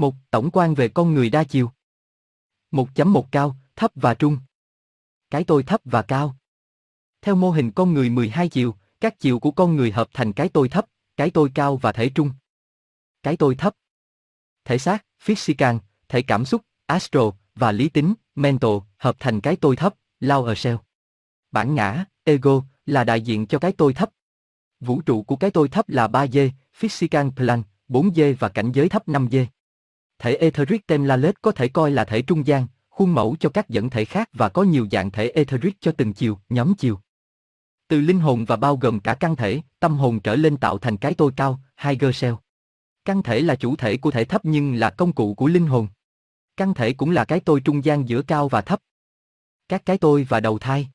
Một tổng quan về con người đa chiều. 1.1 cao, thấp và trung. Cái tôi thấp và cao. Theo mô hình con người 12 chiều, các chiều của con người hợp thành cái tôi thấp, cái tôi cao và thể trung. Cái tôi thấp. Thể xác, physical, thể cảm xúc, astro và lý tính, mental hợp thành cái tôi thấp, lower self. Bản ngã, ego là đại diện cho cái tôi thấp. Vũ trụ của cái tôi thấp là 3D, physical plan, 4D và cảnh giới thấp 5D. Thể etheric template có thể coi là thể trung gian, khuôn mẫu cho các dẫn thể khác và có nhiều dạng thể etheric cho từng chiều, nhóm chiều. Từ linh hồn và bao gồm cả căn thể, tâm hồn trở lên tạo thành cái tôi cao, higher self. Căn thể là chủ thể của thể thấp nhưng là công cụ của linh hồn. Căn thể cũng là cái tôi trung gian giữa cao và thấp. Các cái tôi và đầu thai.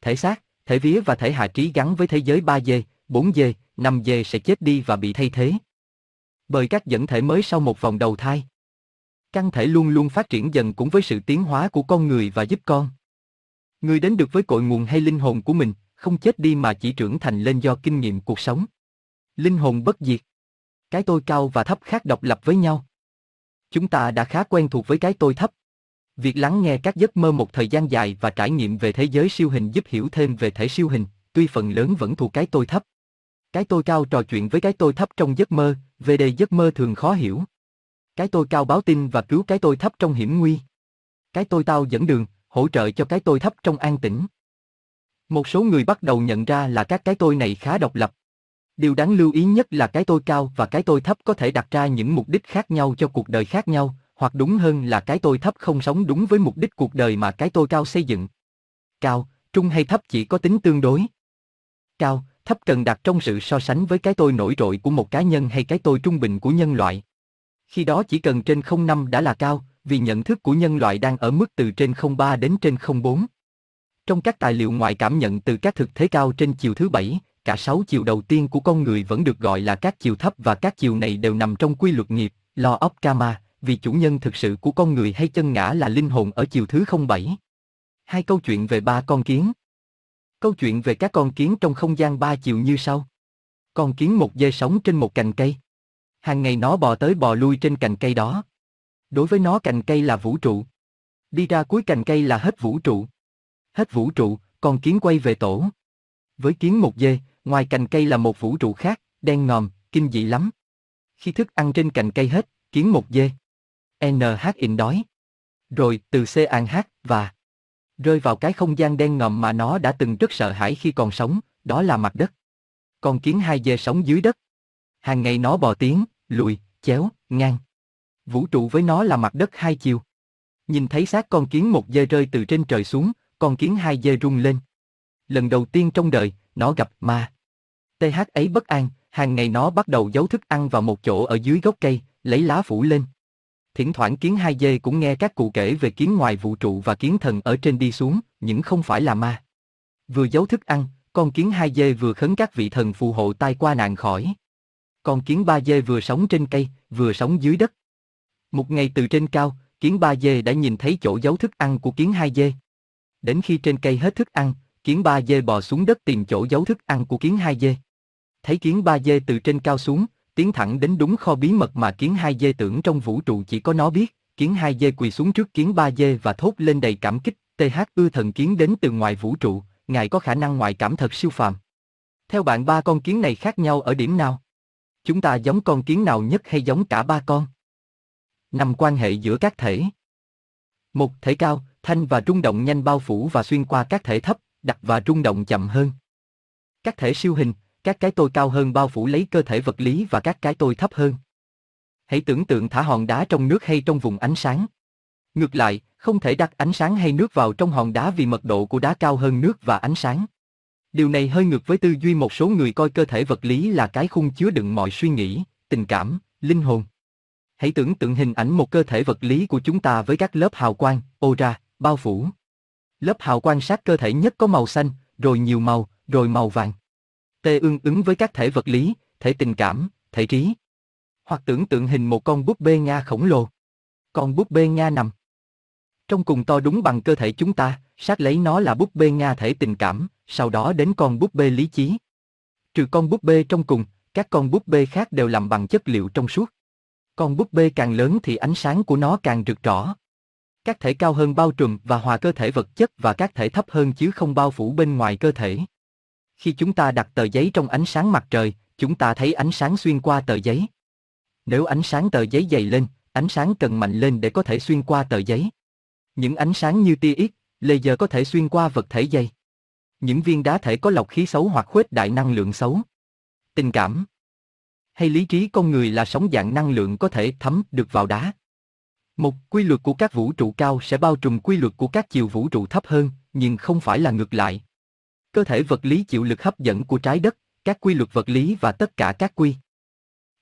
Thể xác, thể vía và thể hạ trí gắn với thế giới 3D, 4D, 5D sẽ chết đi và bị thay thế. Bởi các dẫn thể mới sau một vòng đầu thai. Căn thể luôn luôn phát triển dần cũng với sự tiến hóa của con người và giúp con. Người đến được với cội nguồn hay linh hồn của mình, không chết đi mà chỉ trưởng thành lên do kinh nghiệm cuộc sống. Linh hồn bất diệt. Cái tôi cao và thấp khác độc lập với nhau. Chúng ta đã khá quen thuộc với cái tôi thấp. Việc lắng nghe các giấc mơ một thời gian dài và trải nghiệm về thế giới siêu hình giúp hiểu thêm về thể siêu hình, tuy phần lớn vẫn thuộc cái tôi thấp. Cái tôi cao trò chuyện với cái tôi thấp trong giấc mơ, về đề giấc mơ thường khó hiểu. Cái tôi cao báo tin và cứu cái tôi thấp trong hiểm nguy. Cái tôi tao dẫn đường, hỗ trợ cho cái tôi thấp trong an tĩnh. Một số người bắt đầu nhận ra là các cái tôi này khá độc lập. Điều đáng lưu ý nhất là cái tôi cao và cái tôi thấp có thể đặt ra những mục đích khác nhau cho cuộc đời khác nhau, hoặc đúng hơn là cái tôi thấp không sống đúng với mục đích cuộc đời mà cái tôi cao xây dựng. Cao, trung hay thấp chỉ có tính tương đối. Cao, thấp cần đặt trong sự so sánh với cái tôi nổi trội của một cá nhân hay cái tôi trung bình của nhân loại. Khi đó chỉ cần trên 05 đã là cao, vì nhận thức của nhân loại đang ở mức từ trên 03 đến trên 04. Trong các tài liệu ngoại cảm nhận từ các thực thế cao trên chiều thứ bảy, cả sáu chiều đầu tiên của con người vẫn được gọi là các chiều thấp và các chiều này đều nằm trong quy luật nghiệp, lo of karma, vì chủ nhân thực sự của con người hay chân ngã là linh hồn ở chiều thứ 07. Hai câu chuyện về ba con kiến. Câu chuyện về các con kiến trong không gian ba chiều như sau. Con kiến một dê sống trên một cành cây. Hàng ngày nó bò tới bò lui trên cành cây đó. Đối với nó cành cây là vũ trụ. Đi ra cuối cành cây là hết vũ trụ. Hết vũ trụ, con kiến quay về tổ. Với kiến một dê, ngoài cành cây là một vũ trụ khác, đen ngòm, kinh dị lắm. Khi thức ăn trên cành cây hết, kiến một dê. NH in đói. Rồi từ C an H và rơi vào cái không gian đen ngòm mà nó đã từng rất sợ hãi khi còn sống, đó là mặt đất. Con kiến hai dê sống dưới đất. Hàng ngày nó bò tiến, lùi, chéo, ngang. Vũ trụ với nó là mặt đất hai chiều. Nhìn thấy xác con kiến một dê rơi từ trên trời xuống, con kiến hai dê rung lên. Lần đầu tiên trong đời, nó gặp ma. TH ấy bất an, hàng ngày nó bắt đầu giấu thức ăn vào một chỗ ở dưới gốc cây, lấy lá phủ lên. Thỉnh thoảng kiến hai dê cũng nghe các cụ kể về kiến ngoài vũ trụ và kiến thần ở trên đi xuống, những không phải là ma. Vừa giấu thức ăn, con kiến hai dê vừa khấn các vị thần phù hộ tai qua nạn khỏi. Con kiến ba dê vừa sống trên cây, vừa sống dưới đất. Một ngày từ trên cao, kiến ba dê đã nhìn thấy chỗ giấu thức ăn của kiến hai dê. Đến khi trên cây hết thức ăn, kiến ba dê bò xuống đất tìm chỗ giấu thức ăn của kiến hai dê. Thấy kiến ba dê từ trên cao xuống, tiến thẳng đến đúng kho bí mật mà kiến hai dê tưởng trong vũ trụ chỉ có nó biết, kiến hai dê quỳ xuống trước kiến ba dê và thốt lên đầy cảm kích, TH ư thần kiến đến từ ngoài vũ trụ, ngài có khả năng ngoại cảm thật siêu phàm. Theo bạn ba con kiến này khác nhau ở điểm nào? Chúng ta giống con kiến nào nhất hay giống cả ba con? Nằm quan hệ giữa các thể. Một thể cao, thanh và rung động nhanh bao phủ và xuyên qua các thể thấp, đặc và rung động chậm hơn. Các thể siêu hình, các cái tôi cao hơn bao phủ lấy cơ thể vật lý và các cái tôi thấp hơn. Hãy tưởng tượng thả hòn đá trong nước hay trong vùng ánh sáng. Ngược lại, không thể đặt ánh sáng hay nước vào trong hòn đá vì mật độ của đá cao hơn nước và ánh sáng. Điều này hơi ngược với tư duy một số người coi cơ thể vật lý là cái khung chứa đựng mọi suy nghĩ, tình cảm, linh hồn. Hãy tưởng tượng hình ảnh một cơ thể vật lý của chúng ta với các lớp hào quang, aura, bao phủ. Lớp hào quang sát cơ thể nhất có màu xanh, rồi nhiều màu, rồi màu vàng. Tê ương ứng với các thể vật lý, thể tình cảm, thể trí. Hoặc tưởng tượng hình một con búp bê Nga khổng lồ. Con búp bê Nga nằm. Trong cùng to đúng bằng cơ thể chúng ta, sát lấy nó là búp bê Nga thể tình cảm, sau đó đến con búp bê lý trí. Trừ con búp bê trong cùng, các con búp bê khác đều làm bằng chất liệu trong suốt. Con búp bê càng lớn thì ánh sáng của nó càng rực rỡ. Các thể cao hơn bao trùm và hòa cơ thể vật chất và các thể thấp hơn chứ không bao phủ bên ngoài cơ thể. Khi chúng ta đặt tờ giấy trong ánh sáng mặt trời, chúng ta thấy ánh sáng xuyên qua tờ giấy. Nếu ánh sáng tờ giấy dày lên, ánh sáng cần mạnh lên để có thể xuyên qua tờ giấy. Những ánh sáng như tia X, laser có thể xuyên qua vật thể dày. Những viên đá thể có lọc khí xấu hoặc khuếch đại năng lượng xấu. Tình cảm hay lý trí con người là sóng dạng năng lượng có thể thấm được vào đá. Một quy luật của các vũ trụ cao sẽ bao trùm quy luật của các chiều vũ trụ thấp hơn, nhưng không phải là ngược lại. Cơ thể vật lý chịu lực hấp dẫn của trái đất, các quy luật vật lý và tất cả các quy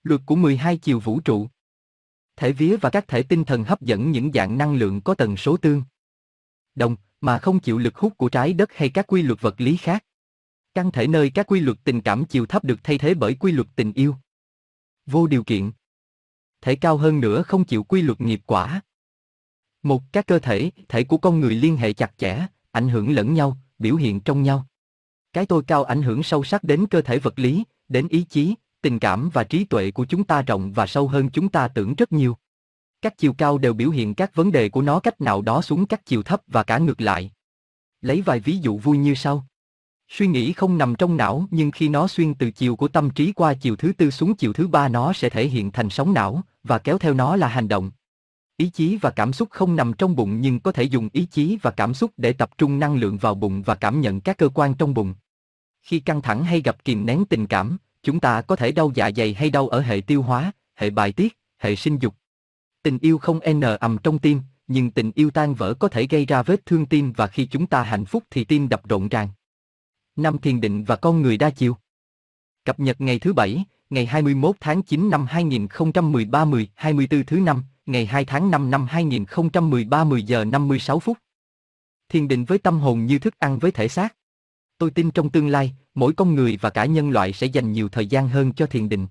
luật của 12 chiều vũ trụ. Thể vía và các thể tinh thần hấp dẫn những dạng năng lượng có tần số tương đồng mà không chịu lực hút của trái đất hay các quy luật vật lý khác. Căn thể nơi các quy luật tình cảm chiều thấp được thay thế bởi quy luật tình yêu. Vô điều kiện. Thể cao hơn nữa không chịu quy luật nghiệp quả. Một, các cơ thể, thể của con người liên hệ chặt chẽ, ảnh hưởng lẫn nhau, biểu hiện trong nhau. Cái tôi cao ảnh hưởng sâu sắc đến cơ thể vật lý, đến ý chí, tình cảm và trí tuệ của chúng ta rộng và sâu hơn chúng ta tưởng rất nhiều. Các chiều cao đều biểu hiện các vấn đề của nó cách nào đó xuống các chiều thấp và cả ngược lại. Lấy vài ví dụ vui như sau. Suy nghĩ không nằm trong não nhưng khi nó xuyên từ chiều của tâm trí qua chiều thứ tư xuống chiều thứ ba nó sẽ thể hiện thành sóng não, và kéo theo nó là hành động. Ý chí và cảm xúc không nằm trong bụng nhưng có thể dùng ý chí và cảm xúc để tập trung năng lượng vào bụng và cảm nhận các cơ quan trong bụng. Khi căng thẳng hay gặp kìm nén tình cảm, chúng ta có thể đau dạ dày hay đau ở hệ tiêu hóa, hệ bài tiết, hệ sinh dục. Tình yêu không e n ầm trong tim, nhưng tình yêu tan vỡ có thể gây ra vết thương tim và khi chúng ta hạnh phúc thì tim đập rộn ràng. Năm thiền định và con người đa chiều. Cập nhật ngày thứ bảy, ngày 21 tháng 9 năm 2013 10, 24 thứ năm, ngày 2 tháng 5 năm 2013 10 giờ 56 phút. Thiền định với tâm hồn như thức ăn với thể xác. Tôi tin trong tương lai, mỗi con người và cả nhân loại sẽ dành nhiều thời gian hơn cho thiền định.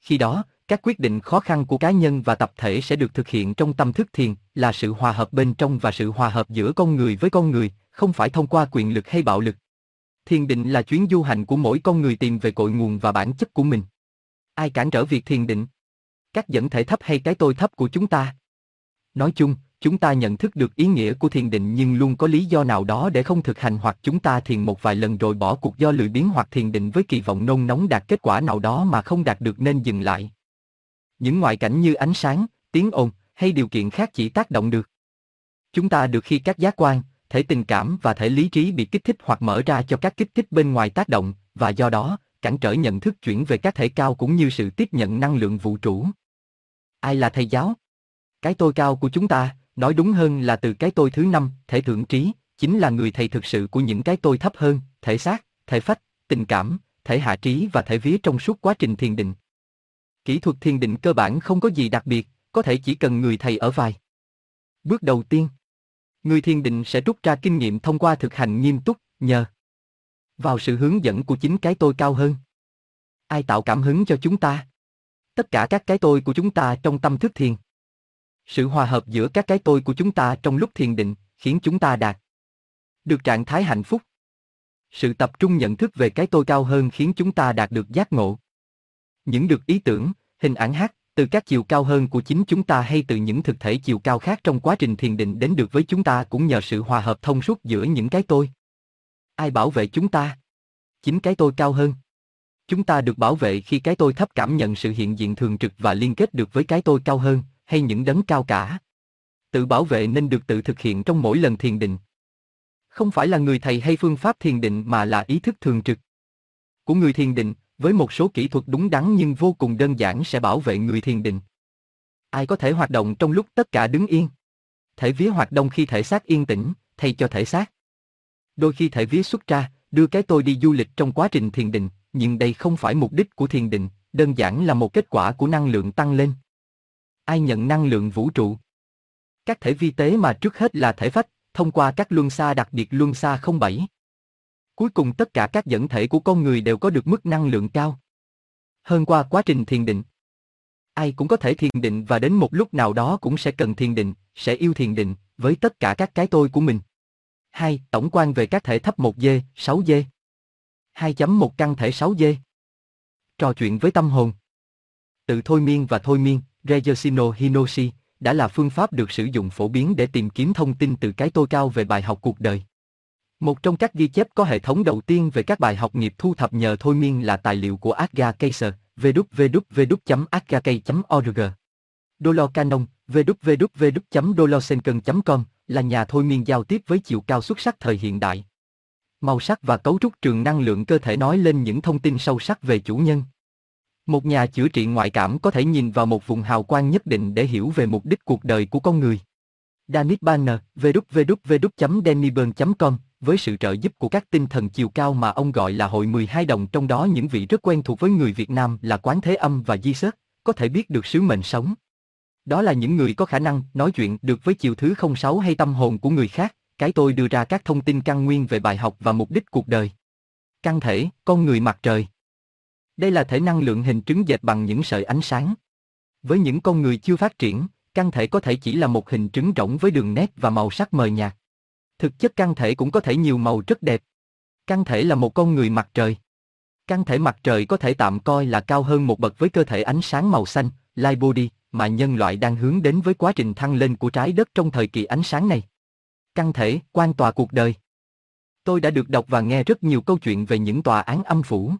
Khi đó, các quyết định khó khăn của cá nhân và tập thể sẽ được thực hiện trong tâm thức thiền, là sự hòa hợp bên trong và sự hòa hợp giữa con người với con người, không phải thông qua quyền lực hay bạo lực. Thiền định là chuyến du hành của mỗi con người tìm về cội nguồn và bản chất của mình. Ai cản trở việc thiền định? Các dẫn thể thấp hay cái tôi thấp của chúng ta? Nói chung, chúng ta nhận thức được ý nghĩa của thiền định nhưng luôn có lý do nào đó để không thực hành hoặc chúng ta thiền một vài lần rồi bỏ cuộc do lười biếng hoặc thiền định với kỳ vọng nôn nóng đạt kết quả nào đó mà không đạt được nên dừng lại. Những ngoại cảnh như ánh sáng, tiếng ồn hay điều kiện khác chỉ tác động được. Chúng ta được khi các giác quan, thể tình cảm và thể lý trí bị kích thích hoặc mở ra cho các kích thích bên ngoài tác động, và do đó, cản trở nhận thức chuyển về các thể cao cũng như sự tiếp nhận năng lượng vũ trụ. Ai là thầy giáo? Cái tôi cao của chúng ta, nói đúng hơn là từ cái tôi thứ năm, thể thượng trí, chính là người thầy thực sự của những cái tôi thấp hơn, thể xác, thể phách, tình cảm, thể hạ trí và thể vía trong suốt quá trình thiền định. Kỹ thuật thiền định cơ bản không có gì đặc biệt, có thể chỉ cần người thầy ở vài. Bước đầu tiên, người thiền định sẽ rút ra kinh nghiệm thông qua thực hành nghiêm túc, nhờ vào sự hướng dẫn của chính cái tôi cao hơn. Ai tạo cảm hứng cho chúng ta? Tất cả các cái tôi của chúng ta trong tâm thức thiền. Sự hòa hợp giữa các cái tôi của chúng ta trong lúc thiền định khiến chúng ta đạt được trạng thái hạnh phúc. Sự tập trung nhận thức về cái tôi cao hơn khiến chúng ta đạt được giác ngộ. Những được ý tưởng, hình ảnh hát từ các chiều cao hơn của chính chúng ta hay từ những thực thể chiều cao khác trong quá trình thiền định đến được với chúng ta cũng nhờ sự hòa hợp thông suốt giữa những cái tôi. Ai bảo vệ chúng ta? Chính cái tôi cao hơn. Chúng ta được bảo vệ khi cái tôi thấp cảm nhận sự hiện diện thường trực và liên kết được với cái tôi cao hơn, hay những đấng cao cả. Tự bảo vệ nên được tự thực hiện trong mỗi lần thiền định. Không phải là người thầy hay phương pháp thiền định mà là ý thức thường trực của người thiền định, với một số kỹ thuật đúng đắn nhưng vô cùng đơn giản sẽ bảo vệ người thiền định. Ai có thể hoạt động trong lúc tất cả đứng yên? Thể vía hoạt động khi thể xác yên tĩnh, thay cho thể xác. Đôi khi thể vía xuất ra, đưa cái tôi đi du lịch trong quá trình thiền định, nhưng đây không phải mục đích của thiền định, đơn giản là một kết quả của năng lượng tăng lên. Ai nhận năng lượng vũ trụ? Các thể vi tế mà trước hết là thể phách, thông qua các luân xa đặc biệt luân xa 07. Cuối cùng tất cả các dẫn thể của con người đều có được mức năng lượng cao. Hơn qua quá trình thiền định. Ai cũng có thể thiền định và đến một lúc nào đó cũng sẽ cần thiền định, sẽ yêu thiền định, với tất cả các cái tôi của mình. 2. Tổng quan về các thể thấp 1D, 6D. 2.1 căn thể 6D. Trò chuyện với tâm hồn. Tự thôi miên và thôi miên, Reyoshino Hinoshi, đã là phương pháp được sử dụng phổ biến để tìm kiếm thông tin từ cái tôi cao về bài học cuộc đời. Một trong các ghi chép có hệ thống đầu tiên về các bài học nghiệp thu thập nhờ thôi miên là tài liệu của Aga Kaiser, www.agakay.org. Dolo Canon, www.dolosenken.com, là nhà thôi miên giao tiếp với chiều cao xuất sắc thời hiện đại. Màu sắc và cấu trúc trường năng lượng cơ thể nói lên những thông tin sâu sắc về chủ nhân. Một nhà chữa trị ngoại cảm có thể nhìn vào một vùng hào quang nhất định để hiểu về mục đích cuộc đời của con người. Danis Banner, www.dennyburn.com, với sự trợ giúp của các tinh thần chiều cao mà ông gọi là hội 12 đồng trong đó những vị rất quen thuộc với người Việt Nam là Quán Thế Âm và Di Sớt, có thể biết được sứ mệnh sống. Đó là những người có khả năng nói chuyện được với chiều thứ không sáu hay tâm hồn của người khác, cái tôi đưa ra các thông tin căn nguyên về bài học và mục đích cuộc đời. Căn thể, con người mặt trời. Đây là thể năng lượng hình trứng dệt bằng những sợi ánh sáng. Với những con người chưa phát triển, căn thể có thể chỉ là một hình trứng rỗng với đường nét và màu sắc mờ nhạt. Thực chất căn thể cũng có thể nhiều màu rất đẹp. Căn thể là một con người mặt trời. Căn thể mặt trời có thể tạm coi là cao hơn một bậc với cơ thể ánh sáng màu xanh, light body, mà nhân loại đang hướng đến với quá trình thăng lên của trái đất trong thời kỳ ánh sáng này. Căn thể, quan tòa cuộc đời. Tôi đã được đọc và nghe rất nhiều câu chuyện về những tòa án âm phủ.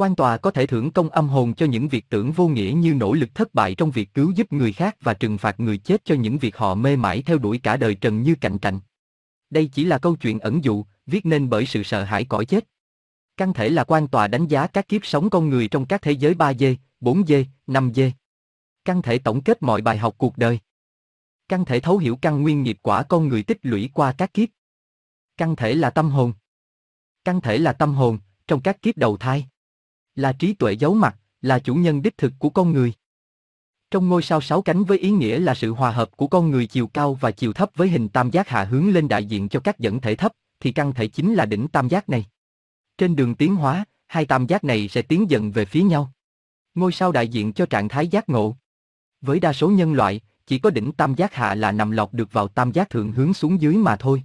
Quan tòa có thể thưởng công âm hồn cho những việc tưởng vô nghĩa như nỗ lực thất bại trong việc cứu giúp người khác và trừng phạt người chết cho những việc họ mê mải theo đuổi cả đời trần như cạnh tranh. Đây chỉ là câu chuyện ẩn dụ, viết nên bởi sự sợ hãi cõi chết. Căn thể là quan tòa đánh giá các kiếp sống con người trong các thế giới 3D, 4D, 5D. Căn thể tổng kết mọi bài học cuộc đời. Căn thể thấu hiểu căn nguyên nghiệp quả con người tích lũy qua các kiếp. Căn thể là tâm hồn. Căn thể là tâm hồn, trong các kiếp đầu thai. Là trí tuệ giấu mặt, là chủ nhân đích thực của con người. Trong ngôi sao sáu cánh với ý nghĩa là sự hòa hợp của con người chiều cao và chiều thấp với hình tam giác hạ hướng lên đại diện cho các dẫn thể thấp, thì căn thể chính là đỉnh tam giác này. Trên đường tiến hóa, hai tam giác này sẽ tiến dần về phía nhau. Ngôi sao đại diện cho trạng thái giác ngộ. Với đa số nhân loại, chỉ có đỉnh tam giác hạ là nằm lọt được vào tam giác thượng hướng xuống dưới mà thôi.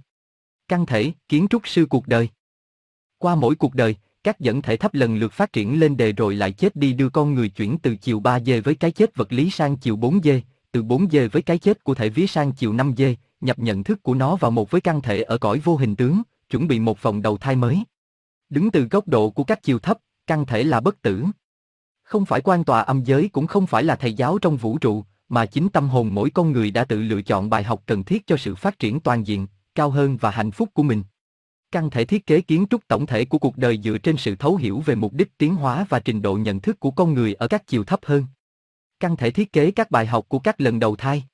Căn thể, kiến trúc sư cuộc đời. Qua mỗi cuộc đời, các dẫn thể thấp lần lượt phát triển lên đề rồi lại chết đi đưa con người chuyển từ chiều 3D với cái chết vật lý sang chiều 4D, từ 4D với cái chết của thể vía sang chiều 5D, nhập nhận thức của nó vào một với căn thể ở cõi vô hình tướng, chuẩn bị một vòng đầu thai mới. Đứng từ góc độ của các chiều thấp, căn thể là bất tử. Không phải quan tòa âm giới cũng không phải là thầy giáo trong vũ trụ, mà chính tâm hồn mỗi con người đã tự lựa chọn bài học cần thiết cho sự phát triển toàn diện, cao hơn và hạnh phúc của mình. Căn thể thiết kế kiến trúc tổng thể của cuộc đời dựa trên sự thấu hiểu về mục đích tiến hóa và trình độ nhận thức của con người ở các chiều thấp hơn. Căn thể thiết kế các bài học của các lần đầu thai.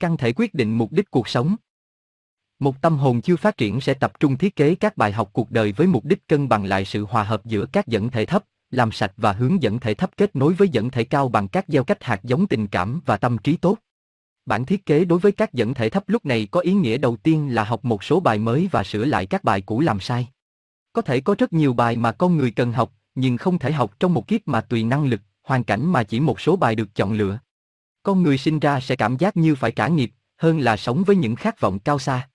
Căn thể quyết định mục đích cuộc sống. Một tâm hồn chưa phát triển sẽ tập trung thiết kế các bài học cuộc đời với mục đích cân bằng lại sự hòa hợp giữa các dẫn thể thấp, làm sạch và hướng dẫn thể thấp kết nối với dẫn thể cao bằng các gieo cách hạt giống tình cảm và tâm trí tốt. Bản thiết kế đối với các dẫn thể thấp lúc này có ý nghĩa đầu tiên là học một số bài mới và sửa lại các bài cũ làm sai. Có thể có rất nhiều bài mà con người cần học, nhưng không thể học trong một kiếp mà tùy năng lực, hoàn cảnh mà chỉ một số bài được chọn lựa. Con người sinh ra sẽ cảm giác như phải trả nghiệp, hơn là sống với những khát vọng cao xa.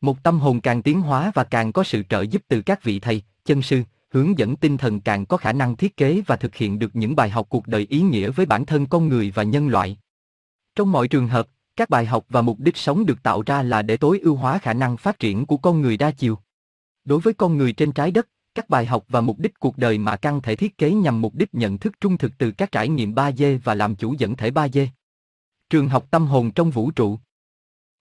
Một tâm hồn càng tiến hóa và càng có sự trợ giúp từ các vị thầy, chân sư, hướng dẫn tinh thần càng có khả năng thiết kế và thực hiện được những bài học cuộc đời ý nghĩa với bản thân con người và nhân loại. Trong mọi trường hợp, các bài học và mục đích sống được tạo ra là để tối ưu hóa khả năng phát triển của con người đa chiều. Đối với con người trên trái đất, các bài học và mục đích cuộc đời mà căn thể thiết kế nhằm mục đích nhận thức trung thực từ các trải nghiệm 3D và làm chủ dẫn thể 3D. Trường học tâm hồn trong vũ trụ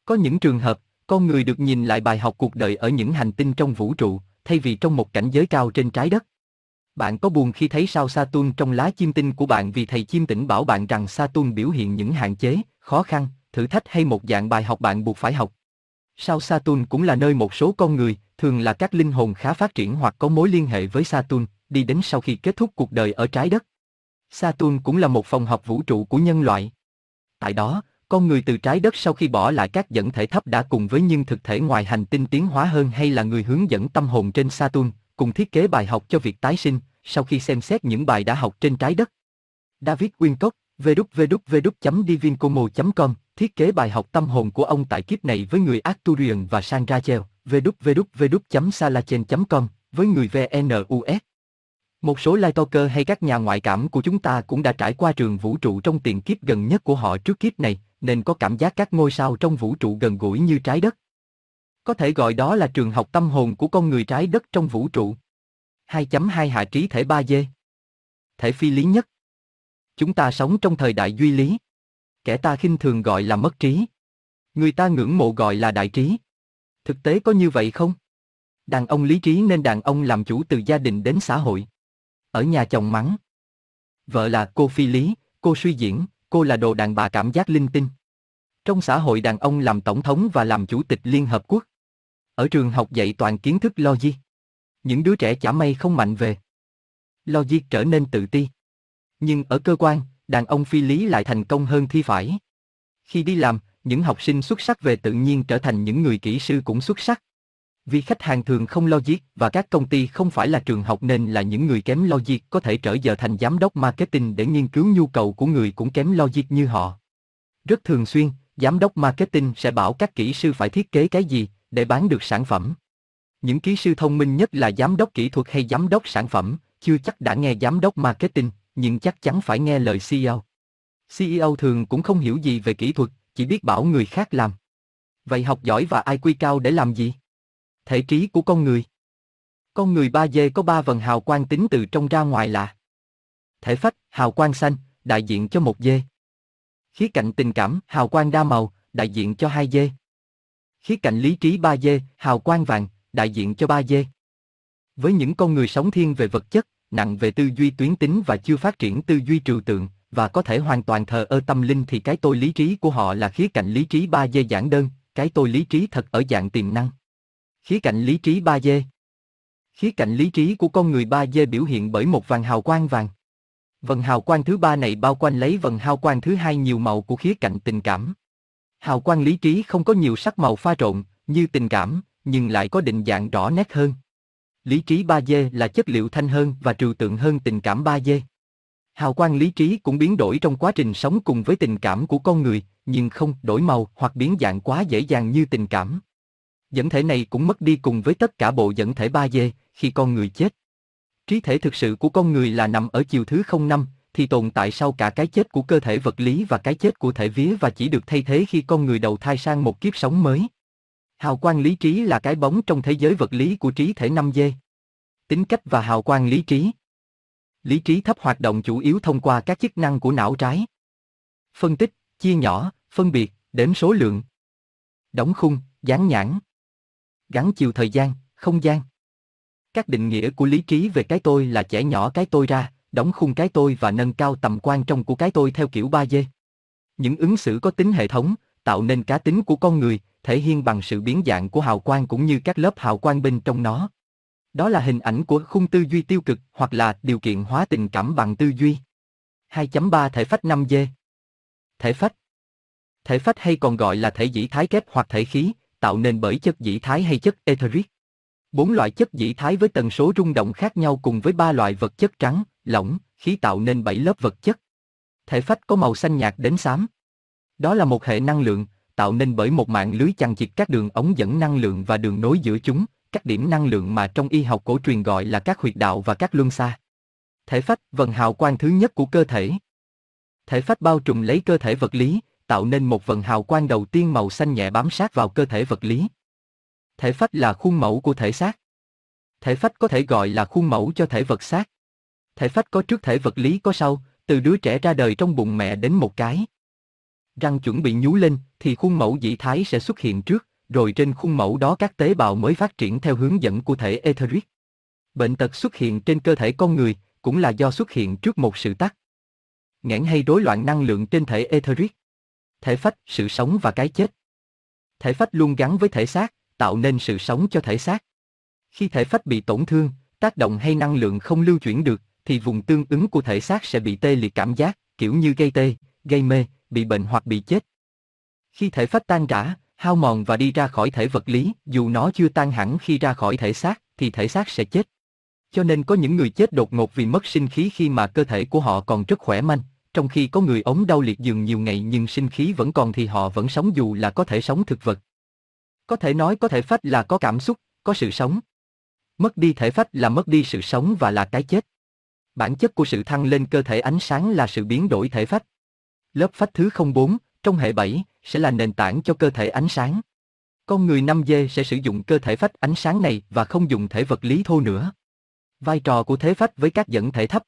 Có những trường hợp, con người được nhìn lại bài học cuộc đời ở những hành tinh trong vũ trụ, thay vì trong một cảnh giới cao trên trái đất. Bạn có buồn khi thấy sao Saturn trong lá chim tinh của bạn vì thầy chim tỉnh bảo bạn rằng Saturn biểu hiện những hạn chế, khó khăn, thử thách hay một dạng bài học bạn buộc phải học. Sao Saturn cũng là nơi một số con người, thường là các linh hồn khá phát triển hoặc có mối liên hệ với Saturn, đi đến sau khi kết thúc cuộc đời ở trái đất. Saturn cũng là một phòng học vũ trụ của nhân loại. Tại đó, con người từ trái đất sau khi bỏ lại các dẫn thể thấp đã cùng với những thực thể ngoài hành tinh tiến hóa hơn hay là người hướng dẫn tâm hồn trên Saturn, cùng thiết kế bài học cho việc tái sinh, sau khi xem xét những bài đã học trên trái đất. David Wincock, www.divincomo.com, thiết kế bài học tâm hồn của ông tại kiếp này với người Arturian và San Rachel, www.salachen.com, với người VNUS. Một số Lightalker hay các nhà ngoại cảm của chúng ta cũng đã trải qua trường vũ trụ trong tiền kiếp gần nhất của họ trước kiếp này, nên có cảm giác các ngôi sao trong vũ trụ gần gũi như trái đất. Có thể gọi đó là trường học tâm hồn của con người trái đất trong vũ trụ. 2.2 Hạ trí thể 3D Thể phi lý nhất Chúng ta sống trong thời đại duy lý. Kẻ ta khinh thường gọi là mất trí. Người ta ngưỡng mộ gọi là đại trí. Thực tế có như vậy không? Đàn ông lý trí nên đàn ông làm chủ từ gia đình đến xã hội. Ở nhà chồng mắng. Vợ là cô phi lý, cô suy diễn, cô là đồ đàn bà cảm giác linh tinh. Trong xã hội đàn ông làm tổng thống và làm chủ tịch Liên Hợp Quốc. Ở trường học dạy toàn kiến thức logic. Những đứa trẻ chả may không mạnh về. Logic trở nên tự ti. Nhưng ở cơ quan, đàn ông phi lý lại thành công hơn thi phải. Khi đi làm, những học sinh xuất sắc về tự nhiên trở thành những người kỹ sư cũng xuất sắc. Vì khách hàng thường không logic và các công ty không phải là trường học nên là những người kém logic có thể trở giờ thành giám đốc marketing để nghiên cứu nhu cầu của người cũng kém logic như họ. Rất thường xuyên, giám đốc marketing sẽ bảo các kỹ sư phải thiết kế cái gì để bán được sản phẩm. Những kỹ sư thông minh nhất là giám đốc kỹ thuật hay giám đốc sản phẩm, chưa chắc đã nghe giám đốc marketing, nhưng chắc chắn phải nghe lời CEO. CEO thường cũng không hiểu gì về kỹ thuật, chỉ biết bảo người khác làm. Vậy học giỏi và IQ cao để làm gì? Thể trí của con người. Con người 3D có ba vần hào quang tính từ trong ra ngoài là Thể phách, hào quang xanh, đại diện cho một dê. Khía cạnh tình cảm, hào quang đa màu, đại diện cho hai dê. Khía cạnh lý trí 3 dê, hào quang vàng, đại diện cho ba dê. Với những con người sống thiên về vật chất, nặng về tư duy tuyến tính và chưa phát triển tư duy trừu tượng, và có thể hoàn toàn thờ ơ tâm linh thì cái tôi lý trí của họ là khía cạnh lý trí 3 dê giản đơn, cái tôi lý trí thật ở dạng tiềm năng. Khía cạnh lý trí 3 dê Khía cạnh lý trí của con người 3 dê biểu hiện bởi một vàng hào quang vàng. Vần hào quang thứ ba này bao quanh lấy vần hào quang thứ hai nhiều màu của khía cạnh tình cảm. Hào quang lý trí không có nhiều sắc màu pha trộn, như tình cảm, nhưng lại có định dạng rõ nét hơn. Lý trí 3D là chất liệu thanh hơn và trừu tượng hơn tình cảm 3D. Hào quang lý trí cũng biến đổi trong quá trình sống cùng với tình cảm của con người, nhưng không đổi màu hoặc biến dạng quá dễ dàng như tình cảm. Dẫn thể này cũng mất đi cùng với tất cả bộ dẫn thể 3D khi con người chết. Trí thể thực sự của con người là nằm ở chiều thứ 05, thì tồn tại sau cả cái chết của cơ thể vật lý và cái chết của thể vía và chỉ được thay thế khi con người đầu thai sang một kiếp sống mới. Hào quang lý trí là cái bóng trong thế giới vật lý của trí thể 5D. Tính cách và hào quang lý trí. Lý trí thấp hoạt động chủ yếu thông qua các chức năng của não trái. Phân tích, chia nhỏ, phân biệt, đếm số lượng. Đóng khung, dán nhãn. Gắn chiều thời gian, không gian. Các định nghĩa của lý trí về cái tôi là trẻ nhỏ cái tôi ra, đóng khung cái tôi và nâng cao tầm quan trọng của cái tôi theo kiểu 3D. Những ứng xử có tính hệ thống, tạo nên cá tính của con người, thể hiện bằng sự biến dạng của hào quang cũng như các lớp hào quang bên trong nó. Đó là hình ảnh của khung tư duy tiêu cực hoặc là điều kiện hóa tình cảm bằng tư duy. 2.3 Thể phách 5D Thể phách Thể phách hay còn gọi là thể dĩ thái kép hoặc thể khí, tạo nên bởi chất dĩ thái hay chất etheric. Bốn loại chất dĩ thái với tần số rung động khác nhau cùng với ba loại vật chất trắng, lỏng, khí tạo nên bảy lớp vật chất. Thể phách có màu xanh nhạt đến xám. Đó là một hệ năng lượng, tạo nên bởi một mạng lưới chằng chịt các đường ống dẫn năng lượng và đường nối giữa chúng, các điểm năng lượng mà trong y học cổ truyền gọi là các huyệt đạo và các luân xa. Thể phách, vần hào quang thứ nhất của cơ thể. Thể phách bao trùm lấy cơ thể vật lý, tạo nên một vần hào quang đầu tiên màu xanh nhẹ bám sát vào cơ thể vật lý. Thể phách là khuôn mẫu của thể xác. Thể phách có thể gọi là khuôn mẫu cho thể vật xác. Thể phách có trước thể vật lý có sau, từ đứa trẻ ra đời trong bụng mẹ đến một cái. Răng chuẩn bị nhú lên, thì khuôn mẫu dĩ thái sẽ xuất hiện trước, rồi trên khuôn mẫu đó các tế bào mới phát triển theo hướng dẫn của thể etheric. Bệnh tật xuất hiện trên cơ thể con người, cũng là do xuất hiện trước một sự tắc. Nghẽn hay rối loạn năng lượng trên thể etheric. Thể phách, sự sống và cái chết. Thể phách luôn gắn với thể xác, tạo nên sự sống cho thể xác. Khi thể phách bị tổn thương, tác động hay năng lượng không lưu chuyển được, thì vùng tương ứng của thể xác sẽ bị tê liệt cảm giác, kiểu như gây tê, gây mê, bị bệnh hoặc bị chết. Khi thể phách tan rã, hao mòn và đi ra khỏi thể vật lý, dù nó chưa tan hẳn khi ra khỏi thể xác, thì thể xác sẽ chết. Cho nên có những người chết đột ngột vì mất sinh khí khi mà cơ thể của họ còn rất khỏe mạnh, trong khi có người ống đau liệt giường nhiều ngày nhưng sinh khí vẫn còn thì họ vẫn sống dù là có thể sống thực vật. Có thể nói có thể phách là có cảm xúc, có sự sống. Mất đi thể phách là mất đi sự sống và là cái chết. Bản chất của sự thăng lên cơ thể ánh sáng là sự biến đổi thể phách. Lớp phách thứ 04, trong hệ 7, sẽ là nền tảng cho cơ thể ánh sáng. Con người 5D sẽ sử dụng cơ thể phách ánh sáng này và không dùng thể vật lý thô nữa. Vai trò của thế phách với các dẫn thể thấp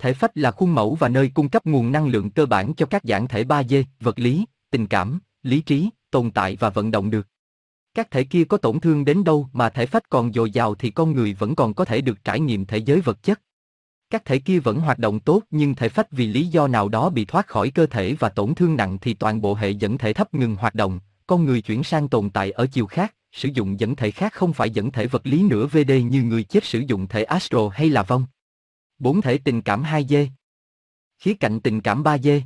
Thể phách là khuôn mẫu và nơi cung cấp nguồn năng lượng cơ bản cho các dạng thể 3D, vật lý, tình cảm, lý trí, tồn tại và vận động được. Các thể kia có tổn thương đến đâu mà thể phách còn dồi dào thì con người vẫn còn có thể được trải nghiệm thế giới vật chất. Các thể kia vẫn hoạt động tốt nhưng thể phách vì lý do nào đó bị thoát khỏi cơ thể và tổn thương nặng thì toàn bộ hệ dẫn thể thấp ngừng hoạt động, con người chuyển sang tồn tại ở chiều khác, sử dụng dẫn thể khác không phải dẫn thể vật lý nữa VD như người chết sử dụng thể astro hay là vong. Bốn thể tình cảm 2D. Khía cạnh tình cảm 3D.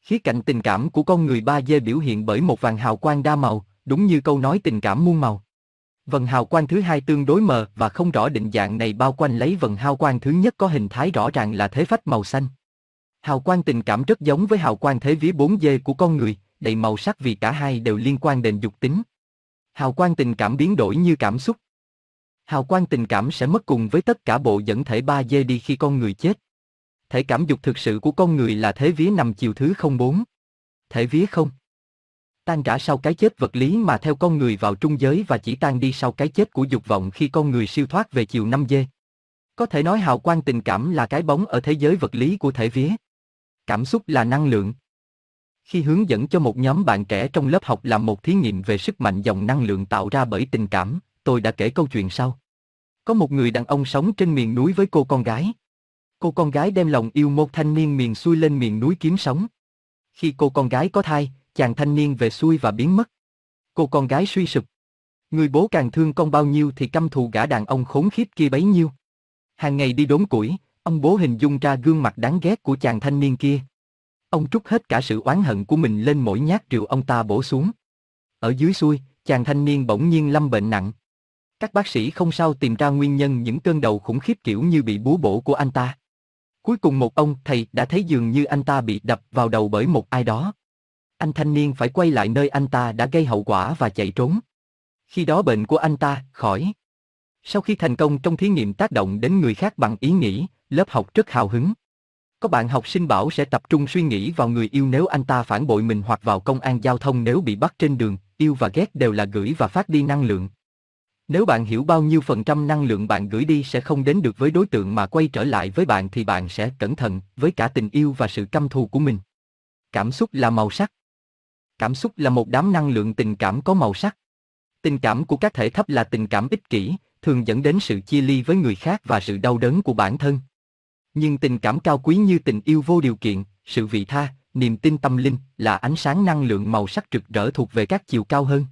Khía cạnh tình cảm của con người 3D biểu hiện bởi một vàng hào quang đa màu, đúng như câu nói tình cảm muôn màu. Vần hào quang thứ hai tương đối mờ và không rõ định dạng này bao quanh lấy vần hào quang thứ nhất có hình thái rõ ràng là thế phách màu xanh. Hào quang tình cảm rất giống với hào quang thế vía 4D của con người, đầy màu sắc vì cả hai đều liên quan đến dục tính. Hào quang tình cảm biến đổi như cảm xúc. Hào quang tình cảm sẽ mất cùng với tất cả bộ dẫn thể 3D đi khi con người chết. Thể cảm dục thực sự của con người là thế vía nằm chiều thứ 04. Thể vía không tan rã sau cái chết vật lý mà theo con người vào trung giới và chỉ tan đi sau cái chết của dục vọng khi con người siêu thoát về chiều 5 dê. Có thể nói hào quang tình cảm là cái bóng ở thế giới vật lý của thể vía. Cảm xúc là năng lượng. Khi hướng dẫn cho một nhóm bạn trẻ trong lớp học làm một thí nghiệm về sức mạnh dòng năng lượng tạo ra bởi tình cảm, tôi đã kể câu chuyện sau. Có một người đàn ông sống trên miền núi với cô con gái. Cô con gái đem lòng yêu một thanh niên miền xuôi lên miền núi kiếm sống. Khi cô con gái có thai, chàng thanh niên về xuôi và biến mất. Cô con gái suy sụp. Người bố càng thương con bao nhiêu thì căm thù gã đàn ông khốn khiếp kia bấy nhiêu. Hàng ngày đi đốn củi, ông bố hình dung ra gương mặt đáng ghét của chàng thanh niên kia. Ông trút hết cả sự oán hận của mình lên mỗi nhát rượu ông ta bổ xuống. Ở dưới xuôi, chàng thanh niên bỗng nhiên lâm bệnh nặng. Các bác sĩ không sao tìm ra nguyên nhân những cơn đầu khủng khiếp kiểu như bị búa bổ của anh ta. Cuối cùng một ông thầy đã thấy dường như anh ta bị đập vào đầu bởi một ai đó. Anh thanh niên phải quay lại nơi anh ta đã gây hậu quả và chạy trốn. Khi đó bệnh của anh ta khỏi. Sau khi thành công trong thí nghiệm tác động đến người khác bằng ý nghĩ, lớp học rất hào hứng. Có bạn học sinh bảo sẽ tập trung suy nghĩ vào người yêu nếu anh ta phản bội mình hoặc vào công an giao thông nếu bị bắt trên đường, yêu và ghét đều là gửi và phát đi năng lượng. Nếu bạn hiểu bao nhiêu phần trăm năng lượng bạn gửi đi sẽ không đến được với đối tượng mà quay trở lại với bạn thì bạn sẽ cẩn thận với cả tình yêu và sự căm thù của mình. Cảm xúc là màu sắc. Cảm xúc là một đám năng lượng tình cảm có màu sắc. Tình cảm của các thể thấp là tình cảm ích kỷ, thường dẫn đến sự chia ly với người khác và sự đau đớn của bản thân. Nhưng tình cảm cao quý như tình yêu vô điều kiện, sự vị tha, niềm tin tâm linh là ánh sáng năng lượng màu sắc rực rỡ thuộc về các chiều cao hơn.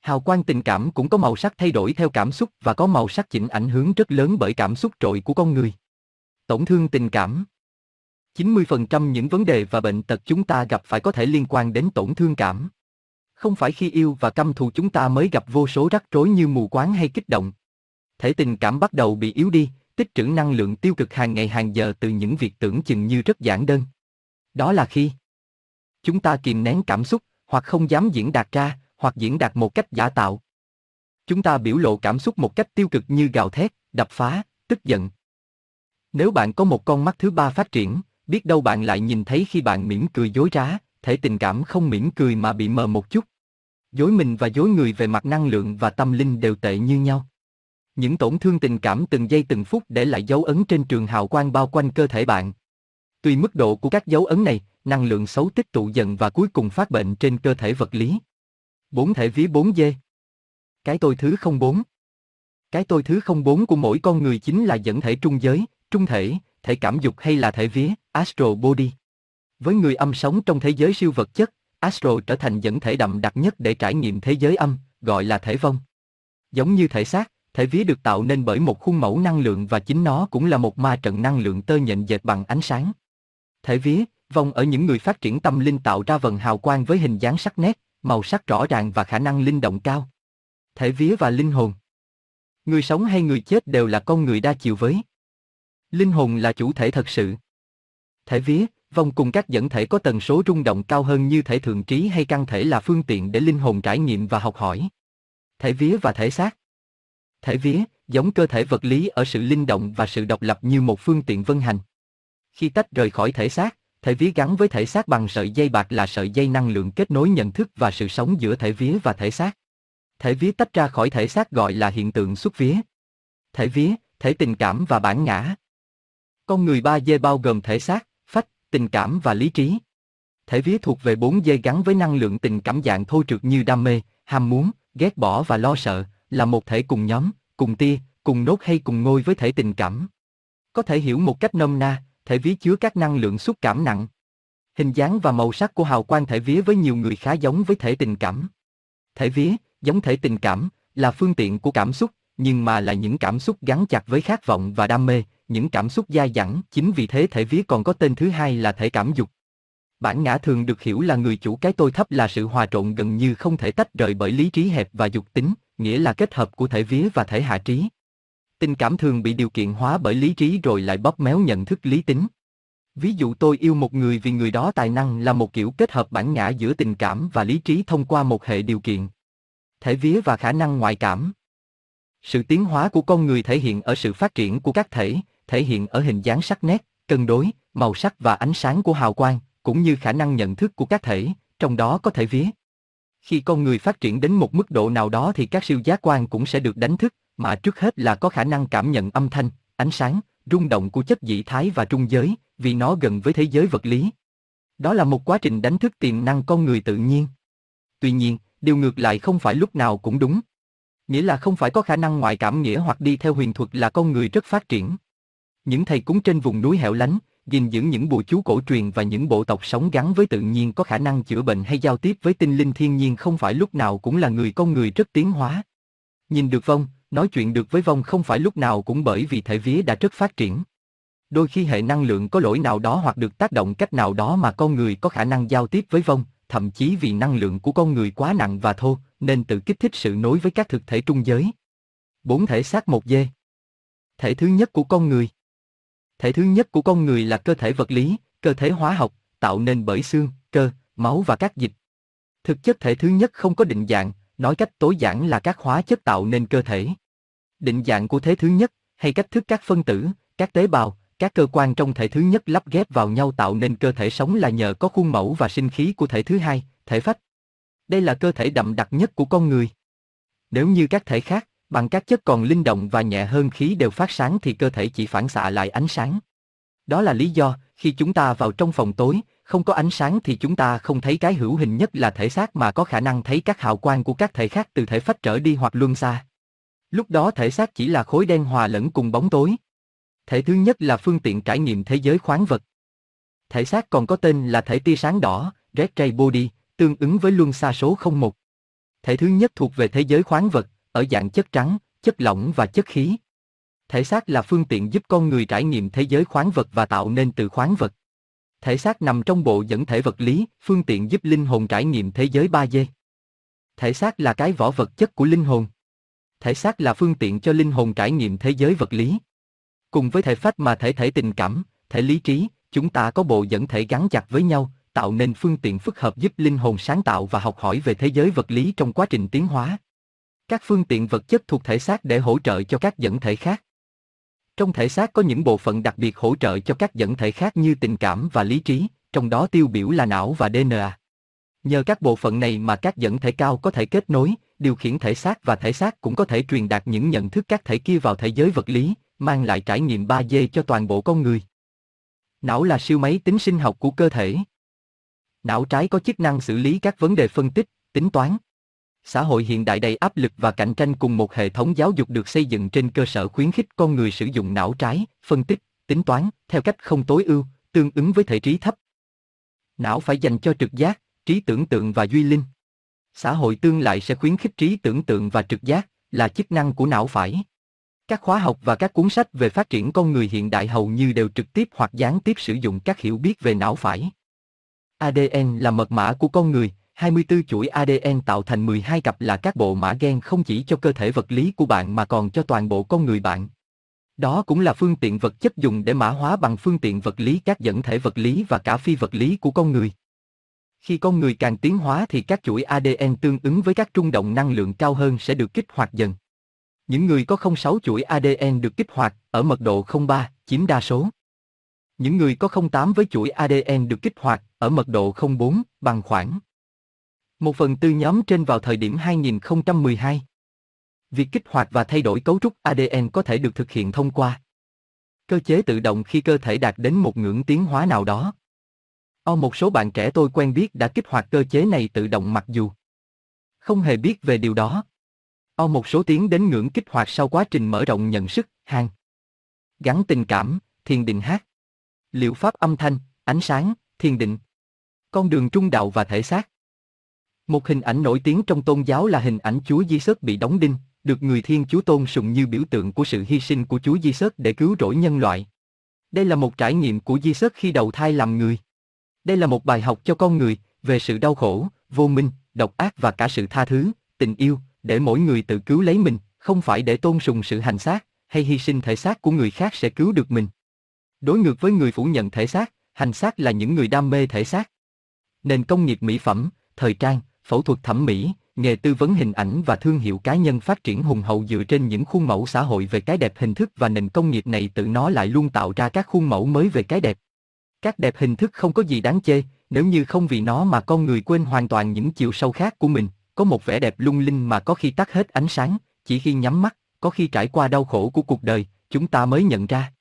Hào quang tình cảm cũng có màu sắc thay đổi theo cảm xúc và có màu sắc chỉnh ảnh hưởng rất lớn bởi cảm xúc trội của con người. Tổn thương tình cảm 90% những vấn đề và bệnh tật chúng ta gặp phải có thể liên quan đến tổn thương cảm. Không phải khi yêu và căm thù chúng ta mới gặp vô số rắc rối như mù quáng hay kích động. Thể tình cảm bắt đầu bị yếu đi, tích trữ năng lượng tiêu cực hàng ngày hàng giờ từ những việc tưởng chừng như rất giản đơn. Đó là khi chúng ta kìm nén cảm xúc, hoặc không dám diễn đạt ra, hoặc diễn đạt một cách giả tạo. Chúng ta biểu lộ cảm xúc một cách tiêu cực như gào thét, đập phá, tức giận. Nếu bạn có một con mắt thứ ba phát triển, biết đâu bạn lại nhìn thấy khi bạn mỉm cười dối trá, thể tình cảm không mỉm cười mà bị mờ một chút. Dối mình và dối người về mặt năng lượng và tâm linh đều tệ như nhau. Những tổn thương tình cảm từng giây từng phút để lại dấu ấn trên trường hào quang bao quanh cơ thể bạn. Tùy mức độ của các dấu ấn này, năng lượng xấu tích tụ dần và cuối cùng phát bệnh trên cơ thể vật lý. Bốn thể vía 4 dê. Cái tôi thứ không bốn. Cái tôi thứ không bốn của mỗi con người chính là dẫn thể trung giới, trung thể, thể cảm dục hay là thể vía, astral body. Với người âm sống trong thế giới siêu vật chất, astral trở thành dẫn thể đậm đặc nhất để trải nghiệm thế giới âm, gọi là thể vong. Giống như thể xác, thể vía được tạo nên bởi một khuôn mẫu năng lượng và chính nó cũng là một ma trận năng lượng tơ nhện dệt bằng ánh sáng. Thể vía, vong ở những người phát triển tâm linh tạo ra vần hào quang với hình dáng sắc nét, màu sắc rõ ràng và khả năng linh động cao. Thể vía và linh hồn. Người sống hay người chết đều là con người đa chiều với. Linh hồn là chủ thể thật sự. Thể vía, vong cùng các dẫn thể có tần số rung động cao hơn như thể thượng trí hay căn thể là phương tiện để linh hồn trải nghiệm và học hỏi. Thể vía và thể xác. Thể vía, giống cơ thể vật lý ở sự linh động và sự độc lập như một phương tiện vân hành. Khi tách rời khỏi thể xác, thể vía gắn với thể xác bằng sợi dây bạc là sợi dây năng lượng kết nối nhận thức và sự sống giữa thể vía và thể xác. Thể vía tách ra khỏi thể xác gọi là hiện tượng xuất vía. Thể vía, thể tình cảm và bản ngã. Con người ba dê bao gồm thể xác, phách, tình cảm và lý trí. Thể vía thuộc về bốn dê gắn với năng lượng tình cảm dạng thô trượt như đam mê, ham muốn, ghét bỏ và lo sợ, là một thể cùng nhóm, cùng tia, cùng nốt hay cùng ngôi với thể tình cảm. Có thể hiểu một cách nôm na, thể vía chứa các năng lượng xúc cảm nặng. Hình dáng và màu sắc của hào quang thể vía với nhiều người khá giống với thể tình cảm. Thể vía, giống thể tình cảm, là phương tiện của cảm xúc, nhưng mà là những cảm xúc gắn chặt với khát vọng và đam mê, những cảm xúc dai dẳng, chính vì thế thể vía còn có tên thứ hai là thể cảm dục. Bản ngã thường được hiểu là người chủ cái tôi thấp là sự hòa trộn gần như không thể tách rời bởi lý trí hẹp và dục tính, nghĩa là kết hợp của thể vía và thể hạ trí. Tình cảm thường bị điều kiện hóa bởi lý trí rồi lại bóp méo nhận thức lý tính. Ví dụ tôi yêu một người vì người đó tài năng là một kiểu kết hợp bản ngã giữa tình cảm và lý trí thông qua một hệ điều kiện. Thể vía và khả năng ngoại cảm. Sự tiến hóa của con người thể hiện ở sự phát triển của các thể, thể hiện ở hình dáng sắc nét, cân đối, màu sắc và ánh sáng của hào quang, cũng như khả năng nhận thức của các thể, trong đó có thể vía. Khi con người phát triển đến một mức độ nào đó thì các siêu giác quan cũng sẽ được đánh thức, mà trước hết là có khả năng cảm nhận âm thanh, ánh sáng, rung động của chất dị thái và trung giới, vì nó gần với thế giới vật lý. Đó là một quá trình đánh thức tiềm năng con người tự nhiên. Tuy nhiên, điều ngược lại không phải lúc nào cũng đúng. Nghĩa là không phải có khả năng ngoại cảm nghĩa hoặc đi theo huyền thuật là con người rất phát triển. Những thầy cúng trên vùng núi hẻo lánh, gìn giữ những bùa chú cổ truyền và những bộ tộc sống gắn với tự nhiên có khả năng chữa bệnh hay giao tiếp với tinh linh thiên nhiên không phải lúc nào cũng là người con người rất tiến hóa. Nhìn được vong, nói chuyện được với vong không phải lúc nào cũng bởi vì thể vía đã rất phát triển. Đôi khi hệ năng lượng có lỗi nào đó hoặc được tác động cách nào đó mà con người có khả năng giao tiếp với vong, thậm chí vì năng lượng của con người quá nặng và thô, nên tự kích thích sự nối với các thực thể trung giới. Bốn thể xác một dê. Thể thứ nhất của con người. Thể thứ nhất của con người là cơ thể vật lý, cơ thể hóa học, tạo nên bởi xương, cơ, máu và các dịch. Thực chất thể thứ nhất không có định dạng, nói cách tối giản là các hóa chất tạo nên cơ thể. Định dạng của thế thứ nhất, hay cách thức các phân tử, các tế bào, các cơ quan trong thể thứ nhất lắp ghép vào nhau tạo nên cơ thể sống là nhờ có khuôn mẫu và sinh khí của thể thứ hai, thể phách. Đây là cơ thể đậm đặc nhất của con người. Nếu như các thể khác, bằng các chất còn linh động và nhẹ hơn khí đều phát sáng thì cơ thể chỉ phản xạ lại ánh sáng. Đó là lý do, khi chúng ta vào trong phòng tối, không có ánh sáng thì chúng ta không thấy cái hữu hình nhất là thể xác mà có khả năng thấy các hào quang của các thể khác từ thể phách trở đi hoặc luân xa. Lúc đó thể xác chỉ là khối đen hòa lẫn cùng bóng tối. Thể thứ nhất là phương tiện trải nghiệm thế giới khoáng vật. Thể xác còn có tên là thể tia sáng đỏ, Red Ray Body, tương ứng với luân xa số 01. Thể thứ nhất thuộc về thế giới khoáng vật, ở dạng chất trắng, chất lỏng và chất khí. Thể xác là phương tiện giúp con người trải nghiệm thế giới khoáng vật và tạo nên từ khoáng vật. Thể xác nằm trong bộ dẫn thể vật lý, phương tiện giúp linh hồn trải nghiệm thế giới 3D. Thể xác là cái vỏ vật chất của linh hồn. Thể xác là phương tiện cho linh hồn trải nghiệm thế giới vật lý. Cùng với thể phách mà thể thể tình cảm, thể lý trí, chúng ta có bộ dẫn thể gắn chặt với nhau, tạo nên phương tiện phức hợp giúp linh hồn sáng tạo và học hỏi về thế giới vật lý trong quá trình tiến hóa. Các phương tiện vật chất thuộc thể xác để hỗ trợ cho các dẫn thể khác. Trong thể xác có những bộ phận đặc biệt hỗ trợ cho các dẫn thể khác như tình cảm và lý trí, trong đó tiêu biểu là não và DNA. Nhờ các bộ phận này mà các dẫn thể cao có thể kết nối, điều khiển thể xác và thể xác cũng có thể truyền đạt những nhận thức các thể kia vào thế giới vật lý, mang lại trải nghiệm 3D cho toàn bộ con người. Não là siêu máy tính sinh học của cơ thể. Não trái có chức năng xử lý các vấn đề phân tích, tính toán. Xã hội hiện đại đầy áp lực và cạnh tranh cùng một hệ thống giáo dục được xây dựng trên cơ sở khuyến khích con người sử dụng não trái, phân tích, tính toán, theo cách không tối ưu, tương ứng với thể trí thấp. Não phải dành cho trực giác, trí tưởng tượng và duy linh. Xã hội tương lại sẽ khuyến khích trí tưởng tượng và trực giác, là chức năng của não phải. Các khóa học và các cuốn sách về phát triển con người hiện đại hầu như đều trực tiếp hoặc gián tiếp sử dụng các hiểu biết về não phải. ADN là mật mã của con người, 24 chuỗi ADN tạo thành 12 cặp là các bộ mã gen không chỉ cho cơ thể vật lý của bạn mà còn cho toàn bộ con người bạn. Đó cũng là phương tiện vật chất dùng để mã hóa bằng phương tiện vật lý các dẫn thể vật lý và cả phi vật lý của con người. Khi con người càng tiến hóa thì các chuỗi ADN tương ứng với các trung động năng lượng cao hơn sẽ được kích hoạt dần. Những người có 06 chuỗi ADN được kích hoạt ở mật độ 03 chiếm đa số. Những người có 08 với chuỗi ADN được kích hoạt ở mật độ 04 bằng khoảng một phần tư nhóm trên vào thời điểm 2012. Việc kích hoạt và thay đổi cấu trúc ADN có thể được thực hiện thông qua cơ chế tự động khi cơ thể đạt đến một ngưỡng tiến hóa nào đó. O một số bạn trẻ tôi quen biết đã kích hoạt cơ chế này tự động mặc dù không hề biết về điều đó. O một số tiến đến ngưỡng kích hoạt sau quá trình mở rộng nhận sức, hàng. Gắn tình cảm, thiền định hát. Liệu pháp âm thanh, ánh sáng, thiền định. Con đường trung đạo và thể xác. Một hình ảnh nổi tiếng trong tôn giáo là hình ảnh Chúa Giêsu bị đóng đinh, được người Thiên Chúa tôn sùng như biểu tượng của sự hy sinh của Chúa Giêsu để cứu rỗi nhân loại. Đây là một trải nghiệm của Giêsu khi đầu thai làm người. Đây là một bài học cho con người về sự đau khổ, vô minh, độc ác và cả sự tha thứ, tình yêu, để mỗi người tự cứu lấy mình, không phải để tôn sùng sự hành xác hay hy sinh thể xác của người khác sẽ cứu được mình. Đối ngược với người phủ nhận thể xác, hành xác là những người đam mê thể xác. Nền công nghiệp mỹ phẩm, thời trang, phẫu thuật thẩm mỹ, nghề tư vấn hình ảnh và thương hiệu cá nhân phát triển hùng hậu dựa trên những khuôn mẫu xã hội về cái đẹp hình thức và nền công nghiệp này tự nó lại luôn tạo ra các khuôn mẫu mới về cái đẹp. Các đẹp hình thức không có gì đáng chê, nếu như không vì nó mà con người quên hoàn toàn những chiều sâu khác của mình, có một vẻ đẹp lung linh mà có khi tắt hết ánh sáng, chỉ khi nhắm mắt, có khi trải qua đau khổ của cuộc đời, chúng ta mới nhận ra.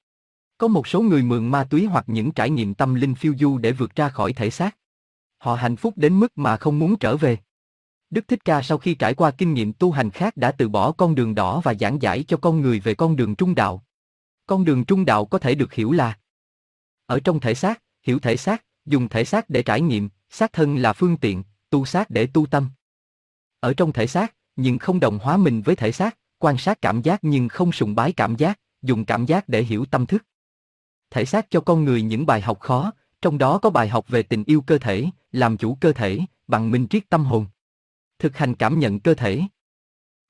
Có một số người mượn ma túy hoặc những trải nghiệm tâm linh phiêu du để vượt ra khỏi thể xác. Họ hạnh phúc đến mức mà không muốn trở về. Đức Thích Ca sau khi trải qua kinh nghiệm tu hành khác đã từ bỏ con đường đỏ và giảng giải cho con người về con đường trung đạo. Con đường trung đạo có thể được hiểu là ở trong thể xác, hiểu thể xác, dùng thể xác để trải nghiệm, xác thân là phương tiện, tu xác để tu tâm. Ở trong thể xác, nhưng không đồng hóa mình với thể xác, quan sát cảm giác nhưng không sùng bái cảm giác, dùng cảm giác để hiểu tâm thức. Thể xác cho con người những bài học khó, trong đó có bài học về tình yêu cơ thể, làm chủ cơ thể, bằng minh triết tâm hồn. Thực hành cảm nhận cơ thể.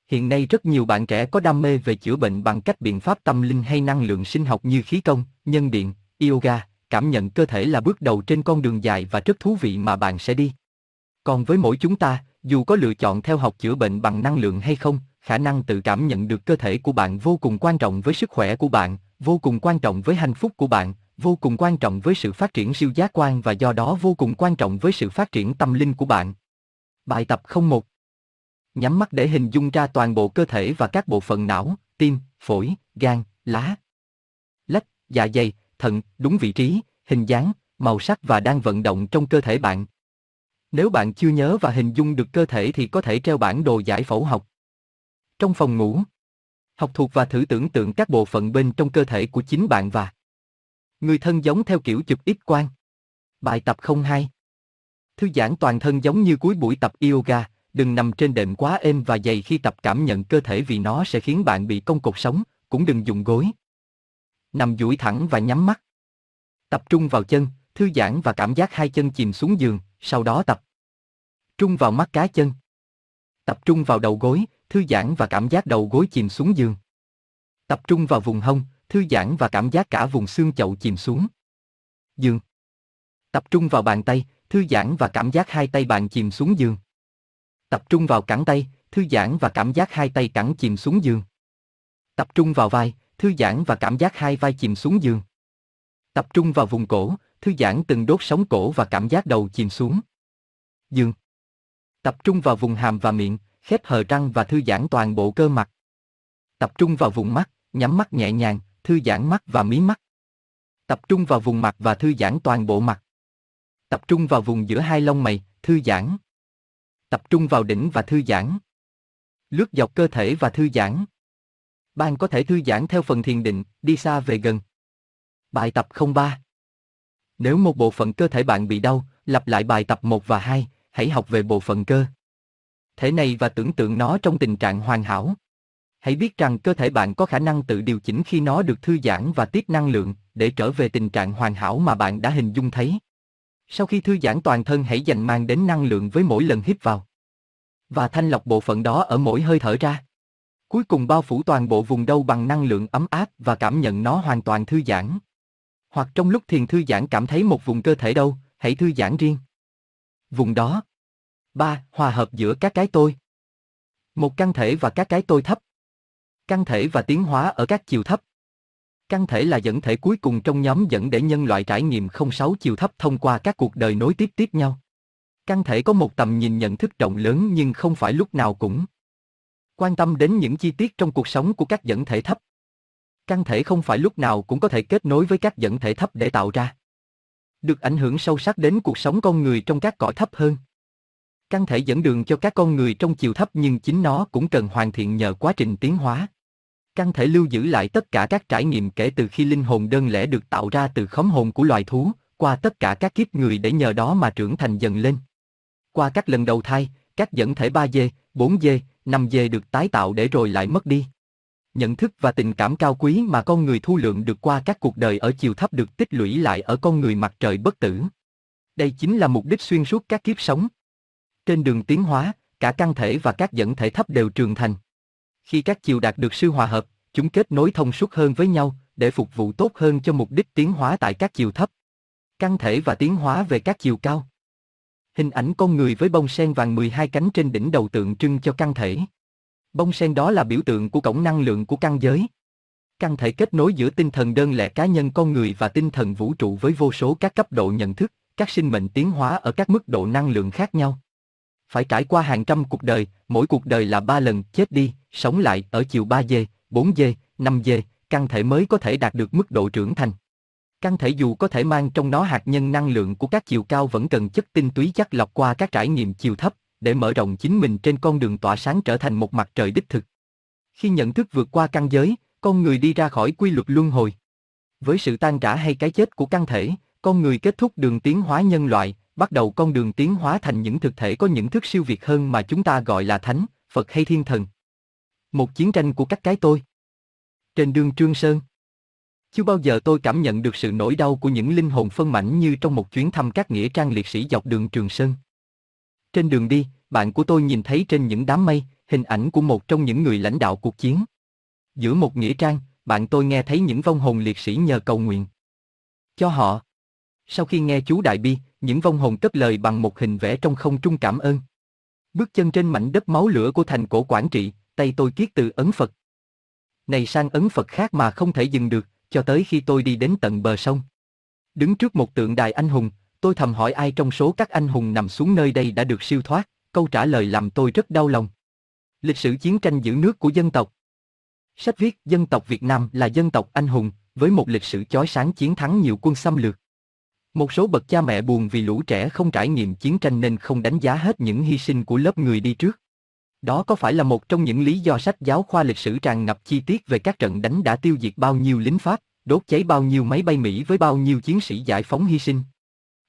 Hiện nay rất nhiều bạn trẻ có đam mê về chữa bệnh bằng cách biện pháp tâm linh hay năng lượng sinh học như khí công, nhân điện, yoga, cảm nhận cơ thể là bước đầu trên con đường dài và rất thú vị mà bạn sẽ đi. Còn với mỗi chúng ta, dù có lựa chọn theo học chữa bệnh bằng năng lượng hay không, khả năng tự cảm nhận được cơ thể của bạn vô cùng quan trọng với sức khỏe của bạn, vô cùng quan trọng với hạnh phúc của bạn, vô cùng quan trọng với sự phát triển siêu giác quan và do đó vô cùng quan trọng với sự phát triển tâm linh của bạn. Bài tập 01 Nhắm mắt để hình dung ra toàn bộ cơ thể và các bộ phận não, tim, phổi, gan, lá, lách, dạ dày, thận, đúng vị trí, hình dáng, màu sắc và đang vận động trong cơ thể bạn. Nếu bạn chưa nhớ và hình dung được cơ thể thì có thể treo bản đồ giải phẫu học. Trong phòng ngủ, học thuộc và thử tưởng tượng các bộ phận bên trong cơ thể của chính bạn và người thân giống theo kiểu chụp ít quang. Bài tập 02 Thư giãn toàn thân giống như cuối buổi tập yoga, đừng nằm trên đệm quá êm và dày khi tập cảm nhận cơ thể vì nó sẽ khiến bạn bị cong cột sống, cũng đừng dùng gối. Nằm duỗi thẳng và nhắm mắt. Tập trung vào chân, thư giãn và cảm giác hai chân chìm xuống giường, sau đó tập trung vào mắt cá chân. Tập trung vào đầu gối, thư giãn và cảm giác đầu gối chìm xuống giường. Tập trung vào vùng hông, thư giãn và cảm giác cả vùng xương chậu chìm xuống giường. Tập trung vào bàn tay, thư giãn và cảm giác hai tay bạn chìm xuống giường. Tập trung vào cẳng tay, thư giãn và cảm giác hai tay cẳng chìm xuống giường. Tập trung vào vai, thư giãn và cảm giác hai vai chìm xuống giường. Tập trung vào vùng cổ, thư giãn từng đốt sống cổ và cảm giác đầu chìm xuống giường. Tập trung vào vùng hàm và miệng, khép hờ răng và thư giãn toàn bộ cơ mặt. Tập trung vào vùng mắt, nhắm mắt nhẹ nhàng, thư giãn mắt và mí mắt. Tập trung vào vùng mặt và thư giãn toàn bộ mặt. Tập trung vào vùng giữa hai lông mày, thư giãn. Tập trung vào đỉnh và thư giãn. Lướt dọc cơ thể và thư giãn. Bạn có thể thư giãn theo phần thiền định, đi xa về gần. Bài tập 03 Nếu một bộ phận cơ thể bạn bị đau, lặp lại bài tập 1 và 2, hãy học về bộ phận cơ. Thể này và tưởng tượng nó trong tình trạng hoàn hảo. Hãy biết rằng cơ thể bạn có khả năng tự điều chỉnh khi nó được thư giãn và tiết năng lượng, để trở về tình trạng hoàn hảo mà bạn đã hình dung thấy. Sau khi thư giãn toàn thân hãy dành mang đến năng lượng với mỗi lần hít vào. Và thanh lọc bộ phận đó ở mỗi hơi thở ra. Cuối cùng bao phủ toàn bộ vùng đâu bằng năng lượng ấm áp và cảm nhận nó hoàn toàn thư giãn. Hoặc trong lúc thiền thư giãn cảm thấy một vùng cơ thể đâu, hãy thư giãn riêng. Vùng đó. 3. Hòa hợp giữa các cái tôi. Một căn thể và các cái tôi thấp. Căn thể và tiến hóa ở các chiều thấp. Căn thể là dẫn thể cuối cùng trong nhóm dẫn để nhân loại trải nghiệm không sáu chiều thấp thông qua các cuộc đời nối tiếp tiếp nhau. Căn thể có một tầm nhìn nhận thức rộng lớn nhưng không phải lúc nào cũng quan tâm đến những chi tiết trong cuộc sống của các dẫn thể thấp. Căn thể không phải lúc nào cũng có thể kết nối với các dẫn thể thấp để tạo ra. Được ảnh hưởng sâu sắc đến cuộc sống con người trong các cõi thấp hơn. Căn thể dẫn đường cho các con người trong chiều thấp nhưng chính nó cũng cần hoàn thiện nhờ quá trình tiến hóa. Căn thể lưu giữ lại tất cả các trải nghiệm kể từ khi linh hồn đơn lẻ được tạo ra từ khóm hồn của loài thú, qua tất cả các kiếp người để nhờ đó mà trưởng thành dần lên. Qua các lần đầu thai, các dẫn thể 3D, 4D, 5D được tái tạo để rồi lại mất đi. Nhận thức và tình cảm cao quý mà con người thu lượng được qua các cuộc đời ở chiều thấp được tích lũy lại ở con người mặt trời bất tử. Đây chính là mục đích xuyên suốt các kiếp sống. Trên đường tiến hóa, cả căn thể và các dẫn thể thấp đều trưởng thành. Khi các chiều đạt được sư hòa hợp, chúng kết nối thông suốt hơn với nhau để phục vụ tốt hơn cho mục đích tiến hóa tại các chiều thấp. Căn thể và tiến hóa về các chiều cao. Hình ảnh con người với bông sen vàng 12 cánh trên đỉnh đầu tượng trưng cho căn thể. Bông sen đó là biểu tượng của cổng năng lượng của căn giới. Căn thể kết nối giữa tinh thần đơn lẻ cá nhân con người và tinh thần vũ trụ với vô số các cấp độ nhận thức, các sinh mệnh tiến hóa ở các mức độ năng lượng khác nhau. Phải trải qua hàng trăm cuộc đời, mỗi cuộc đời là ba lần chết đi, sống lại ở chiều 3D, 4D, 5D, căn thể mới có thể đạt được mức độ trưởng thành. Căn thể dù có thể mang trong nó hạt nhân năng lượng của các chiều cao vẫn cần chất tinh túy chắc lọc qua các trải nghiệm chiều thấp, để mở rộng chính mình trên con đường tỏa sáng trở thành một mặt trời đích thực. Khi nhận thức vượt qua căn giới, con người đi ra khỏi quy luật luân hồi. Với sự tan rã hay cái chết của căn thể, con người kết thúc đường tiến hóa nhân loại, bắt đầu con đường tiến hóa thành những thực thể có những thức siêu việt hơn mà chúng ta gọi là thánh, Phật hay thiên thần. Một chiến tranh của các cái tôi. Trên đường Trương Sơn. Chưa bao giờ tôi cảm nhận được sự nỗi đau của những linh hồn phân mảnh như trong một chuyến thăm các nghĩa trang liệt sĩ dọc đường Trường Sơn. Trên đường đi, bạn của tôi nhìn thấy trên những đám mây, hình ảnh của một trong những người lãnh đạo cuộc chiến. Giữa một nghĩa trang, bạn tôi nghe thấy những vong hồn liệt sĩ nhờ cầu nguyện. Cho họ. Sau khi nghe chú Đại Bi, những vong hồn cất lời bằng một hình vẽ trong không trung cảm ơn. Bước chân trên mảnh đất máu lửa của thành cổ quản Trị, tay tôi kiết từ ấn Phật. Này sang ấn Phật khác mà không thể dừng được, cho tới khi tôi đi đến tận bờ sông. Đứng trước một tượng đài anh hùng, tôi thầm hỏi ai trong số các anh hùng nằm xuống nơi đây đã được siêu thoát, câu trả lời làm tôi rất đau lòng. Lịch sử chiến tranh giữ nước của dân tộc Sách viết dân tộc Việt Nam là dân tộc anh hùng, với một lịch sử chói sáng chiến thắng nhiều quân xâm lược. Một số bậc cha mẹ buồn vì lũ trẻ không trải nghiệm chiến tranh nên không đánh giá hết những hy sinh của lớp người đi trước. Đó có phải là một trong những lý do sách giáo khoa lịch sử tràn ngập chi tiết về các trận đánh đã tiêu diệt bao nhiêu lính Pháp, đốt cháy bao nhiêu máy bay Mỹ với bao nhiêu chiến sĩ giải phóng hy sinh.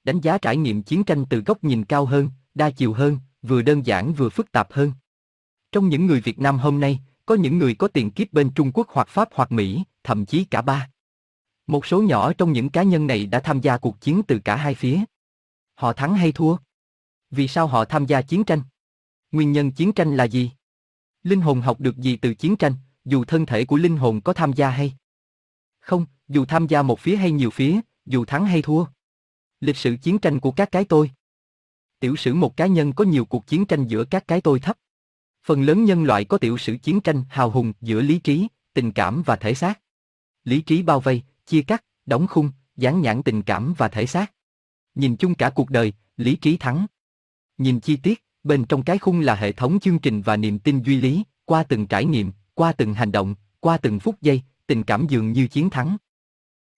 Đánh giá trải nghiệm chiến tranh từ góc nhìn cao hơn, đa chiều hơn, vừa đơn giản vừa phức tạp hơn. Trong những người Việt Nam hôm nay, có những người có tiền kiếp bên Trung Quốc hoặc Pháp hoặc Mỹ, thậm chí cả ba. Một số nhỏ trong những cá nhân này đã tham gia cuộc chiến từ cả hai phía. Họ thắng hay thua? Vì sao họ tham gia chiến tranh? Nguyên nhân chiến tranh là gì? Linh hồn học được gì từ chiến tranh, dù thân thể của linh hồn có tham gia hay không, dù tham gia một phía hay nhiều phía, dù thắng hay thua. Lịch sử chiến tranh của các cái tôi. Tiểu sử một cá nhân có nhiều cuộc chiến tranh giữa các cái tôi thấp. Phần lớn nhân loại có tiểu sử chiến tranh hào hùng giữa lý trí, tình cảm và thể xác. Lý trí bao vây, chia cắt, đóng khung, dán nhãn tình cảm và thể xác. Nhìn chung cả cuộc đời, lý trí thắng. Nhìn chi tiết, bên trong cái khung là hệ thống chương trình và niềm tin duy lý, qua từng trải nghiệm, qua từng hành động, qua từng phút giây, tình cảm dường như chiến thắng.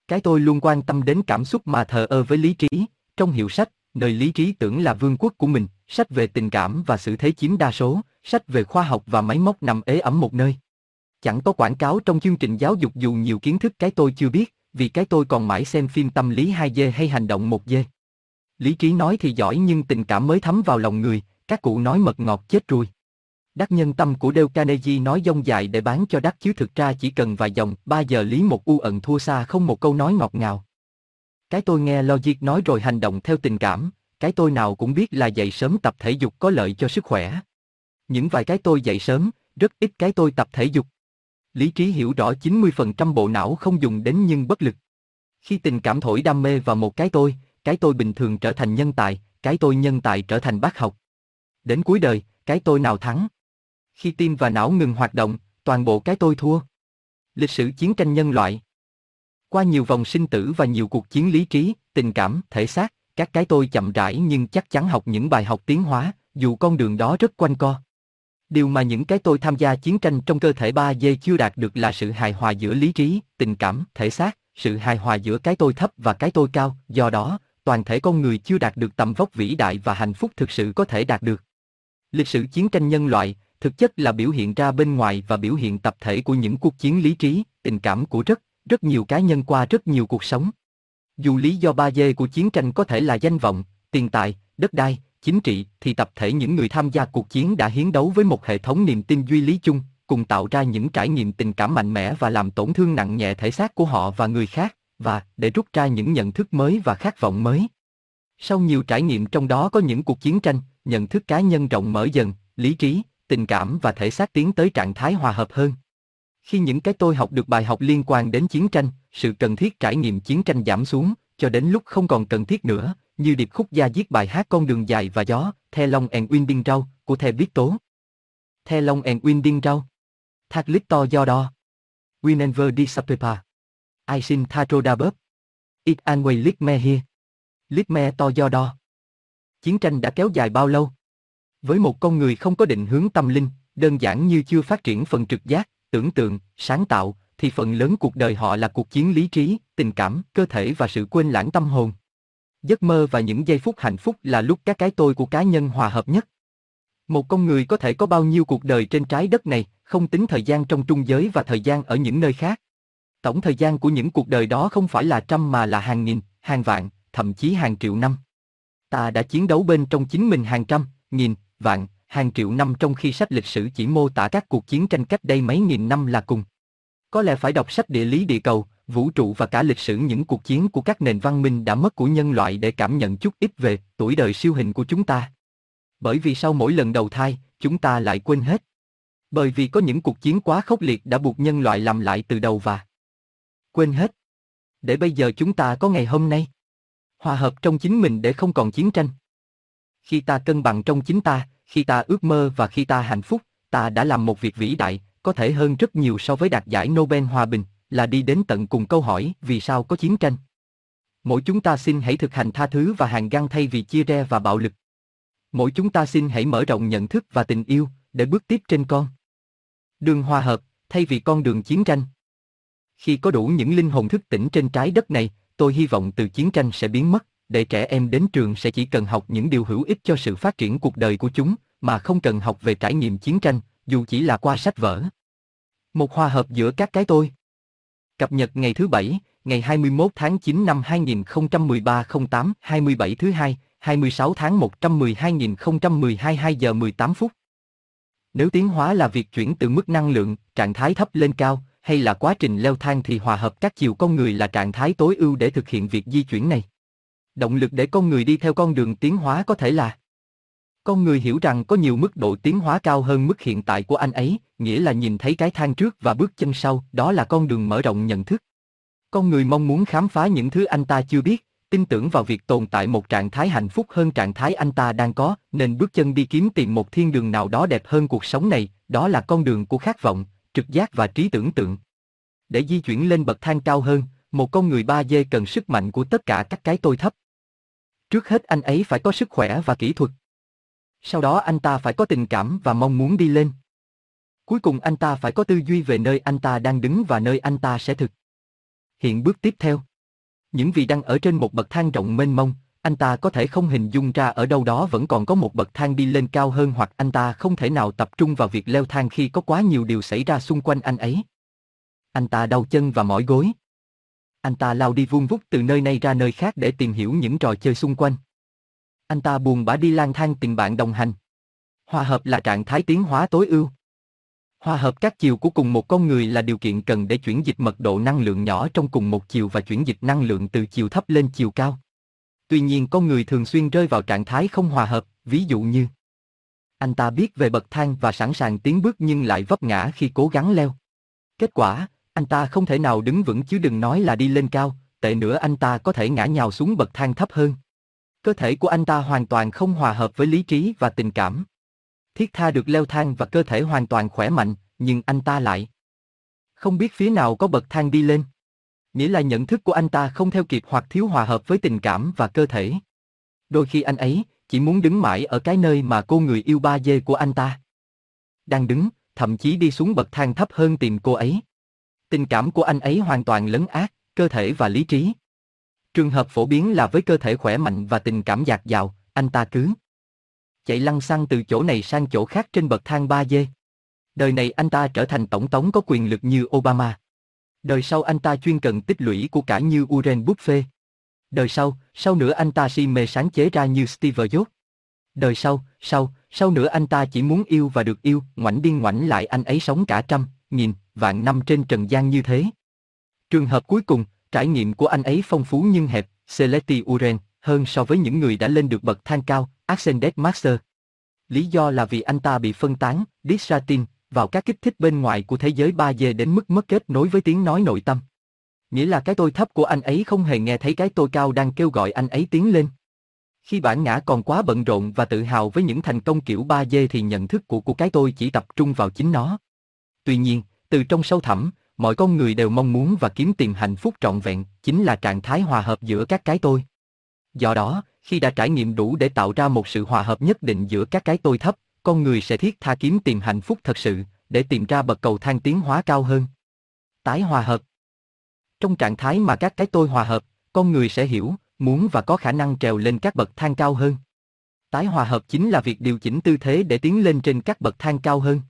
Cái tôi luôn quan tâm đến cảm xúc mà thờ ơ với lý trí, trong hiệu sách, nơi lý trí tưởng là vương quốc của mình, sách về tình cảm và sự thế chiếm đa số, sách về khoa học và máy móc nằm ế ẩm một nơi. Chẳng có quảng cáo trong chương trình giáo dục dù nhiều kiến thức cái tôi chưa biết, vì cái tôi còn mãi xem phim tâm lý 2D hay hành động 1D. Lý trí nói thì giỏi nhưng tình cảm mới thấm vào lòng người, các cụ nói mật ngọt chết ruồi. Đắc nhân tâm của Dale Carnegie nói dông dài để bán cho đắc chứ thực ra chỉ cần vài dòng, ba giờ lý một u ẩn thua xa không một câu nói ngọt ngào. Cái tôi nghe logic nói rồi hành động theo tình cảm, cái tôi nào cũng biết là dậy sớm tập thể dục có lợi cho sức khỏe. Những vài cái tôi dậy sớm, rất ít cái tôi tập thể dục. Lý trí hiểu rõ 90% bộ não không dùng đến nhưng bất lực. Khi tình cảm thổi đam mê vào một cái tôi, cái tôi bình thường trở thành nhân tài, cái tôi nhân tài trở thành bác học. Đến cuối đời, cái tôi nào thắng? Khi tim và não ngừng hoạt động, toàn bộ cái tôi thua. Lịch sử chiến tranh nhân loại Qua nhiều vòng sinh tử và nhiều cuộc chiến lý trí, tình cảm, thể xác, các cái tôi chậm rãi nhưng chắc chắn học những bài học tiến hóa, dù con đường đó rất quanh co. Điều mà những cái tôi tham gia chiến tranh trong cơ thể ba dê chưa đạt được là sự hài hòa giữa lý trí, tình cảm, thể xác, sự hài hòa giữa cái tôi thấp và cái tôi cao, do đó, toàn thể con người chưa đạt được tầm vóc vĩ đại và hạnh phúc thực sự có thể đạt được. Lịch sử chiến tranh nhân loại, thực chất là biểu hiện ra bên ngoài và biểu hiện tập thể của những cuộc chiến lý trí, tình cảm của rất, rất nhiều cá nhân qua rất nhiều cuộc sống. Dù lý do ba dê của chiến tranh có thể là danh vọng, tiền tài, đất đai, chính trị, thì tập thể những người tham gia cuộc chiến đã hiến đấu với một hệ thống niềm tin duy lý chung, cùng tạo ra những trải nghiệm tình cảm mạnh mẽ và làm tổn thương nặng nhẹ thể xác của họ và người khác, và để rút ra những nhận thức mới và khát vọng mới. Sau nhiều trải nghiệm trong đó có những cuộc chiến tranh, nhận thức cá nhân rộng mở dần, lý trí, tình cảm và thể xác tiến tới trạng thái hòa hợp hơn. Khi những cái tôi học được bài học liên quan đến chiến tranh, sự cần thiết trải nghiệm chiến tranh giảm xuống, cho đến lúc không còn cần thiết nữa, như điệp khúc gia viết bài hát con đường dài và gió, The Long and Winding Rau, của The Viết Tố. The Long and Winding Rau. Thác lít to do đo. We never disappear. I sin tha da bớp. It anway lit me here. Lit me to do đo. Chiến tranh đã kéo dài bao lâu? Với một con người không có định hướng tâm linh, đơn giản như chưa phát triển phần trực giác, tưởng tượng, sáng tạo, thì phần lớn cuộc đời họ là cuộc chiến lý trí, tình cảm, cơ thể và sự quên lãng tâm hồn. Giấc mơ và những giây phút hạnh phúc là lúc các cái tôi của cá nhân hòa hợp nhất. Một con người có thể có bao nhiêu cuộc đời trên trái đất này, không tính thời gian trong trung giới và thời gian ở những nơi khác. Tổng thời gian của những cuộc đời đó không phải là trăm mà là hàng nghìn, hàng vạn, thậm chí hàng triệu năm. Ta đã chiến đấu bên trong chính mình hàng trăm, nghìn, vạn, hàng triệu năm trong khi sách lịch sử chỉ mô tả các cuộc chiến tranh cách đây mấy nghìn năm là cùng. Có lẽ phải đọc sách địa lý địa cầu, vũ trụ và cả lịch sử những cuộc chiến của các nền văn minh đã mất của nhân loại để cảm nhận chút ít về tuổi đời siêu hình của chúng ta. Bởi vì sau mỗi lần đầu thai, chúng ta lại quên hết. Bởi vì có những cuộc chiến quá khốc liệt đã buộc nhân loại làm lại từ đầu và quên hết. Để bây giờ chúng ta có ngày hôm nay. Hòa hợp trong chính mình để không còn chiến tranh. Khi ta cân bằng trong chính ta, khi ta ước mơ và khi ta hạnh phúc, ta đã làm một việc vĩ đại, có thể hơn rất nhiều so với đạt giải Nobel Hòa Bình, là đi đến tận cùng câu hỏi vì sao có chiến tranh. Mỗi chúng ta xin hãy thực hành tha thứ và hàng găng thay vì chia rẽ và bạo lực. Mỗi chúng ta xin hãy mở rộng nhận thức và tình yêu, để bước tiếp trên con. Đường hòa hợp, thay vì con đường chiến tranh. Khi có đủ những linh hồn thức tỉnh trên trái đất này, tôi hy vọng từ chiến tranh sẽ biến mất, để trẻ em đến trường sẽ chỉ cần học những điều hữu ích cho sự phát triển cuộc đời của chúng, mà không cần học về trải nghiệm chiến tranh, dù chỉ là qua sách vở. Một hòa hợp giữa các cái tôi. Cập nhật ngày thứ Bảy, ngày 21 tháng 9 năm 2013 08 27 thứ hai, 26 tháng 112-2012 2 giờ 18 phút. Nếu tiến hóa là việc chuyển từ mức năng lượng, trạng thái thấp lên cao, hay là quá trình leo thang thì hòa hợp các chiều con người là trạng thái tối ưu để thực hiện việc di chuyển này. Động lực để con người đi theo con đường tiến hóa có thể là con người hiểu rằng có nhiều mức độ tiến hóa cao hơn mức hiện tại của anh ấy, nghĩa là nhìn thấy cái thang trước và bước chân sau, đó là con đường mở rộng nhận thức. Con người mong muốn khám phá những thứ anh ta chưa biết, tin tưởng vào việc tồn tại một trạng thái hạnh phúc hơn trạng thái anh ta đang có, nên bước chân đi kiếm tìm một thiên đường nào đó đẹp hơn cuộc sống này, đó là con đường của khát vọng, trực giác và trí tưởng tượng. Để di chuyển lên bậc thang cao hơn, một con người ba d cần sức mạnh của tất cả các cái tôi thấp. Trước hết anh ấy phải có sức khỏe và kỹ thuật. Sau đó anh ta phải có tình cảm và mong muốn đi lên. Cuối cùng anh ta phải có tư duy về nơi anh ta đang đứng và nơi anh ta sẽ thực. Hiện bước tiếp theo. Những vị đang ở trên một bậc thang rộng mênh mông, anh ta có thể không hình dung ra ở đâu đó vẫn còn có một bậc thang đi lên cao hơn hoặc anh ta không thể nào tập trung vào việc leo thang khi có quá nhiều điều xảy ra xung quanh anh ấy. Anh ta đau chân và mỏi gối. Anh ta lao đi vuông vút từ nơi này ra nơi khác để tìm hiểu những trò chơi xung quanh. Anh ta buồn bã đi lang thang tìm bạn đồng hành. Hòa hợp là trạng thái tiến hóa tối ưu. Hòa hợp các chiều của cùng một con người là điều kiện cần để chuyển dịch mật độ năng lượng nhỏ trong cùng một chiều và chuyển dịch năng lượng từ chiều thấp lên chiều cao. Tuy nhiên con người thường xuyên rơi vào trạng thái không hòa hợp, ví dụ như anh ta biết về bậc thang và sẵn sàng tiến bước nhưng lại vấp ngã khi cố gắng leo. Kết quả, anh ta không thể nào đứng vững chứ đừng nói là đi lên cao, tệ nữa anh ta có thể ngã nhào xuống bậc thang thấp hơn. Cơ thể của anh ta hoàn toàn không hòa hợp với lý trí và tình cảm. Thiết tha được leo thang và cơ thể hoàn toàn khỏe mạnh, nhưng anh ta lại không biết phía nào có bậc thang đi lên. Nghĩa là nhận thức của anh ta không theo kịp hoặc thiếu hòa hợp với tình cảm và cơ thể. Đôi khi anh ấy chỉ muốn đứng mãi ở cái nơi mà cô người yêu ba dê của anh ta. Đang đứng, thậm chí đi xuống bậc thang thấp hơn tìm cô ấy. Tình cảm của anh ấy hoàn toàn lấn át, cơ thể và lý trí. Trường hợp phổ biến là với cơ thể khỏe mạnh và tình cảm dạt dào, anh ta cứ chạy lăn xăng từ chỗ này sang chỗ khác trên bậc thang ba dê. Đời này anh ta trở thành tổng thống có quyền lực như Obama. Đời sau anh ta chuyên cần tích lũy của cả như Warren Buffett. Đời sau, sau nữa anh ta si mê sáng chế ra như Steve Jobs. Đời sau, sau, sau nữa anh ta chỉ muốn yêu và được yêu, ngoảnh điên ngoảnh lại anh ấy sống cả trăm, nghìn, vạn năm trên trần gian như thế. Trường hợp cuối cùng, trải nghiệm của anh ấy phong phú nhưng hẹp, Celesti Uren, hơn so với những người đã lên được bậc thang cao, Ascended Master. Lý do là vì anh ta bị phân tán, distracting, vào các kích thích bên ngoài của thế giới 3D đến mức mất kết nối với tiếng nói nội tâm. Nghĩa là cái tôi thấp của anh ấy không hề nghe thấy cái tôi cao đang kêu gọi anh ấy tiến lên. Khi bản ngã còn quá bận rộn và tự hào với những thành công kiểu 3D thì nhận thức của của cái tôi chỉ tập trung vào chính nó. Tuy nhiên, từ trong sâu thẳm, mọi con người đều mong muốn và kiếm tìm hạnh phúc trọn vẹn, chính là trạng thái hòa hợp giữa các cái tôi. Do đó, khi đã trải nghiệm đủ để tạo ra một sự hòa hợp nhất định giữa các cái tôi thấp, con người sẽ thiết tha kiếm tìm hạnh phúc thật sự, để tìm ra bậc cầu thang tiến hóa cao hơn. Tái hòa hợp Trong trạng thái mà các cái tôi hòa hợp, con người sẽ hiểu, muốn và có khả năng trèo lên các bậc thang cao hơn. Tái hòa hợp chính là việc điều chỉnh tư thế để tiến lên trên các bậc thang cao hơn.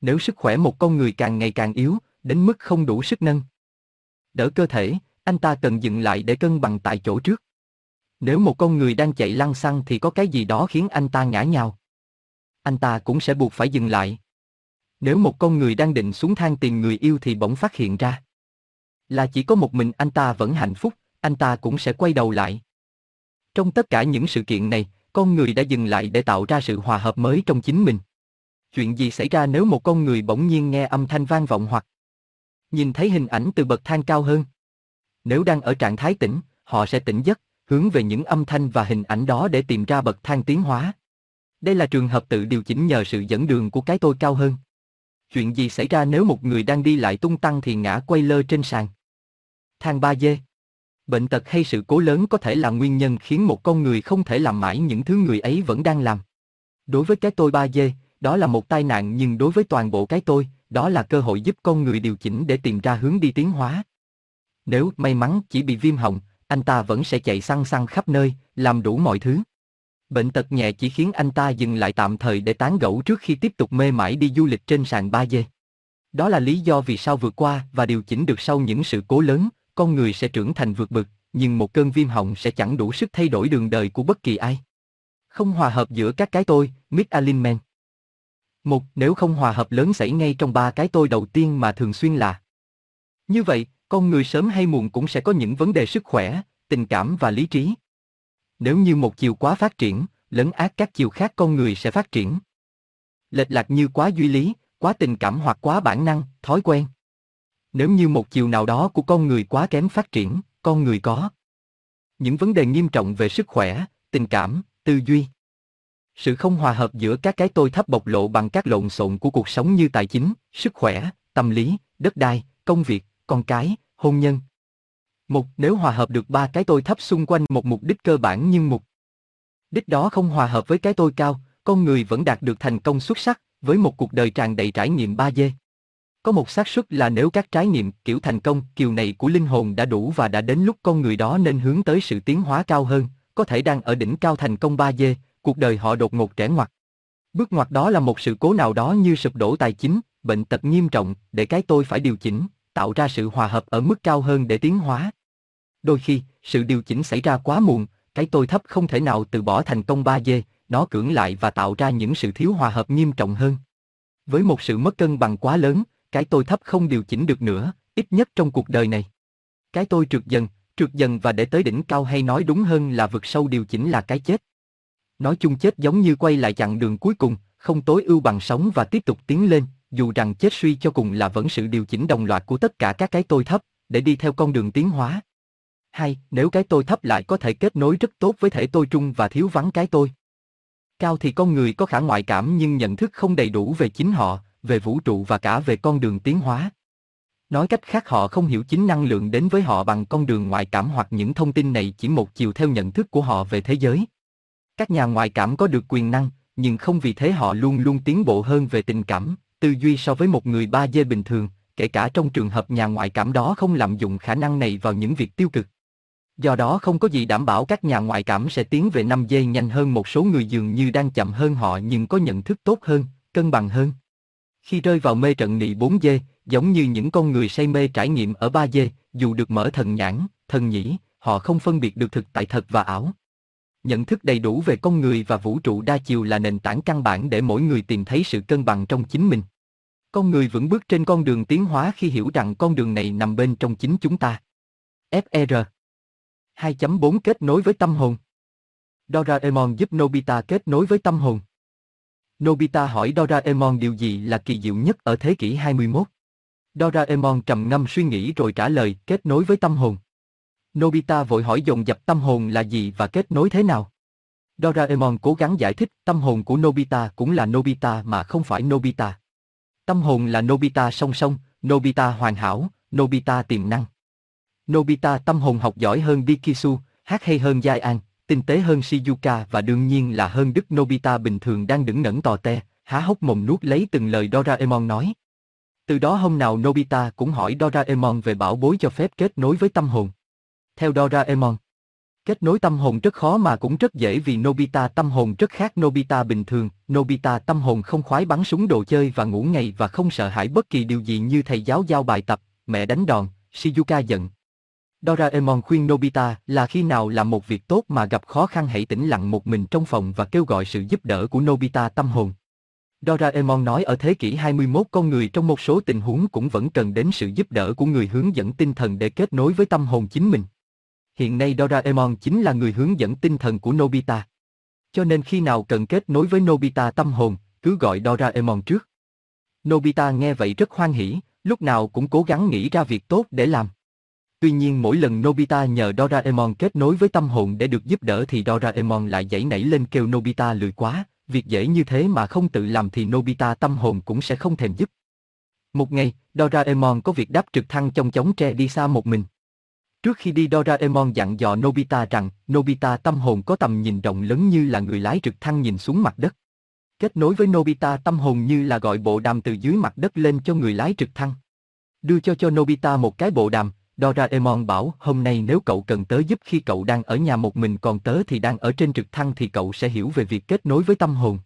Nếu sức khỏe một con người càng ngày càng yếu, đến mức không đủ sức nâng, đỡ cơ thể, anh ta cần dừng lại để cân bằng tại chỗ trước. Nếu một con người đang chạy lăng xăng thì có cái gì đó khiến anh ta ngã nhào anh ta cũng sẽ buộc phải dừng lại. Nếu một con người đang định xuống thang tìm người yêu thì bỗng phát hiện ra là chỉ có một mình anh ta vẫn hạnh phúc, anh ta cũng sẽ quay đầu lại. Trong tất cả những sự kiện này, con người đã dừng lại để tạo ra sự hòa hợp mới trong chính mình. Chuyện gì xảy ra nếu một con người bỗng nhiên nghe âm thanh vang vọng hoặc nhìn thấy hình ảnh từ bậc thang cao hơn? Nếu đang ở trạng thái tỉnh, họ sẽ tỉnh giấc, hướng về những âm thanh và hình ảnh đó để tìm ra bậc thang tiến hóa. Đây là trường hợp tự điều chỉnh nhờ sự dẫn đường của cái tôi cao hơn. Chuyện gì xảy ra nếu một người đang đi lại tung tăng thì ngã quay lơ trên sàn? Thang ba dê. Bệnh tật hay sự cố lớn có thể là nguyên nhân khiến một con người không thể làm mãi những thứ người ấy vẫn đang làm. Đối với cái tôi ba dê, đó là một tai nạn nhưng đối với toàn bộ cái tôi, đó là cơ hội giúp con người điều chỉnh để tìm ra hướng đi tiến hóa. Nếu may mắn chỉ bị viêm họng, anh ta vẫn sẽ chạy săn săn khắp nơi, làm đủ mọi thứ. Bệnh tật nhẹ chỉ khiến anh ta dừng lại tạm thời để tán gẫu trước khi tiếp tục mê mải đi du lịch trên sàn ba d. Đó là lý do vì sao vượt qua và điều chỉnh được sau những sự cố lớn, con người sẽ trưởng thành vượt bực, nhưng một cơn viêm họng sẽ chẳng đủ sức thay đổi đường đời của bất kỳ ai. Không hòa hợp giữa các cái tôi, Mick Alinman. Một, nếu không hòa hợp lớn xảy ngay trong ba cái tôi đầu tiên mà thường xuyên là. Như vậy, con người sớm hay muộn cũng sẽ có những vấn đề sức khỏe, tình cảm và lý trí. Nếu như một chiều quá phát triển, lấn át các chiều khác con người sẽ phát triển. Lệch lạc như quá duy lý, quá tình cảm hoặc quá bản năng, thói quen. Nếu như một chiều nào đó của con người quá kém phát triển, con người có những vấn đề nghiêm trọng về sức khỏe, tình cảm, tư duy. Sự không hòa hợp giữa các cái tôi thấp bộc lộ bằng các lộn xộn của cuộc sống như tài chính, sức khỏe, tâm lý, đất đai, công việc, con cái, hôn nhân, một, nếu hòa hợp được ba cái tôi thấp xung quanh một mục đích cơ bản nhưng mục đích đó không hòa hợp với cái tôi cao, con người vẫn đạt được thành công xuất sắc với một cuộc đời tràn đầy trải nghiệm 3D. Có một xác suất là nếu các trải nghiệm kiểu thành công kiểu này của linh hồn đã đủ và đã đến lúc con người đó nên hướng tới sự tiến hóa cao hơn, có thể đang ở đỉnh cao thành công 3D, cuộc đời họ đột ngột trẻ ngoặt. Bước ngoặt đó là một sự cố nào đó như sụp đổ tài chính, bệnh tật nghiêm trọng, để cái tôi phải điều chỉnh, tạo ra sự hòa hợp ở mức cao hơn để tiến hóa. Đôi khi, sự điều chỉnh xảy ra quá muộn, cái tôi thấp không thể nào từ bỏ thành công 3D, nó cưỡng lại và tạo ra những sự thiếu hòa hợp nghiêm trọng hơn. Với một sự mất cân bằng quá lớn, cái tôi thấp không điều chỉnh được nữa, ít nhất trong cuộc đời này. Cái tôi trượt dần, trượt dần và để tới đỉnh cao hay nói đúng hơn là vực sâu điều chỉnh là cái chết. Nói chung chết giống như quay lại chặng đường cuối cùng, không tối ưu bằng sống và tiếp tục tiến lên, dù rằng chết suy cho cùng là vẫn sự điều chỉnh đồng loạt của tất cả các cái tôi thấp, để đi theo con đường tiến hóa. Hai, nếu cái tôi thấp lại có thể kết nối rất tốt với thể tôi trung và thiếu vắng cái tôi. Cao thì con người có khả ngoại cảm nhưng nhận thức không đầy đủ về chính họ, về vũ trụ và cả về con đường tiến hóa. Nói cách khác họ không hiểu chính năng lượng đến với họ bằng con đường ngoại cảm hoặc những thông tin này chỉ một chiều theo nhận thức của họ về thế giới. Các nhà ngoại cảm có được quyền năng, nhưng không vì thế họ luôn luôn tiến bộ hơn về tình cảm, tư duy so với một người ba dê bình thường, kể cả trong trường hợp nhà ngoại cảm đó không lạm dụng khả năng này vào những việc tiêu cực. Do đó không có gì đảm bảo các nhà ngoại cảm sẽ tiến về 5 giây nhanh hơn một số người dường như đang chậm hơn họ nhưng có nhận thức tốt hơn, cân bằng hơn. Khi rơi vào mê trận nị 4 giây, giống như những con người say mê trải nghiệm ở 3 giây, dù được mở thần nhãn, thần nhĩ, họ không phân biệt được thực tại thật và ảo. Nhận thức đầy đủ về con người và vũ trụ đa chiều là nền tảng căn bản để mỗi người tìm thấy sự cân bằng trong chính mình. Con người vững bước trên con đường tiến hóa khi hiểu rằng con đường này nằm bên trong chính chúng ta. FR 2.4 kết nối với tâm hồn. Doraemon giúp Nobita kết nối với tâm hồn. Nobita hỏi Doraemon điều gì là kỳ diệu nhất ở thế kỷ 21. Doraemon trầm ngâm suy nghĩ rồi trả lời kết nối với tâm hồn. Nobita vội hỏi dồn dập tâm hồn là gì và kết nối thế nào. Doraemon cố gắng giải thích tâm hồn của Nobita cũng là Nobita mà không phải Nobita. Tâm hồn là Nobita song song, Nobita hoàn hảo, Nobita tiềm năng. Nobita tâm hồn học giỏi hơn Dikisu, hát hay hơn Giai An, tinh tế hơn Shizuka và đương nhiên là hơn Đức Nobita bình thường đang đứng ngẩn tò te, há hốc mồm nuốt lấy từng lời Doraemon nói. Từ đó hôm nào Nobita cũng hỏi Doraemon về bảo bối cho phép kết nối với tâm hồn. Theo Doraemon, kết nối tâm hồn rất khó mà cũng rất dễ vì Nobita tâm hồn rất khác Nobita bình thường, Nobita tâm hồn không khoái bắn súng đồ chơi và ngủ ngày và không sợ hãi bất kỳ điều gì như thầy giáo giao bài tập, mẹ đánh đòn, Shizuka giận. Doraemon khuyên Nobita là khi nào làm một việc tốt mà gặp khó khăn hãy tĩnh lặng một mình trong phòng và kêu gọi sự giúp đỡ của Nobita tâm hồn. Doraemon nói ở thế kỷ 21 con người trong một số tình huống cũng vẫn cần đến sự giúp đỡ của người hướng dẫn tinh thần để kết nối với tâm hồn chính mình. Hiện nay Doraemon chính là người hướng dẫn tinh thần của Nobita. Cho nên khi nào cần kết nối với Nobita tâm hồn, cứ gọi Doraemon trước. Nobita nghe vậy rất hoan hỉ, lúc nào cũng cố gắng nghĩ ra việc tốt để làm. Tuy nhiên mỗi lần Nobita nhờ Doraemon kết nối với tâm hồn để được giúp đỡ thì Doraemon lại dãy nảy lên kêu Nobita lười quá, việc dễ như thế mà không tự làm thì Nobita tâm hồn cũng sẽ không thèm giúp. Một ngày, Doraemon có việc đáp trực thăng trong chống tre đi xa một mình. Trước khi đi Doraemon dặn dò Nobita rằng Nobita tâm hồn có tầm nhìn rộng lớn như là người lái trực thăng nhìn xuống mặt đất. Kết nối với Nobita tâm hồn như là gọi bộ đàm từ dưới mặt đất lên cho người lái trực thăng. Đưa cho cho Nobita một cái bộ đàm, Doraemon bảo hôm nay nếu cậu cần tớ giúp khi cậu đang ở nhà một mình còn tớ thì đang ở trên trực thăng thì cậu sẽ hiểu về việc kết nối với tâm hồn.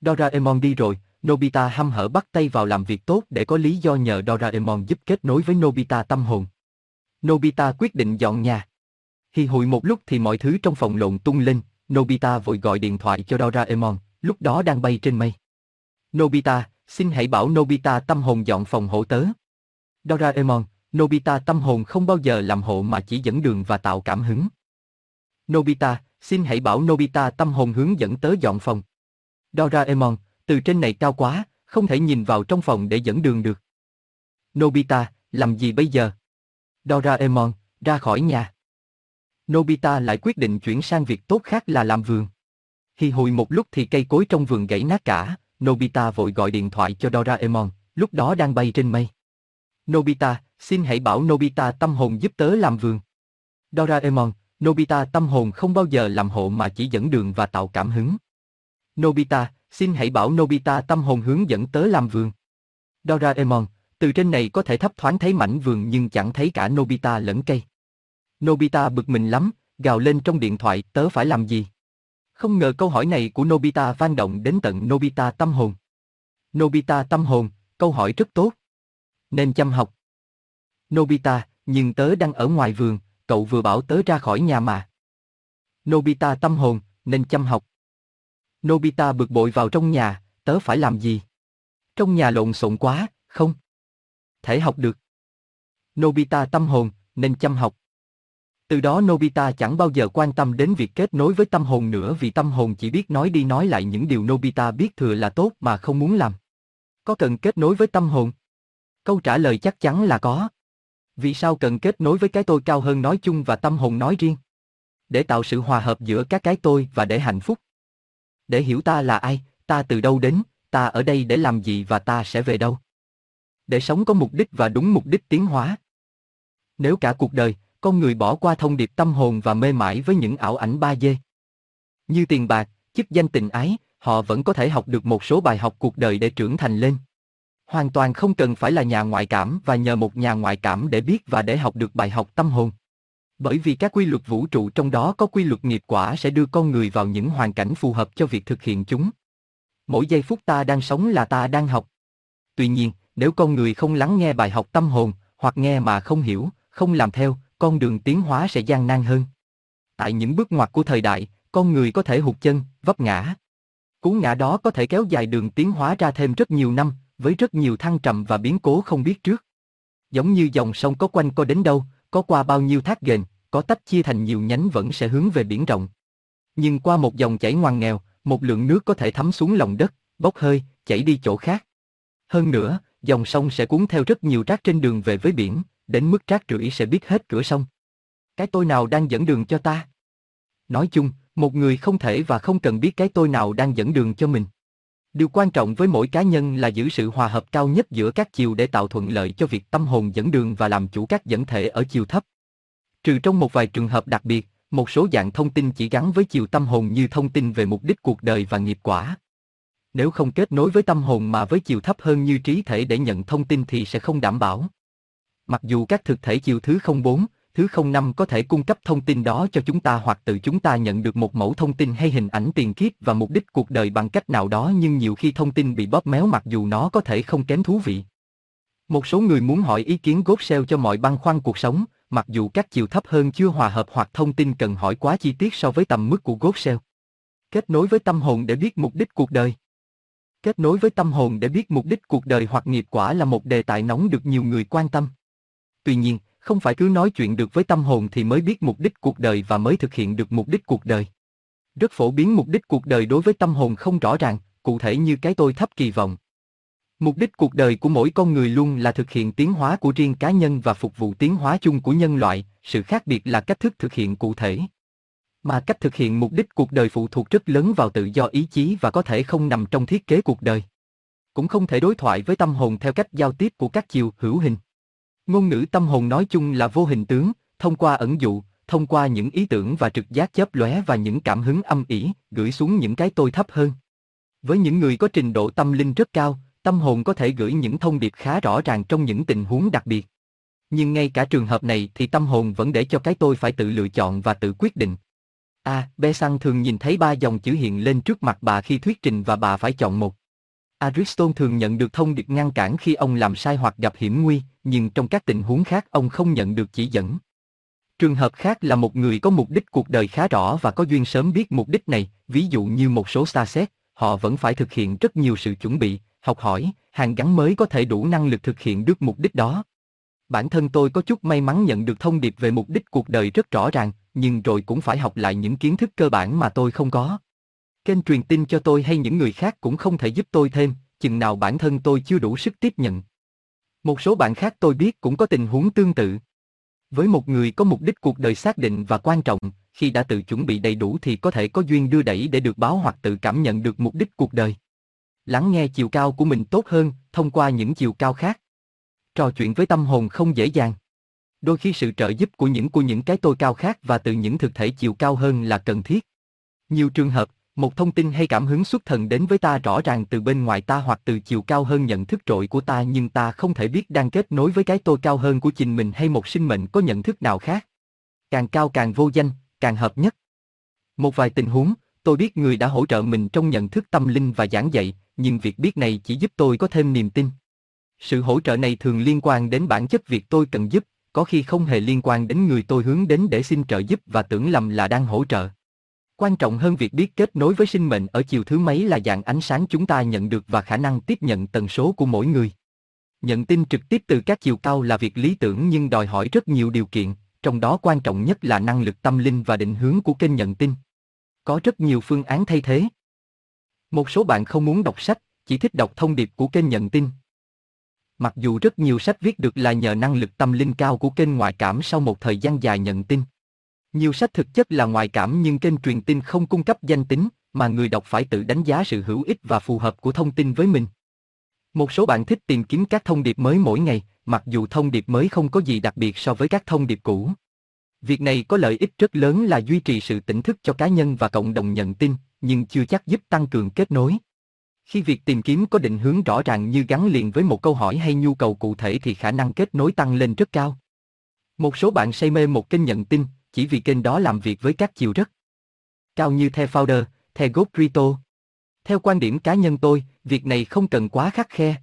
Doraemon đi rồi, Nobita hăm hở bắt tay vào làm việc tốt để có lý do nhờ Doraemon giúp kết nối với Nobita tâm hồn. Nobita quyết định dọn nhà. Hi hụi một lúc thì mọi thứ trong phòng lộn tung lên, Nobita vội gọi điện thoại cho Doraemon, lúc đó đang bay trên mây. Nobita, xin hãy bảo Nobita tâm hồn dọn phòng hộ tớ. Doraemon, Nobita tâm hồn không bao giờ làm hộ mà chỉ dẫn đường và tạo cảm hứng. Nobita, xin hãy bảo Nobita tâm hồn hướng dẫn tớ dọn phòng. Doraemon, từ trên này cao quá, không thể nhìn vào trong phòng để dẫn đường được. Nobita, làm gì bây giờ? Doraemon, ra khỏi nhà. Nobita lại quyết định chuyển sang việc tốt khác là làm vườn. Hi hồi một lúc thì cây cối trong vườn gãy nát cả, Nobita vội gọi điện thoại cho Doraemon, lúc đó đang bay trên mây. Nobita, xin hãy bảo Nobita tâm hồn giúp tớ làm vườn. Doraemon, Nobita tâm hồn không bao giờ làm hộ mà chỉ dẫn đường và tạo cảm hứng. Nobita, xin hãy bảo Nobita tâm hồn hướng dẫn tớ làm vườn. Doraemon, từ trên này có thể thấp thoáng thấy mảnh vườn nhưng chẳng thấy cả Nobita lẫn cây. Nobita bực mình lắm, gào lên trong điện thoại tớ phải làm gì? Không ngờ câu hỏi này của Nobita vang động đến tận Nobita tâm hồn. Nobita tâm hồn, câu hỏi rất tốt. Nên chăm học. Nobita, nhưng tớ đang ở ngoài vườn, cậu vừa bảo tớ ra khỏi nhà mà. Nobita tâm hồn, nên chăm học. Nobita bực bội vào trong nhà, tớ phải làm gì? Trong nhà lộn xộn quá, không? Thể học được. Nobita tâm hồn, nên chăm học. Từ đó Nobita chẳng bao giờ quan tâm đến việc kết nối với tâm hồn nữa vì tâm hồn chỉ biết nói đi nói lại những điều Nobita biết thừa là tốt mà không muốn làm. Có cần kết nối với tâm hồn? Câu trả lời chắc chắn là có. Vì sao cần kết nối với cái tôi cao hơn nói chung và tâm hồn nói riêng? Để tạo sự hòa hợp giữa các cái tôi và để hạnh phúc. Để hiểu ta là ai, ta từ đâu đến, ta ở đây để làm gì và ta sẽ về đâu. Để sống có mục đích và đúng mục đích tiến hóa. Nếu cả cuộc đời, con người bỏ qua thông điệp tâm hồn và mê mải với những ảo ảnh 3D. Như tiền bạc, chức danh tình ái, họ vẫn có thể học được một số bài học cuộc đời để trưởng thành lên. Hoàn toàn không cần phải là nhà ngoại cảm và nhờ một nhà ngoại cảm để biết và để học được bài học tâm hồn. Bởi vì các quy luật vũ trụ trong đó có quy luật nghiệp quả sẽ đưa con người vào những hoàn cảnh phù hợp cho việc thực hiện chúng. Mỗi giây phút ta đang sống là ta đang học. Tuy nhiên, nếu con người không lắng nghe bài học tâm hồn, hoặc nghe mà không hiểu, không làm theo, con đường tiến hóa sẽ gian nan hơn. Tại những bước ngoặt của thời đại, con người có thể hụt chân, vấp ngã. Cú ngã đó có thể kéo dài đường tiến hóa ra thêm rất nhiều năm, với rất nhiều thăng trầm và biến cố không biết trước. Giống như dòng sông có quanh co đến đâu, có qua bao nhiêu thác ghềnh, có tách chia thành nhiều nhánh vẫn sẽ hướng về biển rộng. Nhưng qua một dòng chảy ngoằn nghèo, một lượng nước có thể thấm xuống lòng đất, bốc hơi, chảy đi chỗ khác. Hơn nữa, dòng sông sẽ cuốn theo rất nhiều rác trên đường về với biển, đến mức rác rưởi sẽ biết hết cửa sông. Cái tôi nào đang dẫn đường cho ta? Nói chung, một người không thể và không cần biết cái tôi nào đang dẫn đường cho mình. Điều quan trọng với mỗi cá nhân là giữ sự hòa hợp cao nhất giữa các chiều để tạo thuận lợi cho việc tâm hồn dẫn đường và làm chủ các dẫn thể ở chiều thấp. Trừ trong một vài trường hợp đặc biệt, một số dạng thông tin chỉ gắn với chiều tâm hồn như thông tin về mục đích cuộc đời và nghiệp quả. Nếu không kết nối với tâm hồn mà với chiều thấp hơn như trí thể để nhận thông tin thì sẽ không đảm bảo. Mặc dù các thực thể chiều thứ 04, thứ 05 có thể cung cấp thông tin đó cho chúng ta hoặc tự chúng ta nhận được một mẫu thông tin hay hình ảnh tiền kiếp và mục đích cuộc đời bằng cách nào đó nhưng nhiều khi thông tin bị bóp méo mặc dù nó có thể không kém thú vị. Một số người muốn hỏi ý kiến gốt sale cho mọi băn khoăn cuộc sống, mặc dù các chiều thấp hơn chưa hòa hợp hoặc thông tin cần hỏi quá chi tiết so với tầm mức của gốt sale. Kết nối với tâm hồn để biết mục đích cuộc đời. Kết nối với tâm hồn để biết mục đích cuộc đời hoặc nghiệp quả là một đề tài nóng được nhiều người quan tâm. Tuy nhiên, không phải cứ nói chuyện được với tâm hồn thì mới biết mục đích cuộc đời và mới thực hiện được mục đích cuộc đời. Rất phổ biến mục đích cuộc đời đối với tâm hồn không rõ ràng, cụ thể như cái tôi thấp kỳ vọng. Mục đích cuộc đời của mỗi con người luôn là thực hiện tiến hóa của riêng cá nhân và phục vụ tiến hóa chung của nhân loại, sự khác biệt là cách thức thực hiện cụ thể. Mà cách thực hiện mục đích cuộc đời phụ thuộc rất lớn vào tự do ý chí và có thể không nằm trong thiết kế cuộc đời. Cũng không thể đối thoại với tâm hồn theo cách giao tiếp của các chiều hữu hình. Ngôn ngữ tâm hồn nói chung là vô hình tướng, thông qua ẩn dụ, thông qua những ý tưởng và trực giác chớp lóe và những cảm hứng âm ỉ, gửi xuống những cái tôi thấp hơn. Với những người có trình độ tâm linh rất cao, tâm hồn có thể gửi những thông điệp khá rõ ràng trong những tình huống đặc biệt. Nhưng ngay cả trường hợp này thì tâm hồn vẫn để cho cái tôi phải tự lựa chọn và tự quyết định. A, à, Bé Sang thường nhìn thấy ba dòng chữ hiện lên trước mặt bà khi thuyết trình và bà phải chọn một. Ariston thường nhận được thông điệp ngăn cản khi ông làm sai hoặc gặp hiểm nguy, nhưng trong các tình huống khác ông không nhận được chỉ dẫn. Trường hợp khác là một người có mục đích cuộc đời khá rõ và có duyên sớm biết mục đích này, ví dụ như một số xa xét, họ vẫn phải thực hiện rất nhiều sự chuẩn bị, học hỏi, hàng gắn mới có thể đủ năng lực thực hiện được mục đích đó. Bản thân tôi có chút may mắn nhận được thông điệp về mục đích cuộc đời rất rõ ràng, nhưng rồi cũng phải học lại những kiến thức cơ bản mà tôi không có. Kênh truyền tin cho tôi hay những người khác cũng không thể giúp tôi thêm, chừng nào bản thân tôi chưa đủ sức tiếp nhận. Một số bạn khác tôi biết cũng có tình huống tương tự. Với một người có mục đích cuộc đời xác định và quan trọng, khi đã tự chuẩn bị đầy đủ thì có thể có duyên đưa đẩy để được báo hoặc tự cảm nhận được mục đích cuộc đời. Lắng nghe chiều cao của mình tốt hơn, thông qua những chiều cao khác. Trò chuyện với tâm hồn không dễ dàng. Đôi khi sự trợ giúp của những của những cái tôi cao khác và từ những thực thể chiều cao hơn là cần thiết. Nhiều trường hợp, một thông tin hay cảm hứng xuất thần đến với ta rõ ràng từ bên ngoài ta hoặc từ chiều cao hơn nhận thức trội của ta nhưng ta không thể biết đang kết nối với cái tôi cao hơn của chính mình hay một sinh mệnh có nhận thức nào khác. Càng cao càng vô danh, càng hợp nhất. Một vài tình huống, tôi biết người đã hỗ trợ mình trong nhận thức tâm linh và giảng dạy, nhưng việc biết này chỉ giúp tôi có thêm niềm tin. Sự hỗ trợ này thường liên quan đến bản chất việc tôi cần giúp, có khi không hề liên quan đến người tôi hướng đến để xin trợ giúp và tưởng lầm là đang hỗ trợ. Quan trọng hơn việc biết kết nối với sinh mệnh ở chiều thứ mấy là dạng ánh sáng chúng ta nhận được và khả năng tiếp nhận tần số của mỗi người. Nhận tin trực tiếp từ các chiều cao là việc lý tưởng nhưng đòi hỏi rất nhiều điều kiện, trong đó quan trọng nhất là năng lực tâm linh và định hướng của kênh nhận tin. Có rất nhiều phương án thay thế. Một số bạn không muốn đọc sách, chỉ thích đọc thông điệp của kênh nhận tin. Mặc dù rất nhiều sách viết được là nhờ năng lực tâm linh cao của kênh ngoại cảm sau một thời gian dài nhận tin. Nhiều sách thực chất là ngoại cảm nhưng kênh truyền tin không cung cấp danh tính, mà người đọc phải tự đánh giá sự hữu ích và phù hợp của thông tin với mình. Một số bạn thích tìm kiếm các thông điệp mới mỗi ngày, mặc dù thông điệp mới không có gì đặc biệt so với các thông điệp cũ. Việc này có lợi ích rất lớn là duy trì sự tỉnh thức cho cá nhân và cộng đồng nhận tin, nhưng chưa chắc giúp tăng cường kết nối. Khi việc tìm kiếm có định hướng rõ ràng như gắn liền với một câu hỏi hay nhu cầu cụ thể thì khả năng kết nối tăng lên rất cao. Một số bạn say mê một kênh nhận tin, chỉ vì kênh đó làm việc với các chiều rất cao như The Founder, The crypto. Theo quan điểm cá nhân tôi, việc này không cần quá khắc khe.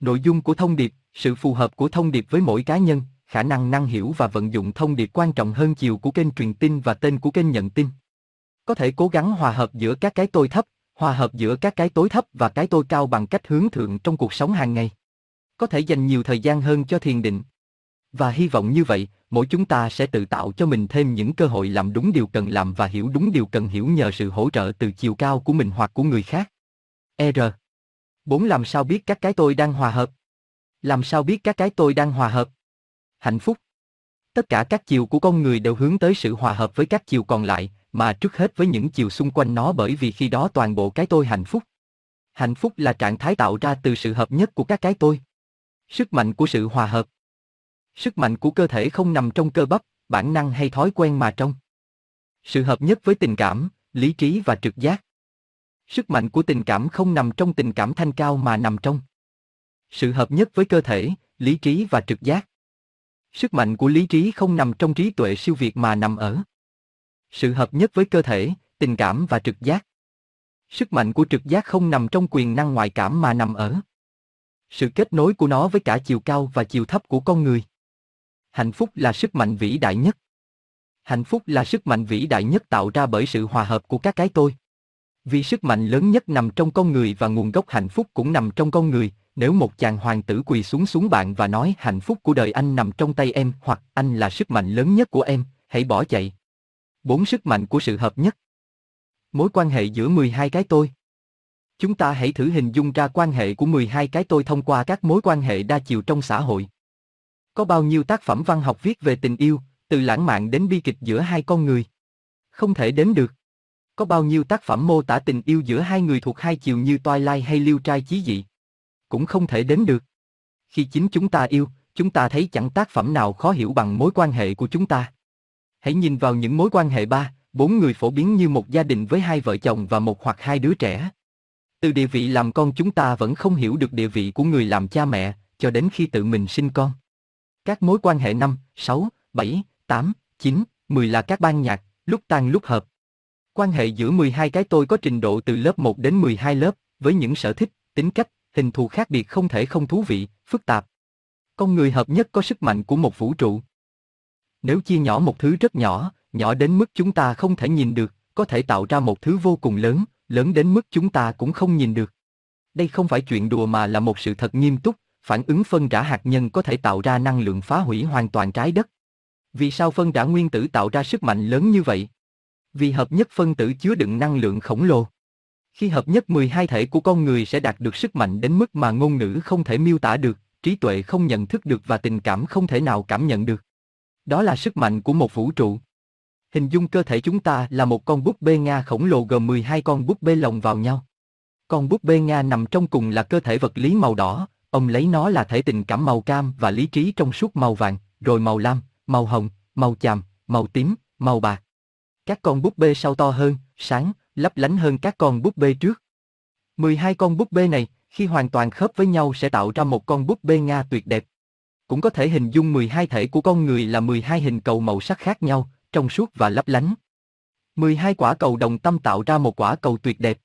Nội dung của thông điệp, sự phù hợp của thông điệp với mỗi cá nhân, khả năng năng hiểu và vận dụng thông điệp quan trọng hơn chiều của kênh truyền tin và tên của kênh nhận tin. Có thể cố gắng hòa hợp giữa các cái tôi thấp, hòa hợp giữa các cái tối thấp và cái tôi cao bằng cách hướng thượng trong cuộc sống hàng ngày. Có thể dành nhiều thời gian hơn cho thiền định. Và hy vọng như vậy, mỗi chúng ta sẽ tự tạo cho mình thêm những cơ hội làm đúng điều cần làm và hiểu đúng điều cần hiểu nhờ sự hỗ trợ từ chiều cao của mình hoặc của người khác. R. 4. Làm sao biết các cái tôi đang hòa hợp? Làm sao biết các cái tôi đang hòa hợp? Hạnh phúc. Tất cả các chiều của con người đều hướng tới sự hòa hợp với các chiều còn lại, mà trước hết với những chiều xung quanh nó bởi vì khi đó toàn bộ cái tôi hạnh phúc. Hạnh phúc là trạng thái tạo ra từ sự hợp nhất của các cái tôi. Sức mạnh của sự hòa hợp. Sức mạnh của cơ thể không nằm trong cơ bắp, bản năng hay thói quen mà trong. Sự hợp nhất với tình cảm, lý trí và trực giác. Sức mạnh của tình cảm không nằm trong tình cảm thanh cao mà nằm trong. Sự hợp nhất với cơ thể, lý trí và trực giác. Sức mạnh của lý trí không nằm trong trí tuệ siêu việt mà nằm ở sự hợp nhất với cơ thể, tình cảm và trực giác. Sức mạnh của trực giác không nằm trong quyền năng ngoại cảm mà nằm ở sự kết nối của nó với cả chiều cao và chiều thấp của con người. Hạnh phúc là sức mạnh vĩ đại nhất. Hạnh phúc là sức mạnh vĩ đại nhất tạo ra bởi sự hòa hợp của các cái tôi. Vì sức mạnh lớn nhất nằm trong con người và nguồn gốc hạnh phúc cũng nằm trong con người, nếu một chàng hoàng tử quỳ xuống xuống bạn và nói hạnh phúc của đời anh nằm trong tay em hoặc anh là sức mạnh lớn nhất của em, hãy bỏ chạy. Bốn sức mạnh của sự hợp nhất. Mối quan hệ giữa 12 cái tôi. Chúng ta hãy thử hình dung ra quan hệ của 12 cái tôi thông qua các mối quan hệ đa chiều trong xã hội. Có bao nhiêu tác phẩm văn học viết về tình yêu, từ lãng mạn đến bi kịch giữa hai con người? Không thể đếm được. Có bao nhiêu tác phẩm mô tả tình yêu giữa hai người thuộc hai chiều như Twilight hay Liêu trai chí dị? Cũng không thể đếm được. Khi chính chúng ta yêu, chúng ta thấy chẳng tác phẩm nào khó hiểu bằng mối quan hệ của chúng ta. Hãy nhìn vào những mối quan hệ ba, bốn người phổ biến như một gia đình với hai vợ chồng và một hoặc hai đứa trẻ. Từ địa vị làm con chúng ta vẫn không hiểu được địa vị của người làm cha mẹ, cho đến khi tự mình sinh con. Các mối quan hệ 5, 6, 7, 8, 9, 10 là các ban nhạc, lúc tan lúc hợp. Quan hệ giữa 12 cái tôi có trình độ từ lớp 1 đến 12 lớp, với những sở thích, tính cách, hình thù khác biệt không thể không thú vị, phức tạp. Con người hợp nhất có sức mạnh của một vũ trụ. Nếu chia nhỏ một thứ rất nhỏ, nhỏ đến mức chúng ta không thể nhìn được, có thể tạo ra một thứ vô cùng lớn, lớn đến mức chúng ta cũng không nhìn được. Đây không phải chuyện đùa mà là một sự thật nghiêm túc, phản ứng phân rã hạt nhân có thể tạo ra năng lượng phá hủy hoàn toàn trái đất. Vì sao phân rã nguyên tử tạo ra sức mạnh lớn như vậy? Vì hợp nhất phân tử chứa đựng năng lượng khổng lồ. Khi hợp nhất 12 thể của con người sẽ đạt được sức mạnh đến mức mà ngôn ngữ không thể miêu tả được, trí tuệ không nhận thức được và tình cảm không thể nào cảm nhận được. Đó là sức mạnh của một vũ trụ. Hình dung cơ thể chúng ta là một con búp bê Nga khổng lồ gồm 12 con búp bê lồng vào nhau. Con búp bê Nga nằm trong cùng là cơ thể vật lý màu đỏ, ông lấy nó là thể tình cảm màu cam và lý trí trong suốt màu vàng, rồi màu lam, màu hồng, màu chàm, màu tím, màu bạc. Các con búp bê sau to hơn, sáng, lấp lánh hơn các con búp bê trước. 12 con búp bê này, khi hoàn toàn khớp với nhau sẽ tạo ra một con búp bê Nga tuyệt đẹp. Cũng có thể hình dung 12 thể của con người là 12 hình cầu màu sắc khác nhau, trong suốt và lấp lánh. 12 quả cầu đồng tâm tạo ra một quả cầu tuyệt đẹp.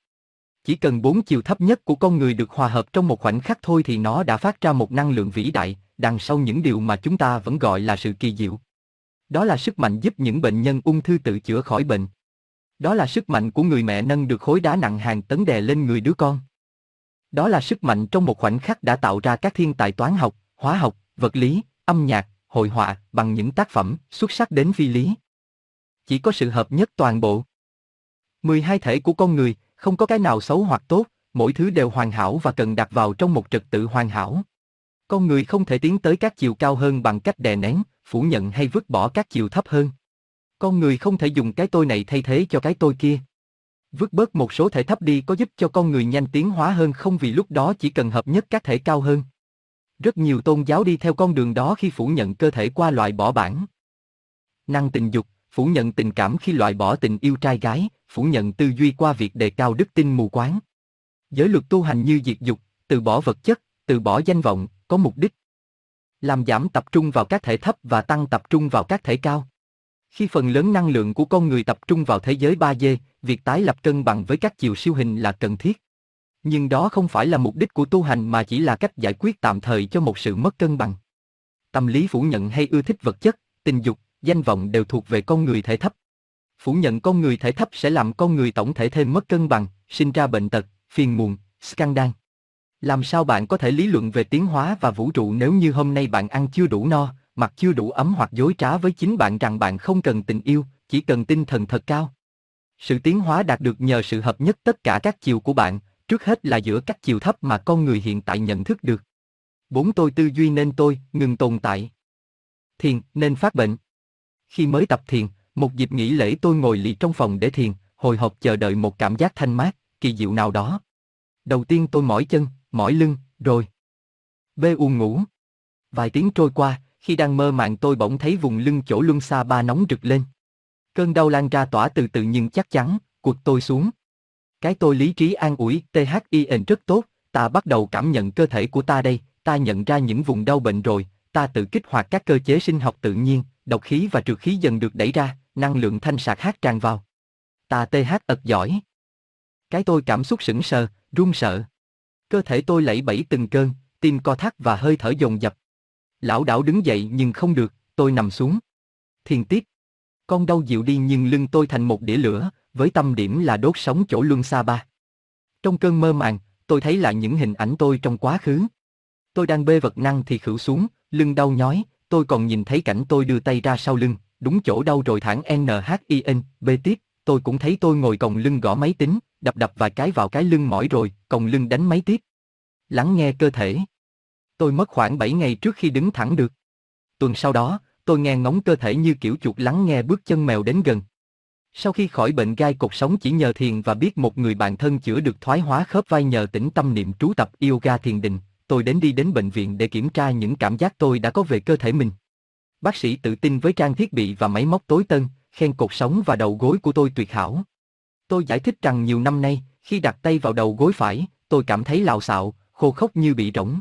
Chỉ cần bốn chiều thấp nhất của con người được hòa hợp trong một khoảnh khắc thôi thì nó đã phát ra một năng lượng vĩ đại, đằng sau những điều mà chúng ta vẫn gọi là sự kỳ diệu. Đó là sức mạnh giúp những bệnh nhân ung thư tự chữa khỏi bệnh. Đó là sức mạnh của người mẹ nâng được khối đá nặng hàng tấn đè lên người đứa con. Đó là sức mạnh trong một khoảnh khắc đã tạo ra các thiên tài toán học, hóa học, vật lý, âm nhạc, hội họa bằng những tác phẩm xuất sắc đến phi lý. Chỉ có sự hợp nhất toàn bộ. 12 thể của con người, không có cái nào xấu hoặc tốt, mỗi thứ đều hoàn hảo và cần đặt vào trong một trật tự hoàn hảo. Con người không thể tiến tới các chiều cao hơn bằng cách đè nén, phủ nhận hay vứt bỏ các chiều thấp hơn. Con người không thể dùng cái tôi này thay thế cho cái tôi kia. Vứt bớt một số thể thấp đi có giúp cho con người nhanh tiến hóa hơn không vì lúc đó chỉ cần hợp nhất các thể cao hơn. Rất nhiều tôn giáo đi theo con đường đó khi phủ nhận cơ thể qua loại bỏ bản. Năng tình dục, phủ nhận tình cảm khi loại bỏ tình yêu trai gái, phủ nhận tư duy qua việc đề cao đức tin mù quáng. Giới luật tu hành như diệt dục, từ bỏ vật chất, từ bỏ danh vọng, có mục đích. Làm giảm tập trung vào các thể thấp và tăng tập trung vào các thể cao. Khi phần lớn năng lượng của con người tập trung vào thế giới 3D, việc tái lập cân bằng với các chiều siêu hình là cần thiết. Nhưng đó không phải là mục đích của tu hành mà chỉ là cách giải quyết tạm thời cho một sự mất cân bằng. Tâm lý phủ nhận hay ưa thích vật chất, tình dục, danh vọng đều thuộc về con người thể thấp. Phủ nhận con người thể thấp sẽ làm con người tổng thể thêm mất cân bằng, sinh ra bệnh tật, phiền muộn, scandal. Làm sao bạn có thể lý luận về tiến hóa và vũ trụ nếu như hôm nay bạn ăn chưa đủ no, mặc chưa đủ ấm hoặc dối trá với chính bạn rằng bạn không cần tình yêu, chỉ cần tinh thần thật cao. Sự tiến hóa đạt được nhờ sự hợp nhất tất cả các chiều của bạn, trước hết là giữa các chiều thấp mà con người hiện tại nhận thức được. Bốn tôi tư duy nên tôi, ngừng tồn tại. Thiền, nên phát bệnh. Khi mới tập thiền, một dịp nghỉ lễ tôi ngồi lì trong phòng để thiền, hồi hộp chờ đợi một cảm giác thanh mát, kỳ diệu nào đó. Đầu tiên tôi mỏi chân, mỏi lưng, rồi. Bê u ngủ. Vài tiếng trôi qua, khi đang mơ màng tôi bỗng thấy vùng lưng chỗ luân xa ba nóng rực lên. Cơn đau lan ra tỏa từ từ nhưng chắc chắn, cuộc tôi xuống. Cái tôi lý trí an ủi, THIN rất tốt, ta bắt đầu cảm nhận cơ thể của ta đây, ta nhận ra những vùng đau bệnh rồi, ta tự kích hoạt các cơ chế sinh học tự nhiên, độc khí và trượt khí dần được đẩy ra, năng lượng thanh sạc hát tràn vào. Ta TH ật giỏi. Cái tôi cảm xúc sững sờ, run sợ. Cơ thể tôi lẫy bẫy từng cơn, tim co thắt và hơi thở dồn dập. Lão đảo đứng dậy nhưng không được, tôi nằm xuống. Thiền tiếp. Con đau dịu đi nhưng lưng tôi thành một đĩa lửa, với tâm điểm là đốt sống chỗ luân xa ba. Trong cơn mơ màng, tôi thấy lại những hình ảnh tôi trong quá khứ. Tôi đang bê vật năng thì khửu xuống, lưng đau nhói, tôi còn nhìn thấy cảnh tôi đưa tay ra sau lưng, đúng chỗ đau rồi thẳng NHIN, B tiếp, tôi cũng thấy tôi ngồi còng lưng gõ máy tính, đập đập vài cái vào cái lưng mỏi rồi, còng lưng đánh máy tiếp. Lắng nghe cơ thể. Tôi mất khoảng 7 ngày trước khi đứng thẳng được. Tuần sau đó, tôi nghe ngóng cơ thể như kiểu chuột lắng nghe bước chân mèo đến gần. Sau khi khỏi bệnh gai cột sống chỉ nhờ thiền và biết một người bạn thân chữa được thoái hóa khớp vai nhờ tĩnh tâm niệm trú tập yoga thiền định, tôi đến đi đến bệnh viện để kiểm tra những cảm giác tôi đã có về cơ thể mình. Bác sĩ tự tin với trang thiết bị và máy móc tối tân, khen cột sống và đầu gối của tôi tuyệt hảo. Tôi giải thích rằng nhiều năm nay, khi đặt tay vào đầu gối phải, tôi cảm thấy lào xạo, khô khốc như bị rỗng.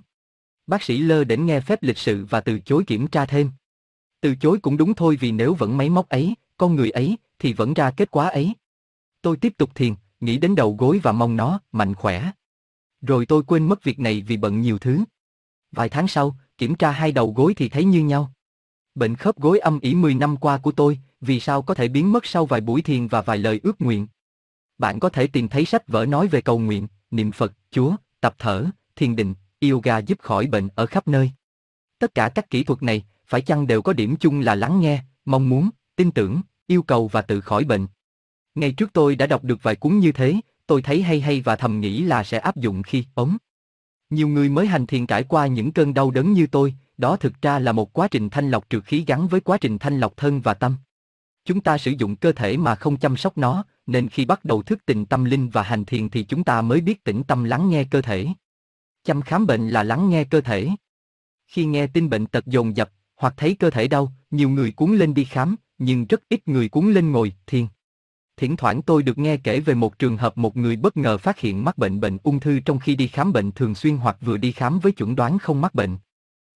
Bác sĩ lơ đến nghe phép lịch sự và từ chối kiểm tra thêm. Từ chối cũng đúng thôi vì nếu vẫn máy móc ấy, con người ấy, thì vẫn ra kết quả ấy. Tôi tiếp tục thiền, nghĩ đến đầu gối và mong nó mạnh khỏe. Rồi tôi quên mất việc này vì bận nhiều thứ. Vài tháng sau, kiểm tra hai đầu gối thì thấy như nhau. Bệnh khớp gối âm ỉ 10 năm qua của tôi, vì sao có thể biến mất sau vài buổi thiền và vài lời ước nguyện. Bạn có thể tìm thấy sách vở nói về cầu nguyện, niệm Phật, Chúa, tập thở, thiền định, yoga giúp khỏi bệnh ở khắp nơi. Tất cả các kỹ thuật này, phải chăng đều có điểm chung là lắng nghe, mong muốn, tin tưởng, yêu cầu và tự khỏi bệnh. Ngày trước tôi đã đọc được vài cuốn như thế, tôi thấy hay hay và thầm nghĩ là sẽ áp dụng khi ốm. Nhiều người mới hành thiền trải qua những cơn đau đớn như tôi, đó thực ra là một quá trình thanh lọc trượt khí gắn với quá trình thanh lọc thân và tâm. Chúng ta sử dụng cơ thể mà không chăm sóc nó, nên khi bắt đầu thức tỉnh tâm linh và hành thiền thì chúng ta mới biết tĩnh tâm lắng nghe cơ thể. Chăm khám bệnh là lắng nghe cơ thể. Khi nghe tin bệnh tật dồn dập, hoặc thấy cơ thể đau, nhiều người cuốn lên đi khám, nhưng rất ít người cuốn lên ngồi thiền. Thỉnh thoảng tôi được nghe kể về một trường hợp một người bất ngờ phát hiện mắc bệnh bệnh ung thư trong khi đi khám bệnh thường xuyên hoặc vừa đi khám với chuẩn đoán không mắc bệnh.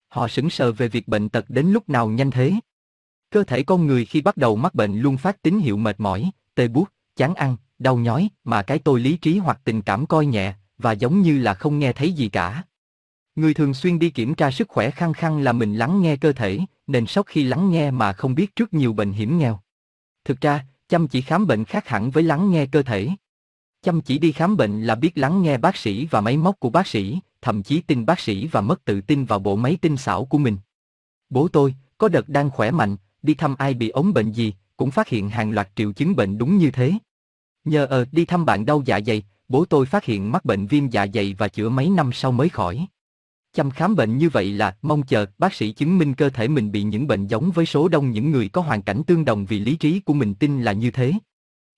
Họ sững sờ về việc bệnh tật đến lúc nào nhanh thế. Cơ thể con người khi bắt đầu mắc bệnh luôn phát tín hiệu mệt mỏi, tê buốt, chán ăn, đau nhói, mà cái tôi lý trí hoặc tình cảm coi nhẹ, và giống như là không nghe thấy gì cả. Người thường xuyên đi kiểm tra sức khỏe khăng khăng là mình lắng nghe cơ thể, nên sốc khi lắng nghe mà không biết trước nhiều bệnh hiểm nghèo. Thực ra, chăm chỉ khám bệnh khác hẳn với lắng nghe cơ thể. Chăm chỉ đi khám bệnh là biết lắng nghe bác sĩ và máy móc của bác sĩ, thậm chí tin bác sĩ và mất tự tin vào bộ máy tinh xảo của mình. Bố tôi, có đợt đang khỏe mạnh, đi thăm ai bị ốm bệnh gì, cũng phát hiện hàng loạt triệu chứng bệnh đúng như thế. Nhờ ờ đi thăm bạn đau dạ dày, bố tôi phát hiện mắc bệnh viêm dạ dày và chữa mấy năm sau mới khỏi. Chăm khám bệnh như vậy là mong chờ bác sĩ chứng minh cơ thể mình bị những bệnh giống với số đông những người có hoàn cảnh tương đồng vì lý trí của mình tin là như thế.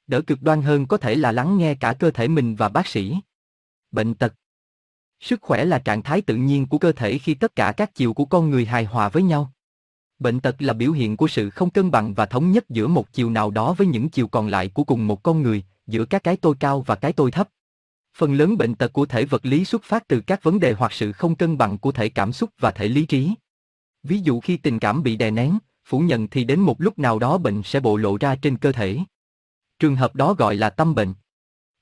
Đỡ cực đoan hơn có thể là lắng nghe cả cơ thể mình và bác sĩ. Bệnh tật Sức khỏe là trạng thái tự nhiên của cơ thể khi tất cả các chiều của con người hài hòa với nhau. Bệnh tật là biểu hiện của sự không cân bằng và thống nhất giữa một chiều nào đó với những chiều còn lại của cùng một con người, giữa các cái tôi cao và cái tôi thấp. Phần lớn bệnh tật của thể vật lý xuất phát từ các vấn đề hoặc sự không cân bằng của thể cảm xúc và thể lý trí. Ví dụ khi tình cảm bị đè nén, phủ nhận thì đến một lúc nào đó bệnh sẽ bộ lộ ra trên cơ thể. Trường hợp đó gọi là tâm bệnh.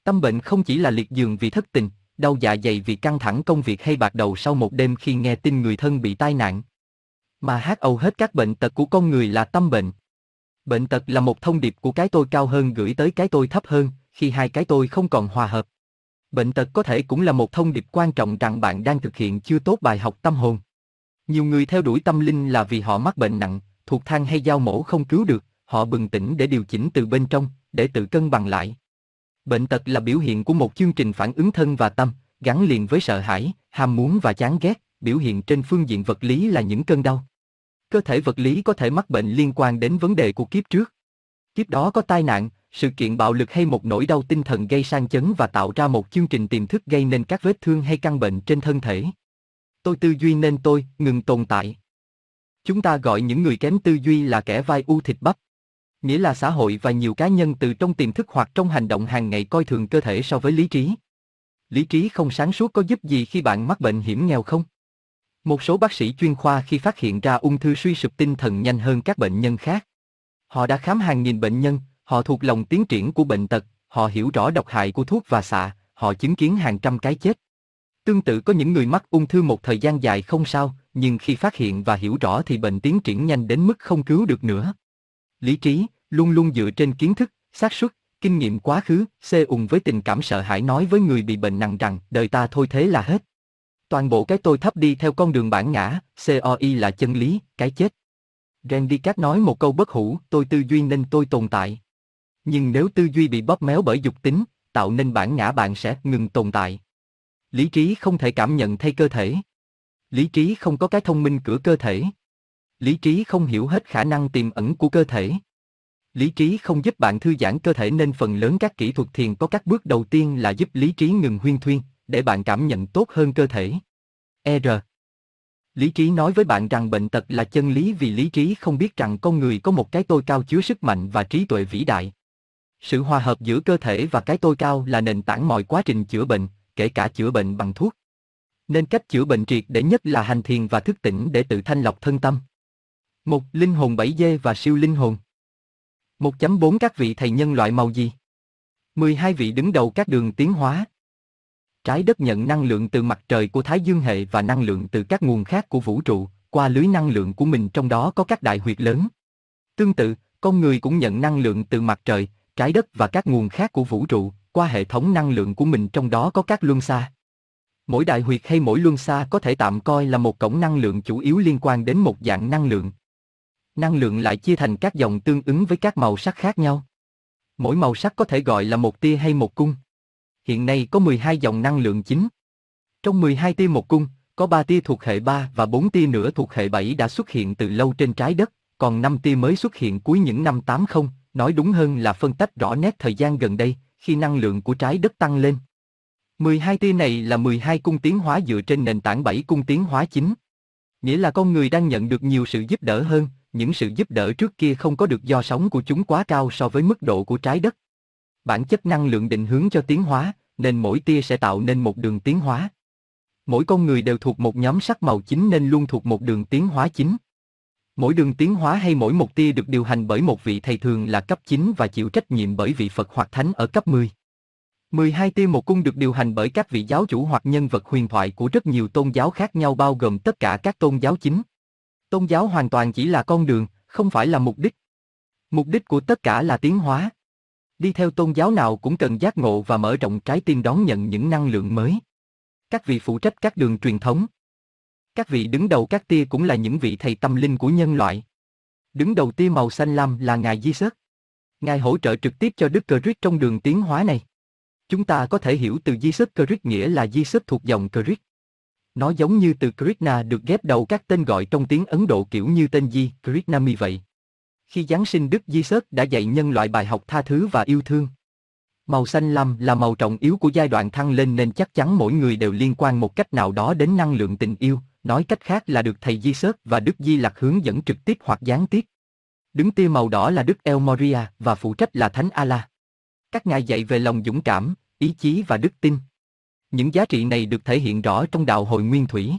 Tâm bệnh không chỉ là liệt giường vì thất tình, đau dạ dày vì căng thẳng công việc hay bạc đầu sau một đêm khi nghe tin người thân bị tai nạn. Mà hát âu hết các bệnh tật của con người là tâm bệnh. Bệnh tật là một thông điệp của cái tôi cao hơn gửi tới cái tôi thấp hơn, khi hai cái tôi không còn hòa hợp. Bệnh tật có thể cũng là một thông điệp quan trọng rằng bạn đang thực hiện chưa tốt bài học tâm hồn. Nhiều người theo đuổi tâm linh là vì họ mắc bệnh nặng, thuộc thang hay dao mổ không cứu được, họ bừng tỉnh để điều chỉnh từ bên trong, để tự cân bằng lại. Bệnh tật là biểu hiện của một chương trình phản ứng thân và tâm, gắn liền với sợ hãi, ham muốn và chán ghét, biểu hiện trên phương diện vật lý là những cơn đau. Cơ thể vật lý có thể mắc bệnh liên quan đến vấn đề của kiếp trước. Kiếp đó có tai nạn, sự kiện bạo lực hay một nỗi đau tinh thần gây sang chấn và tạo ra một chương trình tiềm thức gây nên các vết thương hay căn bệnh trên thân thể. Tôi tư duy nên tôi ngừng tồn tại. Chúng ta gọi những người kém tư duy là kẻ vai u thịt bắp. Nghĩa là xã hội và nhiều cá nhân từ trong tiềm thức hoặc trong hành động hàng ngày coi thường cơ thể so với lý trí. Lý trí không sáng suốt có giúp gì khi bạn mắc bệnh hiểm nghèo không? Một số bác sĩ chuyên khoa khi phát hiện ra ung thư suy sụp tinh thần nhanh hơn các bệnh nhân khác. Họ đã khám hàng nghìn bệnh nhân, họ thuộc lòng tiến triển của bệnh tật, họ hiểu rõ độc hại của thuốc và xạ, họ chứng kiến hàng trăm cái chết. Tương tự có những người mắc ung thư một thời gian dài không sao, nhưng khi phát hiện và hiểu rõ thì bệnh tiến triển nhanh đến mức không cứu được nữa. Lý trí, luôn luôn dựa trên kiến thức, xác suất, kinh nghiệm quá khứ, xê ùng với tình cảm sợ hãi nói với người bị bệnh nặng rằng đời ta thôi thế là hết. Toàn bộ cái tôi thấp đi theo con đường bản ngã, COI là chân lý, cái chết. Randy Cát nói một câu bất hủ, tôi tư duy nên tôi tồn tại. Nhưng nếu tư duy bị bóp méo bởi dục tính, tạo nên bản ngã bạn sẽ ngừng tồn tại. Lý trí không thể cảm nhận thay cơ thể. Lý trí không có cái thông minh cửa cơ thể. Lý trí không hiểu hết khả năng tiềm ẩn của cơ thể. Lý trí không giúp bạn thư giãn cơ thể nên phần lớn các kỹ thuật thiền có các bước đầu tiên là giúp lý trí ngừng huyên thuyên, để bạn cảm nhận tốt hơn cơ thể. R. Lý trí nói với bạn rằng bệnh tật là chân lý vì lý trí không biết rằng con người có một cái tôi cao chứa sức mạnh và trí tuệ vĩ đại. Sự hòa hợp giữa cơ thể và cái tôi cao là nền tảng mọi quá trình chữa bệnh, kể cả chữa bệnh bằng thuốc. Nên cách chữa bệnh triệt để nhất là hành thiền và thức tỉnh để tự thanh lọc thân tâm. Một Linh hồn 7D và siêu linh hồn 1.4 Các vị thầy nhân loại màu gì? 12 vị đứng đầu các đường tiến hóa. Trái đất nhận năng lượng từ mặt trời của Thái Dương hệ và năng lượng từ các nguồn khác của vũ trụ, qua lưới năng lượng của mình trong đó có các đại huyệt lớn. Tương tự, con người cũng nhận năng lượng từ mặt trời, trái đất và các nguồn khác của vũ trụ, qua hệ thống năng lượng của mình trong đó có các luân xa. Mỗi đại huyệt hay mỗi luân xa có thể tạm coi là một cổng năng lượng chủ yếu liên quan đến một dạng năng lượng. Năng lượng lại chia thành các dòng tương ứng với các màu sắc khác nhau. Mỗi màu sắc có thể gọi là một tia hay một cung. Hiện nay có 12 dòng năng lượng chính. Trong 12 tia một cung, có 3 tia thuộc hệ 3 và 4 tia nữa thuộc hệ 7 đã xuất hiện từ lâu trên trái đất, còn 5 tia mới xuất hiện cuối những năm 80, nói đúng hơn là phân tách rõ nét thời gian gần đây, khi năng lượng của trái đất tăng lên. 12 tia này là 12 cung tiến hóa dựa trên nền tảng 7 cung tiến hóa chính. Nghĩa là con người đang nhận được nhiều sự giúp đỡ hơn, những sự giúp đỡ trước kia không có được do sóng của chúng quá cao so với mức độ của trái đất. Bản chất năng lượng định hướng cho tiến hóa, nên mỗi tia sẽ tạo nên một đường tiến hóa. Mỗi con người đều thuộc một nhóm sắc màu chính nên luôn thuộc một đường tiến hóa chính. Mỗi đường tiến hóa hay mỗi một tia được điều hành bởi một vị thầy thường là cấp 9 và chịu trách nhiệm bởi vị Phật hoặc Thánh ở cấp 10. 12 tia một cung được điều hành bởi các vị giáo chủ hoặc nhân vật huyền thoại của rất nhiều tôn giáo khác nhau bao gồm tất cả các tôn giáo chính. Tôn giáo hoàn toàn chỉ là con đường, không phải là mục đích. Mục đích của tất cả là tiến hóa. Đi theo tôn giáo nào cũng cần giác ngộ và mở rộng trái tim đón nhận những năng lượng mới. Các vị phụ trách các đường truyền thống. Các vị đứng đầu các tia cũng là những vị thầy tâm linh của nhân loại. Đứng đầu tia màu xanh lam là Ngài Di Sớt. Ngài hỗ trợ trực tiếp cho Đức Christ trong đường tiến hóa này. Chúng ta có thể hiểu từ Di Sớt Christ nghĩa là Di Sớt thuộc dòng Christ. Nó giống như từ Krishna được ghép đầu các tên gọi trong tiếng Ấn Độ kiểu như tên Di, Krishnami vậy. Khi Giáng sinh Đức Di Sớt đã dạy nhân loại bài học tha thứ và yêu thương. Màu xanh lam là màu trọng yếu của giai đoạn thăng lên nên chắc chắn mỗi người đều liên quan một cách nào đó đến năng lượng tình yêu, nói cách khác là được thầy Di Sớt và Đức Di Lặc hướng dẫn trực tiếp hoặc gián tiếp. Đứng tia màu đỏ là Đức El Moria và phụ trách là Thánh Ala. Các ngài dạy về lòng dũng cảm, ý chí và đức tin. Những giá trị này được thể hiện rõ trong đạo hội nguyên thủy.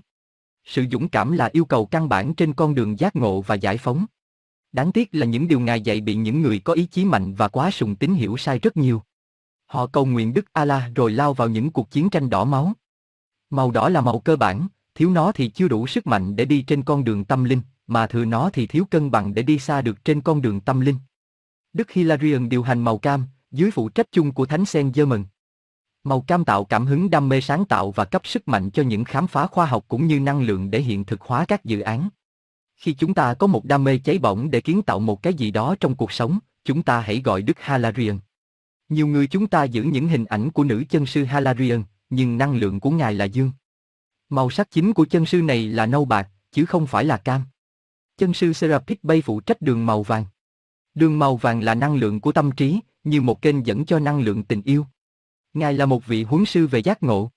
Sự dũng cảm là yêu cầu căn bản trên con đường giác ngộ và giải phóng. Đáng tiếc là những điều ngài dạy bị những người có ý chí mạnh và quá sùng tín hiểu sai rất nhiều. Họ cầu nguyện Đức ala rồi lao vào những cuộc chiến tranh đỏ máu. Màu đỏ là màu cơ bản, thiếu nó thì chưa đủ sức mạnh để đi trên con đường tâm linh, mà thừa nó thì thiếu cân bằng để đi xa được trên con đường tâm linh. Đức Hilarion điều hành màu cam, dưới phụ trách chung của Thánh Sen mừng. Màu cam tạo cảm hứng đam mê sáng tạo và cấp sức mạnh cho những khám phá khoa học cũng như năng lượng để hiện thực hóa các dự án. Khi chúng ta có một đam mê cháy bỏng để kiến tạo một cái gì đó trong cuộc sống, chúng ta hãy gọi Đức Hilarion. Nhiều người chúng ta giữ những hình ảnh của nữ chân sư Hilarion, nhưng năng lượng của ngài là dương. Màu sắc chính của chân sư này là nâu bạc, chứ không phải là cam. Chân sư Serapis Bay phụ trách đường màu vàng. Đường màu vàng là năng lượng của tâm trí, như một kênh dẫn cho năng lượng tình yêu. Ngài là một vị huấn sư về giác ngộ.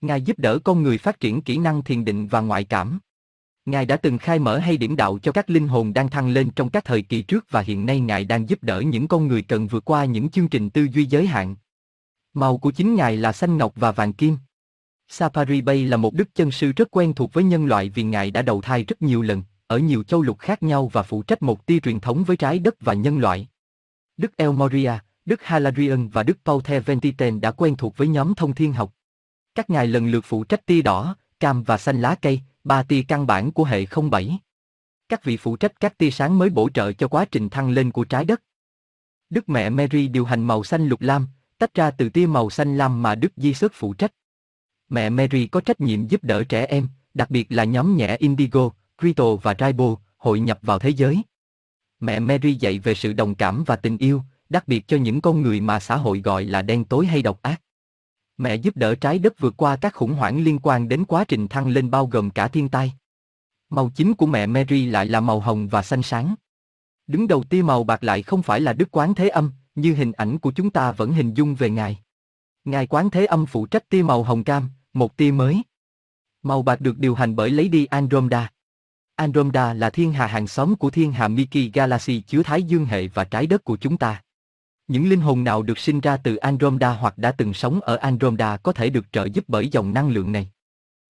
Ngài giúp đỡ con người phát triển kỹ năng thiền định và ngoại cảm. Ngài đã từng khai mở hay điểm đạo cho các linh hồn đang thăng lên trong các thời kỳ trước và hiện nay Ngài đang giúp đỡ những con người cần vượt qua những chương trình tư duy giới hạn. Màu của chính Ngài là xanh ngọc và vàng kim. Sapari Bay là một đức chân sư rất quen thuộc với nhân loại vì Ngài đã đầu thai rất nhiều lần, ở nhiều châu lục khác nhau và phụ trách một tia truyền thống với trái đất và nhân loại. Đức El Moria, Đức Haladrian và Đức Paul Ventiten đã quen thuộc với nhóm thông thiên học. Các ngài lần lượt phụ trách tia đỏ, cam và xanh lá cây, ba tia căn bản của hệ 07. Các vị phụ trách các tia sáng mới bổ trợ cho quá trình thăng lên của trái đất. Đức mẹ Mary điều hành màu xanh lục lam, tách ra từ tia màu xanh lam mà Đức Di Sức phụ trách. Mẹ Mary có trách nhiệm giúp đỡ trẻ em, đặc biệt là nhóm nhẹ Indigo, Crypto và Tribal hội nhập vào thế giới. Mẹ Mary dạy về sự đồng cảm và tình yêu, đặc biệt cho những con người mà xã hội gọi là đen tối hay độc ác. Mẹ giúp đỡ trái đất vượt qua các khủng hoảng liên quan đến quá trình thăng lên bao gồm cả thiên tai. Màu chính của mẹ Mary lại là màu hồng và xanh sáng. Đứng đầu tia màu bạc lại không phải là Đức Quán Thế Âm, như hình ảnh của chúng ta vẫn hình dung về Ngài. Ngài Quán Thế Âm phụ trách tia màu hồng cam, một tia mới. Màu bạc được điều hành bởi Lady Andromeda. Andromeda là thiên hà hàng xóm của thiên hà Milky Galaxy chứa Thái Dương hệ và trái đất của chúng ta. Những linh hồn nào được sinh ra từ Andromeda hoặc đã từng sống ở Andromeda có thể được trợ giúp bởi dòng năng lượng này.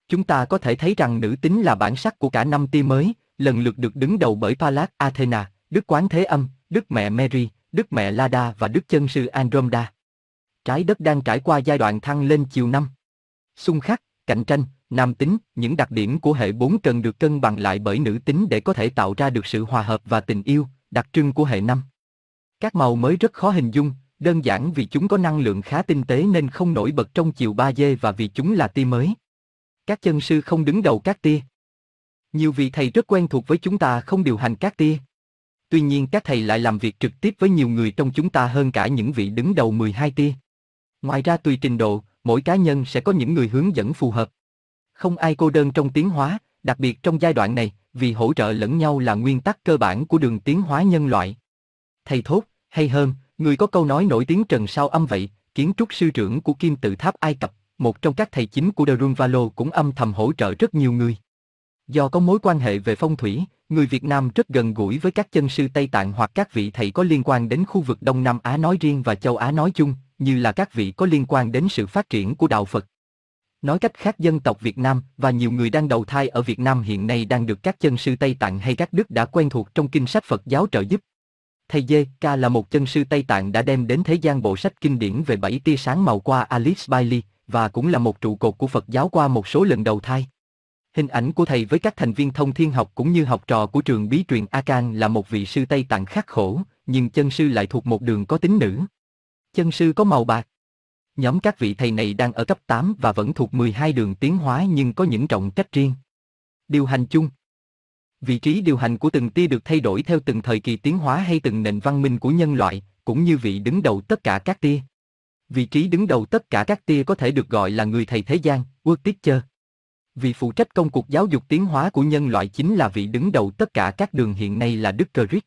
Chúng ta có thể thấy rằng nữ tính là bản sắc của cả năm tia mới, lần lượt được đứng đầu bởi Pallas Athena, Đức Quán Thế Âm, Đức Mẹ Mary, Đức Mẹ Lada và Đức Chân Sư Andromeda. Trái đất đang trải qua giai đoạn thăng lên chiều năm. Xung khắc, cạnh tranh, nam tính, những đặc điểm của hệ 4 cần được cân bằng lại bởi nữ tính để có thể tạo ra được sự hòa hợp và tình yêu, đặc trưng của hệ 5. Các màu mới rất khó hình dung, đơn giản vì chúng có năng lượng khá tinh tế nên không nổi bật trong chiều 3D và vì chúng là tia mới. Các chân sư không đứng đầu các tia. Nhiều vị thầy rất quen thuộc với chúng ta không điều hành các tia. Tuy nhiên các thầy lại làm việc trực tiếp với nhiều người trong chúng ta hơn cả những vị đứng đầu 12 tia. Ngoài ra tùy trình độ, mỗi cá nhân sẽ có những người hướng dẫn phù hợp. Không ai cô đơn trong tiến hóa, đặc biệt trong giai đoạn này, vì hỗ trợ lẫn nhau là nguyên tắc cơ bản của đường tiến hóa nhân loại. Thầy thốt, hay hơn, người có câu nói nổi tiếng trần sao âm vậy, kiến trúc sư trưởng của kim tự tháp Ai Cập, một trong các thầy chính của Derunvalo cũng âm thầm hỗ trợ rất nhiều người. Do có mối quan hệ về phong thủy, người Việt Nam rất gần gũi với các chân sư Tây Tạng hoặc các vị thầy có liên quan đến khu vực Đông Nam Á nói riêng và châu Á nói chung, như là các vị có liên quan đến sự phát triển của đạo Phật. Nói cách khác dân tộc Việt Nam và nhiều người đang đầu thai ở Việt Nam hiện nay đang được các chân sư Tây Tạng hay các đức đã quen thuộc trong kinh sách Phật giáo trợ giúp. Thầy Dê Ca là một chân sư Tây Tạng đã đem đến thế gian bộ sách kinh điển về bảy tia sáng màu qua Alice Bailey và cũng là một trụ cột của Phật giáo qua một số lần đầu thai. Hình ảnh của thầy với các thành viên thông thiên học cũng như học trò của trường bí truyền Akan là một vị sư Tây Tạng khắc khổ, nhưng chân sư lại thuộc một đường có tính nữ. Chân sư có màu bạc. Nhóm các vị thầy này đang ở cấp 8 và vẫn thuộc 12 đường tiến hóa nhưng có những trọng trách riêng. Điều hành chung Vị trí điều hành của từng tia được thay đổi theo từng thời kỳ tiến hóa hay từng nền văn minh của nhân loại, cũng như vị đứng đầu tất cả các tia. Vị trí đứng đầu tất cả các tia có thể được gọi là người thầy thế gian, World Teacher. Vị phụ trách công cuộc giáo dục tiến hóa của nhân loại chính là vị đứng đầu tất cả các đường hiện nay là Đức Cơ Rít.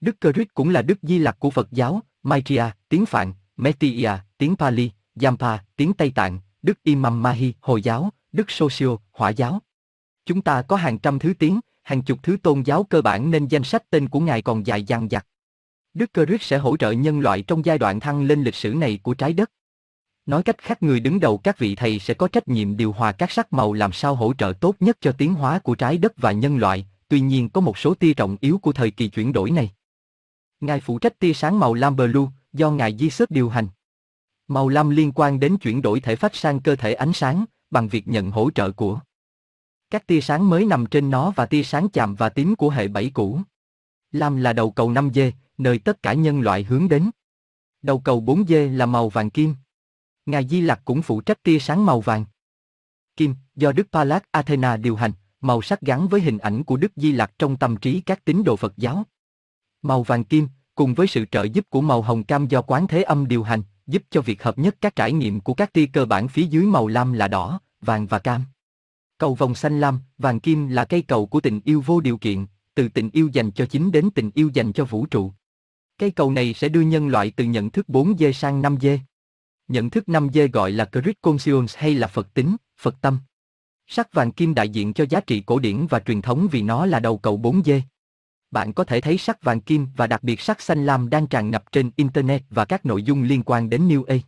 Đức Cơ Rít cũng là Đức Di Lặc của Phật giáo, Maitreya, tiếng Phạn, Metia, tiếng Pali, Yampa, tiếng Tây Tạng, Đức Imam Mahi, Hồi giáo, Đức Socio, Hỏa giáo. Chúng ta có hàng trăm thứ tiếng, hàng chục thứ tôn giáo cơ bản nên danh sách tên của Ngài còn dài dằng dặc. Đức Cơ Rít sẽ hỗ trợ nhân loại trong giai đoạn thăng lên lịch sử này của trái đất. Nói cách khác người đứng đầu các vị thầy sẽ có trách nhiệm điều hòa các sắc màu làm sao hỗ trợ tốt nhất cho tiến hóa của trái đất và nhân loại, tuy nhiên có một số tia trọng yếu của thời kỳ chuyển đổi này. Ngài phụ trách tia sáng màu lam blue, do Ngài Di Sớt điều hành. Màu lam liên quan đến chuyển đổi thể phách sang cơ thể ánh sáng, bằng việc nhận hỗ trợ của các tia sáng mới nằm trên nó và tia sáng chạm và tím của hệ bảy cũ. Lam là đầu cầu 5G, nơi tất cả nhân loại hướng đến. Đầu cầu 4G là màu vàng kim. Ngài Di Lặc cũng phụ trách tia sáng màu vàng. Kim, do Đức Palat Athena điều hành, màu sắc gắn với hình ảnh của Đức Di Lặc trong tâm trí các tín đồ Phật giáo. Màu vàng kim, cùng với sự trợ giúp của màu hồng cam do quán thế âm điều hành, giúp cho việc hợp nhất các trải nghiệm của các tia cơ bản phía dưới màu lam là đỏ, vàng và cam. Cầu vòng xanh lam, vàng kim là cây cầu của tình yêu vô điều kiện, từ tình yêu dành cho chính đến tình yêu dành cho vũ trụ. Cây cầu này sẽ đưa nhân loại từ nhận thức 4D sang 5D. Nhận thức 5D gọi là Christ Conscience hay là Phật tính, Phật tâm. Sắc vàng kim đại diện cho giá trị cổ điển và truyền thống vì nó là đầu cầu 4D. Bạn có thể thấy sắc vàng kim và đặc biệt sắc xanh lam đang tràn ngập trên Internet và các nội dung liên quan đến New Age.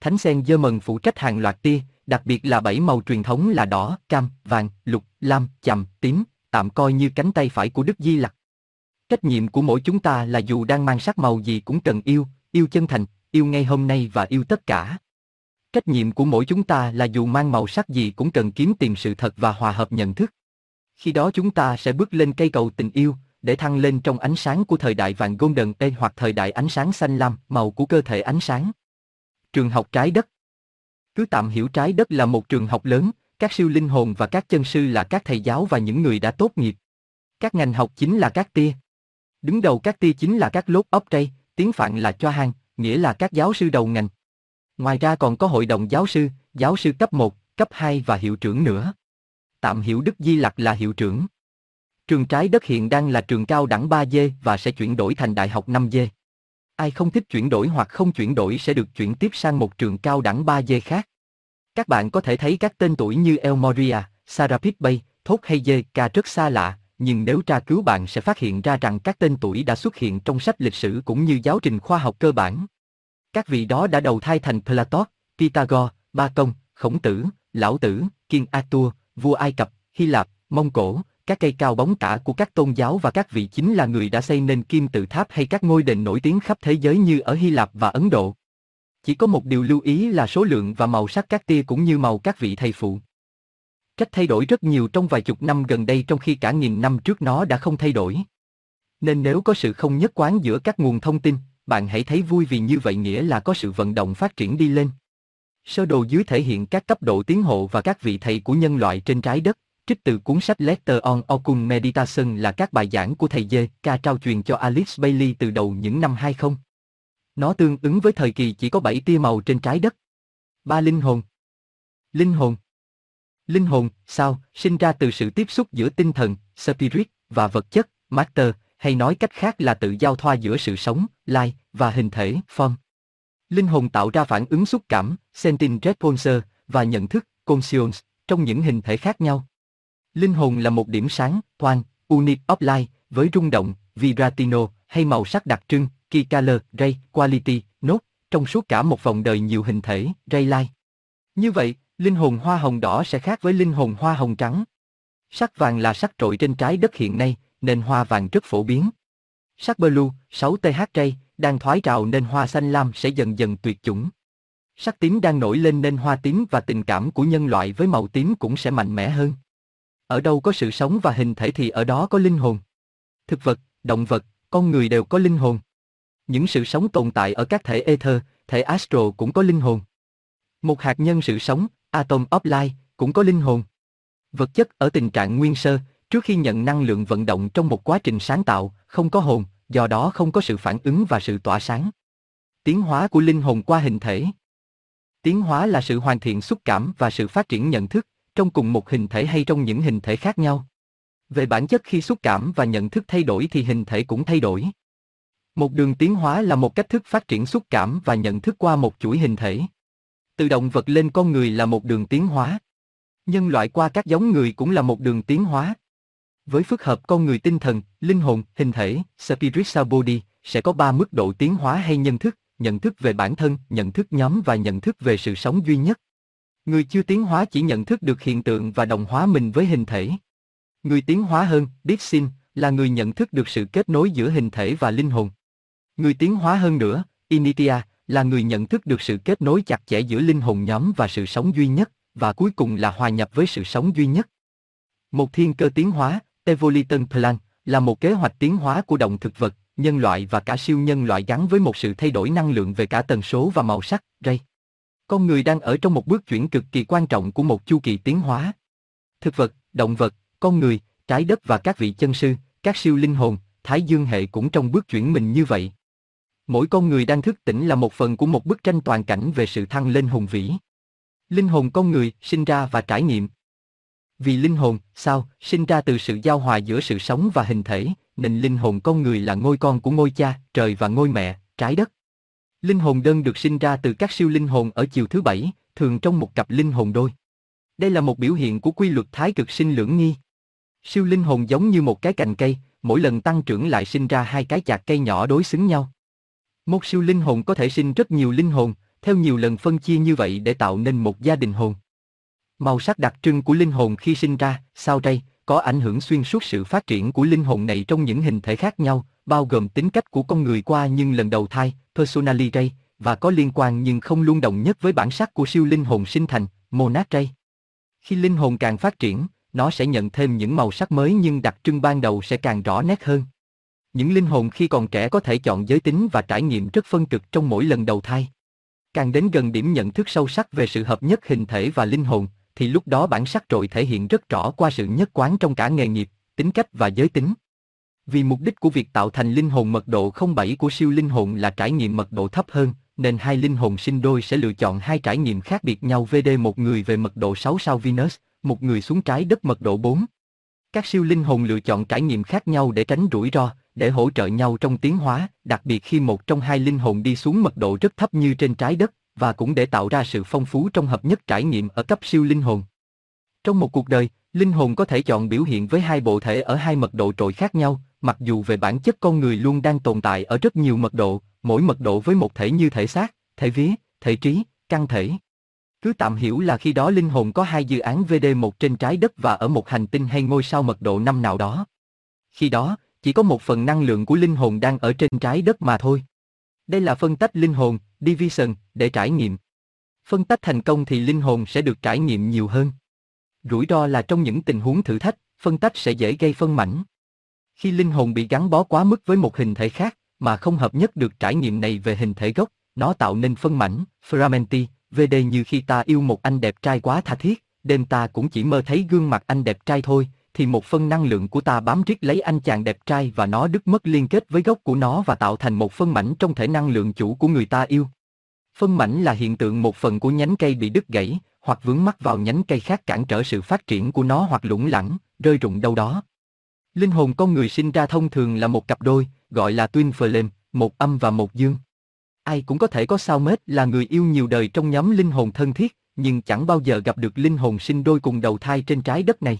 Thánh sen dơ mần phụ trách hàng loạt tia, đặc biệt là bảy màu truyền thống là đỏ, cam, vàng, lục, lam, chầm, tím, tạm coi như cánh tay phải của Đức Di Lặc. Trách nhiệm của mỗi chúng ta là dù đang mang sắc màu gì cũng cần yêu, yêu chân thành, yêu ngay hôm nay và yêu tất cả. Trách nhiệm của mỗi chúng ta là dù mang màu sắc gì cũng cần kiếm tìm sự thật và hòa hợp nhận thức. Khi đó chúng ta sẽ bước lên cây cầu tình yêu, để thăng lên trong ánh sáng của thời đại vàng Golden Age hoặc thời đại ánh sáng xanh lam, màu của cơ thể ánh sáng. Trường học trái đất Cứ tạm hiểu trái đất là một trường học lớn, các siêu linh hồn và các chân sư là các thầy giáo và những người đã tốt nghiệp. Các ngành học chính là các tia. Đứng đầu các tia chính là các lốt ốc tray, tiếng Phạn là cho hang, nghĩa là các giáo sư đầu ngành. Ngoài ra còn có hội đồng giáo sư, giáo sư cấp 1, cấp 2 và hiệu trưởng nữa. Tạm hiểu Đức Di Lặc là hiệu trưởng. Trường trái đất hiện đang là trường cao đẳng 3D và sẽ chuyển đổi thành đại học 5D. Ai không thích chuyển đổi hoặc không chuyển đổi sẽ được chuyển tiếp sang một trường cao đẳng 3D khác. Các bạn có thể thấy các tên tuổi như El Moria, Sarapit Bay, Thốt hay Dê ca rất xa lạ, nhưng nếu tra cứu bạn sẽ phát hiện ra rằng các tên tuổi đã xuất hiện trong sách lịch sử cũng như giáo trình khoa học cơ bản. Các vị đó đã đầu thai thành Plato, Pythagore, Ba Công, Khổng Tử, Lão Tử, Kiên Atua, vua Ai Cập, Hy Lạp, Mông Cổ, các cây cao bóng cả của các tôn giáo và các vị chính là người đã xây nên kim tự tháp hay các ngôi đền nổi tiếng khắp thế giới như ở Hy Lạp và Ấn Độ. Chỉ có một điều lưu ý là số lượng và màu sắc các tia cũng như màu các vị thầy phụ. Cách thay đổi rất nhiều trong vài chục năm gần đây trong khi cả nghìn năm trước nó đã không thay đổi. Nên nếu có sự không nhất quán giữa các nguồn thông tin, bạn hãy thấy vui vì như vậy nghĩa là có sự vận động phát triển đi lên. Sơ đồ dưới thể hiện các cấp độ tiến hộ và các vị thầy của nhân loại trên trái đất, trích từ cuốn sách Letter on Okun Meditation là các bài giảng của thầy Dê, ca trao truyền cho Alice Bailey từ đầu những năm 20. Nó tương ứng với thời kỳ chỉ có 7 tia màu trên trái đất. Ba linh hồn. Linh hồn. Linh hồn, sao, sinh ra từ sự tiếp xúc giữa tinh thần, spirit, và vật chất, matter, hay nói cách khác là tự giao thoa giữa sự sống, life, và hình thể, form. Linh hồn tạo ra phản ứng xúc cảm, sentient response, và nhận thức, conscience, trong những hình thể khác nhau. Linh hồn là một điểm sáng, toan, unit of light, với rung động, vibratino, hay màu sắc đặc trưng, key color, ray, quality, nốt, trong suốt cả một vòng đời nhiều hình thể, ray light. Như vậy, linh hồn hoa hồng đỏ sẽ khác với linh hồn hoa hồng trắng. Sắc vàng là sắc trội trên trái đất hiện nay, nên hoa vàng rất phổ biến. Sắc blue, 6TH ray, đang thoái trào nên hoa xanh lam sẽ dần dần tuyệt chủng. Sắc tím đang nổi lên nên hoa tím và tình cảm của nhân loại với màu tím cũng sẽ mạnh mẽ hơn. Ở đâu có sự sống và hình thể thì ở đó có linh hồn. Thực vật, động vật, con người đều có linh hồn. Những sự sống tồn tại ở các thể ether, thể astro cũng có linh hồn. Một hạt nhân sự sống, atom of life, cũng có linh hồn. Vật chất ở tình trạng nguyên sơ, trước khi nhận năng lượng vận động trong một quá trình sáng tạo, không có hồn, do đó không có sự phản ứng và sự tỏa sáng. Tiến hóa của linh hồn qua hình thể. Tiến hóa là sự hoàn thiện xúc cảm và sự phát triển nhận thức, trong cùng một hình thể hay trong những hình thể khác nhau. Về bản chất khi xúc cảm và nhận thức thay đổi thì hình thể cũng thay đổi. Một đường tiến hóa là một cách thức phát triển xúc cảm và nhận thức qua một chuỗi hình thể. Từ động vật lên con người là một đường tiến hóa. Nhân loại qua các giống người cũng là một đường tiến hóa. Với phức hợp con người tinh thần, linh hồn, hình thể, spiritual body, sẽ có ba mức độ tiến hóa hay nhân thức, nhận thức về bản thân, nhận thức nhóm và nhận thức về sự sống duy nhất. Người chưa tiến hóa chỉ nhận thức được hiện tượng và đồng hóa mình với hình thể. Người tiến hóa hơn, Dixin, là người nhận thức được sự kết nối giữa hình thể và linh hồn. Người tiến hóa hơn nữa, Initia, là người nhận thức được sự kết nối chặt chẽ giữa linh hồn nhóm và sự sống duy nhất, và cuối cùng là hòa nhập với sự sống duy nhất. Một thiên cơ tiến hóa, Evolution Plan, là một kế hoạch tiến hóa của động thực vật, nhân loại và cả siêu nhân loại gắn với một sự thay đổi năng lượng về cả tần số và màu sắc, ray. Con người đang ở trong một bước chuyển cực kỳ quan trọng của một chu kỳ tiến hóa. Thực vật, động vật, con người, trái đất và các vị chân sư, các siêu linh hồn, thái dương hệ cũng trong bước chuyển mình như vậy. Mỗi con người đang thức tỉnh là một phần của một bức tranh toàn cảnh về sự thăng lên hùng vĩ. Linh hồn con người sinh ra và trải nghiệm. Vì linh hồn, sao, sinh ra từ sự giao hòa giữa sự sống và hình thể, nên linh hồn con người là ngôi con của ngôi cha, trời và ngôi mẹ, trái đất. Linh hồn đơn được sinh ra từ các siêu linh hồn ở chiều thứ bảy, thường trong một cặp linh hồn đôi. Đây là một biểu hiện của quy luật thái cực sinh lưỡng nghi. Siêu linh hồn giống như một cái cành cây, mỗi lần tăng trưởng lại sinh ra hai cái chạc cây nhỏ đối xứng nhau. Một siêu linh hồn có thể sinh rất nhiều linh hồn, theo nhiều lần phân chia như vậy để tạo nên một gia đình hồn. Màu sắc đặc trưng của linh hồn khi sinh ra, sao đây, có ảnh hưởng xuyên suốt sự phát triển của linh hồn này trong những hình thể khác nhau, bao gồm tính cách của con người qua nhưng lần đầu thai, personality, và có liên quan nhưng không luôn đồng nhất với bản sắc của siêu linh hồn sinh thành, monad Khi linh hồn càng phát triển, nó sẽ nhận thêm những màu sắc mới nhưng đặc trưng ban đầu sẽ càng rõ nét hơn. Những linh hồn khi còn trẻ có thể chọn giới tính và trải nghiệm rất phân cực trong mỗi lần đầu thai. Càng đến gần điểm nhận thức sâu sắc về sự hợp nhất hình thể và linh hồn, thì lúc đó bản sắc trội thể hiện rất rõ qua sự nhất quán trong cả nghề nghiệp, tính cách và giới tính. Vì mục đích của việc tạo thành linh hồn mật độ 07 của siêu linh hồn là trải nghiệm mật độ thấp hơn, nên hai linh hồn sinh đôi sẽ lựa chọn hai trải nghiệm khác biệt nhau VD một người về mật độ 6 sao Venus, một người xuống trái đất mật độ 4. Các siêu linh hồn lựa chọn trải nghiệm khác nhau để tránh rủi ro, để hỗ trợ nhau trong tiến hóa, đặc biệt khi một trong hai linh hồn đi xuống mật độ rất thấp như trên trái đất, và cũng để tạo ra sự phong phú trong hợp nhất trải nghiệm ở cấp siêu linh hồn. Trong một cuộc đời, linh hồn có thể chọn biểu hiện với hai bộ thể ở hai mật độ trội khác nhau, mặc dù về bản chất con người luôn đang tồn tại ở rất nhiều mật độ, mỗi mật độ với một thể như thể xác, thể vía, thể trí, căn thể. Cứ tạm hiểu là khi đó linh hồn có hai dự án VD1 trên trái đất và ở một hành tinh hay ngôi sao mật độ năm nào đó. Khi đó, chỉ có một phần năng lượng của linh hồn đang ở trên trái đất mà thôi. Đây là phân tách linh hồn, division, để trải nghiệm. Phân tách thành công thì linh hồn sẽ được trải nghiệm nhiều hơn. Rủi ro là trong những tình huống thử thách, phân tách sẽ dễ gây phân mảnh. Khi linh hồn bị gắn bó quá mức với một hình thể khác, mà không hợp nhất được trải nghiệm này về hình thể gốc, nó tạo nên phân mảnh, fragmenti, VD như khi ta yêu một anh đẹp trai quá tha thiết, đêm ta cũng chỉ mơ thấy gương mặt anh đẹp trai thôi, thì một phân năng lượng của ta bám riết lấy anh chàng đẹp trai và nó đứt mất liên kết với gốc của nó và tạo thành một phân mảnh trong thể năng lượng chủ của người ta yêu. Phân mảnh là hiện tượng một phần của nhánh cây bị đứt gãy, hoặc vướng mắc vào nhánh cây khác cản trở sự phát triển của nó hoặc lủng lẳng, rơi rụng đâu đó. Linh hồn con người sinh ra thông thường là một cặp đôi, gọi là twin flame, một âm và một dương. Ai cũng có thể có sao mết là người yêu nhiều đời trong nhóm linh hồn thân thiết, nhưng chẳng bao giờ gặp được linh hồn sinh đôi cùng đầu thai trên trái đất này.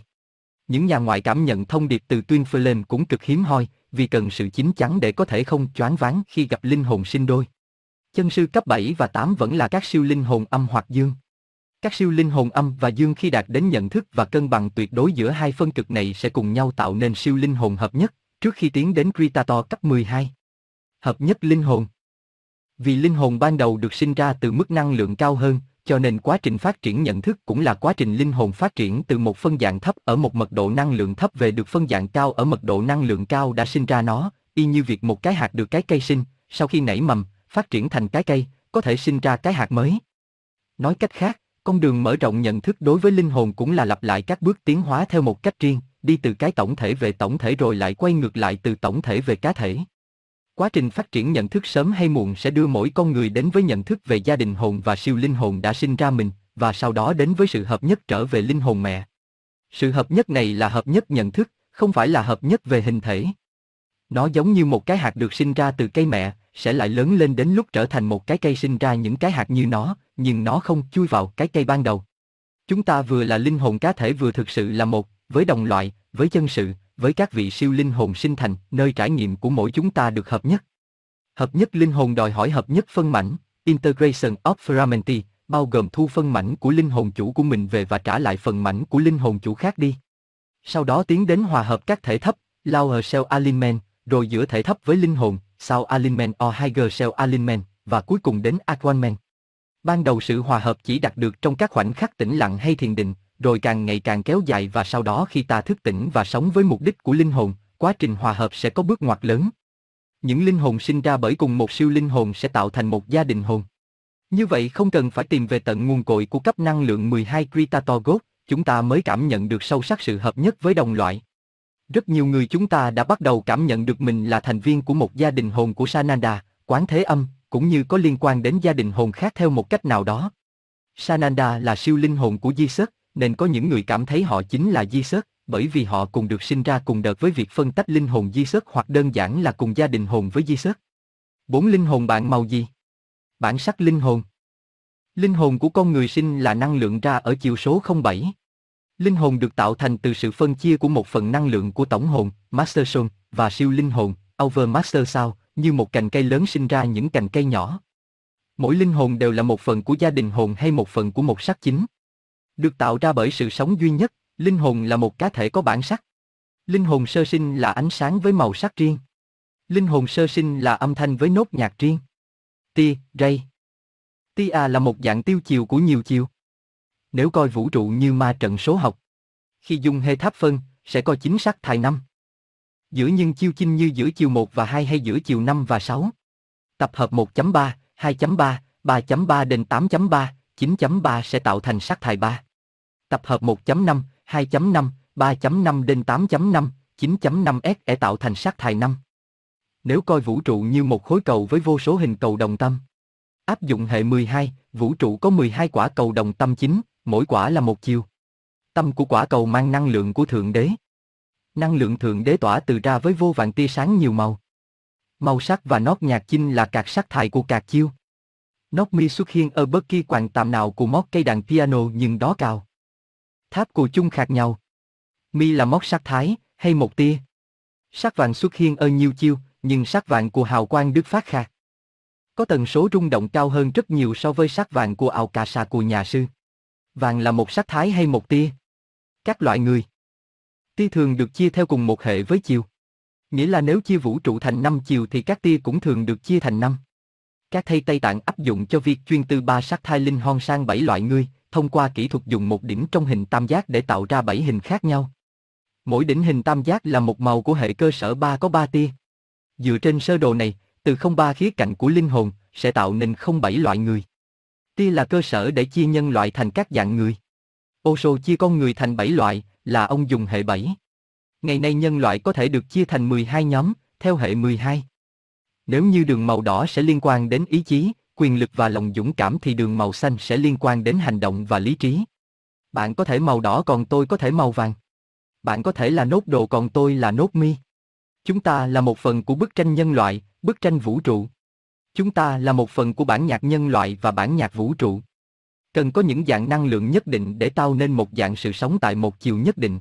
Những nhà ngoại cảm nhận thông điệp từ Twin Flame cũng cực hiếm hoi, vì cần sự chín chắn để có thể không choáng váng khi gặp linh hồn sinh đôi. Chân sư cấp 7 và 8 vẫn là các siêu linh hồn âm hoặc dương. Các siêu linh hồn âm và dương khi đạt đến nhận thức và cân bằng tuyệt đối giữa hai phân cực này sẽ cùng nhau tạo nên siêu linh hồn hợp nhất, trước khi tiến đến Kritator cấp 12. Hợp nhất linh hồn Vì linh hồn ban đầu được sinh ra từ mức năng lượng cao hơn, cho nên quá trình phát triển nhận thức cũng là quá trình linh hồn phát triển từ một phân dạng thấp ở một mật độ năng lượng thấp về được phân dạng cao ở mật độ năng lượng cao đã sinh ra nó, y như việc một cái hạt được cái cây sinh, sau khi nảy mầm, phát triển thành cái cây, có thể sinh ra cái hạt mới. Nói cách khác, con đường mở rộng nhận thức đối với linh hồn cũng là lặp lại các bước tiến hóa theo một cách riêng, đi từ cái tổng thể về tổng thể rồi lại quay ngược lại từ tổng thể về cá thể. Quá trình phát triển nhận thức sớm hay muộn sẽ đưa mỗi con người đến với nhận thức về gia đình hồn và siêu linh hồn đã sinh ra mình, và sau đó đến với sự hợp nhất trở về linh hồn mẹ. Sự hợp nhất này là hợp nhất nhận thức, không phải là hợp nhất về hình thể. Nó giống như một cái hạt được sinh ra từ cây mẹ, sẽ lại lớn lên đến lúc trở thành một cái cây sinh ra những cái hạt như nó, nhưng nó không chui vào cái cây ban đầu. Chúng ta vừa là linh hồn cá thể vừa thực sự là một, với đồng loại, với chân sự, với các vị siêu linh hồn sinh thành, nơi trải nghiệm của mỗi chúng ta được hợp nhất. Hợp nhất linh hồn đòi hỏi hợp nhất phân mảnh, integration of fragmenti, bao gồm thu phân mảnh của linh hồn chủ của mình về và trả lại phần mảnh của linh hồn chủ khác đi. Sau đó tiến đến hòa hợp các thể thấp, lower cell alignment, rồi giữa thể thấp với linh hồn, sau alignment or higher cell alignment, và cuối cùng đến Aquaman. Ban đầu sự hòa hợp chỉ đạt được trong các khoảnh khắc tĩnh lặng hay thiền định, rồi càng ngày càng kéo dài và sau đó khi ta thức tỉnh và sống với mục đích của linh hồn, quá trình hòa hợp sẽ có bước ngoặt lớn. Những linh hồn sinh ra bởi cùng một siêu linh hồn sẽ tạo thành một gia đình hồn. Như vậy không cần phải tìm về tận nguồn cội của cấp năng lượng 12 Kritator God, chúng ta mới cảm nhận được sâu sắc sự hợp nhất với đồng loại. Rất nhiều người chúng ta đã bắt đầu cảm nhận được mình là thành viên của một gia đình hồn của Sananda, quán thế âm, cũng như có liên quan đến gia đình hồn khác theo một cách nào đó. Sananda là siêu linh hồn của Jesus, nên có những người cảm thấy họ chính là Jesus, bởi vì họ cùng được sinh ra cùng đợt với việc phân tách linh hồn Jesus hoặc đơn giản là cùng gia đình hồn với Jesus. Bốn linh hồn bạn màu gì? Bản sắc linh hồn. Linh hồn của con người sinh là năng lượng ra ở chiều số 07. Linh hồn được tạo thành từ sự phân chia của một phần năng lượng của tổng hồn, Master Soul, và siêu linh hồn, Over Master Soul, như một cành cây lớn sinh ra những cành cây nhỏ. Mỗi linh hồn đều là một phần của gia đình hồn hay một phần của một sắc chính. Được tạo ra bởi sự sống duy nhất, linh hồn là một cá thể có bản sắc. Linh hồn sơ sinh là ánh sáng với màu sắc riêng. Linh hồn sơ sinh là âm thanh với nốt nhạc riêng. Tia, ray. Tia là một dạng tiêu chiều của nhiều chiều. Nếu coi vũ trụ như ma trận số học, khi dùng hệ tháp phân, sẽ có chính xác thài năm. Giữa những chiêu chinh như giữa chiều 1 và 2 hay giữa chiều 5 và 6. Tập hợp 1.3, 2.3, 3.3 đến 8.3, 9.3 sẽ tạo thành sắc thài 3. Tập hợp 1.5, 2.5, 3.5 đến 8.5, 9.5 S tạo thành sắc thài 5. Nếu coi vũ trụ như một khối cầu với vô số hình cầu đồng tâm. Áp dụng hệ 12, vũ trụ có 12 quả cầu đồng tâm chính, mỗi quả là một chiều. Tâm của quả cầu mang năng lượng của Thượng Đế. Năng lượng Thượng Đế tỏa từ ra với vô vàng tia sáng nhiều màu. Màu sắc và nốt nhạc chinh là cạc sắc thải của cạc chiêu. Nốt mi xuất hiện ở bất kỳ quảng tạm nào của móc cây đàn piano nhưng đó cao. Tháp của chung khác nhau. Mi là móc sắc thái, hay một tia. Sắc vàng xuất hiện ở nhiều chiêu, nhưng sắc vàng của hào quang đức phát khác. Có tần số rung động cao hơn rất nhiều so với sắc vàng của ảo cà sa của nhà sư. Vàng là một sắc thái hay một tia. Các loại người. Tia thường được chia theo cùng một hệ với chiều. Nghĩa là nếu chia vũ trụ thành 5 chiều thì các tia cũng thường được chia thành 5. Các thầy Tây Tạng áp dụng cho việc chuyên tư ba sắc thai linh hon sang 7 loại người, thông qua kỹ thuật dùng một đỉnh trong hình tam giác để tạo ra 7 hình khác nhau. Mỗi đỉnh hình tam giác là một màu của hệ cơ sở 3 có 3 tia. Dựa trên sơ đồ này, từ không ba khía cạnh của linh hồn sẽ tạo nên không bảy loại người. Tia là cơ sở để chia nhân loại thành các dạng người. Osho chia con người thành bảy loại, là ông dùng hệ bảy. Ngày nay nhân loại có thể được chia thành 12 nhóm, theo hệ 12. Nếu như đường màu đỏ sẽ liên quan đến ý chí, quyền lực và lòng dũng cảm thì đường màu xanh sẽ liên quan đến hành động và lý trí. Bạn có thể màu đỏ còn tôi có thể màu vàng. Bạn có thể là nốt đồ còn tôi là nốt mi. Chúng ta là một phần của bức tranh nhân loại, bức tranh vũ trụ. Chúng ta là một phần của bản nhạc nhân loại và bản nhạc vũ trụ. Cần có những dạng năng lượng nhất định để tạo nên một dạng sự sống tại một chiều nhất định.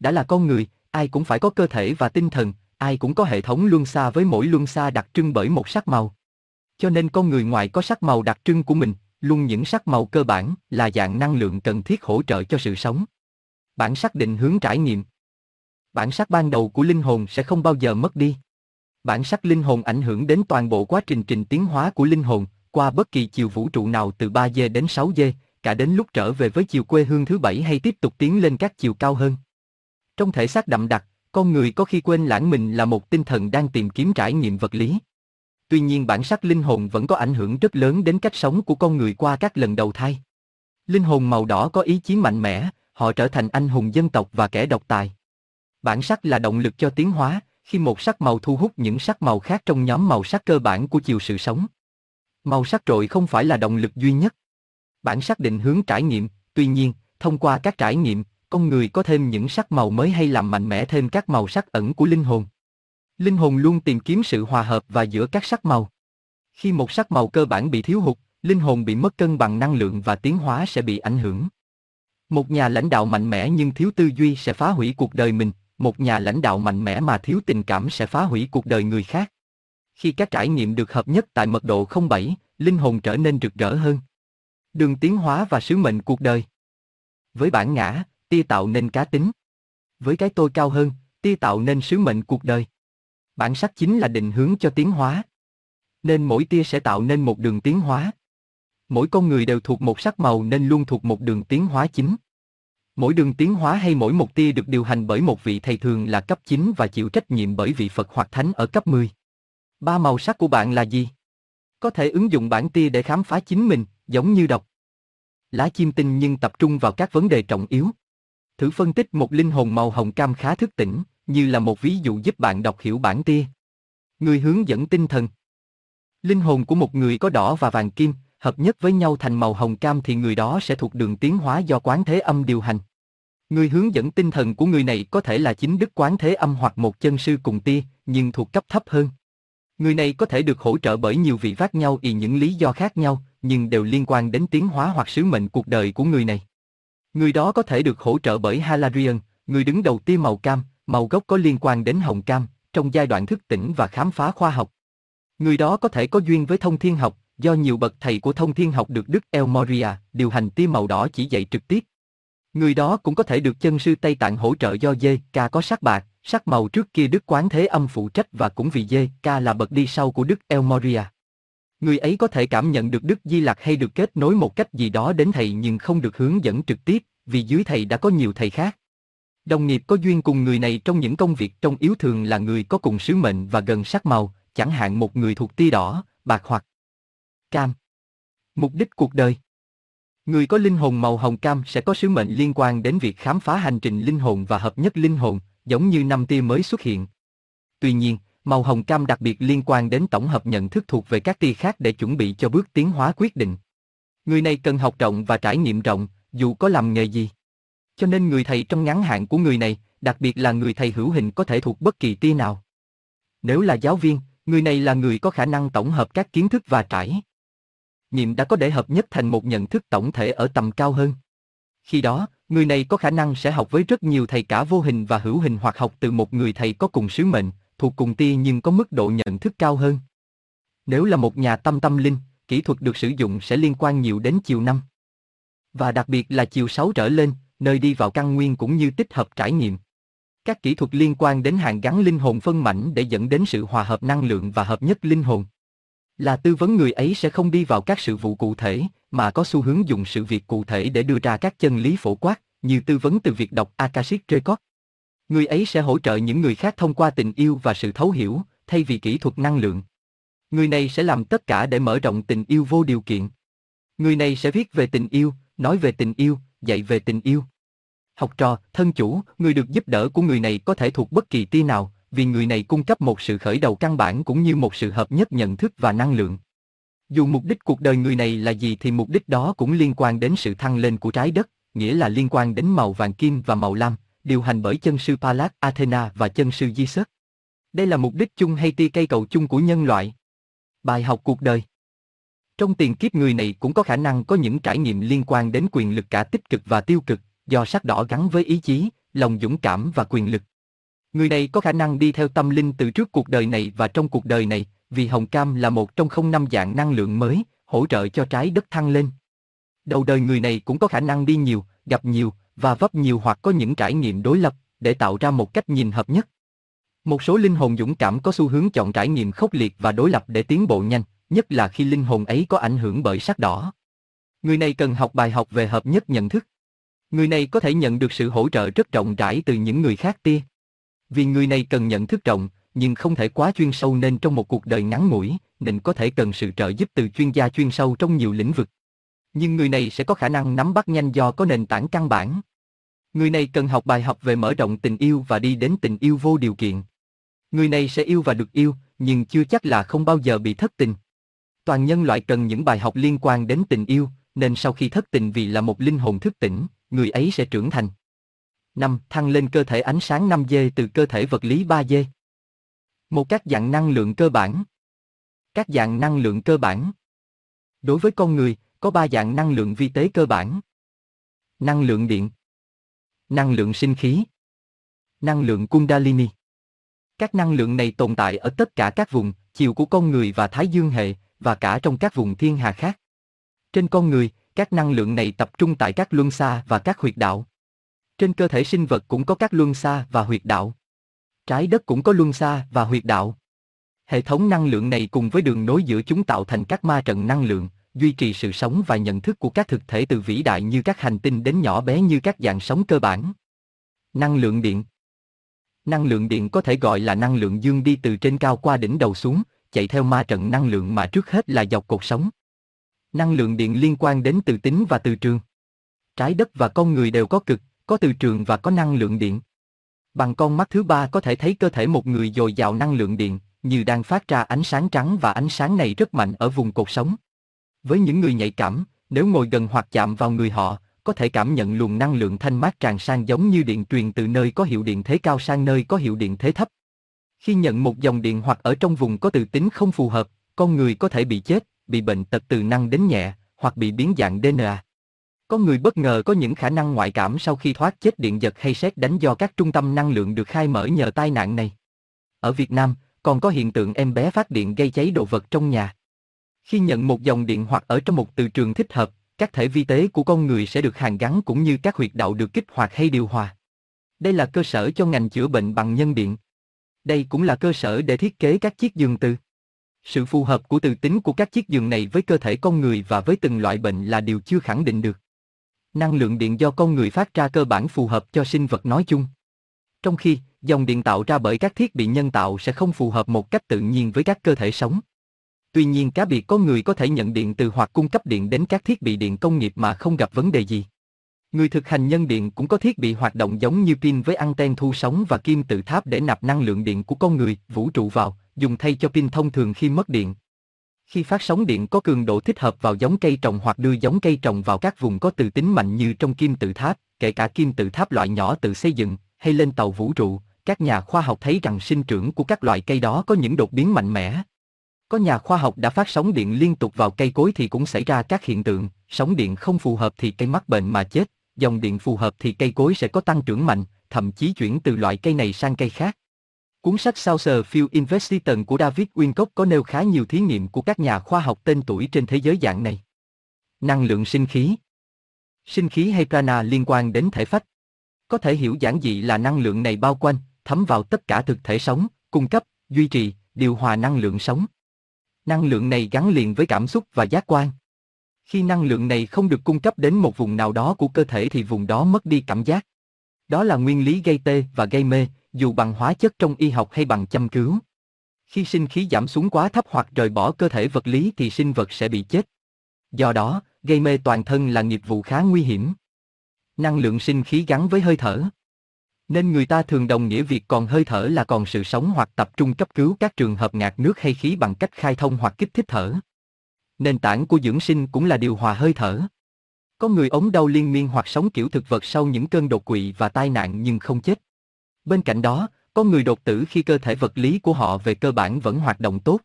Đã là con người, ai cũng phải có cơ thể và tinh thần, ai cũng có hệ thống luân xa với mỗi luân xa đặc trưng bởi một sắc màu. Cho nên con người ngoài có sắc màu đặc trưng của mình, luôn những sắc màu cơ bản là dạng năng lượng cần thiết hỗ trợ cho sự sống. Bản sắc định hướng trải nghiệm. Bản sắc ban đầu của linh hồn sẽ không bao giờ mất đi. Bản sắc linh hồn ảnh hưởng đến toàn bộ quá trình trình tiến hóa của linh hồn, qua bất kỳ chiều vũ trụ nào từ 3D đến 6D, cả đến lúc trở về với chiều quê hương thứ bảy hay tiếp tục tiến lên các chiều cao hơn. Trong thể xác đậm đặc, con người có khi quên lãng mình là một tinh thần đang tìm kiếm trải nghiệm vật lý. Tuy nhiên bản sắc linh hồn vẫn có ảnh hưởng rất lớn đến cách sống của con người qua các lần đầu thai. Linh hồn màu đỏ có ý chí mạnh mẽ, họ trở thành anh hùng dân tộc và kẻ độc tài. Bản sắc là động lực cho tiến hóa, khi một sắc màu thu hút những sắc màu khác trong nhóm màu sắc cơ bản của chiều sự sống. Màu sắc trội không phải là động lực duy nhất. Bản sắc định hướng trải nghiệm, tuy nhiên, thông qua các trải nghiệm, con người có thêm những sắc màu mới hay làm mạnh mẽ thêm các màu sắc ẩn của linh hồn. Linh hồn luôn tìm kiếm sự hòa hợp và giữa các sắc màu. Khi một sắc màu cơ bản bị thiếu hụt, linh hồn bị mất cân bằng năng lượng và tiến hóa sẽ bị ảnh hưởng. Một nhà lãnh đạo mạnh mẽ nhưng thiếu tư duy sẽ phá hủy cuộc đời mình, một nhà lãnh đạo mạnh mẽ mà thiếu tình cảm sẽ phá hủy cuộc đời người khác. Khi các trải nghiệm được hợp nhất tại mật độ 07, linh hồn trở nên rực rỡ hơn. Đường tiến hóa và sứ mệnh cuộc đời. Với bản ngã, tia tạo nên cá tính. Với cái tôi cao hơn, tia tạo nên sứ mệnh cuộc đời. Bản sắc chính là định hướng cho tiến hóa. Nên mỗi tia sẽ tạo nên một đường tiến hóa. Mỗi con người đều thuộc một sắc màu nên luôn thuộc một đường tiến hóa chính. Mỗi đường tiến hóa hay mỗi một tia được điều hành bởi một vị thầy thường là cấp 9 và chịu trách nhiệm bởi vị Phật hoặc Thánh ở cấp 10. Ba màu sắc của bạn là gì? Có thể ứng dụng bản tia để khám phá chính mình, giống như đọc. Lá chim tinh nhưng tập trung vào các vấn đề trọng yếu. Thử phân tích một linh hồn màu hồng cam khá thức tỉnh, như là một ví dụ giúp bạn đọc hiểu bản tia. Người hướng dẫn tinh thần. Linh hồn của một người có đỏ và vàng kim, hợp nhất với nhau thành màu hồng cam thì người đó sẽ thuộc đường tiến hóa do quán thế âm điều hành. Người hướng dẫn tinh thần của người này có thể là chính đức quán thế âm hoặc một chân sư cùng tia, nhưng thuộc cấp thấp hơn. Người này có thể được hỗ trợ bởi nhiều vị vác nhau vì những lý do khác nhau, nhưng đều liên quan đến tiến hóa hoặc sứ mệnh cuộc đời của người này. Người đó có thể được hỗ trợ bởi Halarion, người đứng đầu tia màu cam, màu gốc có liên quan đến hồng cam, trong giai đoạn thức tỉnh và khám phá khoa học. Người đó có thể có duyên với thông thiên học, do nhiều bậc thầy của thông thiên học được Đức El Moria điều hành tia màu đỏ chỉ dạy trực tiếp. Người đó cũng có thể được chân sư Tây Tạng hỗ trợ do dê, ca có sắc bạc, sắc màu trước kia Đức Quán Thế Âm phụ trách và cũng vì dê, ca là bậc đi sau của Đức El Moria. Người ấy có thể cảm nhận được Đức Di lạc hay được kết nối một cách gì đó đến thầy nhưng không được hướng dẫn trực tiếp, vì dưới thầy đã có nhiều thầy khác. Đồng nghiệp có duyên cùng người này trong những công việc trong yếu thường là người có cùng sứ mệnh và gần sắc màu, chẳng hạn một người thuộc tia đỏ, bạc hoặc cam. Mục đích cuộc đời Người có linh hồn màu hồng cam sẽ có sứ mệnh liên quan đến việc khám phá hành trình linh hồn và hợp nhất linh hồn, giống như năm tia mới xuất hiện. Tuy nhiên, màu hồng cam đặc biệt liên quan đến tổng hợp nhận thức thuộc về các tia khác để chuẩn bị cho bước tiến hóa quyết định. Người này cần học rộng và trải nghiệm rộng, dù có làm nghề gì. Cho nên người thầy trong ngắn hạn của người này, đặc biệt là người thầy hữu hình có thể thuộc bất kỳ tia nào. Nếu là giáo viên, người này là người có khả năng tổng hợp các kiến thức và trải Niệm đã có để hợp nhất thành một nhận thức tổng thể ở tầm cao hơn. Khi đó, người này có khả năng sẽ học với rất nhiều thầy cả vô hình và hữu hình hoặc học từ một người thầy có cùng sứ mệnh, thuộc cùng tia nhưng có mức độ nhận thức cao hơn. Nếu là một nhà tâm tâm linh, kỹ thuật được sử dụng sẽ liên quan nhiều đến chiều năm. Và đặc biệt là chiều 6 trở lên, nơi đi vào căn nguyên cũng như tích hợp trải nghiệm. Các kỹ thuật liên quan đến hàng gắn linh hồn phân mảnh để dẫn đến sự hòa hợp năng lượng và hợp nhất linh hồn. Là tư vấn người ấy sẽ không đi vào các sự vụ cụ thể, mà có xu hướng dùng sự việc cụ thể để đưa ra các chân lý phổ quát, như tư vấn từ việc đọc Akashic Record. Người ấy sẽ hỗ trợ những người khác thông qua tình yêu và sự thấu hiểu, thay vì kỹ thuật năng lượng. Người này sẽ làm tất cả để mở rộng tình yêu vô điều kiện. Người này sẽ viết về tình yêu, nói về tình yêu, dạy về tình yêu. Học trò, thân chủ, người được giúp đỡ của người này có thể thuộc bất kỳ tia nào, vì người này cung cấp một sự khởi đầu căn bản cũng như một sự hợp nhất nhận thức và năng lượng. Dù mục đích cuộc đời người này là gì thì mục đích đó cũng liên quan đến sự thăng lên của trái đất, nghĩa là liên quan đến màu vàng kim và màu lam, điều hành bởi chân sư Pallas Athena và chân sư Jesus. Đây là mục đích chung hay tia cây cầu chung của nhân loại. Bài học cuộc đời Trong tiền kiếp người này cũng có khả năng có những trải nghiệm liên quan đến quyền lực cả tích cực và tiêu cực, do sắc đỏ gắn với ý chí, lòng dũng cảm và quyền lực. Người này có khả năng đi theo tâm linh từ trước cuộc đời này và trong cuộc đời này, vì hồng cam là một trong không năm dạng năng lượng mới, hỗ trợ cho trái đất thăng lên. Đầu đời người này cũng có khả năng đi nhiều, gặp nhiều, và vấp nhiều hoặc có những trải nghiệm đối lập, để tạo ra một cách nhìn hợp nhất. Một số linh hồn dũng cảm có xu hướng chọn trải nghiệm khốc liệt và đối lập để tiến bộ nhanh, nhất là khi linh hồn ấy có ảnh hưởng bởi sắc đỏ. Người này cần học bài học về hợp nhất nhận thức. Người này có thể nhận được sự hỗ trợ rất rộng rãi từ những người khác tia. Vì người này cần nhận thức rộng, nhưng không thể quá chuyên sâu nên trong một cuộc đời ngắn ngủi, nên có thể cần sự trợ giúp từ chuyên gia chuyên sâu trong nhiều lĩnh vực. Nhưng người này sẽ có khả năng nắm bắt nhanh do có nền tảng căn bản. Người này cần học bài học về mở rộng tình yêu và đi đến tình yêu vô điều kiện. Người này sẽ yêu và được yêu, nhưng chưa chắc là không bao giờ bị thất tình. Toàn nhân loại cần những bài học liên quan đến tình yêu, nên sau khi thất tình vì là một linh hồn thức tỉnh, người ấy sẽ trưởng thành. 5. Thăng lên cơ thể ánh sáng 5G từ cơ thể vật lý 3G. Một các dạng năng lượng cơ bản. Các dạng năng lượng cơ bản. Đối với con người, có ba dạng năng lượng vi tế cơ bản. Năng lượng điện, năng lượng sinh khí, năng lượng Kundalini. Các năng lượng này tồn tại ở tất cả các vùng, chiều của con người và thái dương hệ, và cả trong các vùng thiên hà khác. Trên con người, các năng lượng này tập trung tại các luân xa và các huyệt đạo. Trên cơ thể sinh vật cũng có các luân xa và huyệt đạo. Trái đất cũng có luân xa và huyệt đạo. Hệ thống năng lượng này cùng với đường nối giữa chúng tạo thành các ma trận năng lượng, duy trì sự sống và nhận thức của các thực thể từ vĩ đại như các hành tinh đến nhỏ bé như các dạng sống cơ bản. Năng lượng điện Năng lượng điện có thể gọi là năng lượng dương đi từ trên cao qua đỉnh đầu xuống, chạy theo ma trận năng lượng mà trước hết là dọc cột sống. Năng lượng điện liên quan đến từ tính và từ trường. Trái đất và con người đều có cực, có từ trường và có năng lượng điện. Bằng con mắt thứ ba có thể thấy cơ thể một người dồi dào năng lượng điện, như đang phát ra ánh sáng trắng và ánh sáng này rất mạnh ở vùng cột sống. Với những người nhạy cảm, nếu ngồi gần hoặc chạm vào người họ, có thể cảm nhận luồng năng lượng thanh mát tràn sang giống như điện truyền từ nơi có hiệu điện thế cao sang nơi có hiệu điện thế thấp. Khi nhận một dòng điện hoặc ở trong vùng có từ tính không phù hợp, con người có thể bị chết, bị bệnh tật từ năng đến nhẹ, hoặc bị biến dạng DNA. Có người bất ngờ có những khả năng ngoại cảm sau khi thoát chết điện giật hay sét đánh do các trung tâm năng lượng được khai mở nhờ tai nạn này. Ở Việt Nam, còn có hiện tượng em bé phát điện gây cháy đồ vật trong nhà. Khi nhận một dòng điện hoặc ở trong một từ trường thích hợp, các thể vi tế của con người sẽ được hàn gắn cũng như các huyệt đạo được kích hoạt hay điều hòa. Đây là cơ sở cho ngành chữa bệnh bằng nhân điện. Đây cũng là cơ sở để thiết kế các chiếc giường từ. Sự phù hợp của từ tính của các chiếc giường này với cơ thể con người và với từng loại bệnh là điều chưa khẳng định được. Năng lượng điện do con người phát ra cơ bản phù hợp cho sinh vật nói chung. Trong khi, dòng điện tạo ra bởi các thiết bị nhân tạo sẽ không phù hợp một cách tự nhiên với các cơ thể sống. Tuy nhiên cá biệt có người có thể nhận điện từ hoặc cung cấp điện đến các thiết bị điện công nghiệp mà không gặp vấn đề gì. Người thực hành nhân điện cũng có thiết bị hoạt động giống như pin với anten thu sóng và kim tự tháp để nạp năng lượng điện của con người, vũ trụ vào, dùng thay cho pin thông thường khi mất điện. Khi phát sóng điện có cường độ thích hợp vào giống cây trồng hoặc đưa giống cây trồng vào các vùng có từ tính mạnh như trong kim tự tháp, kể cả kim tự tháp loại nhỏ tự xây dựng, hay lên tàu vũ trụ, các nhà khoa học thấy rằng sinh trưởng của các loại cây đó có những đột biến mạnh mẽ. Có nhà khoa học đã phát sóng điện liên tục vào cây cối thì cũng xảy ra các hiện tượng, sóng điện không phù hợp thì cây mắc bệnh mà chết, dòng điện phù hợp thì cây cối sẽ có tăng trưởng mạnh, thậm chí chuyển từ loại cây này sang cây khác. Cuốn sách Saucer Field Investigation của David Wincock có nêu khá nhiều thí nghiệm của các nhà khoa học tên tuổi trên thế giới dạng này. Năng lượng sinh khí Sinh khí hay prana liên quan đến thể phách. Có thể hiểu giản dị là năng lượng này bao quanh, thấm vào tất cả thực thể sống, cung cấp, duy trì, điều hòa năng lượng sống. Năng lượng này gắn liền với cảm xúc và giác quan. Khi năng lượng này không được cung cấp đến một vùng nào đó của cơ thể thì vùng đó mất đi cảm giác. Đó là nguyên lý gây tê và gây mê, dù bằng hóa chất trong y học hay bằng châm cứu. Khi sinh khí giảm xuống quá thấp hoặc rời bỏ cơ thể vật lý thì sinh vật sẽ bị chết. Do đó, gây mê toàn thân là nghiệp vụ khá nguy hiểm. Năng lượng sinh khí gắn với hơi thở. Nên người ta thường đồng nghĩa việc còn hơi thở là còn sự sống hoặc tập trung cấp cứu các trường hợp ngạt nước hay khí bằng cách khai thông hoặc kích thích thở. Nền tảng của dưỡng sinh cũng là điều hòa hơi thở. Có người ống đau liên miên hoặc sống kiểu thực vật sau những cơn đột quỵ và tai nạn nhưng không chết. Bên cạnh đó, có người đột tử khi cơ thể vật lý của họ về cơ bản vẫn hoạt động tốt.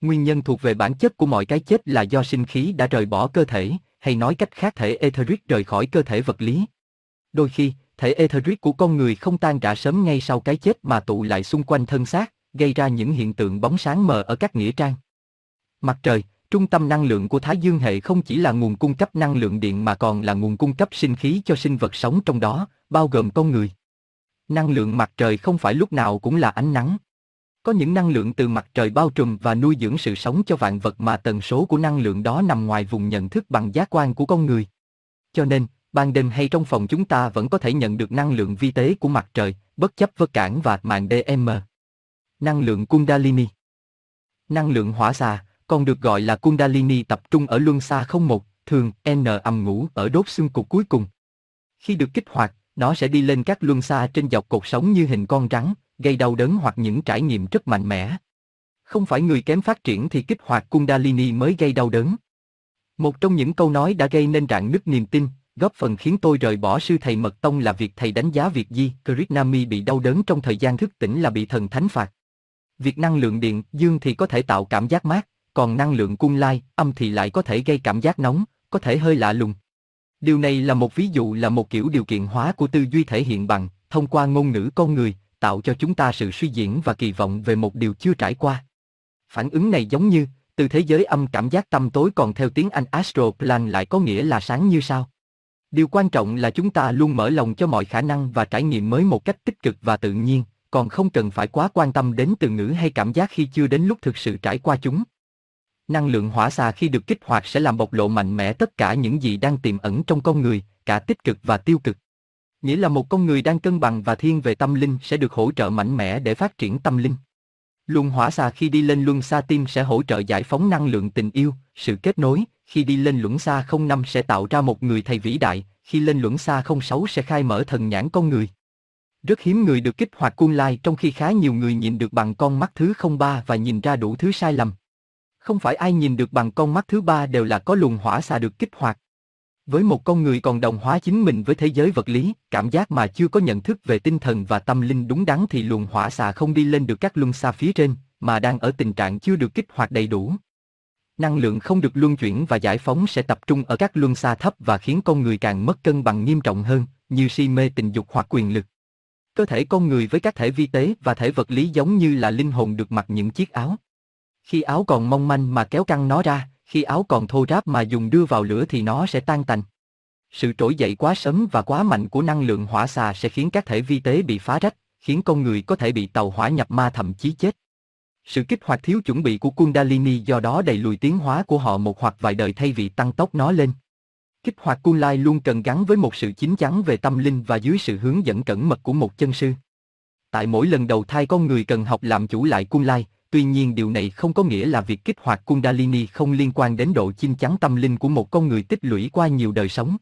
Nguyên nhân thuộc về bản chất của mọi cái chết là do sinh khí đã rời bỏ cơ thể, hay nói cách khác thể etheric rời khỏi cơ thể vật lý. Đôi khi, thể etheric của con người không tan rã sớm ngay sau cái chết mà tụ lại xung quanh thân xác, gây ra những hiện tượng bóng sáng mờ ở các nghĩa trang. Mặt trời, trung tâm năng lượng của Thái Dương hệ không chỉ là nguồn cung cấp năng lượng điện mà còn là nguồn cung cấp sinh khí cho sinh vật sống trong đó, bao gồm con người. Năng lượng mặt trời không phải lúc nào cũng là ánh nắng. Có những năng lượng từ mặt trời bao trùm và nuôi dưỡng sự sống cho vạn vật mà tần số của năng lượng đó nằm ngoài vùng nhận thức bằng giác quan của con người. Cho nên, ban đêm hay trong phòng chúng ta vẫn có thể nhận được năng lượng vi tế của mặt trời, bất chấp vật cản và mạng DM. Năng lượng Kundalini Năng lượng hỏa xà, còn được gọi là Kundalini tập trung ở luân xa 01, thường N âm ngủ ở đốt xương cục cuối cùng. Khi được kích hoạt, nó sẽ đi lên các luân xa trên dọc cột sống như hình con rắn, gây đau đớn hoặc những trải nghiệm rất mạnh mẽ. Không phải người kém phát triển thì kích hoạt Kundalini mới gây đau đớn. Một trong những câu nói đã gây nên rạn nứt niềm tin, góp phần khiến tôi rời bỏ sư thầy mật tông là việc thầy đánh giá việc Di Krishnami bị đau đớn trong thời gian thức tỉnh là bị thần thánh phạt. Việc năng lượng điện, dương thì có thể tạo cảm giác mát, còn năng lượng cung lai, âm thì lại có thể gây cảm giác nóng, có thể hơi lạ lùng. Điều này là một ví dụ là một kiểu điều kiện hóa của tư duy thể hiện bằng, thông qua ngôn ngữ con người, tạo cho chúng ta sự suy diễn và kỳ vọng về một điều chưa trải qua. Phản ứng này giống như, từ thế giới âm cảm giác tâm tối còn theo tiếng Anh astral plan lại có nghĩa là sáng như sao. Điều quan trọng là chúng ta luôn mở lòng cho mọi khả năng và trải nghiệm mới một cách tích cực và tự nhiên, còn không cần phải quá quan tâm đến từ ngữ hay cảm giác khi chưa đến lúc thực sự trải qua chúng. Năng lượng hỏa xà khi được kích hoạt sẽ làm bộc lộ mạnh mẽ tất cả những gì đang tiềm ẩn trong con người, cả tích cực và tiêu cực. Nghĩa là một con người đang cân bằng và thiên về tâm linh sẽ được hỗ trợ mạnh mẽ để phát triển tâm linh. Luân hỏa xà khi đi lên luân xa tim sẽ hỗ trợ giải phóng năng lượng tình yêu, sự kết nối, khi đi lên luân xa 05 sẽ tạo ra một người thầy vĩ đại, khi lên luân xa 06 sẽ khai mở thần nhãn con người. Rất hiếm người được kích hoạt cung lai trong khi khá nhiều người nhìn được bằng con mắt thứ 03 và nhìn ra đủ thứ sai lầm. Không phải ai nhìn được bằng con mắt thứ ba đều là có luồng hỏa xà được kích hoạt. Với một con người còn đồng hóa chính mình với thế giới vật lý, cảm giác mà chưa có nhận thức về tinh thần và tâm linh đúng đắn thì luồng hỏa xà không đi lên được các luân xa phía trên, mà đang ở tình trạng chưa được kích hoạt đầy đủ. Năng lượng không được luân chuyển và giải phóng sẽ tập trung ở các luân xa thấp và khiến con người càng mất cân bằng nghiêm trọng hơn, như si mê tình dục hoặc quyền lực. Cơ thể con người với các thể vi tế và thể vật lý giống như là linh hồn được mặc những chiếc áo. Khi áo còn mong manh mà kéo căng nó ra, khi áo còn thô ráp mà dùng đưa vào lửa thì nó sẽ tan tành. Sự trỗi dậy quá sớm và quá mạnh của năng lượng hỏa xà sẽ khiến các thể vi tế bị phá rách, khiến con người có thể bị tàu hỏa nhập ma thậm chí chết. Sự kích hoạt thiếu chuẩn bị của Kundalini do đó đẩy lùi tiến hóa của họ một hoặc vài đời thay vì tăng tốc nó lên. Kích hoạt Kundalini luôn cần gắn với một sự chín chắn về tâm linh và dưới sự hướng dẫn cẩn mật của một chân sư. Tại mỗi lần đầu thai con người cần học làm chủ lại Kundalini, tuy nhiên điều này không có nghĩa là việc kích hoạt Kundalini không liên quan đến độ chinh chắn tâm linh của một con người tích lũy qua nhiều đời sống.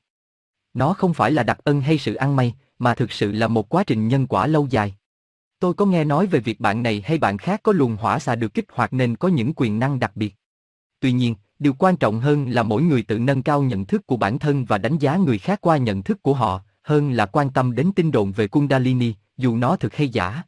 Nó không phải là đặc ân hay sự ăn may, mà thực sự là một quá trình nhân quả lâu dài. Tôi có nghe nói về việc bạn này hay bạn khác có luồng hỏa xà được kích hoạt nên có những quyền năng đặc biệt. Tuy nhiên, điều quan trọng hơn là mỗi người tự nâng cao nhận thức của bản thân và đánh giá người khác qua nhận thức của họ, hơn là quan tâm đến tin đồn về Kundalini, dù nó thực hay giả.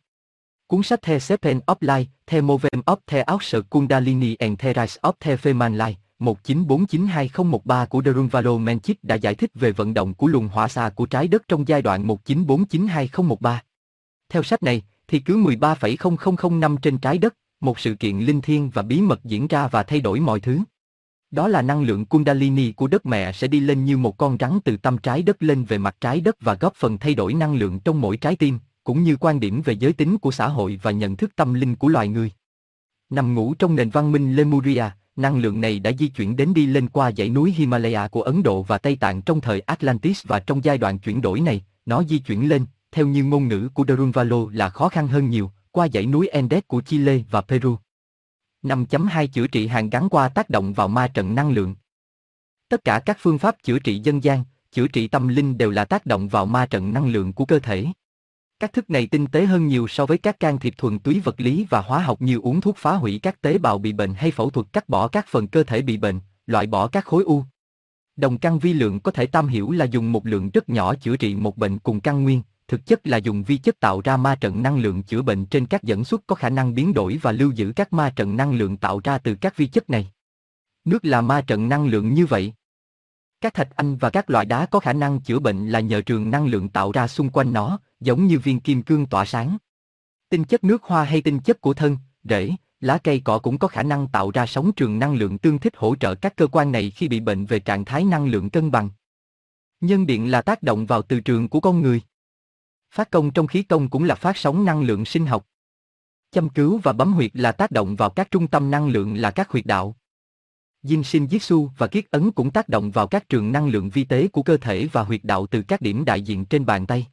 Cuốn sách The Seven of Life, The Movem of the Outer Kundalini and the Rise of the Feman Life, 1949-2013 của Derunvalo Menchik đã giải thích về vận động của luồng hỏa xa của trái đất trong giai đoạn 1949-2013. Theo sách này, thì cứ 13,0005 năm trên trái đất, một sự kiện linh thiêng và bí mật diễn ra và thay đổi mọi thứ. Đó là năng lượng Kundalini của đất mẹ sẽ đi lên như một con rắn từ tâm trái đất lên về mặt trái đất và góp phần thay đổi năng lượng trong mỗi trái tim, cũng như quan điểm về giới tính của xã hội và nhận thức tâm linh của loài người. Nằm ngủ trong nền văn minh Lemuria, năng lượng này đã di chuyển đến đi lên qua dãy núi Himalaya của Ấn Độ và Tây Tạng trong thời Atlantis và trong giai đoạn chuyển đổi này, nó di chuyển lên, theo như ngôn ngữ của Darunvalo là khó khăn hơn nhiều, qua dãy núi Andes của Chile và Peru. 5.2 chữa trị hàng gắn qua tác động vào ma trận năng lượng. Tất cả các phương pháp chữa trị dân gian, chữa trị tâm linh đều là tác động vào ma trận năng lượng của cơ thể. Các thức này tinh tế hơn nhiều so với các can thiệp thuần túy vật lý và hóa học như uống thuốc phá hủy các tế bào bị bệnh hay phẫu thuật cắt bỏ các phần cơ thể bị bệnh, loại bỏ các khối u. Đồng căn vi lượng có thể tam hiểu là dùng một lượng rất nhỏ chữa trị một bệnh cùng căn nguyên, thực chất là dùng vi chất tạo ra ma trận năng lượng chữa bệnh trên các dẫn xuất có khả năng biến đổi và lưu giữ các ma trận năng lượng tạo ra từ các vi chất này. Nước là ma trận năng lượng như vậy. Các thạch anh và các loại đá có khả năng chữa bệnh là nhờ trường năng lượng tạo ra xung quanh nó, giống như viên kim cương tỏa sáng. Tinh chất nước hoa hay tinh chất của thân, rễ, lá cây cỏ cũng có khả năng tạo ra sóng trường năng lượng tương thích hỗ trợ các cơ quan này khi bị bệnh về trạng thái năng lượng cân bằng. Nhân điện là tác động vào từ trường của con người. Phát công trong khí công cũng là phát sóng năng lượng sinh học. Châm cứu và bấm huyệt là tác động vào các trung tâm năng lượng là các huyệt đạo. Dinh sinh Jitsu và Kiết Ấn cũng tác động vào các trường năng lượng vi tế của cơ thể và huyệt đạo từ các điểm đại diện trên bàn tay.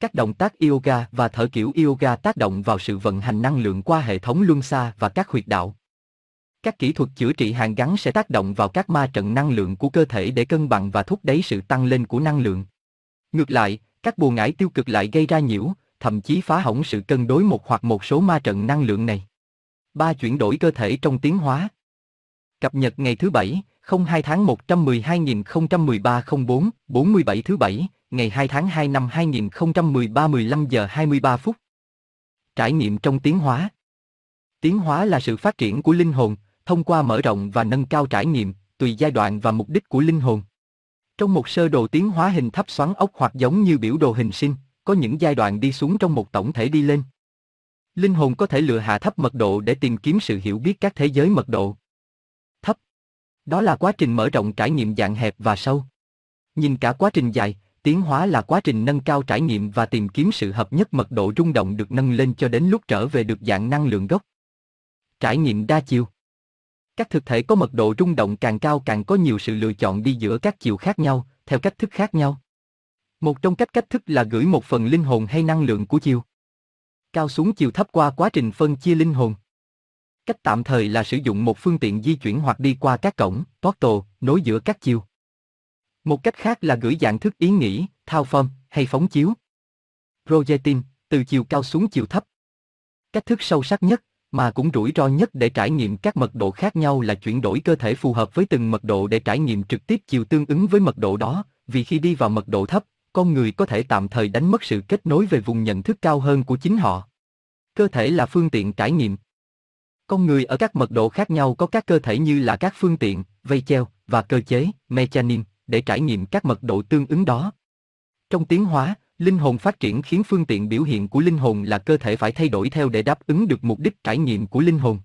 Các động tác yoga và thở kiểu yoga tác động vào sự vận hành năng lượng qua hệ thống luân xa và các huyệt đạo. Các kỹ thuật chữa trị hàn gắn sẽ tác động vào các ma trận năng lượng của cơ thể để cân bằng và thúc đẩy sự tăng lên của năng lượng. Ngược lại, các bùa ngải tiêu cực lại gây ra nhiễu, thậm chí phá hỏng sự cân đối một hoặc một số ma trận năng lượng này. Ba chuyển đổi cơ thể trong tiến hóa. Cập nhật ngày thứ Bảy, 02 tháng 112 04, 47 thứ Bảy, ngày 2 tháng 2 năm 2013 15 giờ 23 phút. Trải nghiệm trong tiến hóa. Tiến hóa là sự phát triển của linh hồn, thông qua mở rộng và nâng cao trải nghiệm, tùy giai đoạn và mục đích của linh hồn. Trong một sơ đồ tiến hóa hình tháp xoắn ốc hoặc giống như biểu đồ hình sinh, có những giai đoạn đi xuống trong một tổng thể đi lên. Linh hồn có thể lựa hạ thấp mật độ để tìm kiếm sự hiểu biết các thế giới mật độ. Đó là quá trình mở rộng trải nghiệm dạng hẹp và sâu. Nhìn cả quá trình dài, tiến hóa là quá trình nâng cao trải nghiệm và tìm kiếm sự hợp nhất mật độ rung động được nâng lên cho đến lúc trở về được dạng năng lượng gốc. Trải nghiệm đa chiều. Các thực thể có mật độ rung động càng cao càng có nhiều sự lựa chọn đi giữa các chiều khác nhau, theo cách thức khác nhau. Một trong cách cách thức là gửi một phần linh hồn hay năng lượng của chiều cao xuống chiều thấp qua quá trình phân chia linh hồn. Cách tạm thời là sử dụng một phương tiện di chuyển hoặc đi qua các cổng, portal, nối giữa các chiều. Một cách khác là gửi dạng thức ý nghĩ, thao form hay phóng chiếu. Projecting, từ chiều cao xuống chiều thấp. Cách thức sâu sắc nhất, mà cũng rủi ro nhất để trải nghiệm các mật độ khác nhau là chuyển đổi cơ thể phù hợp với từng mật độ để trải nghiệm trực tiếp chiều tương ứng với mật độ đó, vì khi đi vào mật độ thấp, con người có thể tạm thời đánh mất sự kết nối về vùng nhận thức cao hơn của chính họ. Cơ thể là phương tiện trải nghiệm. Con người ở các mật độ khác nhau có các cơ thể như là các phương tiện, vây treo và cơ chế, mechanism, để trải nghiệm các mật độ tương ứng đó. Trong tiến hóa, linh hồn phát triển khiến phương tiện biểu hiện của linh hồn là cơ thể phải thay đổi theo để đáp ứng được mục đích trải nghiệm của linh hồn.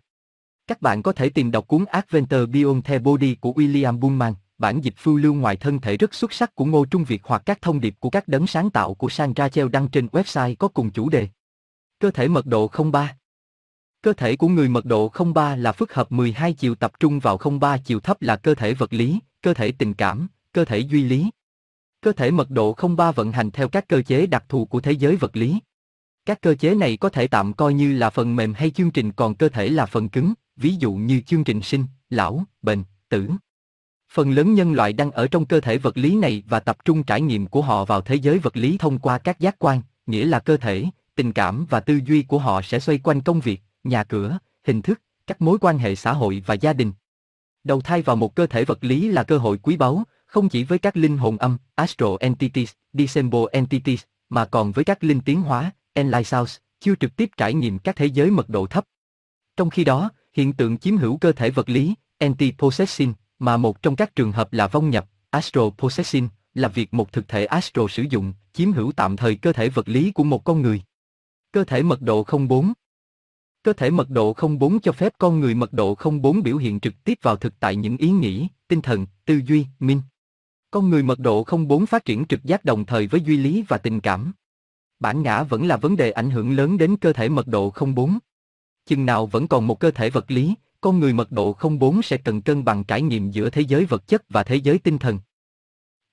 Các bạn có thể tìm đọc cuốn Adventure Beyond the Body của William Bullman, bản dịch phiêu lưu ngoài thân thể rất xuất sắc của Ngô Trung Việt hoặc các thông điệp của các đấng sáng tạo của Sandra Treo đăng trên website có cùng chủ đề. Cơ thể mật độ 03 Cơ thể của người mật độ 03 là phức hợp 12 chiều tập trung vào 03 chiều thấp là cơ thể vật lý, cơ thể tình cảm, cơ thể duy lý. Cơ thể mật độ 03 vận hành theo các cơ chế đặc thù của thế giới vật lý. Các cơ chế này có thể tạm coi như là phần mềm hay chương trình còn cơ thể là phần cứng, ví dụ như chương trình sinh, lão, bệnh, tử. Phần lớn nhân loại đang ở trong cơ thể vật lý này và tập trung trải nghiệm của họ vào thế giới vật lý thông qua các giác quan, nghĩa là cơ thể, tình cảm và tư duy của họ sẽ xoay quanh công việc, nhà cửa, hình thức, các mối quan hệ xã hội và gia đình. Đầu thai vào một cơ thể vật lý là cơ hội quý báu, không chỉ với các linh hồn âm, astral entities, disembodied entities, mà còn với các linh tiến hóa, enlight souls, chưa trực tiếp trải nghiệm các thế giới mật độ thấp. Trong khi đó, hiện tượng chiếm hữu cơ thể vật lý, anti-possessing, mà một trong các trường hợp là vong nhập, astral possessing, là việc một thực thể astral sử dụng, chiếm hữu tạm thời cơ thể vật lý của một con người. Cơ thể mật độ 04 Cơ thể mật độ 04 cho phép con người mật độ 04 biểu hiện trực tiếp vào thực tại những ý nghĩ, tinh thần, tư duy, minh. Con người mật độ 04 phát triển trực giác đồng thời với duy lý và tình cảm. Bản ngã vẫn là vấn đề ảnh hưởng lớn đến cơ thể mật độ 04. Chừng nào vẫn còn một cơ thể vật lý, con người mật độ 04 sẽ cần cân bằng trải nghiệm giữa thế giới vật chất và thế giới tinh thần.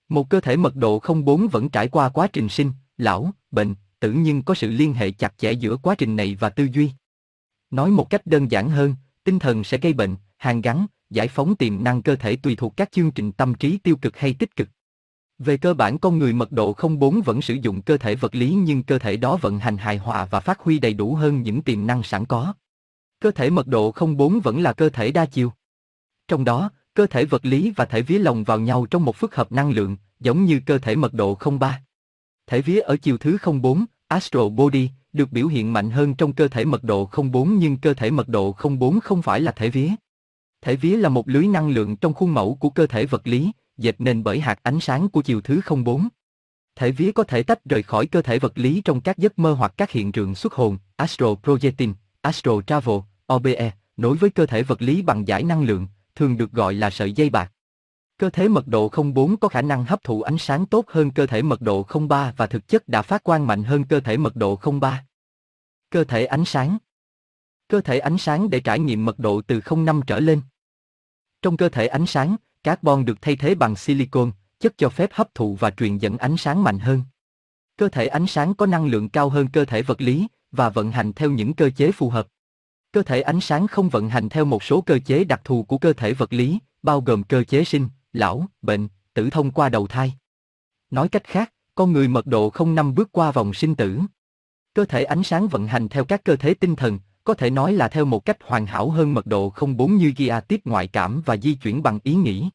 Một cơ thể mật độ 04 vẫn trải qua quá trình sinh, lão, bệnh, tử nhưng có sự liên hệ chặt chẽ giữa quá trình này và tư duy. Nói một cách đơn giản hơn, tinh thần sẽ gây bệnh, hàn gắn, giải phóng tiềm năng cơ thể tùy thuộc các chương trình tâm trí tiêu cực hay tích cực. Về cơ bản con người mật độ 04 vẫn sử dụng cơ thể vật lý nhưng cơ thể đó vận hành hài hòa và phát huy đầy đủ hơn những tiềm năng sẵn có. Cơ thể mật độ 04 vẫn là cơ thể đa chiều. Trong đó, cơ thể vật lý và thể vía lồng vào nhau trong một phức hợp năng lượng, giống như cơ thể mật độ 03. Thể vía ở chiều thứ 04, Astral Body, được biểu hiện mạnh hơn trong cơ thể mật độ 04 nhưng cơ thể mật độ 04 không phải là thể vía. Thể vía là một lưới năng lượng trong khuôn mẫu của cơ thể vật lý, dệt nên bởi hạt ánh sáng của chiều thứ 04. Thể vía có thể tách rời khỏi cơ thể vật lý trong các giấc mơ hoặc các hiện tượng xuất hồn, Astral Projecting, Astral Travel, OBE, nối với cơ thể vật lý bằng giải năng lượng, thường được gọi là sợi dây bạc. Cơ thể mật độ 04 có khả năng hấp thụ ánh sáng tốt hơn cơ thể mật độ 03 và thực chất đã phát quang mạnh hơn cơ thể mật độ 03. Cơ thể ánh sáng Cơ thể ánh sáng để trải nghiệm mật độ từ 05 trở lên. Trong cơ thể ánh sáng, carbon được thay thế bằng silicon, chất cho phép hấp thụ và truyền dẫn ánh sáng mạnh hơn. Cơ thể ánh sáng có năng lượng cao hơn cơ thể vật lý và vận hành theo những cơ chế phù hợp. Cơ thể ánh sáng không vận hành theo một số cơ chế đặc thù của cơ thể vật lý, bao gồm cơ chế sinh, lão, bệnh, tử thông qua đầu thai. Nói cách khác, con người mật độ không năm bước qua vòng sinh tử. Cơ thể ánh sáng vận hành theo các cơ thể tinh thần, có thể nói là theo một cách hoàn hảo hơn mật độ không bốn như gia tiếp ngoại cảm và di chuyển bằng ý nghĩ.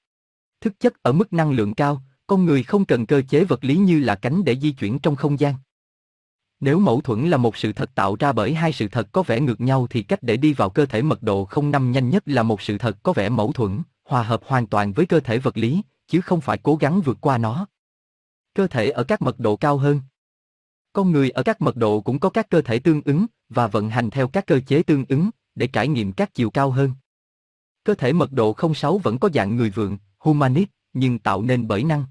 Thực chất ở mức năng lượng cao, con người không cần cơ chế vật lý như là cánh để di chuyển trong không gian. Nếu mâu thuẫn là một sự thật tạo ra bởi hai sự thật có vẻ ngược nhau thì cách để đi vào cơ thể mật độ 05 nhanh nhất là một sự thật có vẻ mâu thuẫn, hòa hợp hoàn toàn với cơ thể vật lý, chứ không phải cố gắng vượt qua nó. Cơ thể ở các mật độ cao hơn. Con người ở các mật độ cũng có các cơ thể tương ứng và vận hành theo các cơ chế tương ứng để trải nghiệm các chiều cao hơn. Cơ thể mật độ 06 vẫn có dạng người vượng, humanist, nhưng tạo nên bởi năng.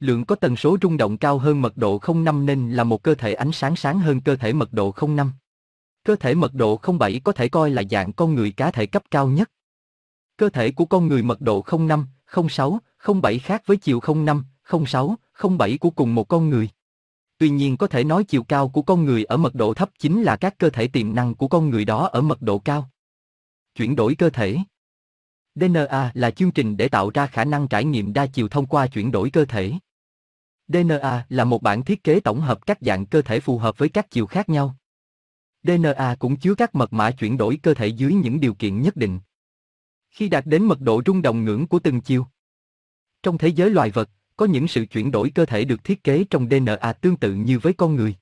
Lượng có tần số rung động cao hơn mật độ 05 nên là một cơ thể ánh sáng sáng hơn cơ thể mật độ 05. Cơ thể mật độ 07 có thể coi là dạng con người cá thể cấp cao nhất. Cơ thể của con người mật độ 05, 06, 07 khác với chiều 05, 06, 07 của cùng một con người. Tuy nhiên có thể nói chiều cao của con người ở mật độ thấp chính là các cơ thể tiềm năng của con người đó ở mật độ cao. Chuyển đổi cơ thể DNA là chương trình để tạo ra khả năng trải nghiệm đa chiều thông qua chuyển đổi cơ thể. DNA là một bản thiết kế tổng hợp các dạng cơ thể phù hợp với các chiều khác nhau. DNA cũng chứa các mật mã chuyển đổi cơ thể dưới những điều kiện nhất định. Khi đạt đến mật độ rung động ngưỡng của từng chiều. Trong thế giới loài vật, có những sự chuyển đổi cơ thể được thiết kế trong DNA tương tự như với con người.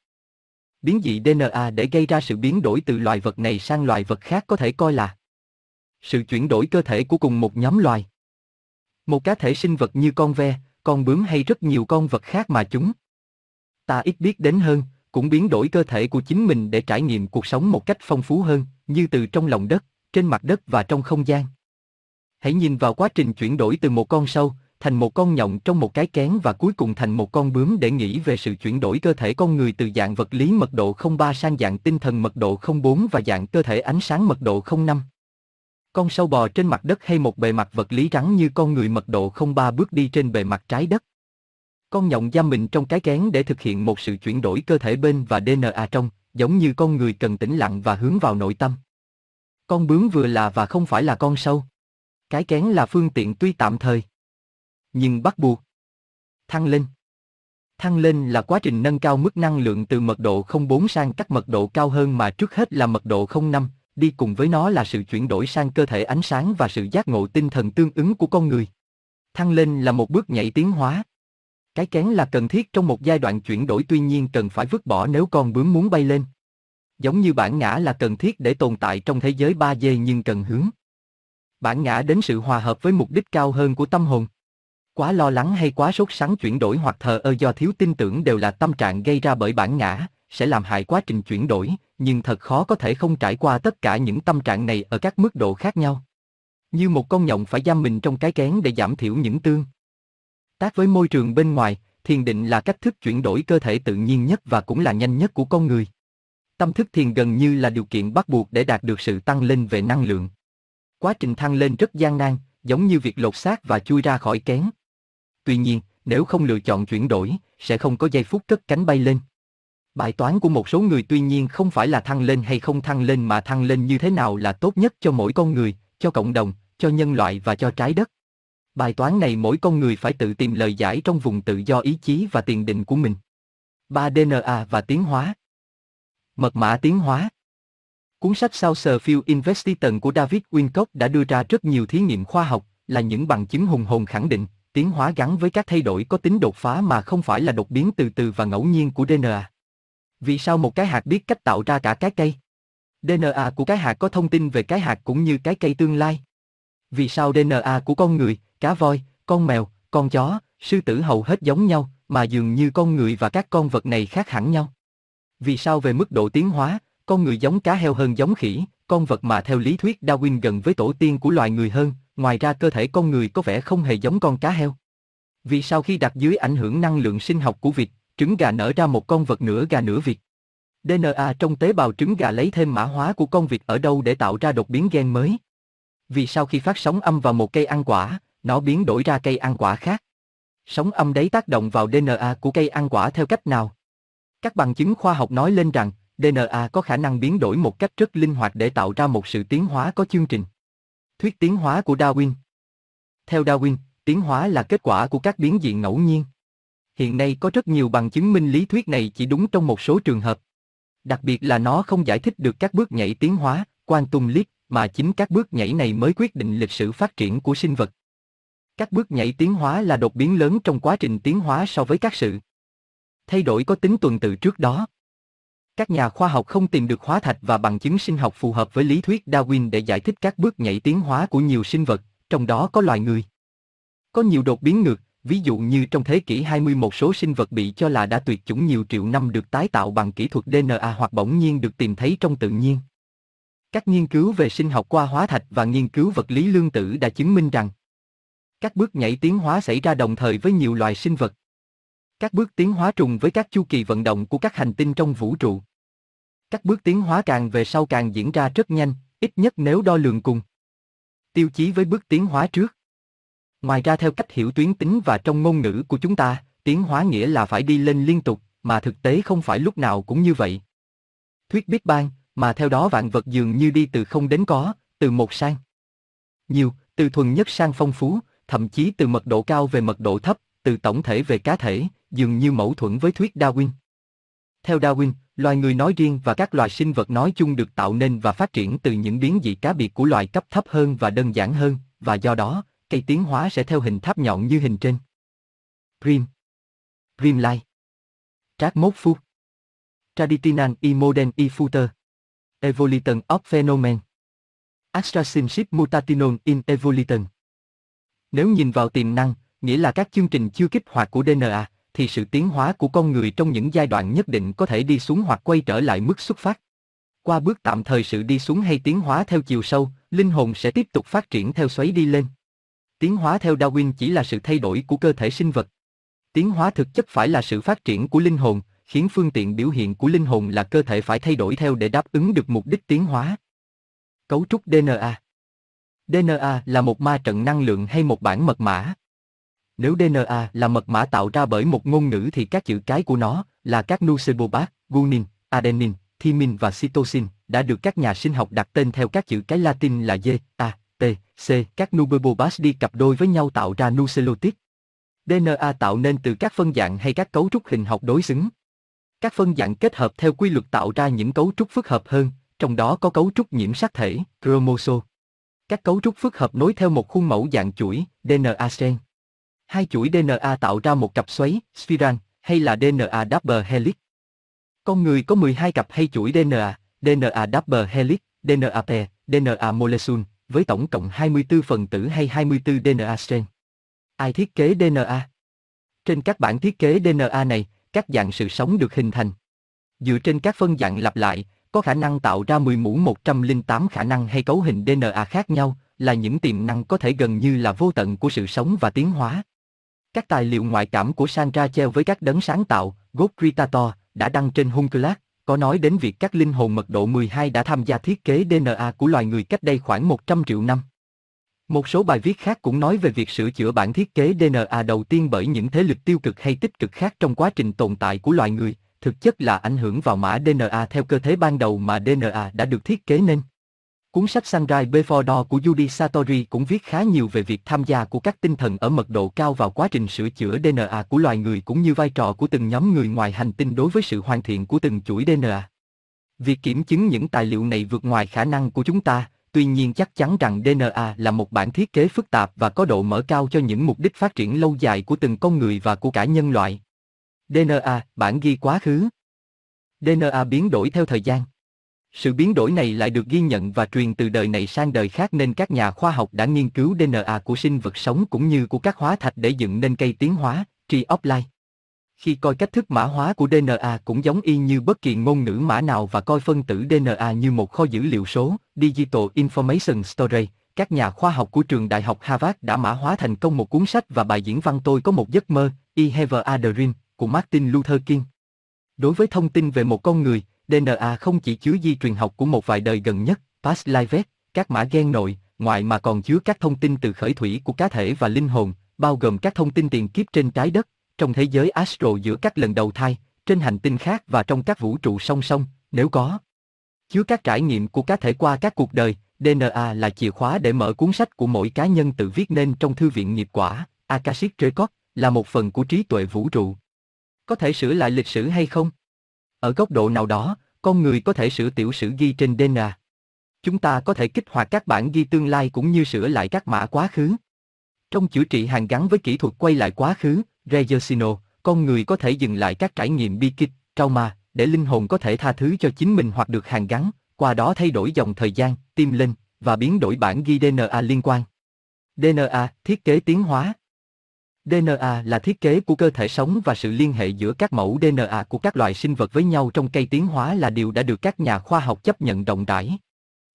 Biến dị DNA để gây ra sự biến đổi từ loài vật này sang loài vật khác có thể coi là sự chuyển đổi cơ thể của cùng một nhóm loài. Một cá thể sinh vật như con ve, con bướm hay rất nhiều con vật khác mà chúng ta ít biết đến hơn, cũng biến đổi cơ thể của chính mình để trải nghiệm cuộc sống một cách phong phú hơn, như từ trong lòng đất, trên mặt đất và trong không gian. Hãy nhìn vào quá trình chuyển đổi từ một con sâu, thành một con nhộng trong một cái kén và cuối cùng thành một con bướm để nghĩ về sự chuyển đổi cơ thể con người từ dạng vật lý mật độ 03 sang dạng tinh thần mật độ 04 và dạng cơ thể ánh sáng mật độ 05. Con sâu bò trên mặt đất hay một bề mặt vật lý rắn như con người mật độ 03 bước đi trên bề mặt trái đất. Con nhộng giam mình trong cái kén để thực hiện một sự chuyển đổi cơ thể bên và DNA trong, giống như con người cần tĩnh lặng và hướng vào nội tâm. Con bướm vừa là và không phải là con sâu. Cái kén là phương tiện tuy tạm thời, nhưng bắt buộc. Thăng lên. Thăng lên là quá trình nâng cao mức năng lượng từ mật độ 04 sang các mật độ cao hơn mà trước hết là mật độ 05, đi cùng với nó là sự chuyển đổi sang cơ thể ánh sáng và sự giác ngộ tinh thần tương ứng của con người. Thăng lên là một bước nhảy tiến hóa. Cái kén là cần thiết trong một giai đoạn chuyển đổi tuy nhiên cần phải vứt bỏ nếu con bướm muốn bay lên. Giống như bản ngã là cần thiết để tồn tại trong thế giới 3D nhưng cần hướng. Bản ngã đến sự hòa hợp với mục đích cao hơn của tâm hồn. Quá lo lắng hay quá sốt sắng chuyển đổi hoặc thờ ơ do thiếu tin tưởng đều là tâm trạng gây ra bởi bản ngã, sẽ làm hại quá trình chuyển đổi, nhưng thật khó có thể không trải qua tất cả những tâm trạng này ở các mức độ khác nhau. Như một con nhộng phải giam mình trong cái kén để giảm thiểu những tương. Tác với môi trường bên ngoài, thiền định là cách thức chuyển đổi cơ thể tự nhiên nhất và cũng là nhanh nhất của con người. Tâm thức thiền gần như là điều kiện bắt buộc để đạt được sự tăng lên về năng lượng. Quá trình thăng lên rất gian nan, giống như việc lột xác và chui ra khỏi kén. Tuy nhiên, nếu không lựa chọn chuyển đổi, sẽ không có giây phút cất cánh bay lên. Bài toán của một số người tuy nhiên không phải là thăng lên hay không thăng lên mà thăng lên như thế nào là tốt nhất cho mỗi con người, cho cộng đồng, cho nhân loại và cho trái đất. Bài toán này mỗi con người phải tự tìm lời giải trong vùng tự do ý chí và tiền định của mình. 3DNA và tiến hóa Mật mã tiến hóa Cuốn sách saucer Field Investigation của David Wincock đã đưa ra rất nhiều thí nghiệm khoa học, là những bằng chứng hùng hồn khẳng định, tiến hóa gắn với các thay đổi có tính đột phá mà không phải là đột biến từ từ và ngẫu nhiên của DNA. Vì sao một cái hạt biết cách tạo ra cả cái cây? DNA của cái hạt có thông tin về cái hạt cũng như cái cây tương lai. Vì sao DNA của con người, cá voi, con mèo, con chó, sư tử hầu hết giống nhau, mà dường như con người và các con vật này khác hẳn nhau? Vì sao về mức độ tiến hóa, con người giống cá heo hơn giống khỉ, con vật mà theo lý thuyết Darwin gần với tổ tiên của loài người hơn, ngoài ra cơ thể con người có vẻ không hề giống con cá heo. Vì sao khi đặt dưới ảnh hưởng năng lượng sinh học của vịt, trứng gà nở ra một con vật nửa gà nửa vịt? DNA trong tế bào trứng gà lấy thêm mã hóa của con vịt ở đâu để tạo ra đột biến gen mới? Vì sao khi phát sóng âm vào một cây ăn quả, nó biến đổi ra cây ăn quả khác? Sóng âm đấy tác động vào DNA của cây ăn quả theo cách nào? Các bằng chứng khoa học nói lên rằng, DNA có khả năng biến đổi một cách rất linh hoạt để tạo ra một sự tiến hóa có chương trình. Thuyết tiến hóa của Darwin Theo Darwin, tiến hóa là kết quả của các biến dị ngẫu nhiên. Hiện nay có rất nhiều bằng chứng minh lý thuyết này chỉ đúng trong một số trường hợp. Đặc biệt là nó không giải thích được các bước nhảy tiến hóa, quantum leap, mà chính các bước nhảy này mới quyết định lịch sử phát triển của sinh vật. Các bước nhảy tiến hóa là đột biến lớn trong quá trình tiến hóa so với các sự thay đổi có tính tuần tự trước đó. Các nhà khoa học không tìm được hóa thạch và bằng chứng sinh học phù hợp với lý thuyết Darwin để giải thích các bước nhảy tiến hóa của nhiều sinh vật, trong đó có loài người. Có nhiều đột biến ngược, ví dụ như trong thế kỷ 20 một số sinh vật bị cho là đã tuyệt chủng nhiều triệu năm được tái tạo bằng kỹ thuật DNA hoặc bỗng nhiên được tìm thấy trong tự nhiên. Các nghiên cứu về sinh học qua hóa thạch và nghiên cứu vật lý lương tử đã chứng minh rằng các bước nhảy tiến hóa xảy ra đồng thời với nhiều loài sinh vật. Các bước tiến hóa trùng với các chu kỳ vận động của các hành tinh trong vũ trụ. Các bước tiến hóa càng về sau càng diễn ra rất nhanh, ít nhất nếu đo lường cùng. Tiêu chí với bước tiến hóa trước. Ngoài ra theo cách hiểu tuyến tính và trong ngôn ngữ của chúng ta, tiến hóa nghĩa là phải đi lên liên tục, mà thực tế không phải lúc nào cũng như vậy. Thuyết Big Bang, mà theo đó vạn vật dường như đi từ không đến có, từ một sang nhiều, từ thuần nhất sang phong phú, thậm chí từ mật độ cao về mật độ thấp, từ tổng thể về cá thể, dường như mâu thuẫn với thuyết Darwin. Theo Darwin, loài người nói riêng và các loài sinh vật nói chung được tạo nên và phát triển từ những biến dị cá biệt của loài cấp thấp hơn và đơn giản hơn, và do đó, cây tiến hóa sẽ theo hình tháp nhọn như hình trên. Prim. Prim Lai. Trác Mốt Phu. Traditinan i Moden i Futer Evolution of Phenomen. Astrasimship Mutatinon in Evolution. Nếu nhìn vào tiềm năng, nghĩa là các chương trình chưa kích hoạt của DNA, thì sự tiến hóa của con người trong những giai đoạn nhất định có thể đi xuống hoặc quay trở lại mức xuất phát. Qua bước tạm thời sự đi xuống hay tiến hóa theo chiều sâu, linh hồn sẽ tiếp tục phát triển theo xoáy đi lên. Tiến hóa theo Darwin chỉ là sự thay đổi của cơ thể sinh vật. Tiến hóa thực chất phải là sự phát triển của linh hồn, khiến phương tiện biểu hiện của linh hồn là cơ thể phải thay đổi theo để đáp ứng được mục đích tiến hóa. Cấu trúc DNA DNA là một ma trận năng lượng hay một bản mật mã. Nếu DNA là mật mã tạo ra bởi một ngôn ngữ thì các chữ cái của nó là các nucleobase, guanine, adenine, thymine và cytosine đã được các nhà sinh học đặt tên theo các chữ cái Latin là G, A, T, C. Các nucleobase đi cặp đôi với nhau tạo ra nucleotide. DNA tạo nên từ các phân dạng hay các cấu trúc hình học đối xứng. Các phân dạng kết hợp theo quy luật tạo ra những cấu trúc phức hợp hơn, trong đó có cấu trúc nhiễm sắc thể, chromosome. Các cấu trúc phức hợp nối theo một khuôn mẫu dạng chuỗi, DNA strand. Hai chuỗi DNA tạo ra một cặp xoáy, spiral, hay là DNA double helix. Con người có 12 cặp hay chuỗi DNA, DNA double helix, DNA pair, DNA molecule, với tổng cộng 24 phần tử hay 24 DNA strand. Ai thiết kế DNA? Trên các bản thiết kế DNA này, các dạng sự sống được hình thành. Dựa trên các phân dạng lặp lại, có khả năng tạo ra 10 mũ 108 khả năng hay cấu hình DNA khác nhau, là những tiềm năng có thể gần như là vô tận của sự sống và tiến hóa. Các tài liệu ngoại cảm của Sandra treo với các đấng sáng tạo, Godritator, đã đăng trên Hunculac, có nói đến việc các linh hồn mật độ 12 đã tham gia thiết kế DNA của loài người cách đây khoảng 100 triệu năm. Một số bài viết khác cũng nói về việc sửa chữa bản thiết kế DNA đầu tiên bởi những thế lực tiêu cực hay tích cực khác trong quá trình tồn tại của loài người, thực chất là ảnh hưởng vào mã DNA theo cơ thể ban đầu mà DNA đã được thiết kế nên. Cuốn sách Sunrise Before Dawn của Judy Satori cũng viết khá nhiều về việc tham gia của các tinh thần ở mật độ cao vào quá trình sửa chữa DNA của loài người cũng như vai trò của từng nhóm người ngoài hành tinh đối với sự hoàn thiện của từng chuỗi DNA. Việc kiểm chứng những tài liệu này vượt ngoài khả năng của chúng ta, tuy nhiên chắc chắn rằng DNA là một bản thiết kế phức tạp và có độ mở cao cho những mục đích phát triển lâu dài của từng con người và của cả nhân loại. DNA, bản ghi quá khứ. DNA biến đổi theo thời gian. Sự biến đổi này lại được ghi nhận và truyền từ đời này sang đời khác nên các nhà khoa học đã nghiên cứu DNA của sinh vật sống cũng như của các hóa thạch để dựng nên cây tiến hóa, Tree of Life. Khi coi cách thức mã hóa của DNA cũng giống y như bất kỳ ngôn ngữ mã nào và coi phân tử DNA như một kho dữ liệu số, Digital Information Storage, các nhà khoa học của trường đại học Harvard đã mã hóa thành công một cuốn sách và bài diễn văn tôi có một giấc mơ, I Have a Dream, của Martin Luther King. Đối với thông tin về một con người, DNA không chỉ chứa di truyền học của một vài đời gần nhất, past life các mã gen nội, ngoại mà còn chứa các thông tin từ khởi thủy của cá thể và linh hồn, bao gồm các thông tin tiền kiếp trên trái đất, trong thế giới astro giữa các lần đầu thai, trên hành tinh khác và trong các vũ trụ song song, nếu có. Chứa các trải nghiệm của cá thể qua các cuộc đời, DNA là chìa khóa để mở cuốn sách của mỗi cá nhân tự viết nên trong thư viện nghiệp quả, Akashic Record, là một phần của trí tuệ vũ trụ. Có thể sửa lại lịch sử hay không? Ở góc độ nào đó, con người có thể sửa tiểu sử ghi trên DNA. Chúng ta có thể kích hoạt các bản ghi tương lai cũng như sửa lại các mã quá khứ. Trong chữa trị hàng gắn với kỹ thuật quay lại quá khứ, Regersino, con người có thể dừng lại các trải nghiệm bi kịch, trauma, để linh hồn có thể tha thứ cho chính mình hoặc được hàng gắn, qua đó thay đổi dòng thời gian, tim lên, và biến đổi bản ghi DNA liên quan. DNA, thiết kế tiến hóa. DNA là thiết kế của cơ thể sống và sự liên hệ giữa các mẫu DNA của các loài sinh vật với nhau trong cây tiến hóa là điều đã được các nhà khoa học chấp nhận rộng rãi.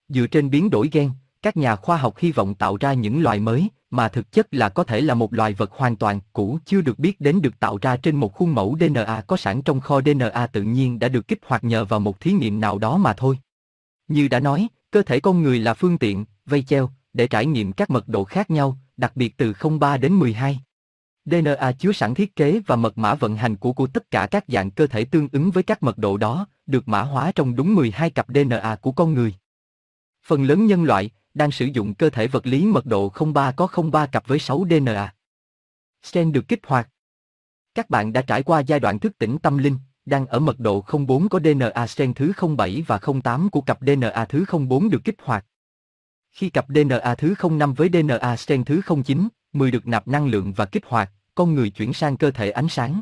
Dựa trên biến đổi gen, các nhà khoa học hy vọng tạo ra những loài mới, mà thực chất là có thể là một loài vật hoàn toàn cũ chưa được biết đến được tạo ra trên một khuôn mẫu DNA có sẵn trong kho DNA tự nhiên đã được kích hoạt nhờ vào một thí nghiệm nào đó mà thôi. Như đã nói, cơ thể con người là phương tiện, vây treo, để trải nghiệm các mật độ khác nhau, đặc biệt từ 03 đến 12. DNA chứa sẵn thiết kế và mật mã vận hành của của tất cả các dạng cơ thể tương ứng với các mật độ đó, được mã hóa trong đúng 12 cặp DNA của con người. Phần lớn nhân loại đang sử dụng cơ thể vật lý mật độ 03 có 03 cặp với 6 DNA. Gen được kích hoạt. Các bạn đã trải qua giai đoạn thức tỉnh tâm linh, đang ở mật độ 04 có DNA sen thứ 07 và 08 của cặp DNA thứ 04 được kích hoạt. Khi cặp DNA thứ 05 với DNA sen thứ 09, 10 được nạp năng lượng và kích hoạt, con người chuyển sang cơ thể ánh sáng.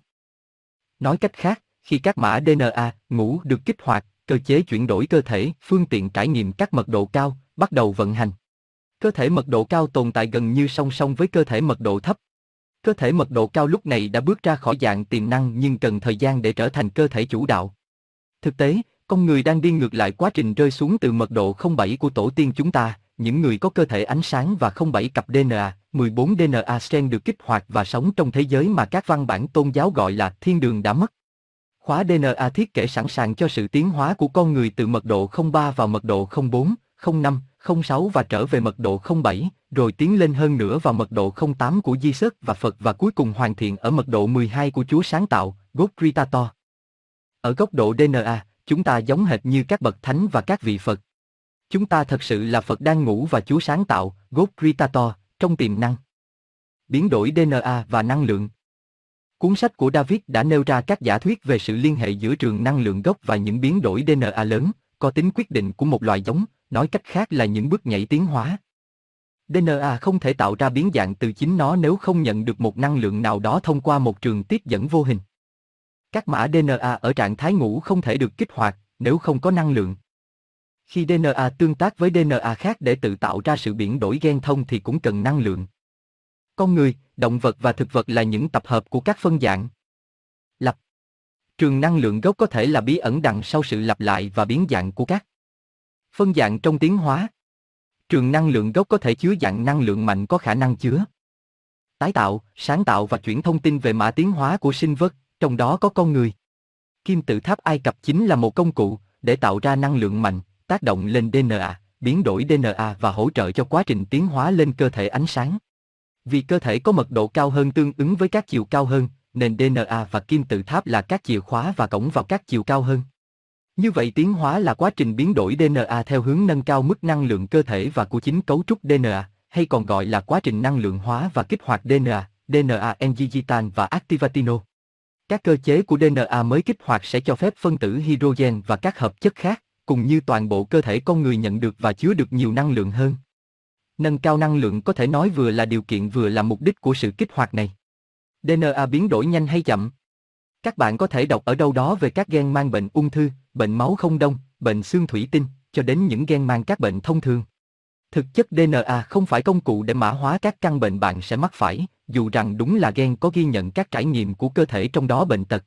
Nói cách khác, khi các mã DNA ngủ được kích hoạt, cơ chế chuyển đổi cơ thể, phương tiện trải nghiệm các mật độ cao, bắt đầu vận hành. Cơ thể mật độ cao tồn tại gần như song song với cơ thể mật độ thấp. Cơ thể mật độ cao lúc này đã bước ra khỏi dạng tiềm năng nhưng cần thời gian để trở thành cơ thể chủ đạo. Thực tế, con người đang đi ngược lại quá trình rơi xuống từ mật độ 07 của tổ tiên chúng ta, những người có cơ thể ánh sáng và 07 cặp DNA, 14 DNA sen được kích hoạt và sống trong thế giới mà các văn bản tôn giáo gọi là thiên đường đã mất. Khóa DNA thiết kế sẵn sàng cho sự tiến hóa của con người từ mật độ 03 vào mật độ 04, 05, 06 và trở về mật độ 07, rồi tiến lên hơn nữa vào mật độ 08 của Jesus và Phật và cuối cùng hoàn thiện ở mật độ 12 của Chúa sáng tạo, Godritator. Ở góc độ DNA, chúng ta giống hệt như các bậc thánh và các vị Phật. Chúng ta thật sự là Phật đang ngủ và Chúa sáng tạo, Godritator, trong tiềm năng. Biến đổi DNA và năng lượng Cuốn sách của David đã nêu ra các giả thuyết về sự liên hệ giữa trường năng lượng gốc và những biến đổi DNA lớn, có tính quyết định của một loài giống, nói cách khác là những bước nhảy tiến hóa. DNA không thể tạo ra biến dạng từ chính nó nếu không nhận được một năng lượng nào đó thông qua một trường tiếp dẫn vô hình. Các mã DNA ở trạng thái ngủ không thể được kích hoạt nếu không có năng lượng. Khi DNA tương tác với DNA khác để tự tạo ra sự biến đổi gen thông thì cũng cần năng lượng. Con người, động vật và thực vật là những tập hợp của các phân dạng. Lập Trường năng lượng gốc có thể là bí ẩn đằng sau sự lặp lại và biến dạng của các phân dạng trong tiến hóa. Trường năng lượng gốc có thể chứa dạng năng lượng mạnh có khả năng chứa tái tạo, sáng tạo và chuyển thông tin về mã tiến hóa của sinh vật, trong đó có con người. Kim tự tháp Ai Cập chính là một công cụ để tạo ra năng lượng mạnh, tác động lên DNA, biến đổi DNA và hỗ trợ cho quá trình tiến hóa lên cơ thể ánh sáng. Vì cơ thể có mật độ cao hơn tương ứng với các chiều cao hơn, nên DNA và kim tự tháp là các chìa khóa và cổng vào các chiều cao hơn. Như vậy tiến hóa là quá trình biến đổi DNA theo hướng nâng cao mức năng lượng cơ thể và của chính cấu trúc DNA, hay còn gọi là quá trình năng lượng hóa và kích hoạt DNA, DNA Engigitan và Activatino. Các cơ chế của DNA mới kích hoạt sẽ cho phép phân tử hydrogen và các hợp chất khác, cùng như toàn bộ cơ thể con người nhận được và chứa được nhiều năng lượng hơn. Nâng cao năng lượng có thể nói vừa là điều kiện vừa là mục đích của sự kích hoạt này. DNA biến đổi nhanh hay chậm? Các bạn có thể đọc ở đâu đó về các gen mang bệnh ung thư, bệnh máu không đông, bệnh xương thủy tinh, cho đến những gen mang các bệnh thông thường. Thực chất DNA không phải công cụ để mã hóa các căn bệnh bạn sẽ mắc phải, dù rằng đúng là gen có ghi nhận các trải nghiệm của cơ thể trong đó bệnh tật.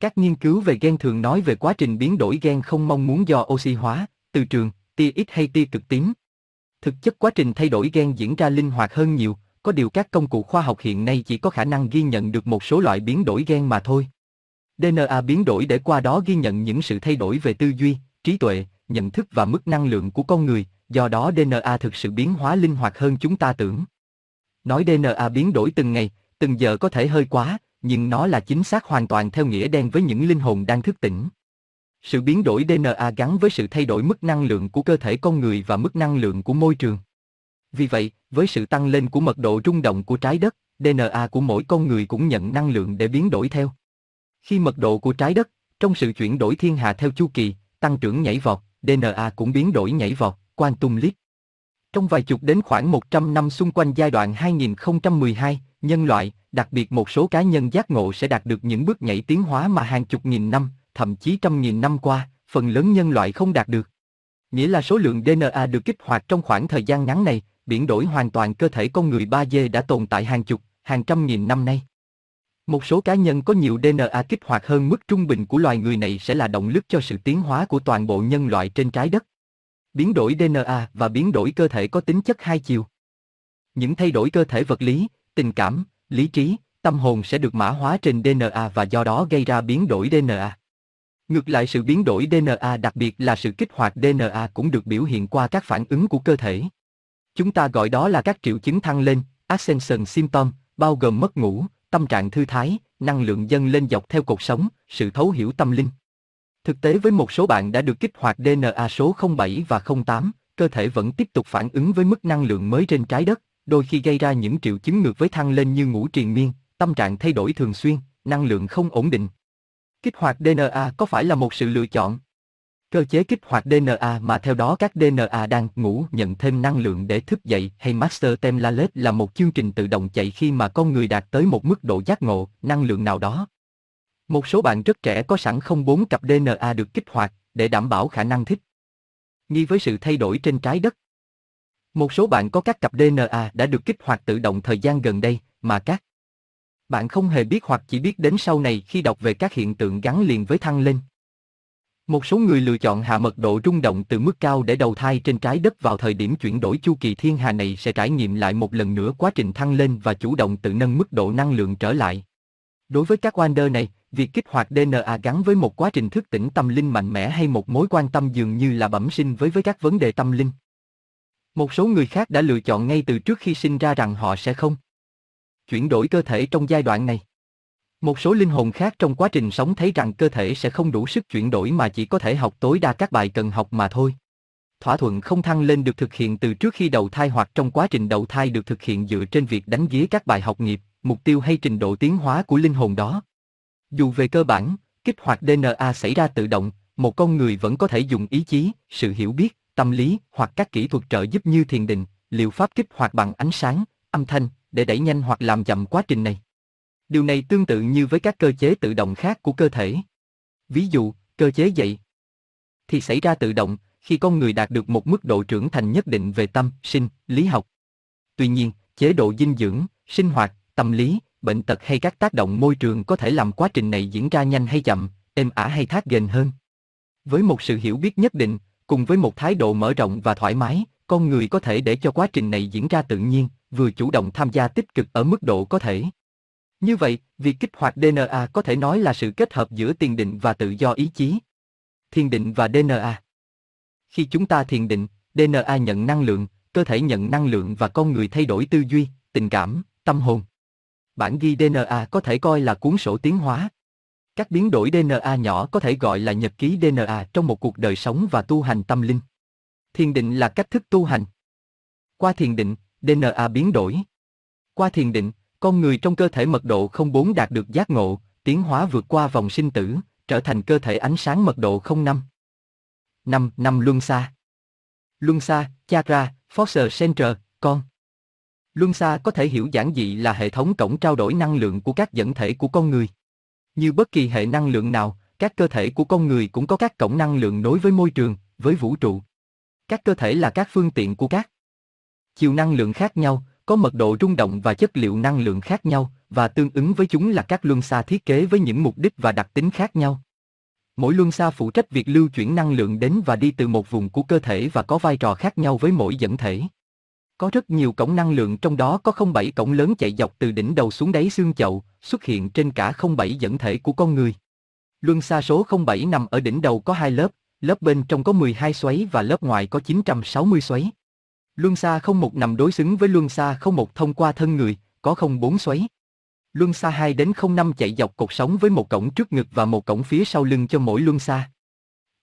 Các nghiên cứu về gen thường nói về quá trình biến đổi gen không mong muốn do oxy hóa, từ trường, tia X hay tia cực tím. Thực chất quá trình thay đổi gen diễn ra linh hoạt hơn nhiều, có điều các công cụ khoa học hiện nay chỉ có khả năng ghi nhận được một số loại biến đổi gen mà thôi. DNA biến đổi để qua đó ghi nhận những sự thay đổi về tư duy, trí tuệ, nhận thức và mức năng lượng của con người, do đó DNA thực sự biến hóa linh hoạt hơn chúng ta tưởng. Nói DNA biến đổi từng ngày, từng giờ có thể hơi quá, nhưng nó là chính xác hoàn toàn theo nghĩa đen với những linh hồn đang thức tỉnh. Sự biến đổi DNA gắn với sự thay đổi mức năng lượng của cơ thể con người và mức năng lượng của môi trường. Vì vậy, với sự tăng lên của mật độ rung động của trái đất, DNA của mỗi con người cũng nhận năng lượng để biến đổi theo. Khi mật độ của trái đất, trong sự chuyển đổi thiên hà theo chu kỳ, tăng trưởng nhảy vọt, DNA cũng biến đổi nhảy vọt, quantum leap. Trong vài chục đến khoảng 100 năm xung quanh giai đoạn 2012, nhân loại, đặc biệt một số cá nhân giác ngộ sẽ đạt được những bước nhảy tiến hóa mà hàng chục nghìn năm, thậm chí trăm nghìn năm qua, phần lớn nhân loại không đạt được. Nghĩa là số lượng DNA được kích hoạt trong khoảng thời gian ngắn này, biển đổi hoàn toàn cơ thể con người 3D đã tồn tại hàng chục, hàng trăm nghìn năm nay. Một số cá nhân có nhiều DNA kích hoạt hơn mức trung bình của loài người này sẽ là động lực cho sự tiến hóa của toàn bộ nhân loại trên trái đất. Biến đổi DNA và biến đổi cơ thể có tính chất hai chiều. Những thay đổi cơ thể vật lý, tình cảm, lý trí, tâm hồn sẽ được mã hóa trên DNA và do đó gây ra biến đổi DNA. Ngược lại sự biến đổi DNA đặc biệt là sự kích hoạt DNA cũng được biểu hiện qua các phản ứng của cơ thể. Chúng ta gọi đó là các triệu chứng thăng lên, ascension symptom, bao gồm mất ngủ, tâm trạng thư thái, năng lượng dâng lên dọc theo cột sống, sự thấu hiểu tâm linh. Thực tế với một số bạn đã được kích hoạt DNA số 07 và 08, cơ thể vẫn tiếp tục phản ứng với mức năng lượng mới trên trái đất, đôi khi gây ra những triệu chứng ngược với thăng lên như ngủ triền miên, tâm trạng thay đổi thường xuyên, năng lượng không ổn định. Kích hoạt DNA có phải là một sự lựa chọn? Cơ chế kích hoạt DNA mà theo đó các DNA đang ngủ nhận thêm năng lượng để thức dậy hay Master Template là một chương trình tự động chạy khi mà con người đạt tới một mức độ giác ngộ, năng lượng nào đó. Một số bạn rất trẻ có sẵn không bốn cặp DNA được kích hoạt để đảm bảo khả năng thích. Nghi với sự thay đổi trên trái đất. Một số bạn có các cặp DNA đã được kích hoạt tự động thời gian gần đây mà các bạn không hề biết hoặc chỉ biết đến sau này khi đọc về các hiện tượng gắn liền với thăng lên. Một số người lựa chọn hạ mật độ rung động từ mức cao để đầu thai trên trái đất vào thời điểm chuyển đổi chu kỳ thiên hà này sẽ trải nghiệm lại một lần nữa quá trình thăng lên và chủ động tự nâng mức độ năng lượng trở lại. Đối với các Wander này, việc kích hoạt DNA gắn với một quá trình thức tỉnh tâm linh mạnh mẽ hay một mối quan tâm dường như là bẩm sinh với với các vấn đề tâm linh. Một số người khác đã lựa chọn ngay từ trước khi sinh ra rằng họ sẽ không chuyển đổi cơ thể trong giai đoạn này. Một số linh hồn khác trong quá trình sống thấy rằng cơ thể sẽ không đủ sức chuyển đổi mà chỉ có thể học tối đa các bài cần học mà thôi. Thỏa thuận không thăng lên được thực hiện từ trước khi đầu thai hoặc trong quá trình đầu thai được thực hiện dựa trên việc đánh giá các bài học nghiệp, mục tiêu hay trình độ tiến hóa của linh hồn đó. Dù về cơ bản, kích hoạt DNA xảy ra tự động, một con người vẫn có thể dùng ý chí, sự hiểu biết, tâm lý hoặc các kỹ thuật trợ giúp như thiền định, liệu pháp kích hoạt bằng ánh sáng, âm thanh để đẩy nhanh hoặc làm chậm quá trình này. Điều này tương tự như với các cơ chế tự động khác của cơ thể. Ví dụ, cơ chế dậy thì xảy ra tự động khi con người đạt được một mức độ trưởng thành nhất định về tâm, sinh, lý học. Tuy nhiên, chế độ dinh dưỡng, sinh hoạt, tâm lý, bệnh tật hay các tác động môi trường có thể làm quá trình này diễn ra nhanh hay chậm, êm ả hay thác ghềnh hơn. Với một sự hiểu biết nhất định, cùng với một thái độ mở rộng và thoải mái, con người có thể để cho quá trình này diễn ra tự nhiên, vừa chủ động tham gia tích cực ở mức độ có thể. Như vậy, việc kích hoạt DNA có thể nói là sự kết hợp giữa tiền định và tự do ý chí. Thiền định và DNA. Khi chúng ta thiền định, DNA nhận năng lượng, cơ thể nhận năng lượng và con người thay đổi tư duy, tình cảm, tâm hồn. Bản ghi DNA có thể coi là cuốn sổ tiến hóa. Các biến đổi DNA nhỏ có thể gọi là nhật ký DNA trong một cuộc đời sống và tu hành tâm linh. Thiền định là cách thức tu hành. Qua thiền định, DNA biến đổi. Qua thiền định, con người trong cơ thể mật độ 04 đạt được giác ngộ, tiến hóa vượt qua vòng sinh tử, trở thành cơ thể ánh sáng mật độ 05. 5. Năm Luân Xa Luân Xa, Chakra, Foster Center, con. Luân Xa có thể hiểu giản dị là hệ thống cổng trao đổi năng lượng của các dẫn thể của con người. Như bất kỳ hệ năng lượng nào, các cơ thể của con người cũng có các cổng năng lượng nối với môi trường, với vũ trụ. Các cơ thể là các phương tiện của các chiều năng lượng khác nhau, có mật độ rung động và chất liệu năng lượng khác nhau, và tương ứng với chúng là các luân xa thiết kế với những mục đích và đặc tính khác nhau. Mỗi luân xa phụ trách việc lưu chuyển năng lượng đến và đi từ một vùng của cơ thể và có vai trò khác nhau với mỗi dẫn thể. Có rất nhiều cổng năng lượng trong đó có 07 cổng lớn chạy dọc từ đỉnh đầu xuống đáy xương chậu, xuất hiện trên cả 07 dẫn thể của con người. Luân xa số 07 nằm ở đỉnh đầu có hai lớp, lớp bên trong có 12 xoáy và lớp ngoài có 960 xoáy. Luân xa không một nằm đối xứng với luân xa không một thông qua thân người, có không bốn xoáy. Luân xa 2 đến 05 chạy dọc cột sống với một cổng trước ngực và một cổng phía sau lưng cho mỗi luân xa.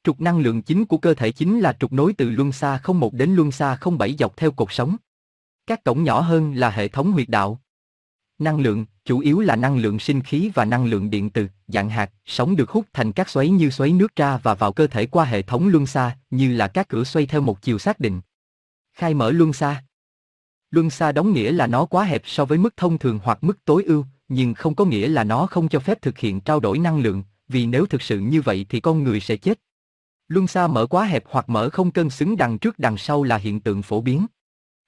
Trục năng lượng chính của cơ thể chính là trục nối từ luân xa 01 đến luân xa 07 dọc theo cột sống. Các cổng nhỏ hơn là hệ thống huyệt đạo. Năng lượng, chủ yếu là năng lượng sinh khí và năng lượng điện từ, dạng hạt, sóng được hút thành các xoáy như xoáy nước ra và vào cơ thể qua hệ thống luân xa, như là các cửa xoay theo một chiều xác định. Khai mở luân xa. Luân xa đóng nghĩa là nó quá hẹp so với mức thông thường hoặc mức tối ưu, nhưng không có nghĩa là nó không cho phép thực hiện trao đổi năng lượng, vì nếu thực sự như vậy thì con người sẽ chết. Luân xa mở quá hẹp hoặc mở không cân xứng đằng trước đằng sau là hiện tượng phổ biến.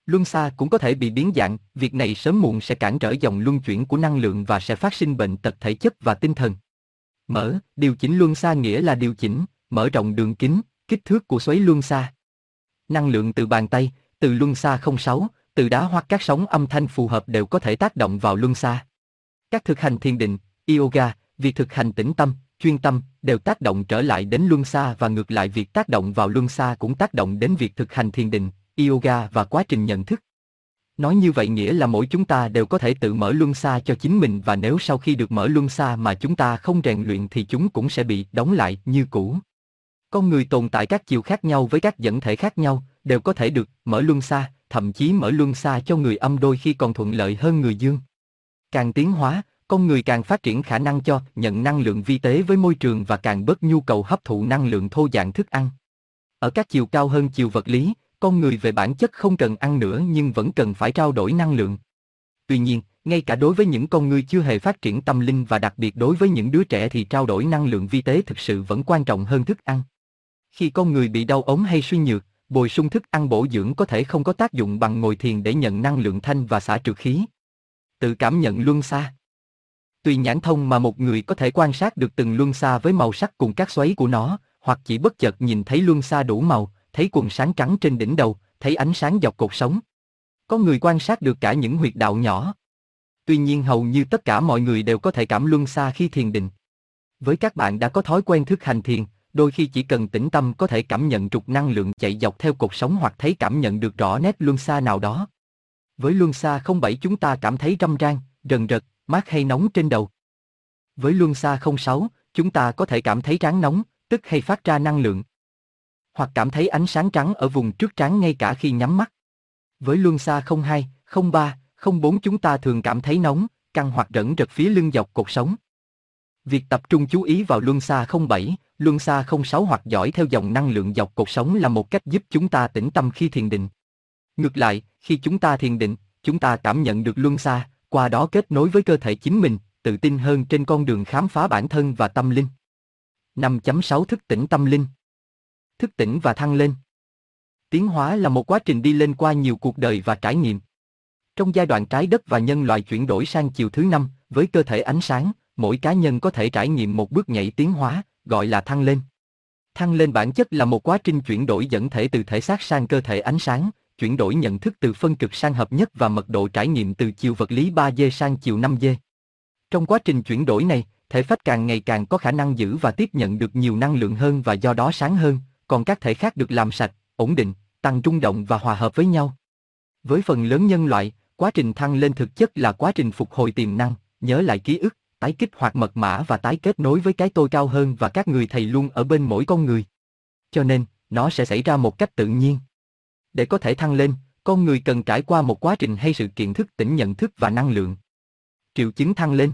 Luân xa cũng có thể bị biến dạng, việc này sớm muộn sẽ cản trở dòng luân chuyển của năng lượng và sẽ phát sinh bệnh tật thể chất và tinh thần. Mở, điều chỉnh luân xa nghĩa là điều chỉnh, mở rộng đường kính, kích thước của xoáy luân xa. Năng lượng từ bàn tay, từ luân xa 06, từ đá hoặc các sóng âm thanh phù hợp đều có thể tác động vào luân xa. Các thực hành thiền định, yoga, việc thực hành tĩnh tâm, chuyên tâm đều tác động trở lại đến luân xa và ngược lại việc tác động vào luân xa cũng tác động đến việc thực hành thiền định, yoga và quá trình nhận thức. Nói như vậy nghĩa là mỗi chúng ta đều có thể tự mở luân xa cho chính mình và nếu sau khi được mở luân xa mà chúng ta không rèn luyện thì chúng cũng sẽ bị đóng lại như cũ. Con người tồn tại các chiều khác nhau với các dẫn thể khác nhau, đều có thể được mở luân xa, thậm chí mở luân xa cho người âm đôi khi còn thuận lợi hơn người dương. Càng tiến hóa, con người càng phát triển khả năng cho nhận năng lượng vi tế với môi trường và càng bớt nhu cầu hấp thụ năng lượng thô dạng thức ăn. Ở các chiều cao hơn chiều vật lý, con người về bản chất không cần ăn nữa nhưng vẫn cần phải trao đổi năng lượng. Tuy nhiên, ngay cả đối với những con người chưa hề phát triển tâm linh và đặc biệt đối với những đứa trẻ thì trao đổi năng lượng vi tế thực sự vẫn quan trọng hơn thức ăn. Khi con người bị đau ốm hay suy nhược, bồi sung thức ăn bổ dưỡng có thể không có tác dụng bằng ngồi thiền để nhận năng lượng thanh và xả trượt khí. Tự cảm nhận luân xa. Tùy nhãn thông mà một người có thể quan sát được từng luân xa với màu sắc cùng các xoáy của nó, hoặc chỉ bất chợt nhìn thấy luân xa đủ màu, thấy quần sáng trắng trên đỉnh đầu, thấy ánh sáng dọc cột sống. Có người quan sát được cả những huyệt đạo nhỏ. Tuy nhiên hầu như tất cả mọi người đều có thể cảm luân xa khi thiền định. Với các bạn đã có thói quen thức hành thiền, đôi khi chỉ cần tĩnh tâm có thể cảm nhận trục năng lượng chạy dọc theo cột sống hoặc thấy cảm nhận được rõ nét luân xa nào đó. Với luân xa 07 chúng ta cảm thấy râm ran, rần rật, mát hay nóng trên đầu. Với luân xa 06, chúng ta có thể cảm thấy ráng nóng, tức hay phát ra năng lượng. Hoặc cảm thấy ánh sáng trắng ở vùng trước trán ngay cả khi nhắm mắt. Với luân xa 02, 03, 04 chúng ta thường cảm thấy nóng, căng hoặc rẫn rật phía lưng dọc cột sống. Việc tập trung chú ý vào luân xa 07, luân xa 06 hoặc dõi theo dòng năng lượng dọc cột sống là một cách giúp chúng ta tĩnh tâm khi thiền định. Ngược lại, khi chúng ta thiền định, chúng ta cảm nhận được luân xa, qua đó kết nối với cơ thể chính mình, tự tin hơn trên con đường khám phá bản thân và tâm linh. 5.6 Thức tỉnh tâm linh Thức tỉnh và thăng lên Tiến hóa là một quá trình đi lên qua nhiều cuộc đời và trải nghiệm. Trong giai đoạn trái đất và nhân loại chuyển đổi sang chiều thứ năm, với cơ thể ánh sáng, mỗi cá nhân có thể trải nghiệm một bước nhảy tiến hóa, gọi là thăng lên. Thăng lên bản chất là một quá trình chuyển đổi dẫn thể từ thể xác sang cơ thể ánh sáng, chuyển đổi nhận thức từ phân cực sang hợp nhất và mật độ trải nghiệm từ chiều vật lý 3D sang chiều 5D. Trong quá trình chuyển đổi này, thể phách càng ngày càng có khả năng giữ và tiếp nhận được nhiều năng lượng hơn và do đó sáng hơn, còn các thể khác được làm sạch, ổn định, tăng rung động và hòa hợp với nhau. Với phần lớn nhân loại, quá trình thăng lên thực chất là quá trình phục hồi tiềm năng, nhớ lại ký ức, tái kích hoạt mật mã và tái kết nối với cái tôi cao hơn và các người thầy luôn ở bên mỗi con người. Cho nên, nó sẽ xảy ra một cách tự nhiên. Để có thể thăng lên, con người cần trải qua một quá trình hay sự kiện thức tỉnh nhận thức và năng lượng. Triệu chứng thăng lên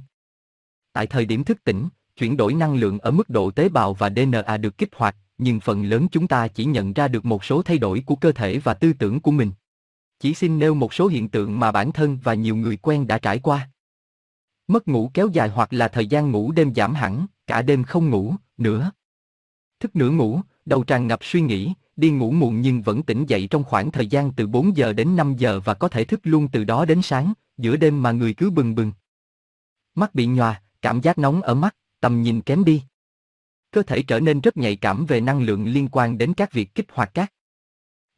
Tại thời điểm thức tỉnh, chuyển đổi năng lượng ở mức độ tế bào và DNA được kích hoạt, nhưng phần lớn chúng ta chỉ nhận ra được một số thay đổi của cơ thể và tư tưởng của mình. Chỉ xin nêu một số hiện tượng mà bản thân và nhiều người quen đã trải qua. Mất ngủ kéo dài hoặc là thời gian ngủ đêm giảm hẳn, cả đêm không ngủ, nữa. Thức nửa ngủ, đầu tràn ngập suy nghĩ, đi ngủ muộn nhưng vẫn tỉnh dậy trong khoảng thời gian từ 4 giờ đến 5 giờ và có thể thức luôn từ đó đến sáng, giữa đêm mà người cứ bừng bừng. Mắt bị nhòa, cảm giác nóng ở mắt, tầm nhìn kém đi. Cơ thể trở nên rất nhạy cảm về năng lượng liên quan đến các việc kích hoạt các.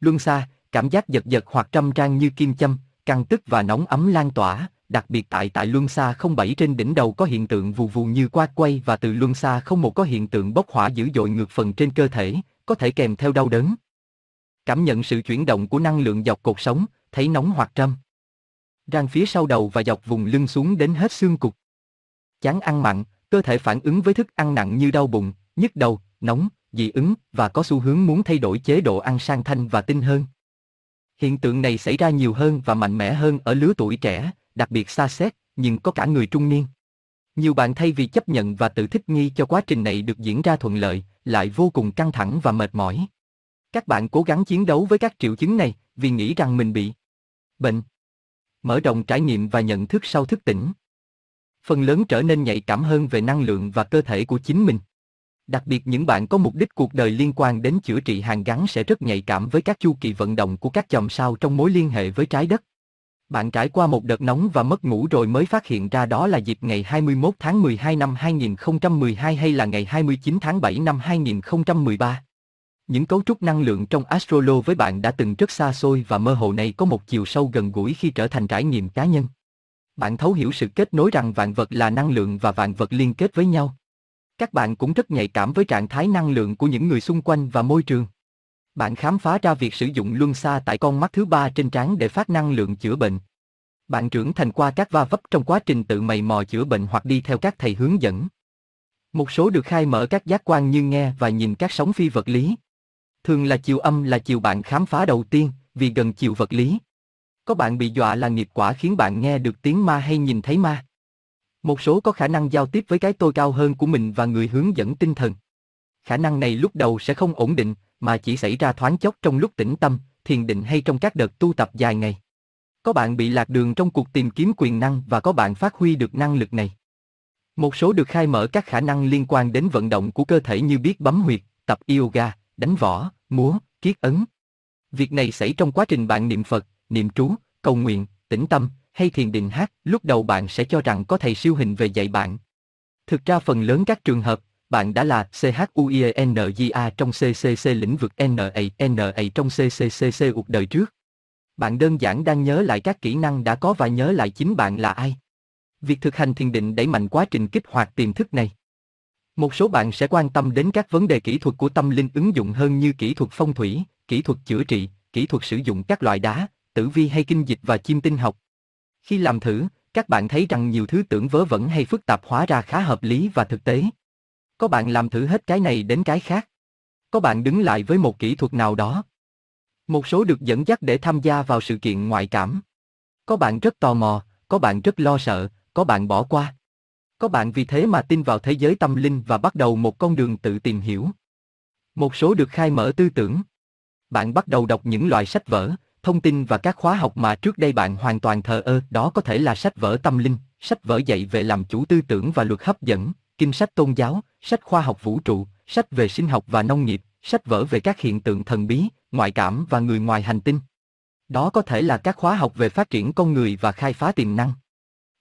Luân xa, cảm giác giật giật hoặc trăm trang như kim châm, căng tức và nóng ấm lan tỏa, đặc biệt tại tại luân xa 07 trên đỉnh đầu có hiện tượng vù vù như qua quay và từ luân xa 01 có hiện tượng bốc hỏa dữ dội ngược phần trên cơ thể, có thể kèm theo đau đớn. Cảm nhận sự chuyển động của năng lượng dọc cột sống, thấy nóng hoặc trâm. Rang phía sau đầu và dọc vùng lưng xuống đến hết xương cục. Chán ăn mặn, cơ thể phản ứng với thức ăn nặng như đau bụng, nhức đầu, nóng, dị ứng và có xu hướng muốn thay đổi chế độ ăn sang thanh và tinh hơn. Hiện tượng này xảy ra nhiều hơn và mạnh mẽ hơn ở lứa tuổi trẻ, đặc biệt xa xét, nhưng có cả người trung niên. Nhiều bạn thay vì chấp nhận và tự thích nghi cho quá trình này được diễn ra thuận lợi, lại vô cùng căng thẳng và mệt mỏi. Các bạn cố gắng chiến đấu với các triệu chứng này vì nghĩ rằng mình bị bệnh. Mở rộng trải nghiệm và nhận thức sau thức tỉnh. phần lớn trở nên nhạy cảm hơn về năng lượng và cơ thể của chính mình. Đặc biệt những bạn có mục đích cuộc đời liên quan đến chữa trị hàng gắn sẽ rất nhạy cảm với các chu kỳ vận động của các chòm sao trong mối liên hệ với trái đất. Bạn trải qua một đợt nóng và mất ngủ rồi mới phát hiện ra đó là dịp ngày 21 tháng 12 năm 2012 hay là ngày 29 tháng 7 năm 2013. Những cấu trúc năng lượng trong Astrolo với bạn đã từng rất xa xôi và mơ hồ này có một chiều sâu gần gũi khi trở thành trải nghiệm cá nhân. Bạn thấu hiểu sự kết nối rằng vạn vật là năng lượng và vạn vật liên kết với nhau. Các bạn cũng rất nhạy cảm với trạng thái năng lượng của những người xung quanh và môi trường. Bạn khám phá ra việc sử dụng luân xa tại con mắt thứ ba trên trán để phát năng lượng chữa bệnh. Bạn trưởng thành qua các va vấp trong quá trình tự mày mò chữa bệnh hoặc đi theo các thầy hướng dẫn. Một số được khai mở các giác quan như nghe và nhìn các sóng phi vật lý. Thường là chiều âm là chiều bạn khám phá đầu tiên, vì gần chiều vật lý. Có bạn bị dọa là nghiệp quả khiến bạn nghe được tiếng ma hay nhìn thấy ma. Một số có khả năng giao tiếp với cái tôi cao hơn của mình và người hướng dẫn tinh thần. Khả năng này lúc đầu sẽ không ổn định, mà chỉ xảy ra thoáng chốc trong lúc tĩnh tâm, thiền định hay trong các đợt tu tập dài ngày. Có bạn bị lạc đường trong cuộc tìm kiếm quyền năng và có bạn phát huy được năng lực này. Một số được khai mở các khả năng liên quan đến vận động của cơ thể như biết bấm huyệt, tập yoga, đánh võ, múa, kiết ấn. Việc này xảy trong quá trình bạn niệm Phật, niệm trú, cầu nguyện, tĩnh tâm hay thiền định hát, lúc đầu bạn sẽ cho rằng có thầy siêu hình về dạy bạn. Thực ra phần lớn các trường hợp, bạn đã là CHUIENGA trong CCC lĩnh vực NA, NA trong CCCC cuộc đời trước. Bạn đơn giản đang nhớ lại các kỹ năng đã có và nhớ lại chính bạn là ai. Việc thực hành thiền định đẩy mạnh quá trình kích hoạt tiềm thức này. Một số bạn sẽ quan tâm đến các vấn đề kỹ thuật của tâm linh ứng dụng hơn như kỹ thuật phong thủy, kỹ thuật chữa trị, kỹ thuật sử dụng các loại đá, tử vi hay kinh dịch và chim tinh học. Khi làm thử, các bạn thấy rằng nhiều thứ tưởng vớ vẩn hay phức tạp hóa ra khá hợp lý và thực tế. Có bạn làm thử hết cái này đến cái khác. Có bạn đứng lại với một kỹ thuật nào đó. Một số được dẫn dắt để tham gia vào sự kiện ngoại cảm. Có bạn rất tò mò, có bạn rất lo sợ, có bạn bỏ qua. Có bạn vì thế mà tin vào thế giới tâm linh và bắt đầu một con đường tự tìm hiểu. Một số được khai mở tư tưởng. Bạn bắt đầu đọc những loại sách vở, thông tin và các khóa học mà trước đây bạn hoàn toàn thờ ơ, đó có thể là sách vở tâm linh, sách vở dạy về làm chủ tư tưởng và luật hấp dẫn, kinh sách tôn giáo, sách khoa học vũ trụ, sách về sinh học và nông nghiệp, sách vở về các hiện tượng thần bí, ngoại cảm và người ngoài hành tinh. Đó có thể là các khóa học về phát triển con người và khai phá tiềm năng.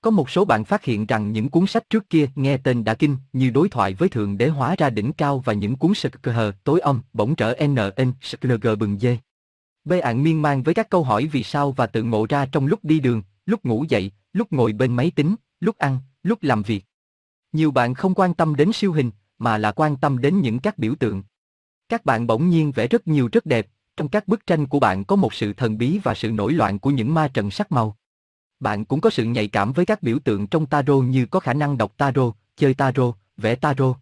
Có một số bạn phát hiện rằng những cuốn sách trước kia nghe tên đã kinh như đối thoại với thượng đế hóa ra đỉnh cao và những cuốn sực hờ tối âm bỗng trở nn sực bừng dê. Bê ạn miên man với các câu hỏi vì sao và tự ngộ ra trong lúc đi đường, lúc ngủ dậy, lúc ngồi bên máy tính, lúc ăn, lúc làm việc. Nhiều bạn không quan tâm đến siêu hình, mà là quan tâm đến những các biểu tượng. Các bạn bỗng nhiên vẽ rất nhiều rất đẹp, trong các bức tranh của bạn có một sự thần bí và sự nổi loạn của những ma trận sắc màu. Bạn cũng có sự nhạy cảm với các biểu tượng trong tarot như có khả năng đọc tarot, chơi tarot, vẽ tarot.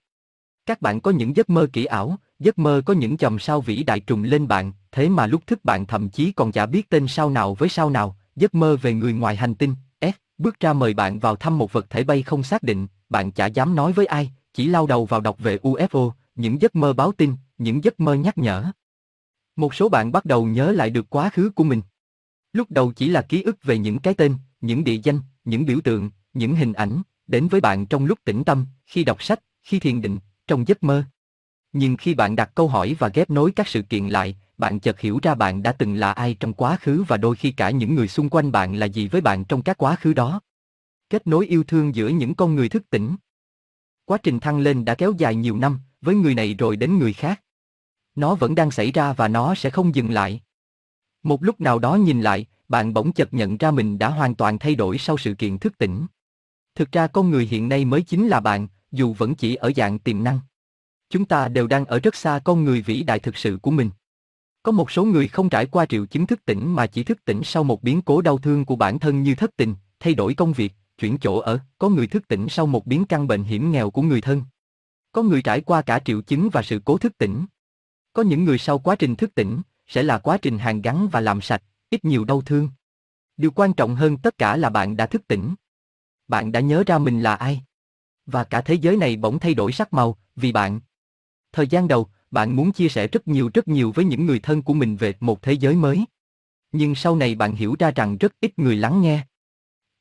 Các bạn có những giấc mơ kỳ ảo, giấc mơ có những chòm sao vĩ đại trùng lên bạn, thế mà lúc thức bạn thậm chí còn chả biết tên sao nào với sao nào, giấc mơ về người ngoài hành tinh, S, bước ra mời bạn vào thăm một vật thể bay không xác định, bạn chả dám nói với ai, chỉ lao đầu vào đọc về UFO, những giấc mơ báo tin, những giấc mơ nhắc nhở. Một số bạn bắt đầu nhớ lại được quá khứ của mình. Lúc đầu chỉ là ký ức về những cái tên, những địa danh, những biểu tượng, những hình ảnh, đến với bạn trong lúc tĩnh tâm, khi đọc sách, khi thiền định, trong giấc mơ. Nhưng khi bạn đặt câu hỏi và ghép nối các sự kiện lại, bạn chợt hiểu ra bạn đã từng là ai trong quá khứ và đôi khi cả những người xung quanh bạn là gì với bạn trong các quá khứ đó. Kết nối yêu thương giữa những con người thức tỉnh. Quá trình thăng lên đã kéo dài nhiều năm, với người này rồi đến người khác. Nó vẫn đang xảy ra và nó sẽ không dừng lại. Một lúc nào đó nhìn lại, bạn bỗng chợt nhận ra mình đã hoàn toàn thay đổi sau sự kiện thức tỉnh. Thực ra con người hiện nay mới chính là bạn, dù vẫn chỉ ở dạng tiềm năng. Chúng ta đều đang ở rất xa con người vĩ đại thực sự của mình. Có một số người không trải qua triệu chứng thức tỉnh mà chỉ thức tỉnh sau một biến cố đau thương của bản thân như thất tình, thay đổi công việc, chuyển chỗ ở, có người thức tỉnh sau một biến căn bệnh hiểm nghèo của người thân. Có người trải qua cả triệu chứng và sự cố thức tỉnh. Có những người sau quá trình thức tỉnh, sẽ là quá trình hàn gắn và làm sạch, ít nhiều đau thương. Điều quan trọng hơn tất cả là bạn đã thức tỉnh. Bạn đã nhớ ra mình là ai. Và cả thế giới này bỗng thay đổi sắc màu, vì bạn. Thời gian đầu, bạn muốn chia sẻ rất nhiều rất nhiều với những người thân của mình về một thế giới mới. Nhưng sau này bạn hiểu ra rằng rất ít người lắng nghe.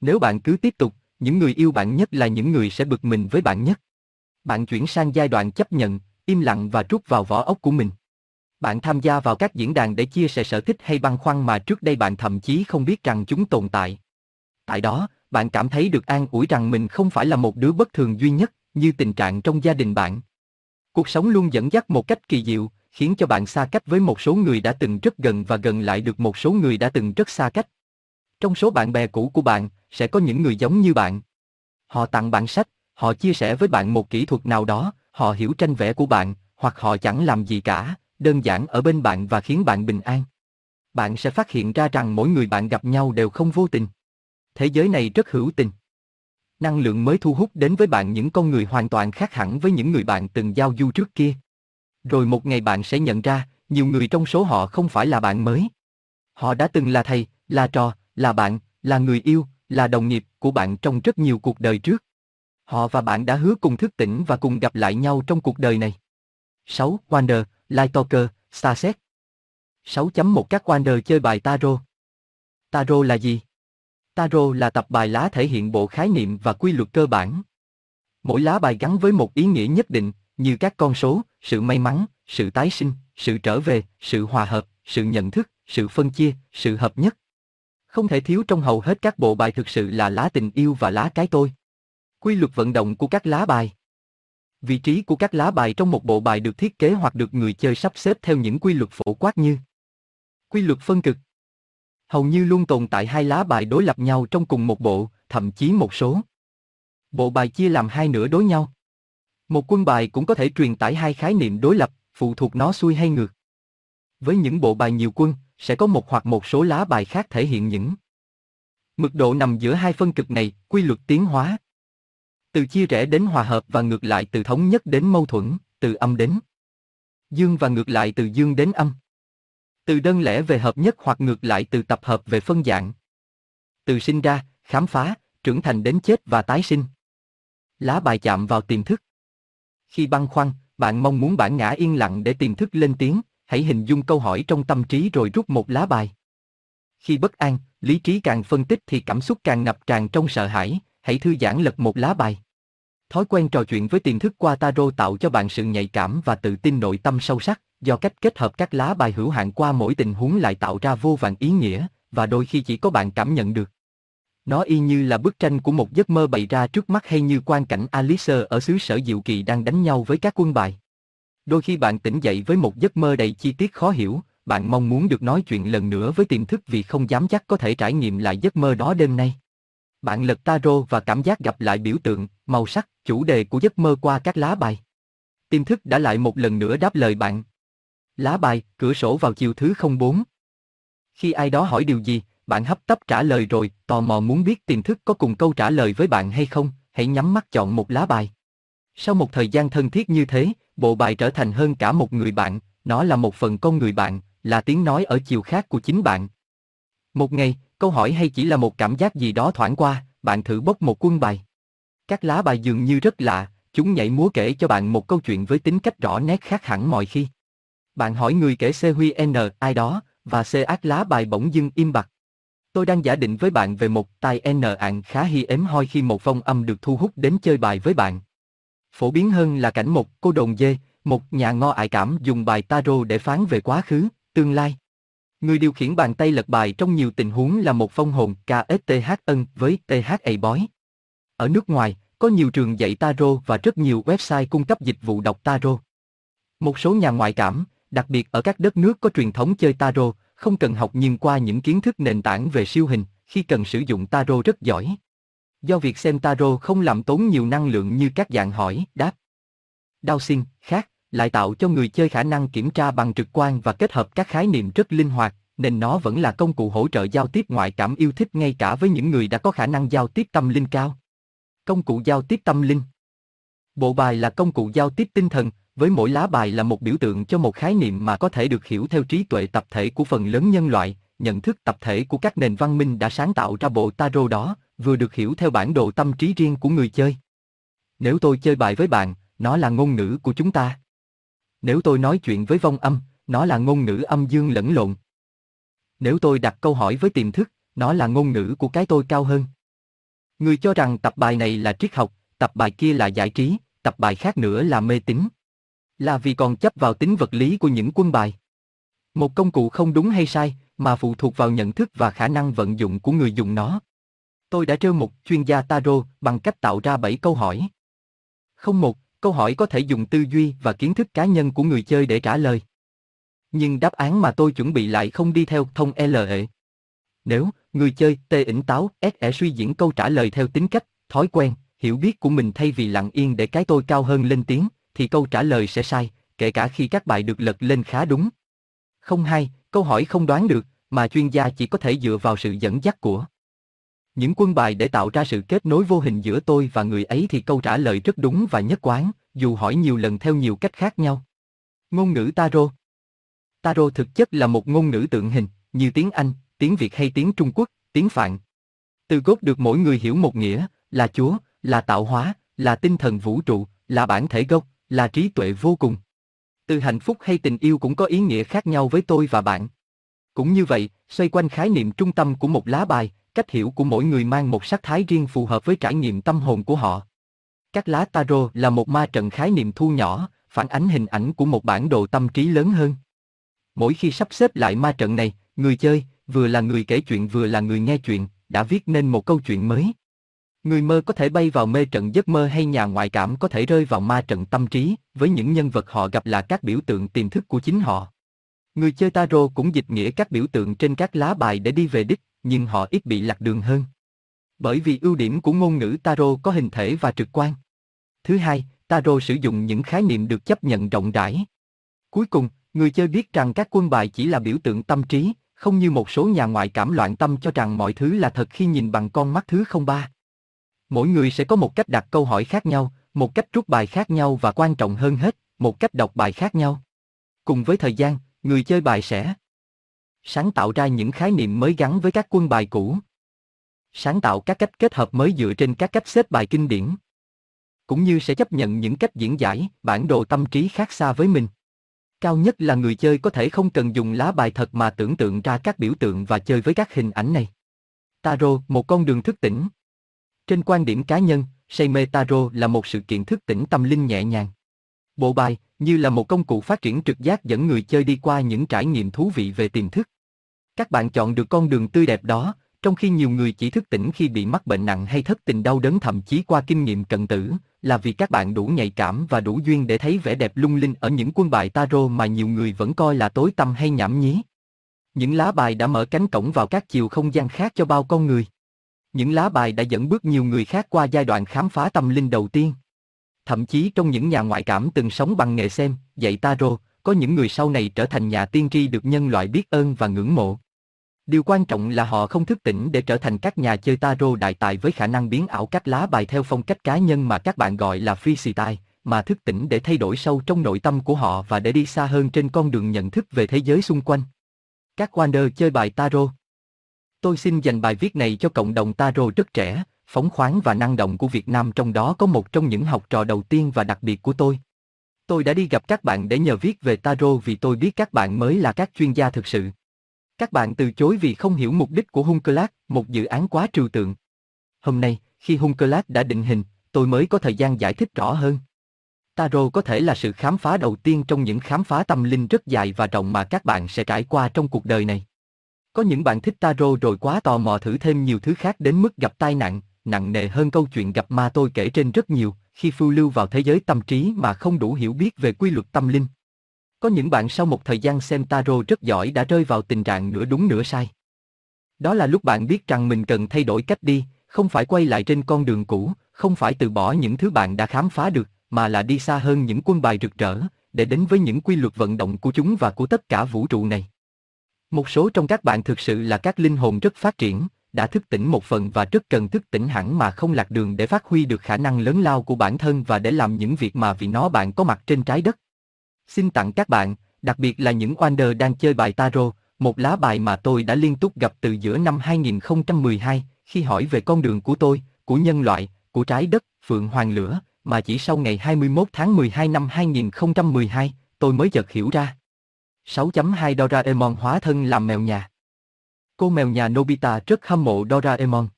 Nếu bạn cứ tiếp tục, những người yêu bạn nhất là những người sẽ bực mình với bạn nhất. Bạn chuyển sang giai đoạn chấp nhận, im lặng và rút vào vỏ ốc của mình. Bạn tham gia vào các diễn đàn để chia sẻ sở thích hay băn khoăn mà trước đây bạn thậm chí không biết rằng chúng tồn tại. Tại đó, bạn cảm thấy được an ủi rằng mình không phải là một đứa bất thường duy nhất, như tình trạng trong gia đình bạn. Cuộc sống luôn dẫn dắt một cách kỳ diệu, khiến cho bạn xa cách với một số người đã từng rất gần và gần lại được một số người đã từng rất xa cách. Trong số bạn bè cũ của bạn, sẽ có những người giống như bạn. Họ tặng bạn sách, họ chia sẻ với bạn một kỹ thuật nào đó, họ hiểu tranh vẽ của bạn, hoặc họ chẳng làm gì cả, đơn giản ở bên bạn và khiến bạn bình an. Bạn sẽ phát hiện ra rằng mỗi người bạn gặp nhau đều không vô tình. Thế giới này rất hữu tình. Năng lượng mới thu hút đến với bạn những con người hoàn toàn khác hẳn với những người bạn từng giao du trước kia. Rồi một ngày bạn sẽ nhận ra, nhiều người trong số họ không phải là bạn mới. Họ đã từng là thầy, là trò, là bạn, là người yêu, là đồng nghiệp của bạn trong rất nhiều cuộc đời trước. Họ và bạn đã hứa cùng thức tỉnh và cùng gặp lại nhau trong cuộc đời này. 6. Wander, Lightalker, Starset 6.1 Các Wander chơi bài Tarot Tarot là gì? Tarot là tập bài lá thể hiện bộ khái niệm và quy luật cơ bản. Mỗi lá bài gắn với một ý nghĩa nhất định, như các con số, sự may mắn, sự tái sinh, sự trở về, sự hòa hợp, sự nhận thức, sự phân chia, sự hợp nhất. Không thể thiếu trong hầu hết các bộ bài thực sự là lá tình yêu và lá cái tôi. Quy luật vận động của các lá bài Vị trí của các lá bài trong một bộ bài được thiết kế hoặc được người chơi sắp xếp theo những quy luật phổ quát như Quy luật phân cực Hầu như luôn tồn tại hai lá bài đối lập nhau trong cùng một bộ, thậm chí một số. Bộ bài chia làm hai nửa đối nhau. Một quân bài cũng có thể truyền tải hai khái niệm đối lập, phụ thuộc nó xuôi hay ngược. Với những bộ bài nhiều quân, sẽ có một hoặc một số lá bài khác thể hiện những mực độ nằm giữa hai phân cực này, quy luật tiến hóa. Từ chia rẽ đến hòa hợp và ngược lại từ thống nhất đến mâu thuẫn, từ âm đến dương và ngược lại từ dương đến âm. Từ đơn lẻ về hợp nhất hoặc ngược lại từ tập hợp về phân dạng. Từ sinh ra, khám phá, trưởng thành đến chết và tái sinh. Lá bài chạm vào tiềm thức. Khi băn khoăn, bạn mong muốn bản ngã yên lặng để tiềm thức lên tiếng, hãy hình dung câu hỏi trong tâm trí rồi rút một lá bài. Khi bất an, lý trí càng phân tích thì cảm xúc càng ngập tràn trong sợ hãi, hãy thư giãn lật một lá bài. Thói quen trò chuyện với tiềm thức qua tarot tạo cho bạn sự nhạy cảm và tự tin nội tâm sâu sắc, do cách kết hợp các lá bài hữu hạn qua mỗi tình huống lại tạo ra vô vàn ý nghĩa, và đôi khi chỉ có bạn cảm nhận được. Nó y như là bức tranh của một giấc mơ bày ra trước mắt hay như quan cảnh Alice ở xứ sở diệu kỳ đang đánh nhau với các quân bài. Đôi khi bạn tỉnh dậy với một giấc mơ đầy chi tiết khó hiểu, bạn mong muốn được nói chuyện lần nữa với tiềm thức vì không dám chắc có thể trải nghiệm lại giấc mơ đó đêm nay. Bạn lật tarot và cảm giác gặp lại biểu tượng, màu sắc, chủ đề của giấc mơ qua các lá bài. Tiềm thức đã lại một lần nữa đáp lời bạn. Lá bài, cửa sổ vào chiều thứ 04. Khi ai đó hỏi điều gì, bạn hấp tấp trả lời rồi, tò mò muốn biết tiềm thức có cùng câu trả lời với bạn hay không, hãy nhắm mắt chọn một lá bài. Sau một thời gian thân thiết như thế, bộ bài trở thành hơn cả một người bạn, nó là một phần con người bạn, là tiếng nói ở chiều khác của chính bạn. Một ngày, câu hỏi hay chỉ là một cảm giác gì đó thoảng qua, bạn thử bốc một quân bài. Các lá bài dường như rất lạ, chúng nhảy múa kể cho bạn một câu chuyện với tính cách rõ nét khác hẳn mọi khi. Bạn hỏi người kể C Huy N ai đó, và C ác lá bài bỗng dưng im bặt. Tôi đang giả định với bạn về một tài N ạn khá hi ếm hoi khi một phong âm được thu hút đến chơi bài với bạn. Phổ biến hơn là cảnh một cô đồn dê, một nhà ngo ải cảm dùng bài tarot để phán về quá khứ, tương lai. Người điều khiển bàn tay lật bài trong nhiều tình huống là một phong hồn KSTH ân với TH bói. Ở nước ngoài, có nhiều trường dạy tarot và rất nhiều website cung cấp dịch vụ đọc tarot. Một số nhà ngoại cảm, đặc biệt ở các đất nước có truyền thống chơi tarot, không cần học nhưng qua những kiến thức nền tảng về siêu hình, khi cần sử dụng tarot rất giỏi. Do việc xem tarot không làm tốn nhiều năng lượng như các dạng hỏi, đáp. Đao xin, khác, lại tạo cho người chơi khả năng kiểm tra bằng trực quan và kết hợp các khái niệm rất linh hoạt, nên nó vẫn là công cụ hỗ trợ giao tiếp ngoại cảm yêu thích ngay cả với những người đã có khả năng giao tiếp tâm linh cao. Công cụ giao tiếp tâm linh Bộ bài là công cụ giao tiếp tinh thần, với mỗi lá bài là một biểu tượng cho một khái niệm mà có thể được hiểu theo trí tuệ tập thể của phần lớn nhân loại, nhận thức tập thể của các nền văn minh đã sáng tạo ra bộ tarot đó, vừa được hiểu theo bản đồ tâm trí riêng của người chơi. Nếu tôi chơi bài với bạn, nó là ngôn ngữ của chúng ta. Nếu tôi nói chuyện với vong âm, nó là ngôn ngữ âm dương lẫn lộn. Nếu tôi đặt câu hỏi với tiềm thức, nó là ngôn ngữ của cái tôi cao hơn. Người cho rằng tập bài này là triết học, tập bài kia là giải trí, tập bài khác nữa là mê tín. Là vì còn chấp vào tính vật lý của những quân bài. Một công cụ không đúng hay sai, mà phụ thuộc vào nhận thức và khả năng vận dụng của người dùng nó. Tôi đã trêu một chuyên gia tarot bằng cách tạo ra 7 câu hỏi. Không một, câu hỏi có thể dùng tư duy và kiến thức cá nhân của người chơi để trả lời. Nhưng đáp án mà tôi chuẩn bị lại không đi theo thông LE. Nếu người chơi T ỉnh táo SE suy diễn câu trả lời theo tính cách, thói quen, hiểu biết của mình thay vì lặng yên để cái tôi cao hơn lên tiếng, thì câu trả lời sẽ sai, kể cả khi các bài được lật lên khá đúng. Không hay, câu hỏi không đoán được, mà chuyên gia chỉ có thể dựa vào sự dẫn dắt của những quân bài để tạo ra sự kết nối vô hình giữa tôi và người ấy thì câu trả lời rất đúng và nhất quán, dù hỏi nhiều lần theo nhiều cách khác nhau. Ngôn ngữ Tarot Tarot thực chất là một ngôn ngữ tượng hình, như tiếng Anh, tiếng Việt hay tiếng Trung Quốc, tiếng Phạn. Từ gốc được mỗi người hiểu một nghĩa, là Chúa, là tạo hóa, là tinh thần vũ trụ, là bản thể gốc, là trí tuệ vô cùng. Từ hạnh phúc hay tình yêu cũng có ý nghĩa khác nhau với tôi và bạn. Cũng như vậy, xoay quanh khái niệm trung tâm của một lá bài, cách hiểu của mỗi người mang một sắc thái riêng phù hợp với trải nghiệm tâm hồn của họ. Các lá tarot là một ma trận khái niệm thu nhỏ, phản ánh hình ảnh của một bản đồ tâm trí lớn hơn. Mỗi khi sắp xếp lại ma trận này, người chơi, vừa là người kể chuyện vừa là người nghe chuyện, đã viết nên một câu chuyện mới. Người mơ có thể bay vào mê trận giấc mơ hay nhà ngoại cảm có thể rơi vào ma trận tâm trí, với những nhân vật họ gặp là các biểu tượng tiềm thức của chính họ. Người chơi tarot cũng dịch nghĩa các biểu tượng trên các lá bài để đi về đích, nhưng họ ít bị lạc đường hơn. Bởi vì ưu điểm của ngôn ngữ tarot có hình thể và trực quan. Thứ hai, tarot sử dụng những khái niệm được chấp nhận rộng rãi. Cuối cùng, người chơi biết rằng các quân bài chỉ là biểu tượng tâm trí, không như một số nhà ngoại cảm loạn tâm cho rằng mọi thứ là thật khi nhìn bằng con mắt thứ không ba. Mỗi người sẽ có một cách đặt câu hỏi khác nhau, một cách rút bài khác nhau và quan trọng hơn hết, một cách đọc bài khác nhau. Cùng với thời gian, người chơi bài sẽ sáng tạo ra những khái niệm mới gắn với các quân bài cũ. Sáng tạo các cách kết hợp mới dựa trên các cách xếp bài kinh điển. Cũng như sẽ chấp nhận những cách diễn giải, bản đồ tâm trí khác xa với mình. Cao nhất là người chơi có thể không cần dùng lá bài thật mà tưởng tượng ra các biểu tượng và chơi với các hình ảnh này. Tarot, một con đường thức tỉnh. Trên quan điểm cá nhân, say mê tarot là một sự kiện thức tỉnh tâm linh nhẹ nhàng. Bộ bài, như là một công cụ phát triển trực giác dẫn người chơi đi qua những trải nghiệm thú vị về tiềm thức. Các bạn chọn được con đường tươi đẹp đó, trong khi nhiều người chỉ thức tỉnh khi bị mắc bệnh nặng hay thất tình đau đớn thậm chí qua kinh nghiệm cận tử, là vì các bạn đủ nhạy cảm và đủ duyên để thấy vẻ đẹp lung linh ở những quân bài tarot mà nhiều người vẫn coi là tối tăm hay nhảm nhí. Những lá bài đã mở cánh cổng vào các chiều không gian khác cho bao con người. Những lá bài đã dẫn bước nhiều người khác qua giai đoạn khám phá tâm linh đầu tiên. Thậm chí trong những nhà ngoại cảm từng sống bằng nghề xem, dạy tarot, có những người sau này trở thành nhà tiên tri được nhân loại biết ơn và ngưỡng mộ. Điều quan trọng là họ không thức tỉnh để trở thành các nhà chơi tarot đại tài với khả năng biến ảo các lá bài theo phong cách cá nhân mà các bạn gọi là freestyle, mà thức tỉnh để thay đổi sâu trong nội tâm của họ và để đi xa hơn trên con đường nhận thức về thế giới xung quanh. Các Wander chơi bài tarot Tôi xin dành bài viết này cho cộng đồng tarot rất trẻ, phóng khoáng và năng động của Việt Nam trong đó có một trong những học trò đầu tiên và đặc biệt của tôi. Tôi đã đi gặp các bạn để nhờ viết về tarot vì tôi biết các bạn mới là các chuyên gia thực sự. Các bạn từ chối vì không hiểu mục đích của Hunkelat, một dự án quá trừu tượng. Hôm nay, khi Hunkelat đã định hình, tôi mới có thời gian giải thích rõ hơn. Tarot có thể là sự khám phá đầu tiên trong những khám phá tâm linh rất dài và rộng mà các bạn sẽ trải qua trong cuộc đời này. Có những bạn thích tarot rồi quá tò mò thử thêm nhiều thứ khác đến mức gặp tai nạn, nặng nề hơn câu chuyện gặp ma tôi kể trên rất nhiều, khi phiêu lưu vào thế giới tâm trí mà không đủ hiểu biết về quy luật tâm linh. Có những bạn sau một thời gian xem tarot rất giỏi đã rơi vào tình trạng nửa đúng nửa sai. Đó là lúc bạn biết rằng mình cần thay đổi cách đi, không phải quay lại trên con đường cũ, không phải từ bỏ những thứ bạn đã khám phá được, mà là đi xa hơn những quân bài rực rỡ, để đến với những quy luật vận động của chúng và của tất cả vũ trụ này. Một số trong các bạn thực sự là các linh hồn rất phát triển, đã thức tỉnh một phần và rất cần thức tỉnh hẳn mà không lạc đường để phát huy được khả năng lớn lao của bản thân và để làm những việc mà vì nó bạn có mặt trên trái đất. Xin tặng các bạn, đặc biệt là những Wander đang chơi bài Tarot, một lá bài mà tôi đã liên tục gặp từ giữa năm 2012, khi hỏi về con đường của tôi, của nhân loại, của trái đất, Phượng Hoàng Lửa, mà chỉ sau ngày 21 tháng 12 năm 2012, tôi mới chợt hiểu ra. 6.2 Doraemon hóa thân làm mèo nhà Cô mèo nhà Nobita rất hâm mộ Doraemon.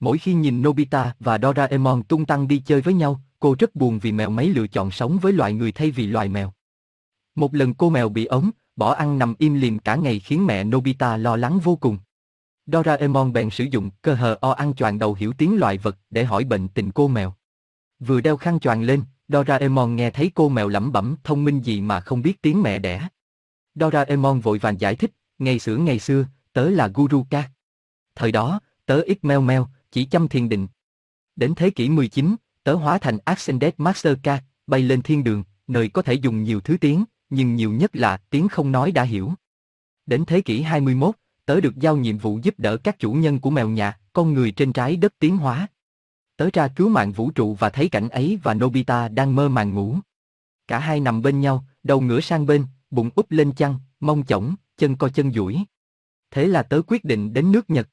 Mỗi khi nhìn Nobita và Doraemon tung tăng đi chơi với nhau, cô rất buồn vì mèo mấy lựa chọn sống với loài người thay vì loài mèo. Một lần cô mèo bị ống, bỏ ăn nằm im lìm cả ngày khiến mẹ Nobita lo lắng vô cùng. Doraemon bèn sử dụng cơ hờ o ăn choàng đầu hiểu tiếng loài vật để hỏi bệnh tình cô mèo. Vừa đeo khăn choàng lên, Doraemon nghe thấy cô mèo lẩm bẩm thông minh gì mà không biết tiếng mẹ đẻ. Doraemon vội vàng giải thích, ngày xưa ngày xưa, tớ là Guruka. Thời đó, tớ ít meo meo, chỉ chăm thiền định. Đến thế kỷ 19, tớ hóa thành Ascended Master Ka, bay lên thiên đường, nơi có thể dùng nhiều thứ tiếng, nhưng nhiều nhất là tiếng không nói đã hiểu. Đến thế kỷ 21, tớ được giao nhiệm vụ giúp đỡ các chủ nhân của mèo nhà, con người trên trái đất tiến hóa. Tớ ra cứu mạng vũ trụ và thấy cảnh ấy và Nobita đang mơ màng ngủ. Cả hai nằm bên nhau, đầu ngửa sang bên, bụng úp lên chăn, mông chổng, chân co chân duỗi. Thế là tớ quyết định đến nước Nhật.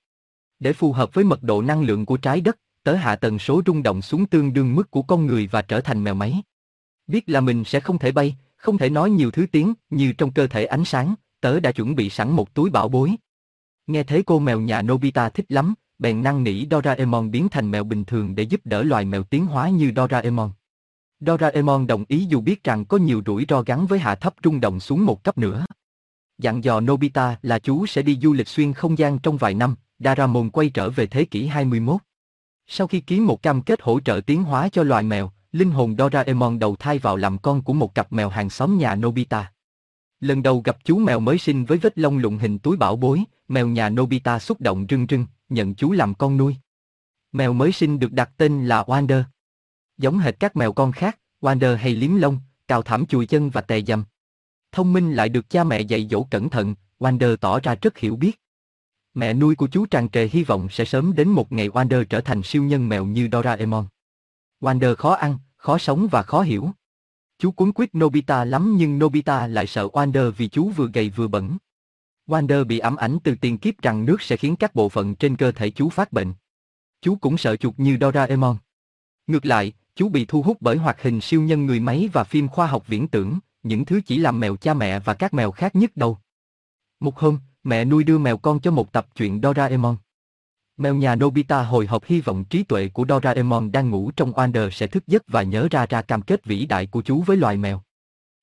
Để phù hợp với mật độ năng lượng của trái đất, tớ hạ tần số rung động xuống tương đương mức của con người và trở thành mèo máy. Biết là mình sẽ không thể bay, không thể nói nhiều thứ tiếng, như trong cơ thể ánh sáng, tớ đã chuẩn bị sẵn một túi bảo bối. Nghe thấy cô mèo nhà Nobita thích lắm, bèn năng nỉ Doraemon biến thành mèo bình thường để giúp đỡ loài mèo tiến hóa như Doraemon. Doraemon đồng ý dù biết rằng có nhiều rủi ro gắn với hạ thấp rung động xuống một cấp nữa. Dặn dò Nobita là chú sẽ đi du lịch xuyên không gian trong vài năm, Doraemon quay trở về thế kỷ 21. Sau khi ký một cam kết hỗ trợ tiến hóa cho loài mèo, linh hồn Doraemon đầu thai vào làm con của một cặp mèo hàng xóm nhà Nobita. Lần đầu gặp chú mèo mới sinh với vết lông lụng hình túi bảo bối, mèo nhà Nobita xúc động rưng rưng, nhận chú làm con nuôi. Mèo mới sinh được đặt tên là Wander. Giống hệt các mèo con khác, Wander hay liếm lông, cào thảm chùi chân và tè dầm. Thông minh lại được cha mẹ dạy dỗ cẩn thận, Wander tỏ ra rất hiểu biết. Mẹ nuôi của chú tràn trề hy vọng sẽ sớm đến một ngày Wander trở thành siêu nhân mèo như Doraemon. Wander khó ăn, khó sống và khó hiểu. Chú cuốn quýt Nobita lắm nhưng Nobita lại sợ Wander vì chú vừa gầy vừa bẩn. Wander bị ám ảnh từ tiền kiếp rằng nước sẽ khiến các bộ phận trên cơ thể chú phát bệnh. Chú cũng sợ chuột như Doraemon. Ngược lại, chú bị thu hút bởi hoạt hình siêu nhân người máy và phim khoa học viễn tưởng, những thứ chỉ làm mèo cha mẹ và các mèo khác nhức đầu. Một hôm, mẹ nuôi đưa mèo con cho một tập truyện Doraemon. Mèo nhà Nobita hồi hộp hy vọng trí tuệ của Doraemon đang ngủ trong Wander sẽ thức giấc và nhớ ra ra cam kết vĩ đại của chú với loài mèo.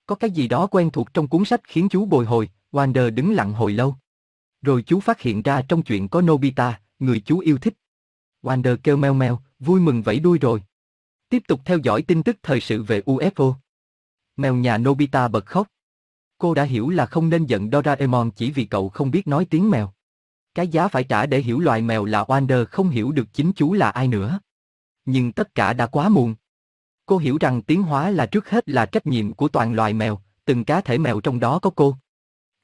Có cái gì đó quen thuộc trong cuốn sách khiến chú bồi hồi, Wander đứng lặng hồi lâu. Rồi chú phát hiện ra trong chuyện có Nobita, người chú yêu thích. Wander kêu meo meo, vui mừng vẫy đuôi rồi. Tiếp tục theo dõi tin tức thời sự về UFO. Mèo nhà Nobita bật khóc. Cô đã hiểu là không nên giận Doraemon chỉ vì cậu không biết nói tiếng mèo. Cái giá phải trả để hiểu loài mèo là Wander không hiểu được chính chú là ai nữa. Nhưng tất cả đã quá muộn. Cô hiểu rằng tiến hóa là trước hết là trách nhiệm của toàn loài mèo, từng cá thể mèo trong đó có cô.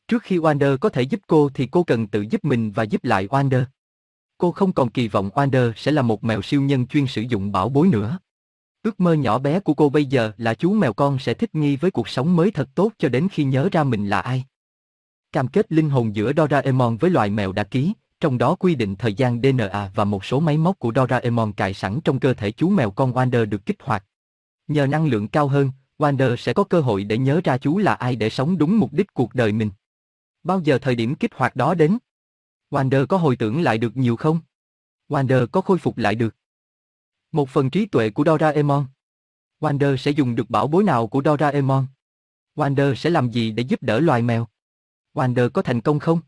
Trước khi Wander có thể giúp cô thì cô cần tự giúp mình và giúp lại Wander. Cô không còn kỳ vọng Wander sẽ là một mèo siêu nhân chuyên sử dụng bảo bối nữa. Ước mơ nhỏ bé của cô bây giờ là chú mèo con sẽ thích nghi với cuộc sống mới thật tốt cho đến khi nhớ ra mình là ai. Cam kết linh hồn giữa Doraemon với loài mèo đã ký, trong đó quy định thời gian DNA và một số máy móc của Doraemon cài sẵn trong cơ thể chú mèo con Wander được kích hoạt. Nhờ năng lượng cao hơn, Wander sẽ có cơ hội để nhớ ra chú là ai để sống đúng mục đích cuộc đời mình. Bao giờ thời điểm kích hoạt đó đến? Wander có hồi tưởng lại được nhiều không? Wander có khôi phục lại được? Một phần trí tuệ của Doraemon. Wander sẽ dùng được bảo bối nào của Doraemon? Wander sẽ làm gì để giúp đỡ loài mèo? Wander có thành công không?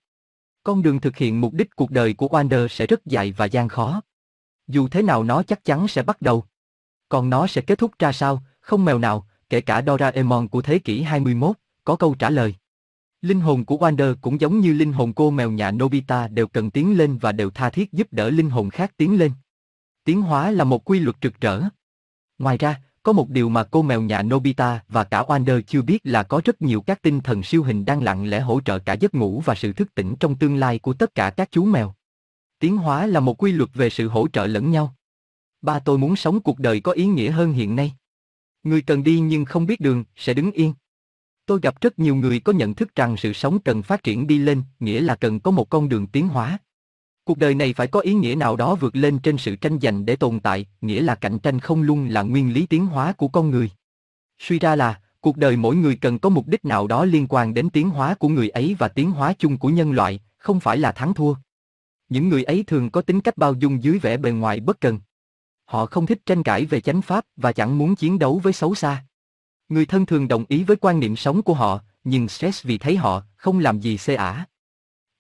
Con đường thực hiện mục đích cuộc đời của Wander sẽ rất dài và gian khó. Dù thế nào nó chắc chắn sẽ bắt đầu. Còn nó sẽ kết thúc ra sao, không mèo nào, kể cả Doraemon của thế kỷ 21, có câu trả lời. Linh hồn của Wander cũng giống như linh hồn cô mèo nhà Nobita đều cần tiến lên và đều tha thiết giúp đỡ linh hồn khác tiến lên. Tiến hóa là một quy luật trực trở. Ngoài ra, có một điều mà cô mèo nhà Nobita và cả Wander chưa biết là có rất nhiều các tinh thần siêu hình đang lặng lẽ hỗ trợ cả giấc ngủ và sự thức tỉnh trong tương lai của tất cả các chú mèo. Tiến hóa là một quy luật về sự hỗ trợ lẫn nhau. Ba tôi muốn sống cuộc đời có ý nghĩa hơn hiện nay. Người cần đi nhưng không biết đường, sẽ đứng yên. Tôi gặp rất nhiều người có nhận thức rằng sự sống cần phát triển đi lên, nghĩa là cần có một con đường tiến hóa. Cuộc đời này phải có ý nghĩa nào đó vượt lên trên sự tranh giành để tồn tại, nghĩa là cạnh tranh không luôn là nguyên lý tiến hóa của con người. Suy ra là, cuộc đời mỗi người cần có mục đích nào đó liên quan đến tiến hóa của người ấy và tiến hóa chung của nhân loại, không phải là thắng thua. Những người ấy thường có tính cách bao dung dưới vẻ bề ngoài bất cần. Họ không thích tranh cãi về chánh pháp và chẳng muốn chiến đấu với xấu xa. Người thân thường đồng ý với quan niệm sống của họ, nhưng stress vì thấy họ không làm gì xê ả.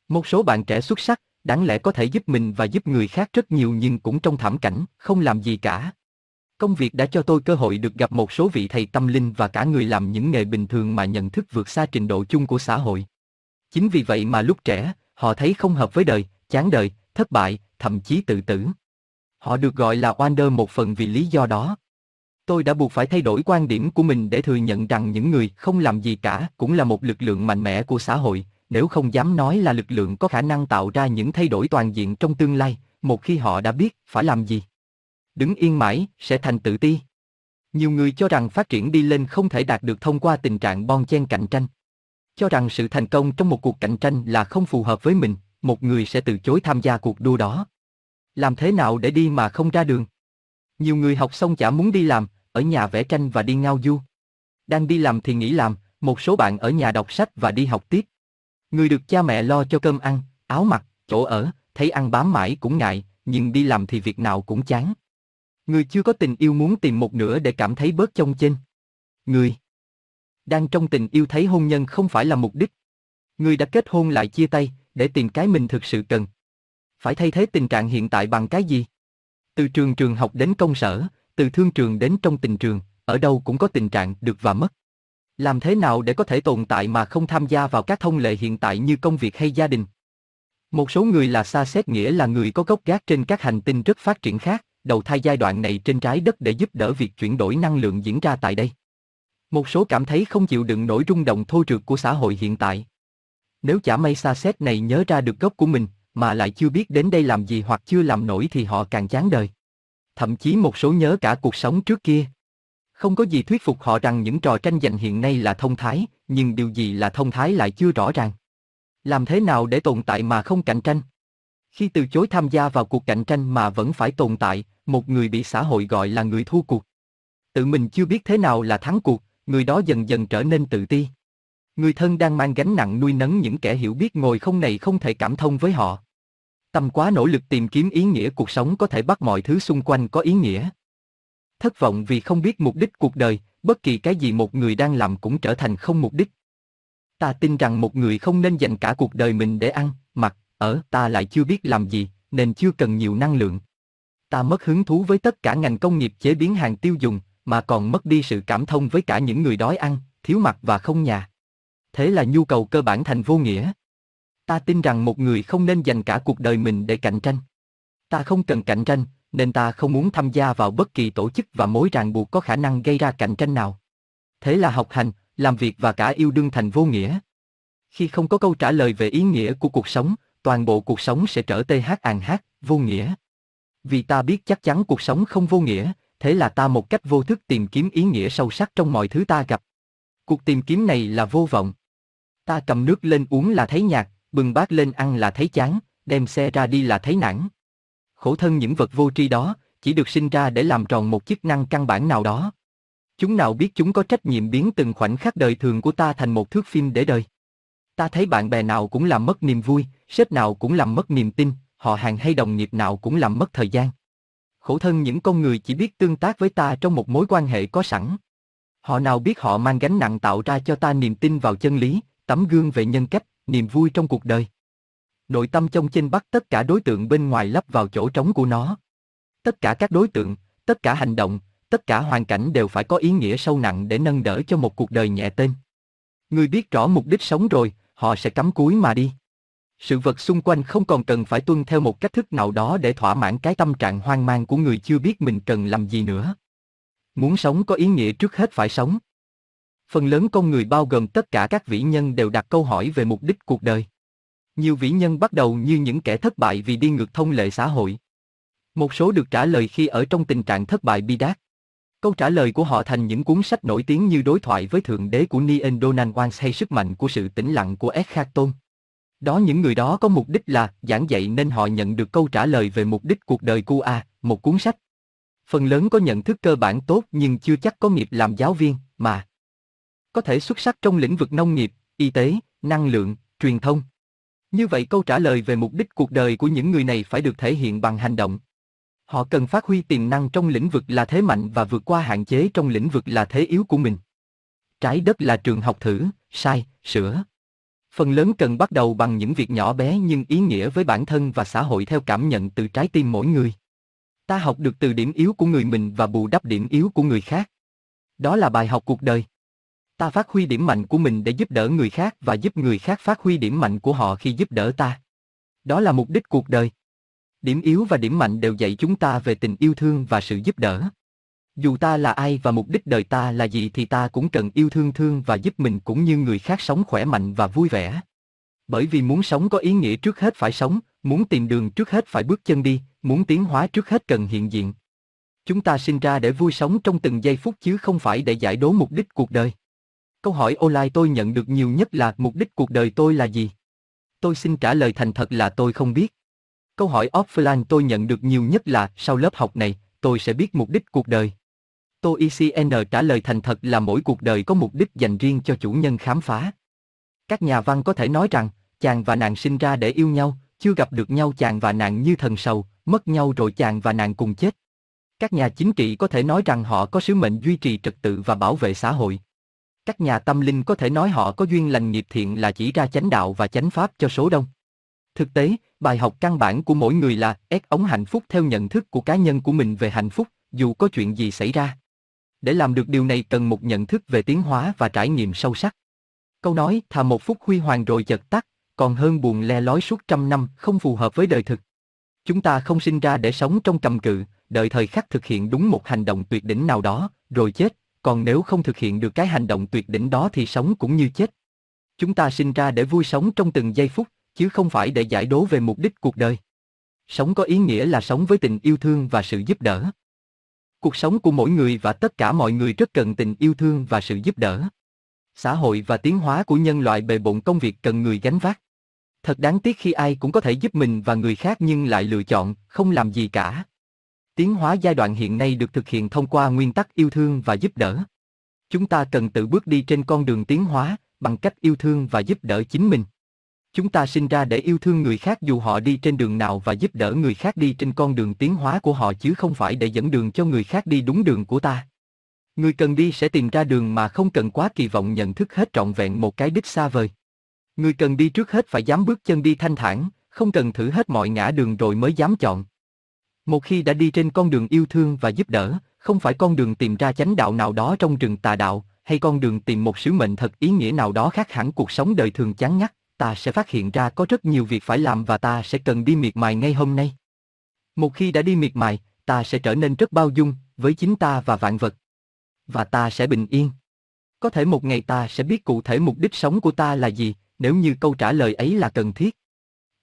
Một số bạn trẻ xuất sắc, đáng lẽ có thể giúp mình và giúp người khác rất nhiều nhưng cũng trong thảm cảnh, không làm gì cả. Công việc đã cho tôi cơ hội được gặp một số vị thầy tâm linh và cả người làm những nghề bình thường mà nhận thức vượt xa trình độ chung của xã hội. Chính vì vậy mà lúc trẻ, họ thấy không hợp với đời, chán đời, thất bại, thậm chí tự tử. Họ được gọi là Wander một phần vì lý do đó. Tôi đã buộc phải thay đổi quan điểm của mình để thừa nhận rằng những người không làm gì cả cũng là một lực lượng mạnh mẽ của xã hội, nếu không dám nói là lực lượng có khả năng tạo ra những thay đổi toàn diện trong tương lai, một khi họ đã biết phải làm gì. Đứng yên mãi sẽ thành tự ti. Nhiều người cho rằng phát triển đi lên không thể đạt được thông qua tình trạng bon chen cạnh tranh. Cho rằng sự thành công trong một cuộc cạnh tranh là không phù hợp với mình, một người sẽ từ chối tham gia cuộc đua đó. Làm thế nào để đi mà không ra đường? Nhiều người học xong chả muốn đi làm, ở nhà vẽ tranh và đi ngao du. Đang đi làm thì nghỉ làm, một số bạn ở nhà đọc sách và đi học tiếp. Người được cha mẹ lo cho cơm ăn, áo mặc, chỗ ở, thấy ăn bám mãi cũng ngại, nhưng đi làm thì việc nào cũng chán. Người chưa có tình yêu muốn tìm một nửa để cảm thấy bớt trông chênh. Người đang trong tình yêu thấy hôn nhân không phải là mục đích. Người đã kết hôn lại chia tay để tìm cái mình thực sự cần. Phải thay thế tình trạng hiện tại bằng cái gì? Từ trường trường học đến công sở, từ thương trường đến trong tình trường, ở đâu cũng có tình trạng được và mất. Làm thế nào để có thể tồn tại mà không tham gia vào các thông lệ hiện tại như công việc hay gia đình? Một số người là xa xét nghĩa là người có gốc gác trên các hành tinh rất phát triển khác, đầu thai giai đoạn này trên trái đất để giúp đỡ việc chuyển đổi năng lượng diễn ra tại đây. Một số cảm thấy không chịu đựng nổi rung động thô trượt của xã hội hiện tại. Nếu chả may xa xét này nhớ ra được gốc của mình, mà lại chưa biết đến đây làm gì hoặc chưa làm nổi thì họ càng chán đời. Thậm chí một số nhớ cả cuộc sống trước kia. Không có gì thuyết phục họ rằng những trò tranh giành hiện nay là thông thái, nhưng điều gì là thông thái lại chưa rõ ràng. Làm thế nào để tồn tại mà không cạnh tranh? Khi từ chối tham gia vào cuộc cạnh tranh mà vẫn phải tồn tại, một người bị xã hội gọi là người thua cuộc. Tự mình chưa biết thế nào là thắng cuộc, người đó dần dần trở nên tự ti. Người thân đang mang gánh nặng nuôi nấng những kẻ hiểu biết ngồi không này không thể cảm thông với họ. Tâm quá nỗ lực tìm kiếm ý nghĩa cuộc sống có thể bắt mọi thứ xung quanh có ý nghĩa. Thất vọng vì không biết mục đích cuộc đời, bất kỳ cái gì một người đang làm cũng trở thành không mục đích. Ta tin rằng một người không nên dành cả cuộc đời mình để ăn, mặc, ở, ta lại chưa biết làm gì, nên chưa cần nhiều năng lượng. Ta mất hứng thú với tất cả ngành công nghiệp chế biến hàng tiêu dùng, mà còn mất đi sự cảm thông với cả những người đói ăn, thiếu mặc và không nhà. Thế là nhu cầu cơ bản thành vô nghĩa. Ta tin rằng một người không nên dành cả cuộc đời mình để cạnh tranh. Ta không cần cạnh tranh, nên ta không muốn tham gia vào bất kỳ tổ chức và mối ràng buộc có khả năng gây ra cạnh tranh nào. Thế là học hành, làm việc và cả yêu đương thành vô nghĩa. Khi không có câu trả lời về ý nghĩa của cuộc sống, toàn bộ cuộc sống sẽ trở tê hát àn hát, vô nghĩa. Vì ta biết chắc chắn cuộc sống không vô nghĩa, thế là ta một cách vô thức tìm kiếm ý nghĩa sâu sắc trong mọi thứ ta gặp. Cuộc tìm kiếm này là vô vọng. Ta cầm nước lên uống là thấy nhạt, bừng bát lên ăn là thấy chán, đem xe ra đi là thấy nản. Khổ thân những vật vô tri đó, chỉ được sinh ra để làm tròn một chức năng căn bản nào đó. Chúng nào biết chúng có trách nhiệm biến từng khoảnh khắc đời thường của ta thành một thước phim để đời. Ta thấy bạn bè nào cũng làm mất niềm vui, sếp nào cũng làm mất niềm tin, họ hàng hay đồng nghiệp nào cũng làm mất thời gian. Khổ thân những con người chỉ biết tương tác với ta trong một mối quan hệ có sẵn. Họ nào biết họ mang gánh nặng tạo ra cho ta niềm tin vào chân lý, tấm gương về nhân cách, niềm vui trong cuộc đời. Nội tâm trong chinh bắt tất cả đối tượng bên ngoài lắp vào chỗ trống của nó. Tất cả các đối tượng, tất cả hành động, tất cả hoàn cảnh đều phải có ý nghĩa sâu nặng để nâng đỡ cho một cuộc đời nhẹ tên. Người biết rõ mục đích sống rồi, họ sẽ cắm cúi mà đi. Sự vật xung quanh không còn cần phải tuân theo một cách thức nào đó để thỏa mãn cái tâm trạng hoang mang của người chưa biết mình cần làm gì nữa. Muốn sống có ý nghĩa trước hết phải sống. Phần lớn con người bao gồm tất cả các vĩ nhân đều đặt câu hỏi về mục đích cuộc đời. Nhiều vĩ nhân bắt đầu như những kẻ thất bại vì đi ngược thông lệ xã hội. Một số được trả lời khi ở trong tình trạng thất bại bi đát. Câu trả lời của họ thành những cuốn sách nổi tiếng như Đối thoại với Thượng Đế của Neil Donald Walsh hay Sức mạnh của sự tĩnh lặng của Eckhart Tolle. Đó những người đó có mục đích là giảng dạy nên họ nhận được câu trả lời về mục đích cuộc đời của A, một cuốn sách. Phần lớn có nhận thức cơ bản tốt nhưng chưa chắc có nghiệp làm giáo viên, mà có thể xuất sắc trong lĩnh vực nông nghiệp, y tế, năng lượng, truyền thông. Như vậy câu trả lời về mục đích cuộc đời của những người này phải được thể hiện bằng hành động. Họ cần phát huy tiềm năng trong lĩnh vực là thế mạnh và vượt qua hạn chế trong lĩnh vực là thế yếu của mình. Trái đất là trường học thử, sai, sửa. Phần lớn cần bắt đầu bằng những việc nhỏ bé nhưng ý nghĩa với bản thân và xã hội theo cảm nhận từ trái tim mỗi người. Ta học được từ điểm yếu của người mình và bù đắp điểm yếu của người khác. Đó là bài học cuộc đời. Ta phát huy điểm mạnh của mình để giúp đỡ người khác và giúp người khác phát huy điểm mạnh của họ khi giúp đỡ ta. Đó là mục đích cuộc đời. Điểm yếu và điểm mạnh đều dạy chúng ta về tình yêu thương và sự giúp đỡ. Dù ta là ai và mục đích đời ta là gì thì ta cũng cần yêu thương thương và giúp mình cũng như người khác sống khỏe mạnh và vui vẻ. Bởi vì muốn sống có ý nghĩa trước hết phải sống, muốn tìm đường trước hết phải bước chân đi, muốn tiến hóa trước hết cần hiện diện. Chúng ta sinh ra để vui sống trong từng giây phút chứ không phải để giải đố mục đích cuộc đời. Câu hỏi online tôi nhận được nhiều nhất là mục đích cuộc đời tôi là gì? Tôi xin trả lời thành thật là tôi không biết. Câu hỏi offline tôi nhận được nhiều nhất là sau lớp học này, tôi sẽ biết mục đích cuộc đời. Tôi ICN trả lời thành thật là mỗi cuộc đời có mục đích dành riêng cho chủ nhân khám phá. Các nhà văn có thể nói rằng, chàng và nàng sinh ra để yêu nhau, chưa gặp được nhau chàng và nàng như thần sầu, mất nhau rồi chàng và nàng cùng chết. Các nhà chính trị có thể nói rằng họ có sứ mệnh duy trì trật tự và bảo vệ xã hội. Các nhà tâm linh có thể nói họ có duyên lành nghiệp thiện là chỉ ra chánh đạo và chánh pháp cho số đông. Thực tế, bài học căn bản của mỗi người là ép ống hạnh phúc theo nhận thức của cá nhân của mình về hạnh phúc, dù có chuyện gì xảy ra. Để làm được điều này cần một nhận thức về tiến hóa và trải nghiệm sâu sắc. Câu nói thà một phút huy hoàng rồi chợt tắt, còn hơn buồn le lói suốt trăm năm không phù hợp với đời thực. Chúng ta không sinh ra để sống trong cầm cự, đợi thời khắc thực hiện đúng một hành động tuyệt đỉnh nào đó, rồi chết, còn nếu không thực hiện được cái hành động tuyệt đỉnh đó thì sống cũng như chết. Chúng ta sinh ra để vui sống trong từng giây phút, chứ không phải để giải đố về mục đích cuộc đời. Sống có ý nghĩa là sống với tình yêu thương và sự giúp đỡ. Cuộc sống của mỗi người và tất cả mọi người rất cần tình yêu thương và sự giúp đỡ. Xã hội và tiến hóa của nhân loại bề bộn công việc cần người gánh vác. Thật đáng tiếc khi ai cũng có thể giúp mình và người khác nhưng lại lựa chọn không làm gì cả. Tiến hóa giai đoạn hiện nay được thực hiện thông qua nguyên tắc yêu thương và giúp đỡ. Chúng ta cần tự bước đi trên con đường tiến hóa bằng cách yêu thương và giúp đỡ chính mình. Chúng ta sinh ra để yêu thương người khác dù họ đi trên đường nào và giúp đỡ người khác đi trên con đường tiến hóa của họ chứ không phải để dẫn đường cho người khác đi đúng đường của ta. Người cần đi sẽ tìm ra đường mà không cần quá kỳ vọng nhận thức hết trọn vẹn một cái đích xa vời. Người cần đi trước hết phải dám bước chân đi thanh thản, không cần thử hết mọi ngã đường rồi mới dám chọn. Một khi đã đi trên con đường yêu thương và giúp đỡ, không phải con đường tìm ra chánh đạo nào đó trong rừng tà đạo, hay con đường tìm một sứ mệnh thật ý nghĩa nào đó khác hẳn cuộc sống đời thường chán ngắt, ta sẽ phát hiện ra có rất nhiều việc phải làm và ta sẽ cần đi miệt mài ngay hôm nay. Một khi đã đi miệt mài, ta sẽ trở nên rất bao dung với chính ta và vạn vật. Và ta sẽ bình yên. Có thể một ngày ta sẽ biết cụ thể mục đích sống của ta là gì, nếu như câu trả lời ấy là cần thiết.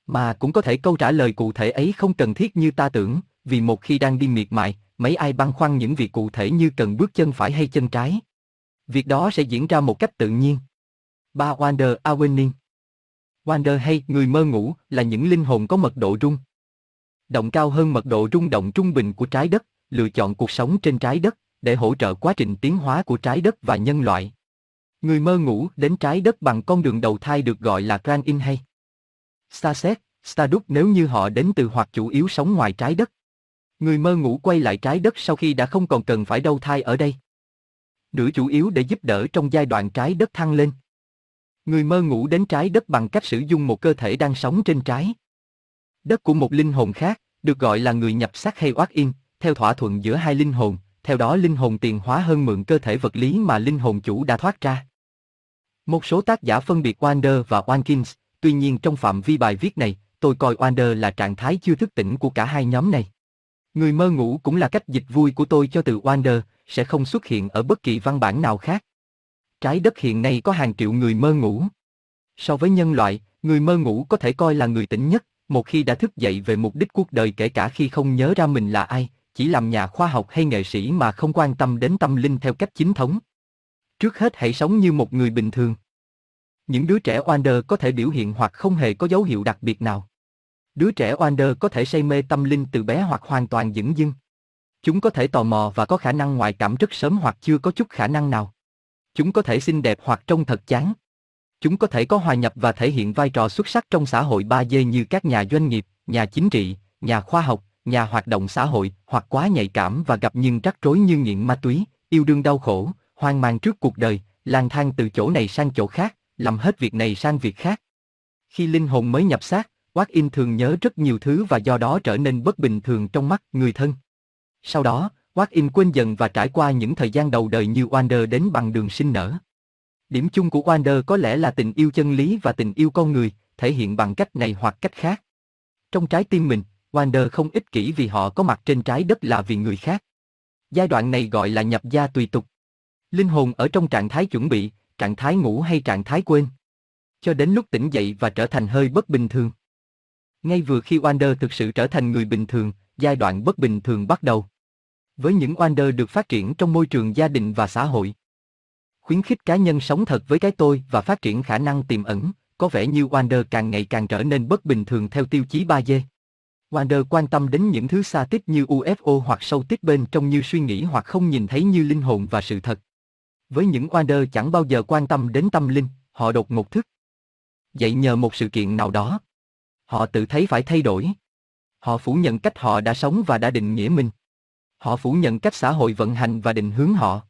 Mà cũng có thể câu trả lời cụ thể ấy không cần thiết như ta tưởng, vì một khi đang đi miệt mại, mấy ai băn khoăn những việc cụ thể như cần bước chân phải hay chân trái. Việc đó sẽ diễn ra một cách tự nhiên. Ba Wander Awakening. Wander hay người mơ ngủ là những linh hồn có mật độ rung. Động cao hơn mật độ rung động trung bình của trái đất, lựa chọn cuộc sống trên trái đất để hỗ trợ quá trình tiến hóa của trái đất và nhân loại. Người mơ ngủ đến trái đất bằng con đường đầu thai được gọi là Grand In hay Starset, Stardust nếu như họ đến từ hoặc chủ yếu sống ngoài trái đất. Người mơ ngủ quay lại trái đất sau khi đã không còn cần phải đầu thai ở đây. Nửa chủ yếu để giúp đỡ trong giai đoạn trái đất thăng lên. Người mơ ngủ đến trái đất bằng cách sử dụng một cơ thể đang sống trên trái. Đất của một linh hồn khác, được gọi là người nhập xác hay oát in, theo thỏa thuận giữa hai linh hồn, theo đó linh hồn tiền hóa hơn mượn cơ thể vật lý mà linh hồn chủ đã thoát ra. Một số tác giả phân biệt Wander và Watkins, tuy nhiên trong phạm vi bài viết này, tôi coi Wander là trạng thái chưa thức tỉnh của cả hai nhóm này. Người mơ ngủ cũng là cách dịch vui của tôi cho từ Wander, sẽ không xuất hiện ở bất kỳ văn bản nào khác. Trái đất hiện nay có hàng triệu người mơ ngủ. So với nhân loại, người mơ ngủ có thể coi là người tỉnh nhất, một khi đã thức dậy về mục đích cuộc đời kể cả khi không nhớ ra mình là ai, chỉ làm nhà khoa học hay nghệ sĩ mà không quan tâm đến tâm linh theo cách chính thống. Trước hết hãy sống như một người bình thường. Những đứa trẻ Wander có thể biểu hiện hoặc không hề có dấu hiệu đặc biệt nào. Đứa trẻ Wander có thể say mê tâm linh từ bé hoặc hoàn toàn dững dưng. Chúng có thể tò mò và có khả năng ngoại cảm rất sớm hoặc chưa có chút khả năng nào. Chúng có thể xinh đẹp hoặc trông thật chán. chúng có thể có hòa nhập và thể hiện vai trò xuất sắc trong xã hội 3D như các nhà doanh nghiệp, nhà chính trị, nhà khoa học, nhà hoạt động xã hội, hoặc quá nhạy cảm và gặp những rắc rối như nghiện ma túy, yêu đương đau khổ, hoang mang trước cuộc đời, lang thang từ chỗ này sang chỗ khác, làm hết việc này sang việc khác. Khi linh hồn mới nhập xác, Walk In thường nhớ rất nhiều thứ và do đó trở nên bất bình thường trong mắt người thân. Sau đó, Walk In quên dần và trải qua những thời gian đầu đời như Wander đến bằng đường sinh nở. Điểm chung của Wander có lẽ là tình yêu chân lý và tình yêu con người, thể hiện bằng cách này hoặc cách khác. Trong trái tim mình, Wander không ích kỷ vì họ có mặt trên trái đất là vì người khác. Giai đoạn này gọi là nhập gia tùy tục. Linh hồn ở trong trạng thái chuẩn bị, trạng thái ngủ hay trạng thái quên. Cho đến lúc tỉnh dậy và trở thành hơi bất bình thường. Ngay vừa khi Wander thực sự trở thành người bình thường, giai đoạn bất bình thường bắt đầu. Với những Wander được phát triển trong môi trường gia đình và xã hội. Khuyến khích cá nhân sống thật với cái tôi và phát triển khả năng tiềm ẩn, có vẻ như Wander càng ngày càng trở nên bất bình thường theo tiêu chí 3D. Wander quan tâm đến những thứ xa tích như UFO hoặc sâu tích bên trong như suy nghĩ hoặc không nhìn thấy như linh hồn và sự thật. Với những Wander chẳng bao giờ quan tâm đến tâm linh, họ đột ngột thức. Dậy nhờ một sự kiện nào đó. Họ tự thấy phải thay đổi. Họ phủ nhận cách họ đã sống và đã định nghĩa mình. Họ phủ nhận cách xã hội vận hành và định hướng họ.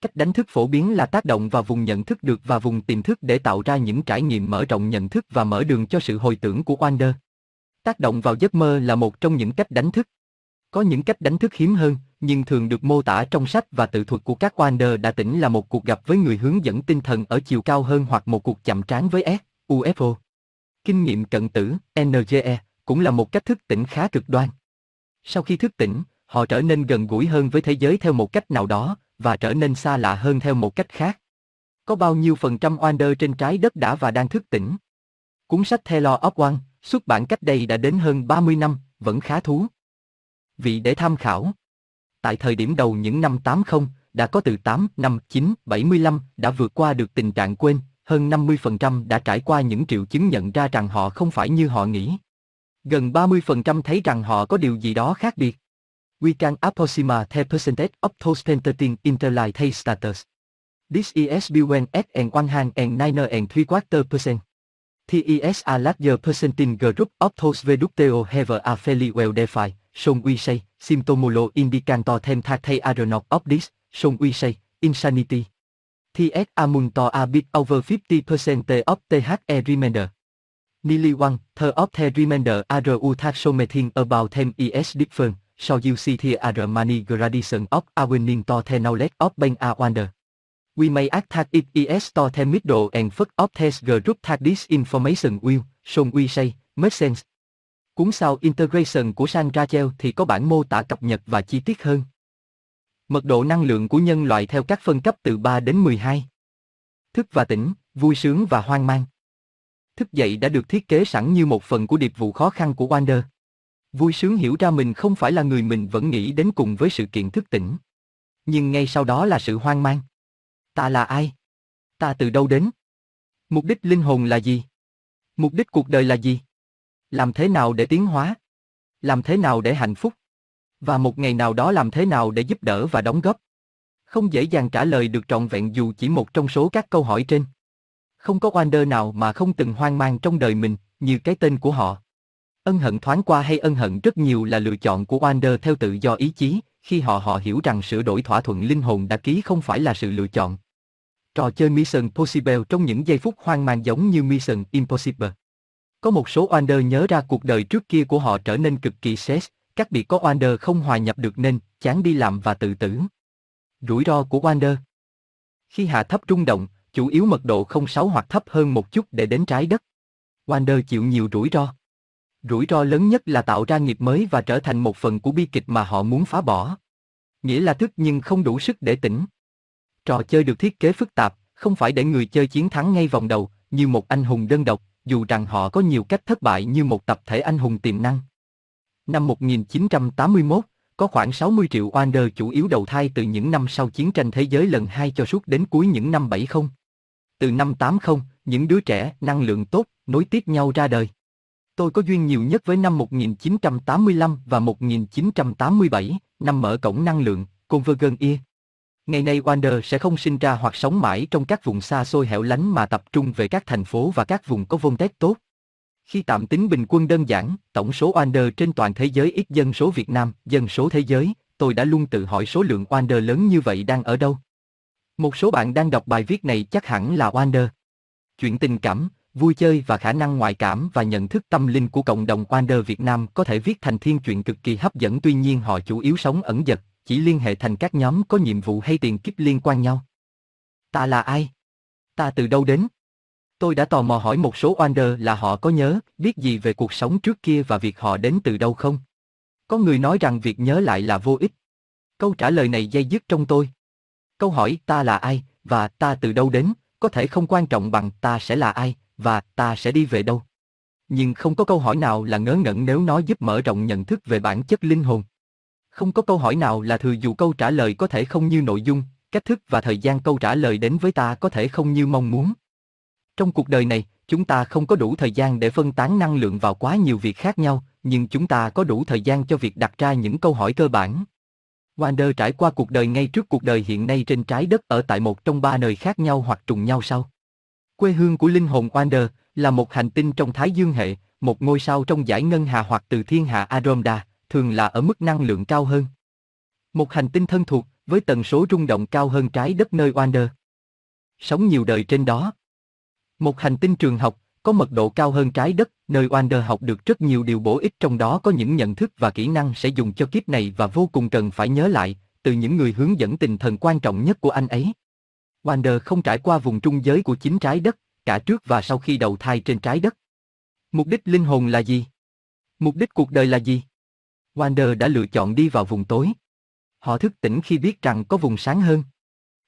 Cách đánh thức phổ biến là tác động vào vùng nhận thức được và vùng tiềm thức để tạo ra những trải nghiệm mở rộng nhận thức và mở đường cho sự hồi tưởng của Wander. Tác động vào giấc mơ là một trong những cách đánh thức. Có những cách đánh thức hiếm hơn, nhưng thường được mô tả trong sách và tự thuật của các Wander đã tỉnh là một cuộc gặp với người hướng dẫn tinh thần ở chiều cao hơn hoặc một cuộc chậm trán với S, UFO. Kinh nghiệm cận tử, NGE, cũng là một cách thức tỉnh khá cực đoan. Sau khi thức tỉnh, họ trở nên gần gũi hơn với thế giới theo một cách nào đó, và trở nên xa lạ hơn theo một cách khác. Có bao nhiêu phần trăm Wander trên trái đất đã và đang thức tỉnh? Cuốn sách Taylor of One, xuất bản cách đây đã đến hơn 30 năm, vẫn khá thú. Vị để tham khảo. Tại thời điểm đầu những năm 80, đã có từ 8, 5, 9, 75 đã vượt qua được tình trạng quên, hơn 50% đã trải qua những triệu chứng nhận ra rằng họ không phải như họ nghĩ. Gần 30% thấy rằng họ có điều gì đó khác biệt. We can approximate the percentage of those tentating interlife status. This is between at and 100 and nine and three quarter percent. TES a larger percentage group of those VWTO have a fairly well defined, so we say, symptomolo indicator them that they are not of this, so we say, insanity. TS Amunto to a bit over 50% of THE remainder. Nearly one third of the remainder are utaxomethin about them is different, so you see the are many gradation of awakening to the knowledge of being a wonder. We may act that it is to the middle and first of this group that this information will, so we say, make sense. Cuốn sau Integration của San Rachel thì có bản mô tả cập nhật và chi tiết hơn. Mật độ năng lượng của nhân loại theo các phân cấp từ 3 đến 12. Thức và tỉnh, vui sướng và hoang mang. Thức dậy đã được thiết kế sẵn như một phần của điệp vụ khó khăn của Wander. Vui sướng hiểu ra mình không phải là người mình vẫn nghĩ đến cùng với sự kiện thức tỉnh. Nhưng ngay sau đó là sự hoang mang. Ta là ai? Ta từ đâu đến? Mục đích linh hồn là gì? Mục đích cuộc đời là gì? Làm thế nào để tiến hóa? Làm thế nào để hạnh phúc? Và một ngày nào đó làm thế nào để giúp đỡ và đóng góp? Không dễ dàng trả lời được trọn vẹn dù chỉ một trong số các câu hỏi trên. Không có Wander nào mà không từng hoang mang trong đời mình, như cái tên của họ. Ân hận thoáng qua hay ân hận rất nhiều là lựa chọn của Wander theo tự do ý chí, khi họ họ hiểu rằng sửa đổi thỏa thuận linh hồn đã ký không phải là sự lựa chọn. Trò chơi Mission Possible trong những giây phút hoang mang giống như Mission Impossible. Có một số Wander nhớ ra cuộc đời trước kia của họ trở nên cực kỳ stress, các bị có Wander không hòa nhập được nên chán đi làm và tự tử. Rủi ro của Wander Khi hạ thấp rung động, chủ yếu mật độ 06 hoặc thấp hơn một chút để đến trái đất. Wander chịu nhiều rủi ro. Rủi ro lớn nhất là tạo ra nghiệp mới và trở thành một phần của bi kịch mà họ muốn phá bỏ. Nghĩa là thức nhưng không đủ sức để tỉnh. Trò chơi được thiết kế phức tạp, không phải để người chơi chiến thắng ngay vòng đầu, như một anh hùng đơn độc, dù rằng họ có nhiều cách thất bại như một tập thể anh hùng tiềm năng. Năm 1981, có khoảng 60 triệu Wander chủ yếu đầu thai từ những năm sau chiến tranh thế giới lần 2 cho suốt đến cuối những năm 70. Từ năm 80, những đứa trẻ năng lượng tốt nối tiếp nhau ra đời. Tôi có duyên nhiều nhất với năm 1985 và 1987, năm mở cổng năng lượng, Convergent Ear. Ngày nay Wander sẽ không sinh ra hoặc sống mãi trong các vùng xa xôi hẻo lánh mà tập trung về các thành phố và các vùng có voltage tốt. Khi tạm tính bình quân đơn giản, tổng số Wander trên toàn thế giới ít dân số Việt Nam, dân số thế giới, tôi đã luôn tự hỏi số lượng Wander lớn như vậy đang ở đâu. Một số bạn đang đọc bài viết này chắc hẳn là Wander. Chuyện tình cảm, vui chơi và khả năng ngoại cảm và nhận thức tâm linh của cộng đồng Wander Việt Nam có thể viết thành thiên truyện cực kỳ hấp dẫn tuy nhiên họ chủ yếu sống ẩn dật, chỉ liên hệ thành các nhóm có nhiệm vụ hay tiền kiếp liên quan nhau. Ta là ai? Ta từ đâu đến? Tôi đã tò mò hỏi một số Wander là họ có nhớ, biết gì về cuộc sống trước kia và việc họ đến từ đâu không? Có người nói rằng việc nhớ lại là vô ích. Câu trả lời này dây dứt trong tôi. Câu hỏi ta là ai và ta từ đâu đến có thể không quan trọng bằng ta sẽ là ai và ta sẽ đi về đâu. Nhưng không có câu hỏi nào là ngớ ngẩn nếu nó giúp mở rộng nhận thức về bản chất linh hồn. Không có câu hỏi nào là thừa dù câu trả lời có thể không như nội dung, cách thức và thời gian câu trả lời đến với ta có thể không như mong muốn. Trong cuộc đời này, chúng ta không có đủ thời gian để phân tán năng lượng vào quá nhiều việc khác nhau, nhưng chúng ta có đủ thời gian cho việc đặt ra những câu hỏi cơ bản. Wander trải qua cuộc đời ngay trước cuộc đời hiện nay trên trái đất ở tại một trong ba nơi khác nhau hoặc trùng nhau sau. Quê hương của linh hồn Wander là một hành tinh trong Thái Dương hệ, một ngôi sao trong giải ngân hà hoặc từ thiên hà Andromeda, thường là ở mức năng lượng cao hơn. Một hành tinh thân thuộc, với tần số rung động cao hơn trái đất nơi Wander. Sống nhiều đời trên đó. Một hành tinh trường học, có mật độ cao hơn trái đất, nơi Wander học được rất nhiều điều bổ ích trong đó có những nhận thức và kỹ năng sẽ dùng cho kiếp này và vô cùng cần phải nhớ lại, từ những người hướng dẫn tinh thần quan trọng nhất của anh ấy. Wander không trải qua vùng trung giới của chính trái đất, cả trước và sau khi đầu thai trên trái đất. Mục đích linh hồn là gì? Mục đích cuộc đời là gì? Wander đã lựa chọn đi vào vùng tối. Họ thức tỉnh khi biết rằng có vùng sáng hơn.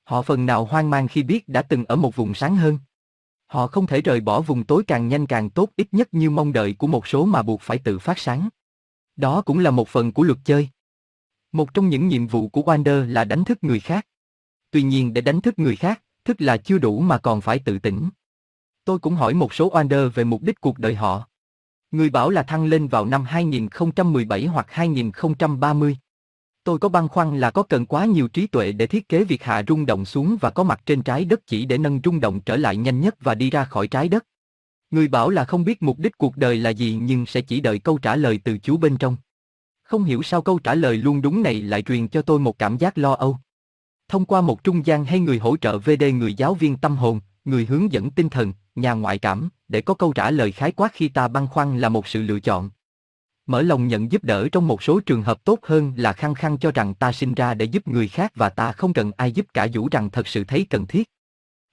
Họ phần nào hoang mang khi biết đã từng ở một vùng sáng hơn. Họ không thể rời bỏ vùng tối càng nhanh càng tốt ít nhất như mong đợi của một số mà buộc phải tự phát sáng. Đó cũng là một phần của luật chơi. Một trong những nhiệm vụ của Wander là đánh thức người khác. Tuy nhiên để đánh thức người khác, thức là chưa đủ mà còn phải tự tỉnh. Tôi cũng hỏi một số Wander về mục đích cuộc đời họ. Người bảo là thăng lên vào năm 2017 hoặc 2030. Tôi có băn khoăn là có cần quá nhiều trí tuệ để thiết kế việc hạ rung động xuống và có mặt trên trái đất chỉ để nâng rung động trở lại nhanh nhất và đi ra khỏi trái đất. Người bảo là không biết mục đích cuộc đời là gì nhưng sẽ chỉ đợi câu trả lời từ Chúa bên trong. Không hiểu sao câu trả lời luôn đúng này lại truyền cho tôi một cảm giác lo âu. Thông qua một trung gian hay người hỗ trợ VD người giáo viên tâm hồn, người hướng dẫn tinh thần, nhà ngoại cảm, để có câu trả lời khái quát khi ta băn khoăn là một sự lựa chọn. Mở lòng nhận giúp đỡ trong một số trường hợp tốt hơn là khăng khăng cho rằng ta sinh ra để giúp người khác và ta không cần ai giúp cả dù rằng thật sự thấy cần thiết.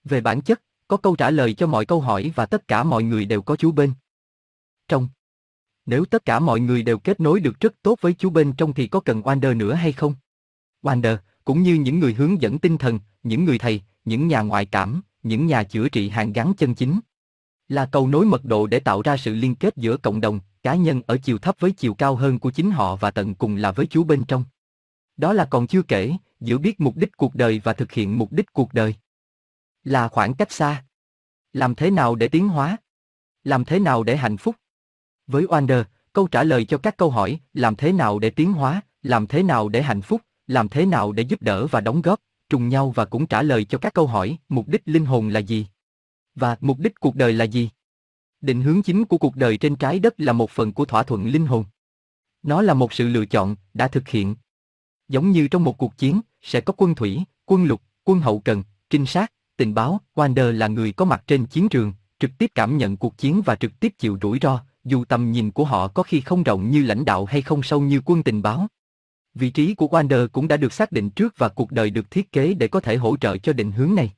Về bản chất, có câu trả lời cho mọi câu hỏi và tất cả mọi người đều có chú bên. Trong Nếu tất cả mọi người đều kết nối được rất tốt với chú bên trong thì có cần Wander nữa hay không? Wander, cũng như những người hướng dẫn tinh thần, những người thầy, những nhà ngoại cảm, những nhà chữa trị hàng gắn chân chính. Là cầu nối mật độ để tạo ra sự liên kết giữa cộng đồng, cá nhân ở chiều thấp với chiều cao hơn của chính họ và tận cùng là với Chúa bên trong. Đó là còn chưa kể, giữa biết mục đích cuộc đời và thực hiện mục đích cuộc đời. Là khoảng cách xa. Làm thế nào để tiến hóa? Làm thế nào để hạnh phúc? Với Wander, câu trả lời cho các câu hỏi làm thế nào để tiến hóa, làm thế nào để hạnh phúc, làm thế nào để giúp đỡ và đóng góp, trùng nhau và cũng trả lời cho các câu hỏi mục đích linh hồn là gì? Và mục đích cuộc đời là gì? Định hướng chính của cuộc đời trên trái đất là một phần của thỏa thuận linh hồn. Nó là một sự lựa chọn, đã thực hiện. Giống như trong một cuộc chiến, sẽ có quân thủy, quân lục, quân hậu cần, trinh sát, tình báo, Wander là người có mặt trên chiến trường, trực tiếp cảm nhận cuộc chiến và trực tiếp chịu rủi ro, dù tầm nhìn của họ có khi không rộng như lãnh đạo hay không sâu như quân tình báo. Vị trí của Wander cũng đã được xác định trước và cuộc đời được thiết kế để có thể hỗ trợ cho định hướng này.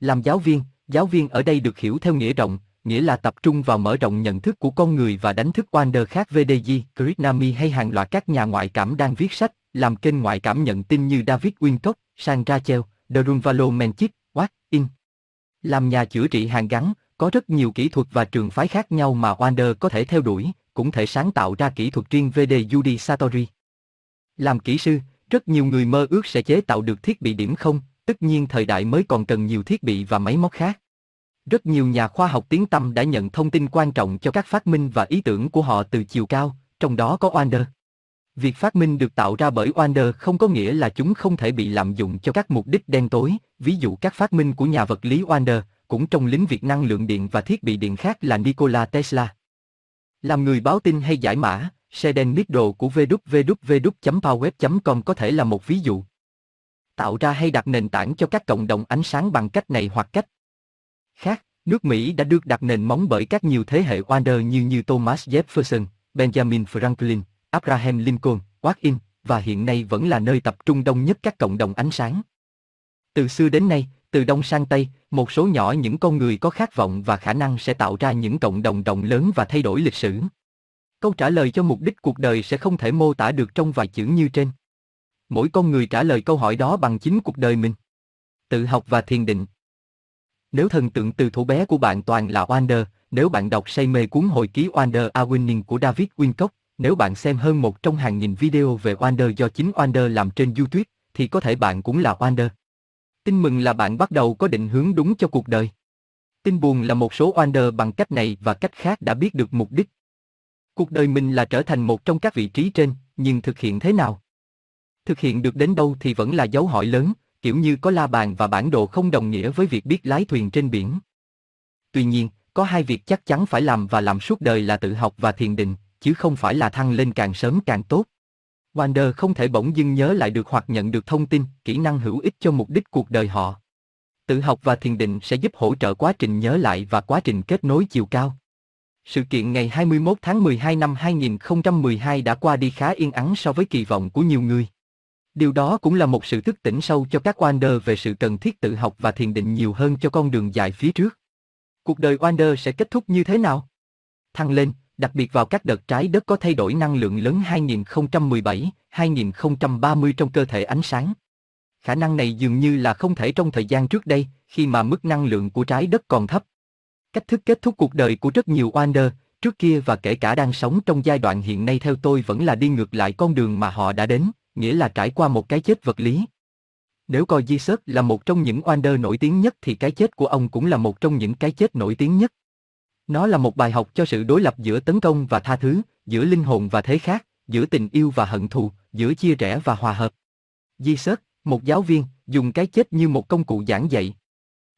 Làm giáo viên, giáo viên ở đây được hiểu theo nghĩa rộng, nghĩa là tập trung vào mở rộng nhận thức của con người và đánh thức Wander khác VDG, Krishnami hay hàng loạt các nhà ngoại cảm đang viết sách, làm kênh ngoại cảm nhận tin như David Wincock, Sang Rachel, Derunvalo Menchik, Watt, In. Làm nhà chữa trị hàng gắn, có rất nhiều kỹ thuật và trường phái khác nhau mà Wander có thể theo đuổi, cũng thể sáng tạo ra kỹ thuật riêng VD Judy Satori. Làm kỹ sư, rất nhiều người mơ ước sẽ chế tạo được thiết bị điểm không, tất nhiên thời đại mới còn cần nhiều thiết bị và máy móc khác. Rất nhiều nhà khoa học tiếng tâm đã nhận thông tin quan trọng cho các phát minh và ý tưởng của họ từ chiều cao, trong đó có Wander. Việc phát minh được tạo ra bởi Wander không có nghĩa là chúng không thể bị lạm dụng cho các mục đích đen tối, ví dụ các phát minh của nhà vật lý Wander, cũng trong lĩnh vực năng lượng điện và thiết bị điện khác là Nikola Tesla. Làm người báo tin hay giải mã, Sheldon Middle của www.powerweb.com có thể là một ví dụ. Tạo ra hay đặt nền tảng cho các cộng đồng ánh sáng bằng cách này hoặc cách khác, nước Mỹ đã được đặt nền móng bởi các nhiều thế hệ Wander như như Thomas Jefferson, Benjamin Franklin, Abraham Lincoln, Watkin, và hiện nay vẫn là nơi tập trung đông nhất các cộng đồng ánh sáng. Từ xưa đến nay, từ đông sang tây, một số nhỏ những con người có khát vọng và khả năng sẽ tạo ra những cộng đồng rộng lớn và thay đổi lịch sử. Câu trả lời cho mục đích cuộc đời sẽ không thể mô tả được trong vài chữ như trên. Mỗi con người trả lời câu hỏi đó bằng chính cuộc đời mình. Tự học và thiền định. Nếu thần tượng từ thủ bé của bạn toàn là Wander, nếu bạn đọc say mê cuốn hồi ký Wander A Winning của David Wincock, nếu bạn xem hơn một trong hàng nghìn video về Wander do chính Wander làm trên YouTube, thì có thể bạn cũng là Wander. Tin mừng là bạn bắt đầu có định hướng đúng cho cuộc đời. Tin buồn là một số Wander bằng cách này và cách khác đã biết được mục đích. Cuộc đời mình là trở thành một trong các vị trí trên, nhưng thực hiện thế nào? Thực hiện được đến đâu thì vẫn là dấu hỏi lớn, kiểu như có la bàn và bản đồ không đồng nghĩa với việc biết lái thuyền trên biển. Tuy nhiên, có hai việc chắc chắn phải làm và làm suốt đời là tự học và thiền định, chứ không phải là thăng lên càng sớm càng tốt. Wander không thể bỗng dưng nhớ lại được hoặc nhận được thông tin, kỹ năng hữu ích cho mục đích cuộc đời họ. Tự học và thiền định sẽ giúp hỗ trợ quá trình nhớ lại và quá trình kết nối chiều cao. Sự kiện ngày 21 tháng 12 năm 2012 đã qua đi khá yên ắng so với kỳ vọng của nhiều người. Điều đó cũng là một sự thức tỉnh sâu cho các Wander về sự cần thiết tự học và thiền định nhiều hơn cho con đường dài phía trước. Cuộc đời Wander sẽ kết thúc như thế nào? Thăng lên, đặc biệt vào các đợt trái đất có thay đổi năng lượng lớn 2017, 2030 trong cơ thể ánh sáng. Khả năng này dường như là không thể trong thời gian trước đây, khi mà mức năng lượng của trái đất còn thấp. Cách thức kết thúc cuộc đời của rất nhiều Wander, trước kia và kể cả đang sống trong giai đoạn hiện nay theo tôi vẫn là đi ngược lại con đường mà họ đã đến, nghĩa là trải qua một cái chết vật lý. Nếu coi Jesus là một trong những Wander nổi tiếng nhất thì cái chết của ông cũng là một trong những cái chết nổi tiếng nhất. Nó là một bài học cho sự đối lập giữa tấn công và tha thứ, giữa linh hồn và thế khác, giữa tình yêu và hận thù, giữa chia rẽ và hòa hợp. Jesus, một giáo viên, dùng cái chết như một công cụ giảng dạy.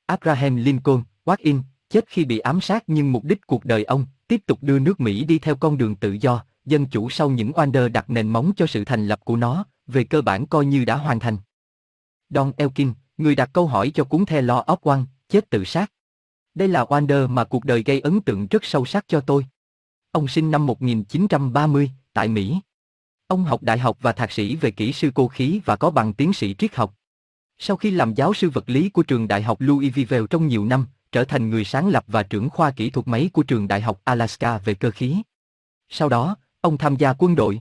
Abraham Lincoln, Watkin, chết khi bị ám sát nhưng mục đích cuộc đời ông, tiếp tục đưa nước Mỹ đi theo con đường tự do, dân chủ sau những Wander đặt nền móng cho sự thành lập của nó, về cơ bản coi như đã hoàn thành. Don Elkin, người đặt câu hỏi cho cuốn The Law of One, chết tự sát. Đây là Wander mà cuộc đời gây ấn tượng rất sâu sắc cho tôi. Ông sinh năm 1930, tại Mỹ. Ông học đại học và thạc sĩ về kỹ sư cơ khí và có bằng tiến sĩ triết học. Sau khi làm giáo sư vật lý của trường đại học Louisville trong nhiều năm, trở thành người sáng lập và trưởng khoa kỹ thuật máy của trường đại học Alaska về cơ khí. Sau đó, ông tham gia quân đội.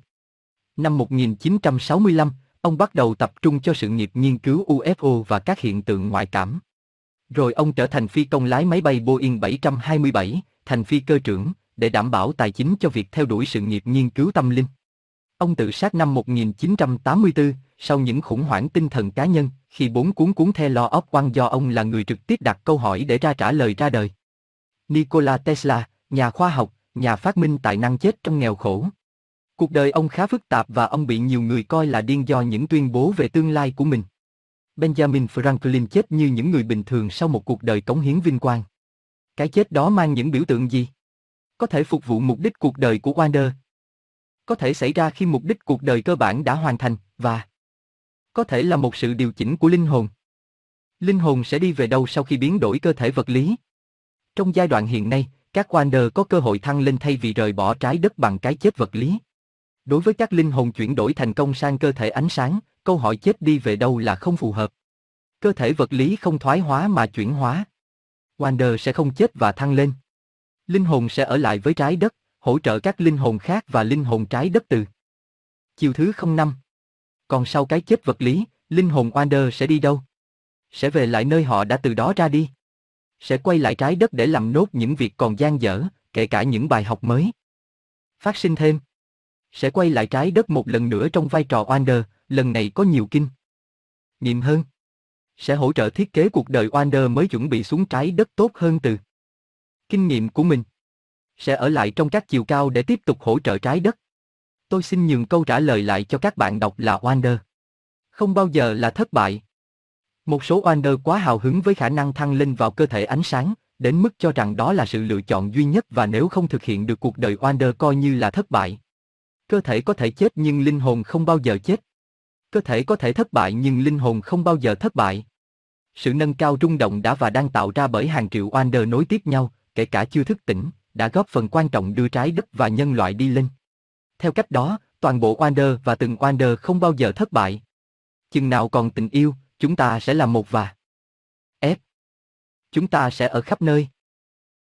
Năm 1965, ông bắt đầu tập trung cho sự nghiệp nghiên cứu UFO và các hiện tượng ngoại cảm. Rồi ông trở thành phi công lái máy bay Boeing 727, thành phi cơ trưởng, để đảm bảo tài chính cho việc theo đuổi sự nghiệp nghiên cứu tâm linh. Ông tự sát năm 1984, sau những khủng hoảng tinh thần cá nhân, khi bốn cuốn cuốn The Law of One do ông là người trực tiếp đặt câu hỏi để ra trả lời ra đời. Nikola Tesla, nhà khoa học, nhà phát minh tài năng chết trong nghèo khổ. Cuộc đời ông khá phức tạp và ông bị nhiều người coi là điên do những tuyên bố về tương lai của mình. Benjamin Franklin chết như những người bình thường sau một cuộc đời cống hiến vinh quang. Cái chết đó mang những biểu tượng gì? Có thể phục vụ mục đích cuộc đời của Wander. Có thể xảy ra khi mục đích cuộc đời cơ bản đã hoàn thành, và có thể là một sự điều chỉnh của linh hồn. Linh hồn sẽ đi về đâu sau khi biến đổi cơ thể vật lý? Trong giai đoạn hiện nay, các Wander có cơ hội thăng lên thay vì rời bỏ trái đất bằng cái chết vật lý. Đối với các linh hồn chuyển đổi thành công sang cơ thể ánh sáng, câu hỏi chết đi về đâu là không phù hợp. Cơ thể vật lý không thoái hóa mà chuyển hóa. Wander sẽ không chết và thăng lên. Linh hồn sẽ ở lại với trái đất, hỗ trợ các linh hồn khác và linh hồn trái đất từ. Chiều thứ không năm. Còn sau cái chết vật lý, linh hồn Wander sẽ đi đâu? Sẽ về lại nơi họ đã từ đó ra đi. Sẽ quay lại trái đất để làm nốt những việc còn gian dở, kể cả những bài học mới. Phát sinh thêm. Sẽ quay lại trái đất một lần nữa trong vai trò Wander, lần này có nhiều kinh. Nghiệm hơn. Sẽ hỗ trợ thiết kế cuộc đời Wander mới chuẩn bị xuống trái đất tốt hơn từ kinh nghiệm của mình. Sẽ ở lại trong các chiều cao để tiếp tục hỗ trợ trái đất. Tôi xin nhường câu trả lời lại cho các bạn đọc là Wander. Không bao giờ là thất bại. Một số Wander quá hào hứng với khả năng thăng lên vào cơ thể ánh sáng, đến mức cho rằng đó là sự lựa chọn duy nhất và nếu không thực hiện được cuộc đời Wander coi như là thất bại. Cơ thể có thể chết nhưng linh hồn không bao giờ chết. Cơ thể có thể thất bại nhưng linh hồn không bao giờ thất bại. Sự nâng cao rung động đã và đang tạo ra bởi hàng triệu Wander nối tiếp nhau, kể cả chưa thức tỉnh, đã góp phần quan trọng đưa trái đất và nhân loại đi lên. Theo cách đó, toàn bộ Wander và từng Wander không bao giờ thất bại. Chừng nào còn tình yêu, chúng ta sẽ là một và F. Chúng ta sẽ ở khắp nơi.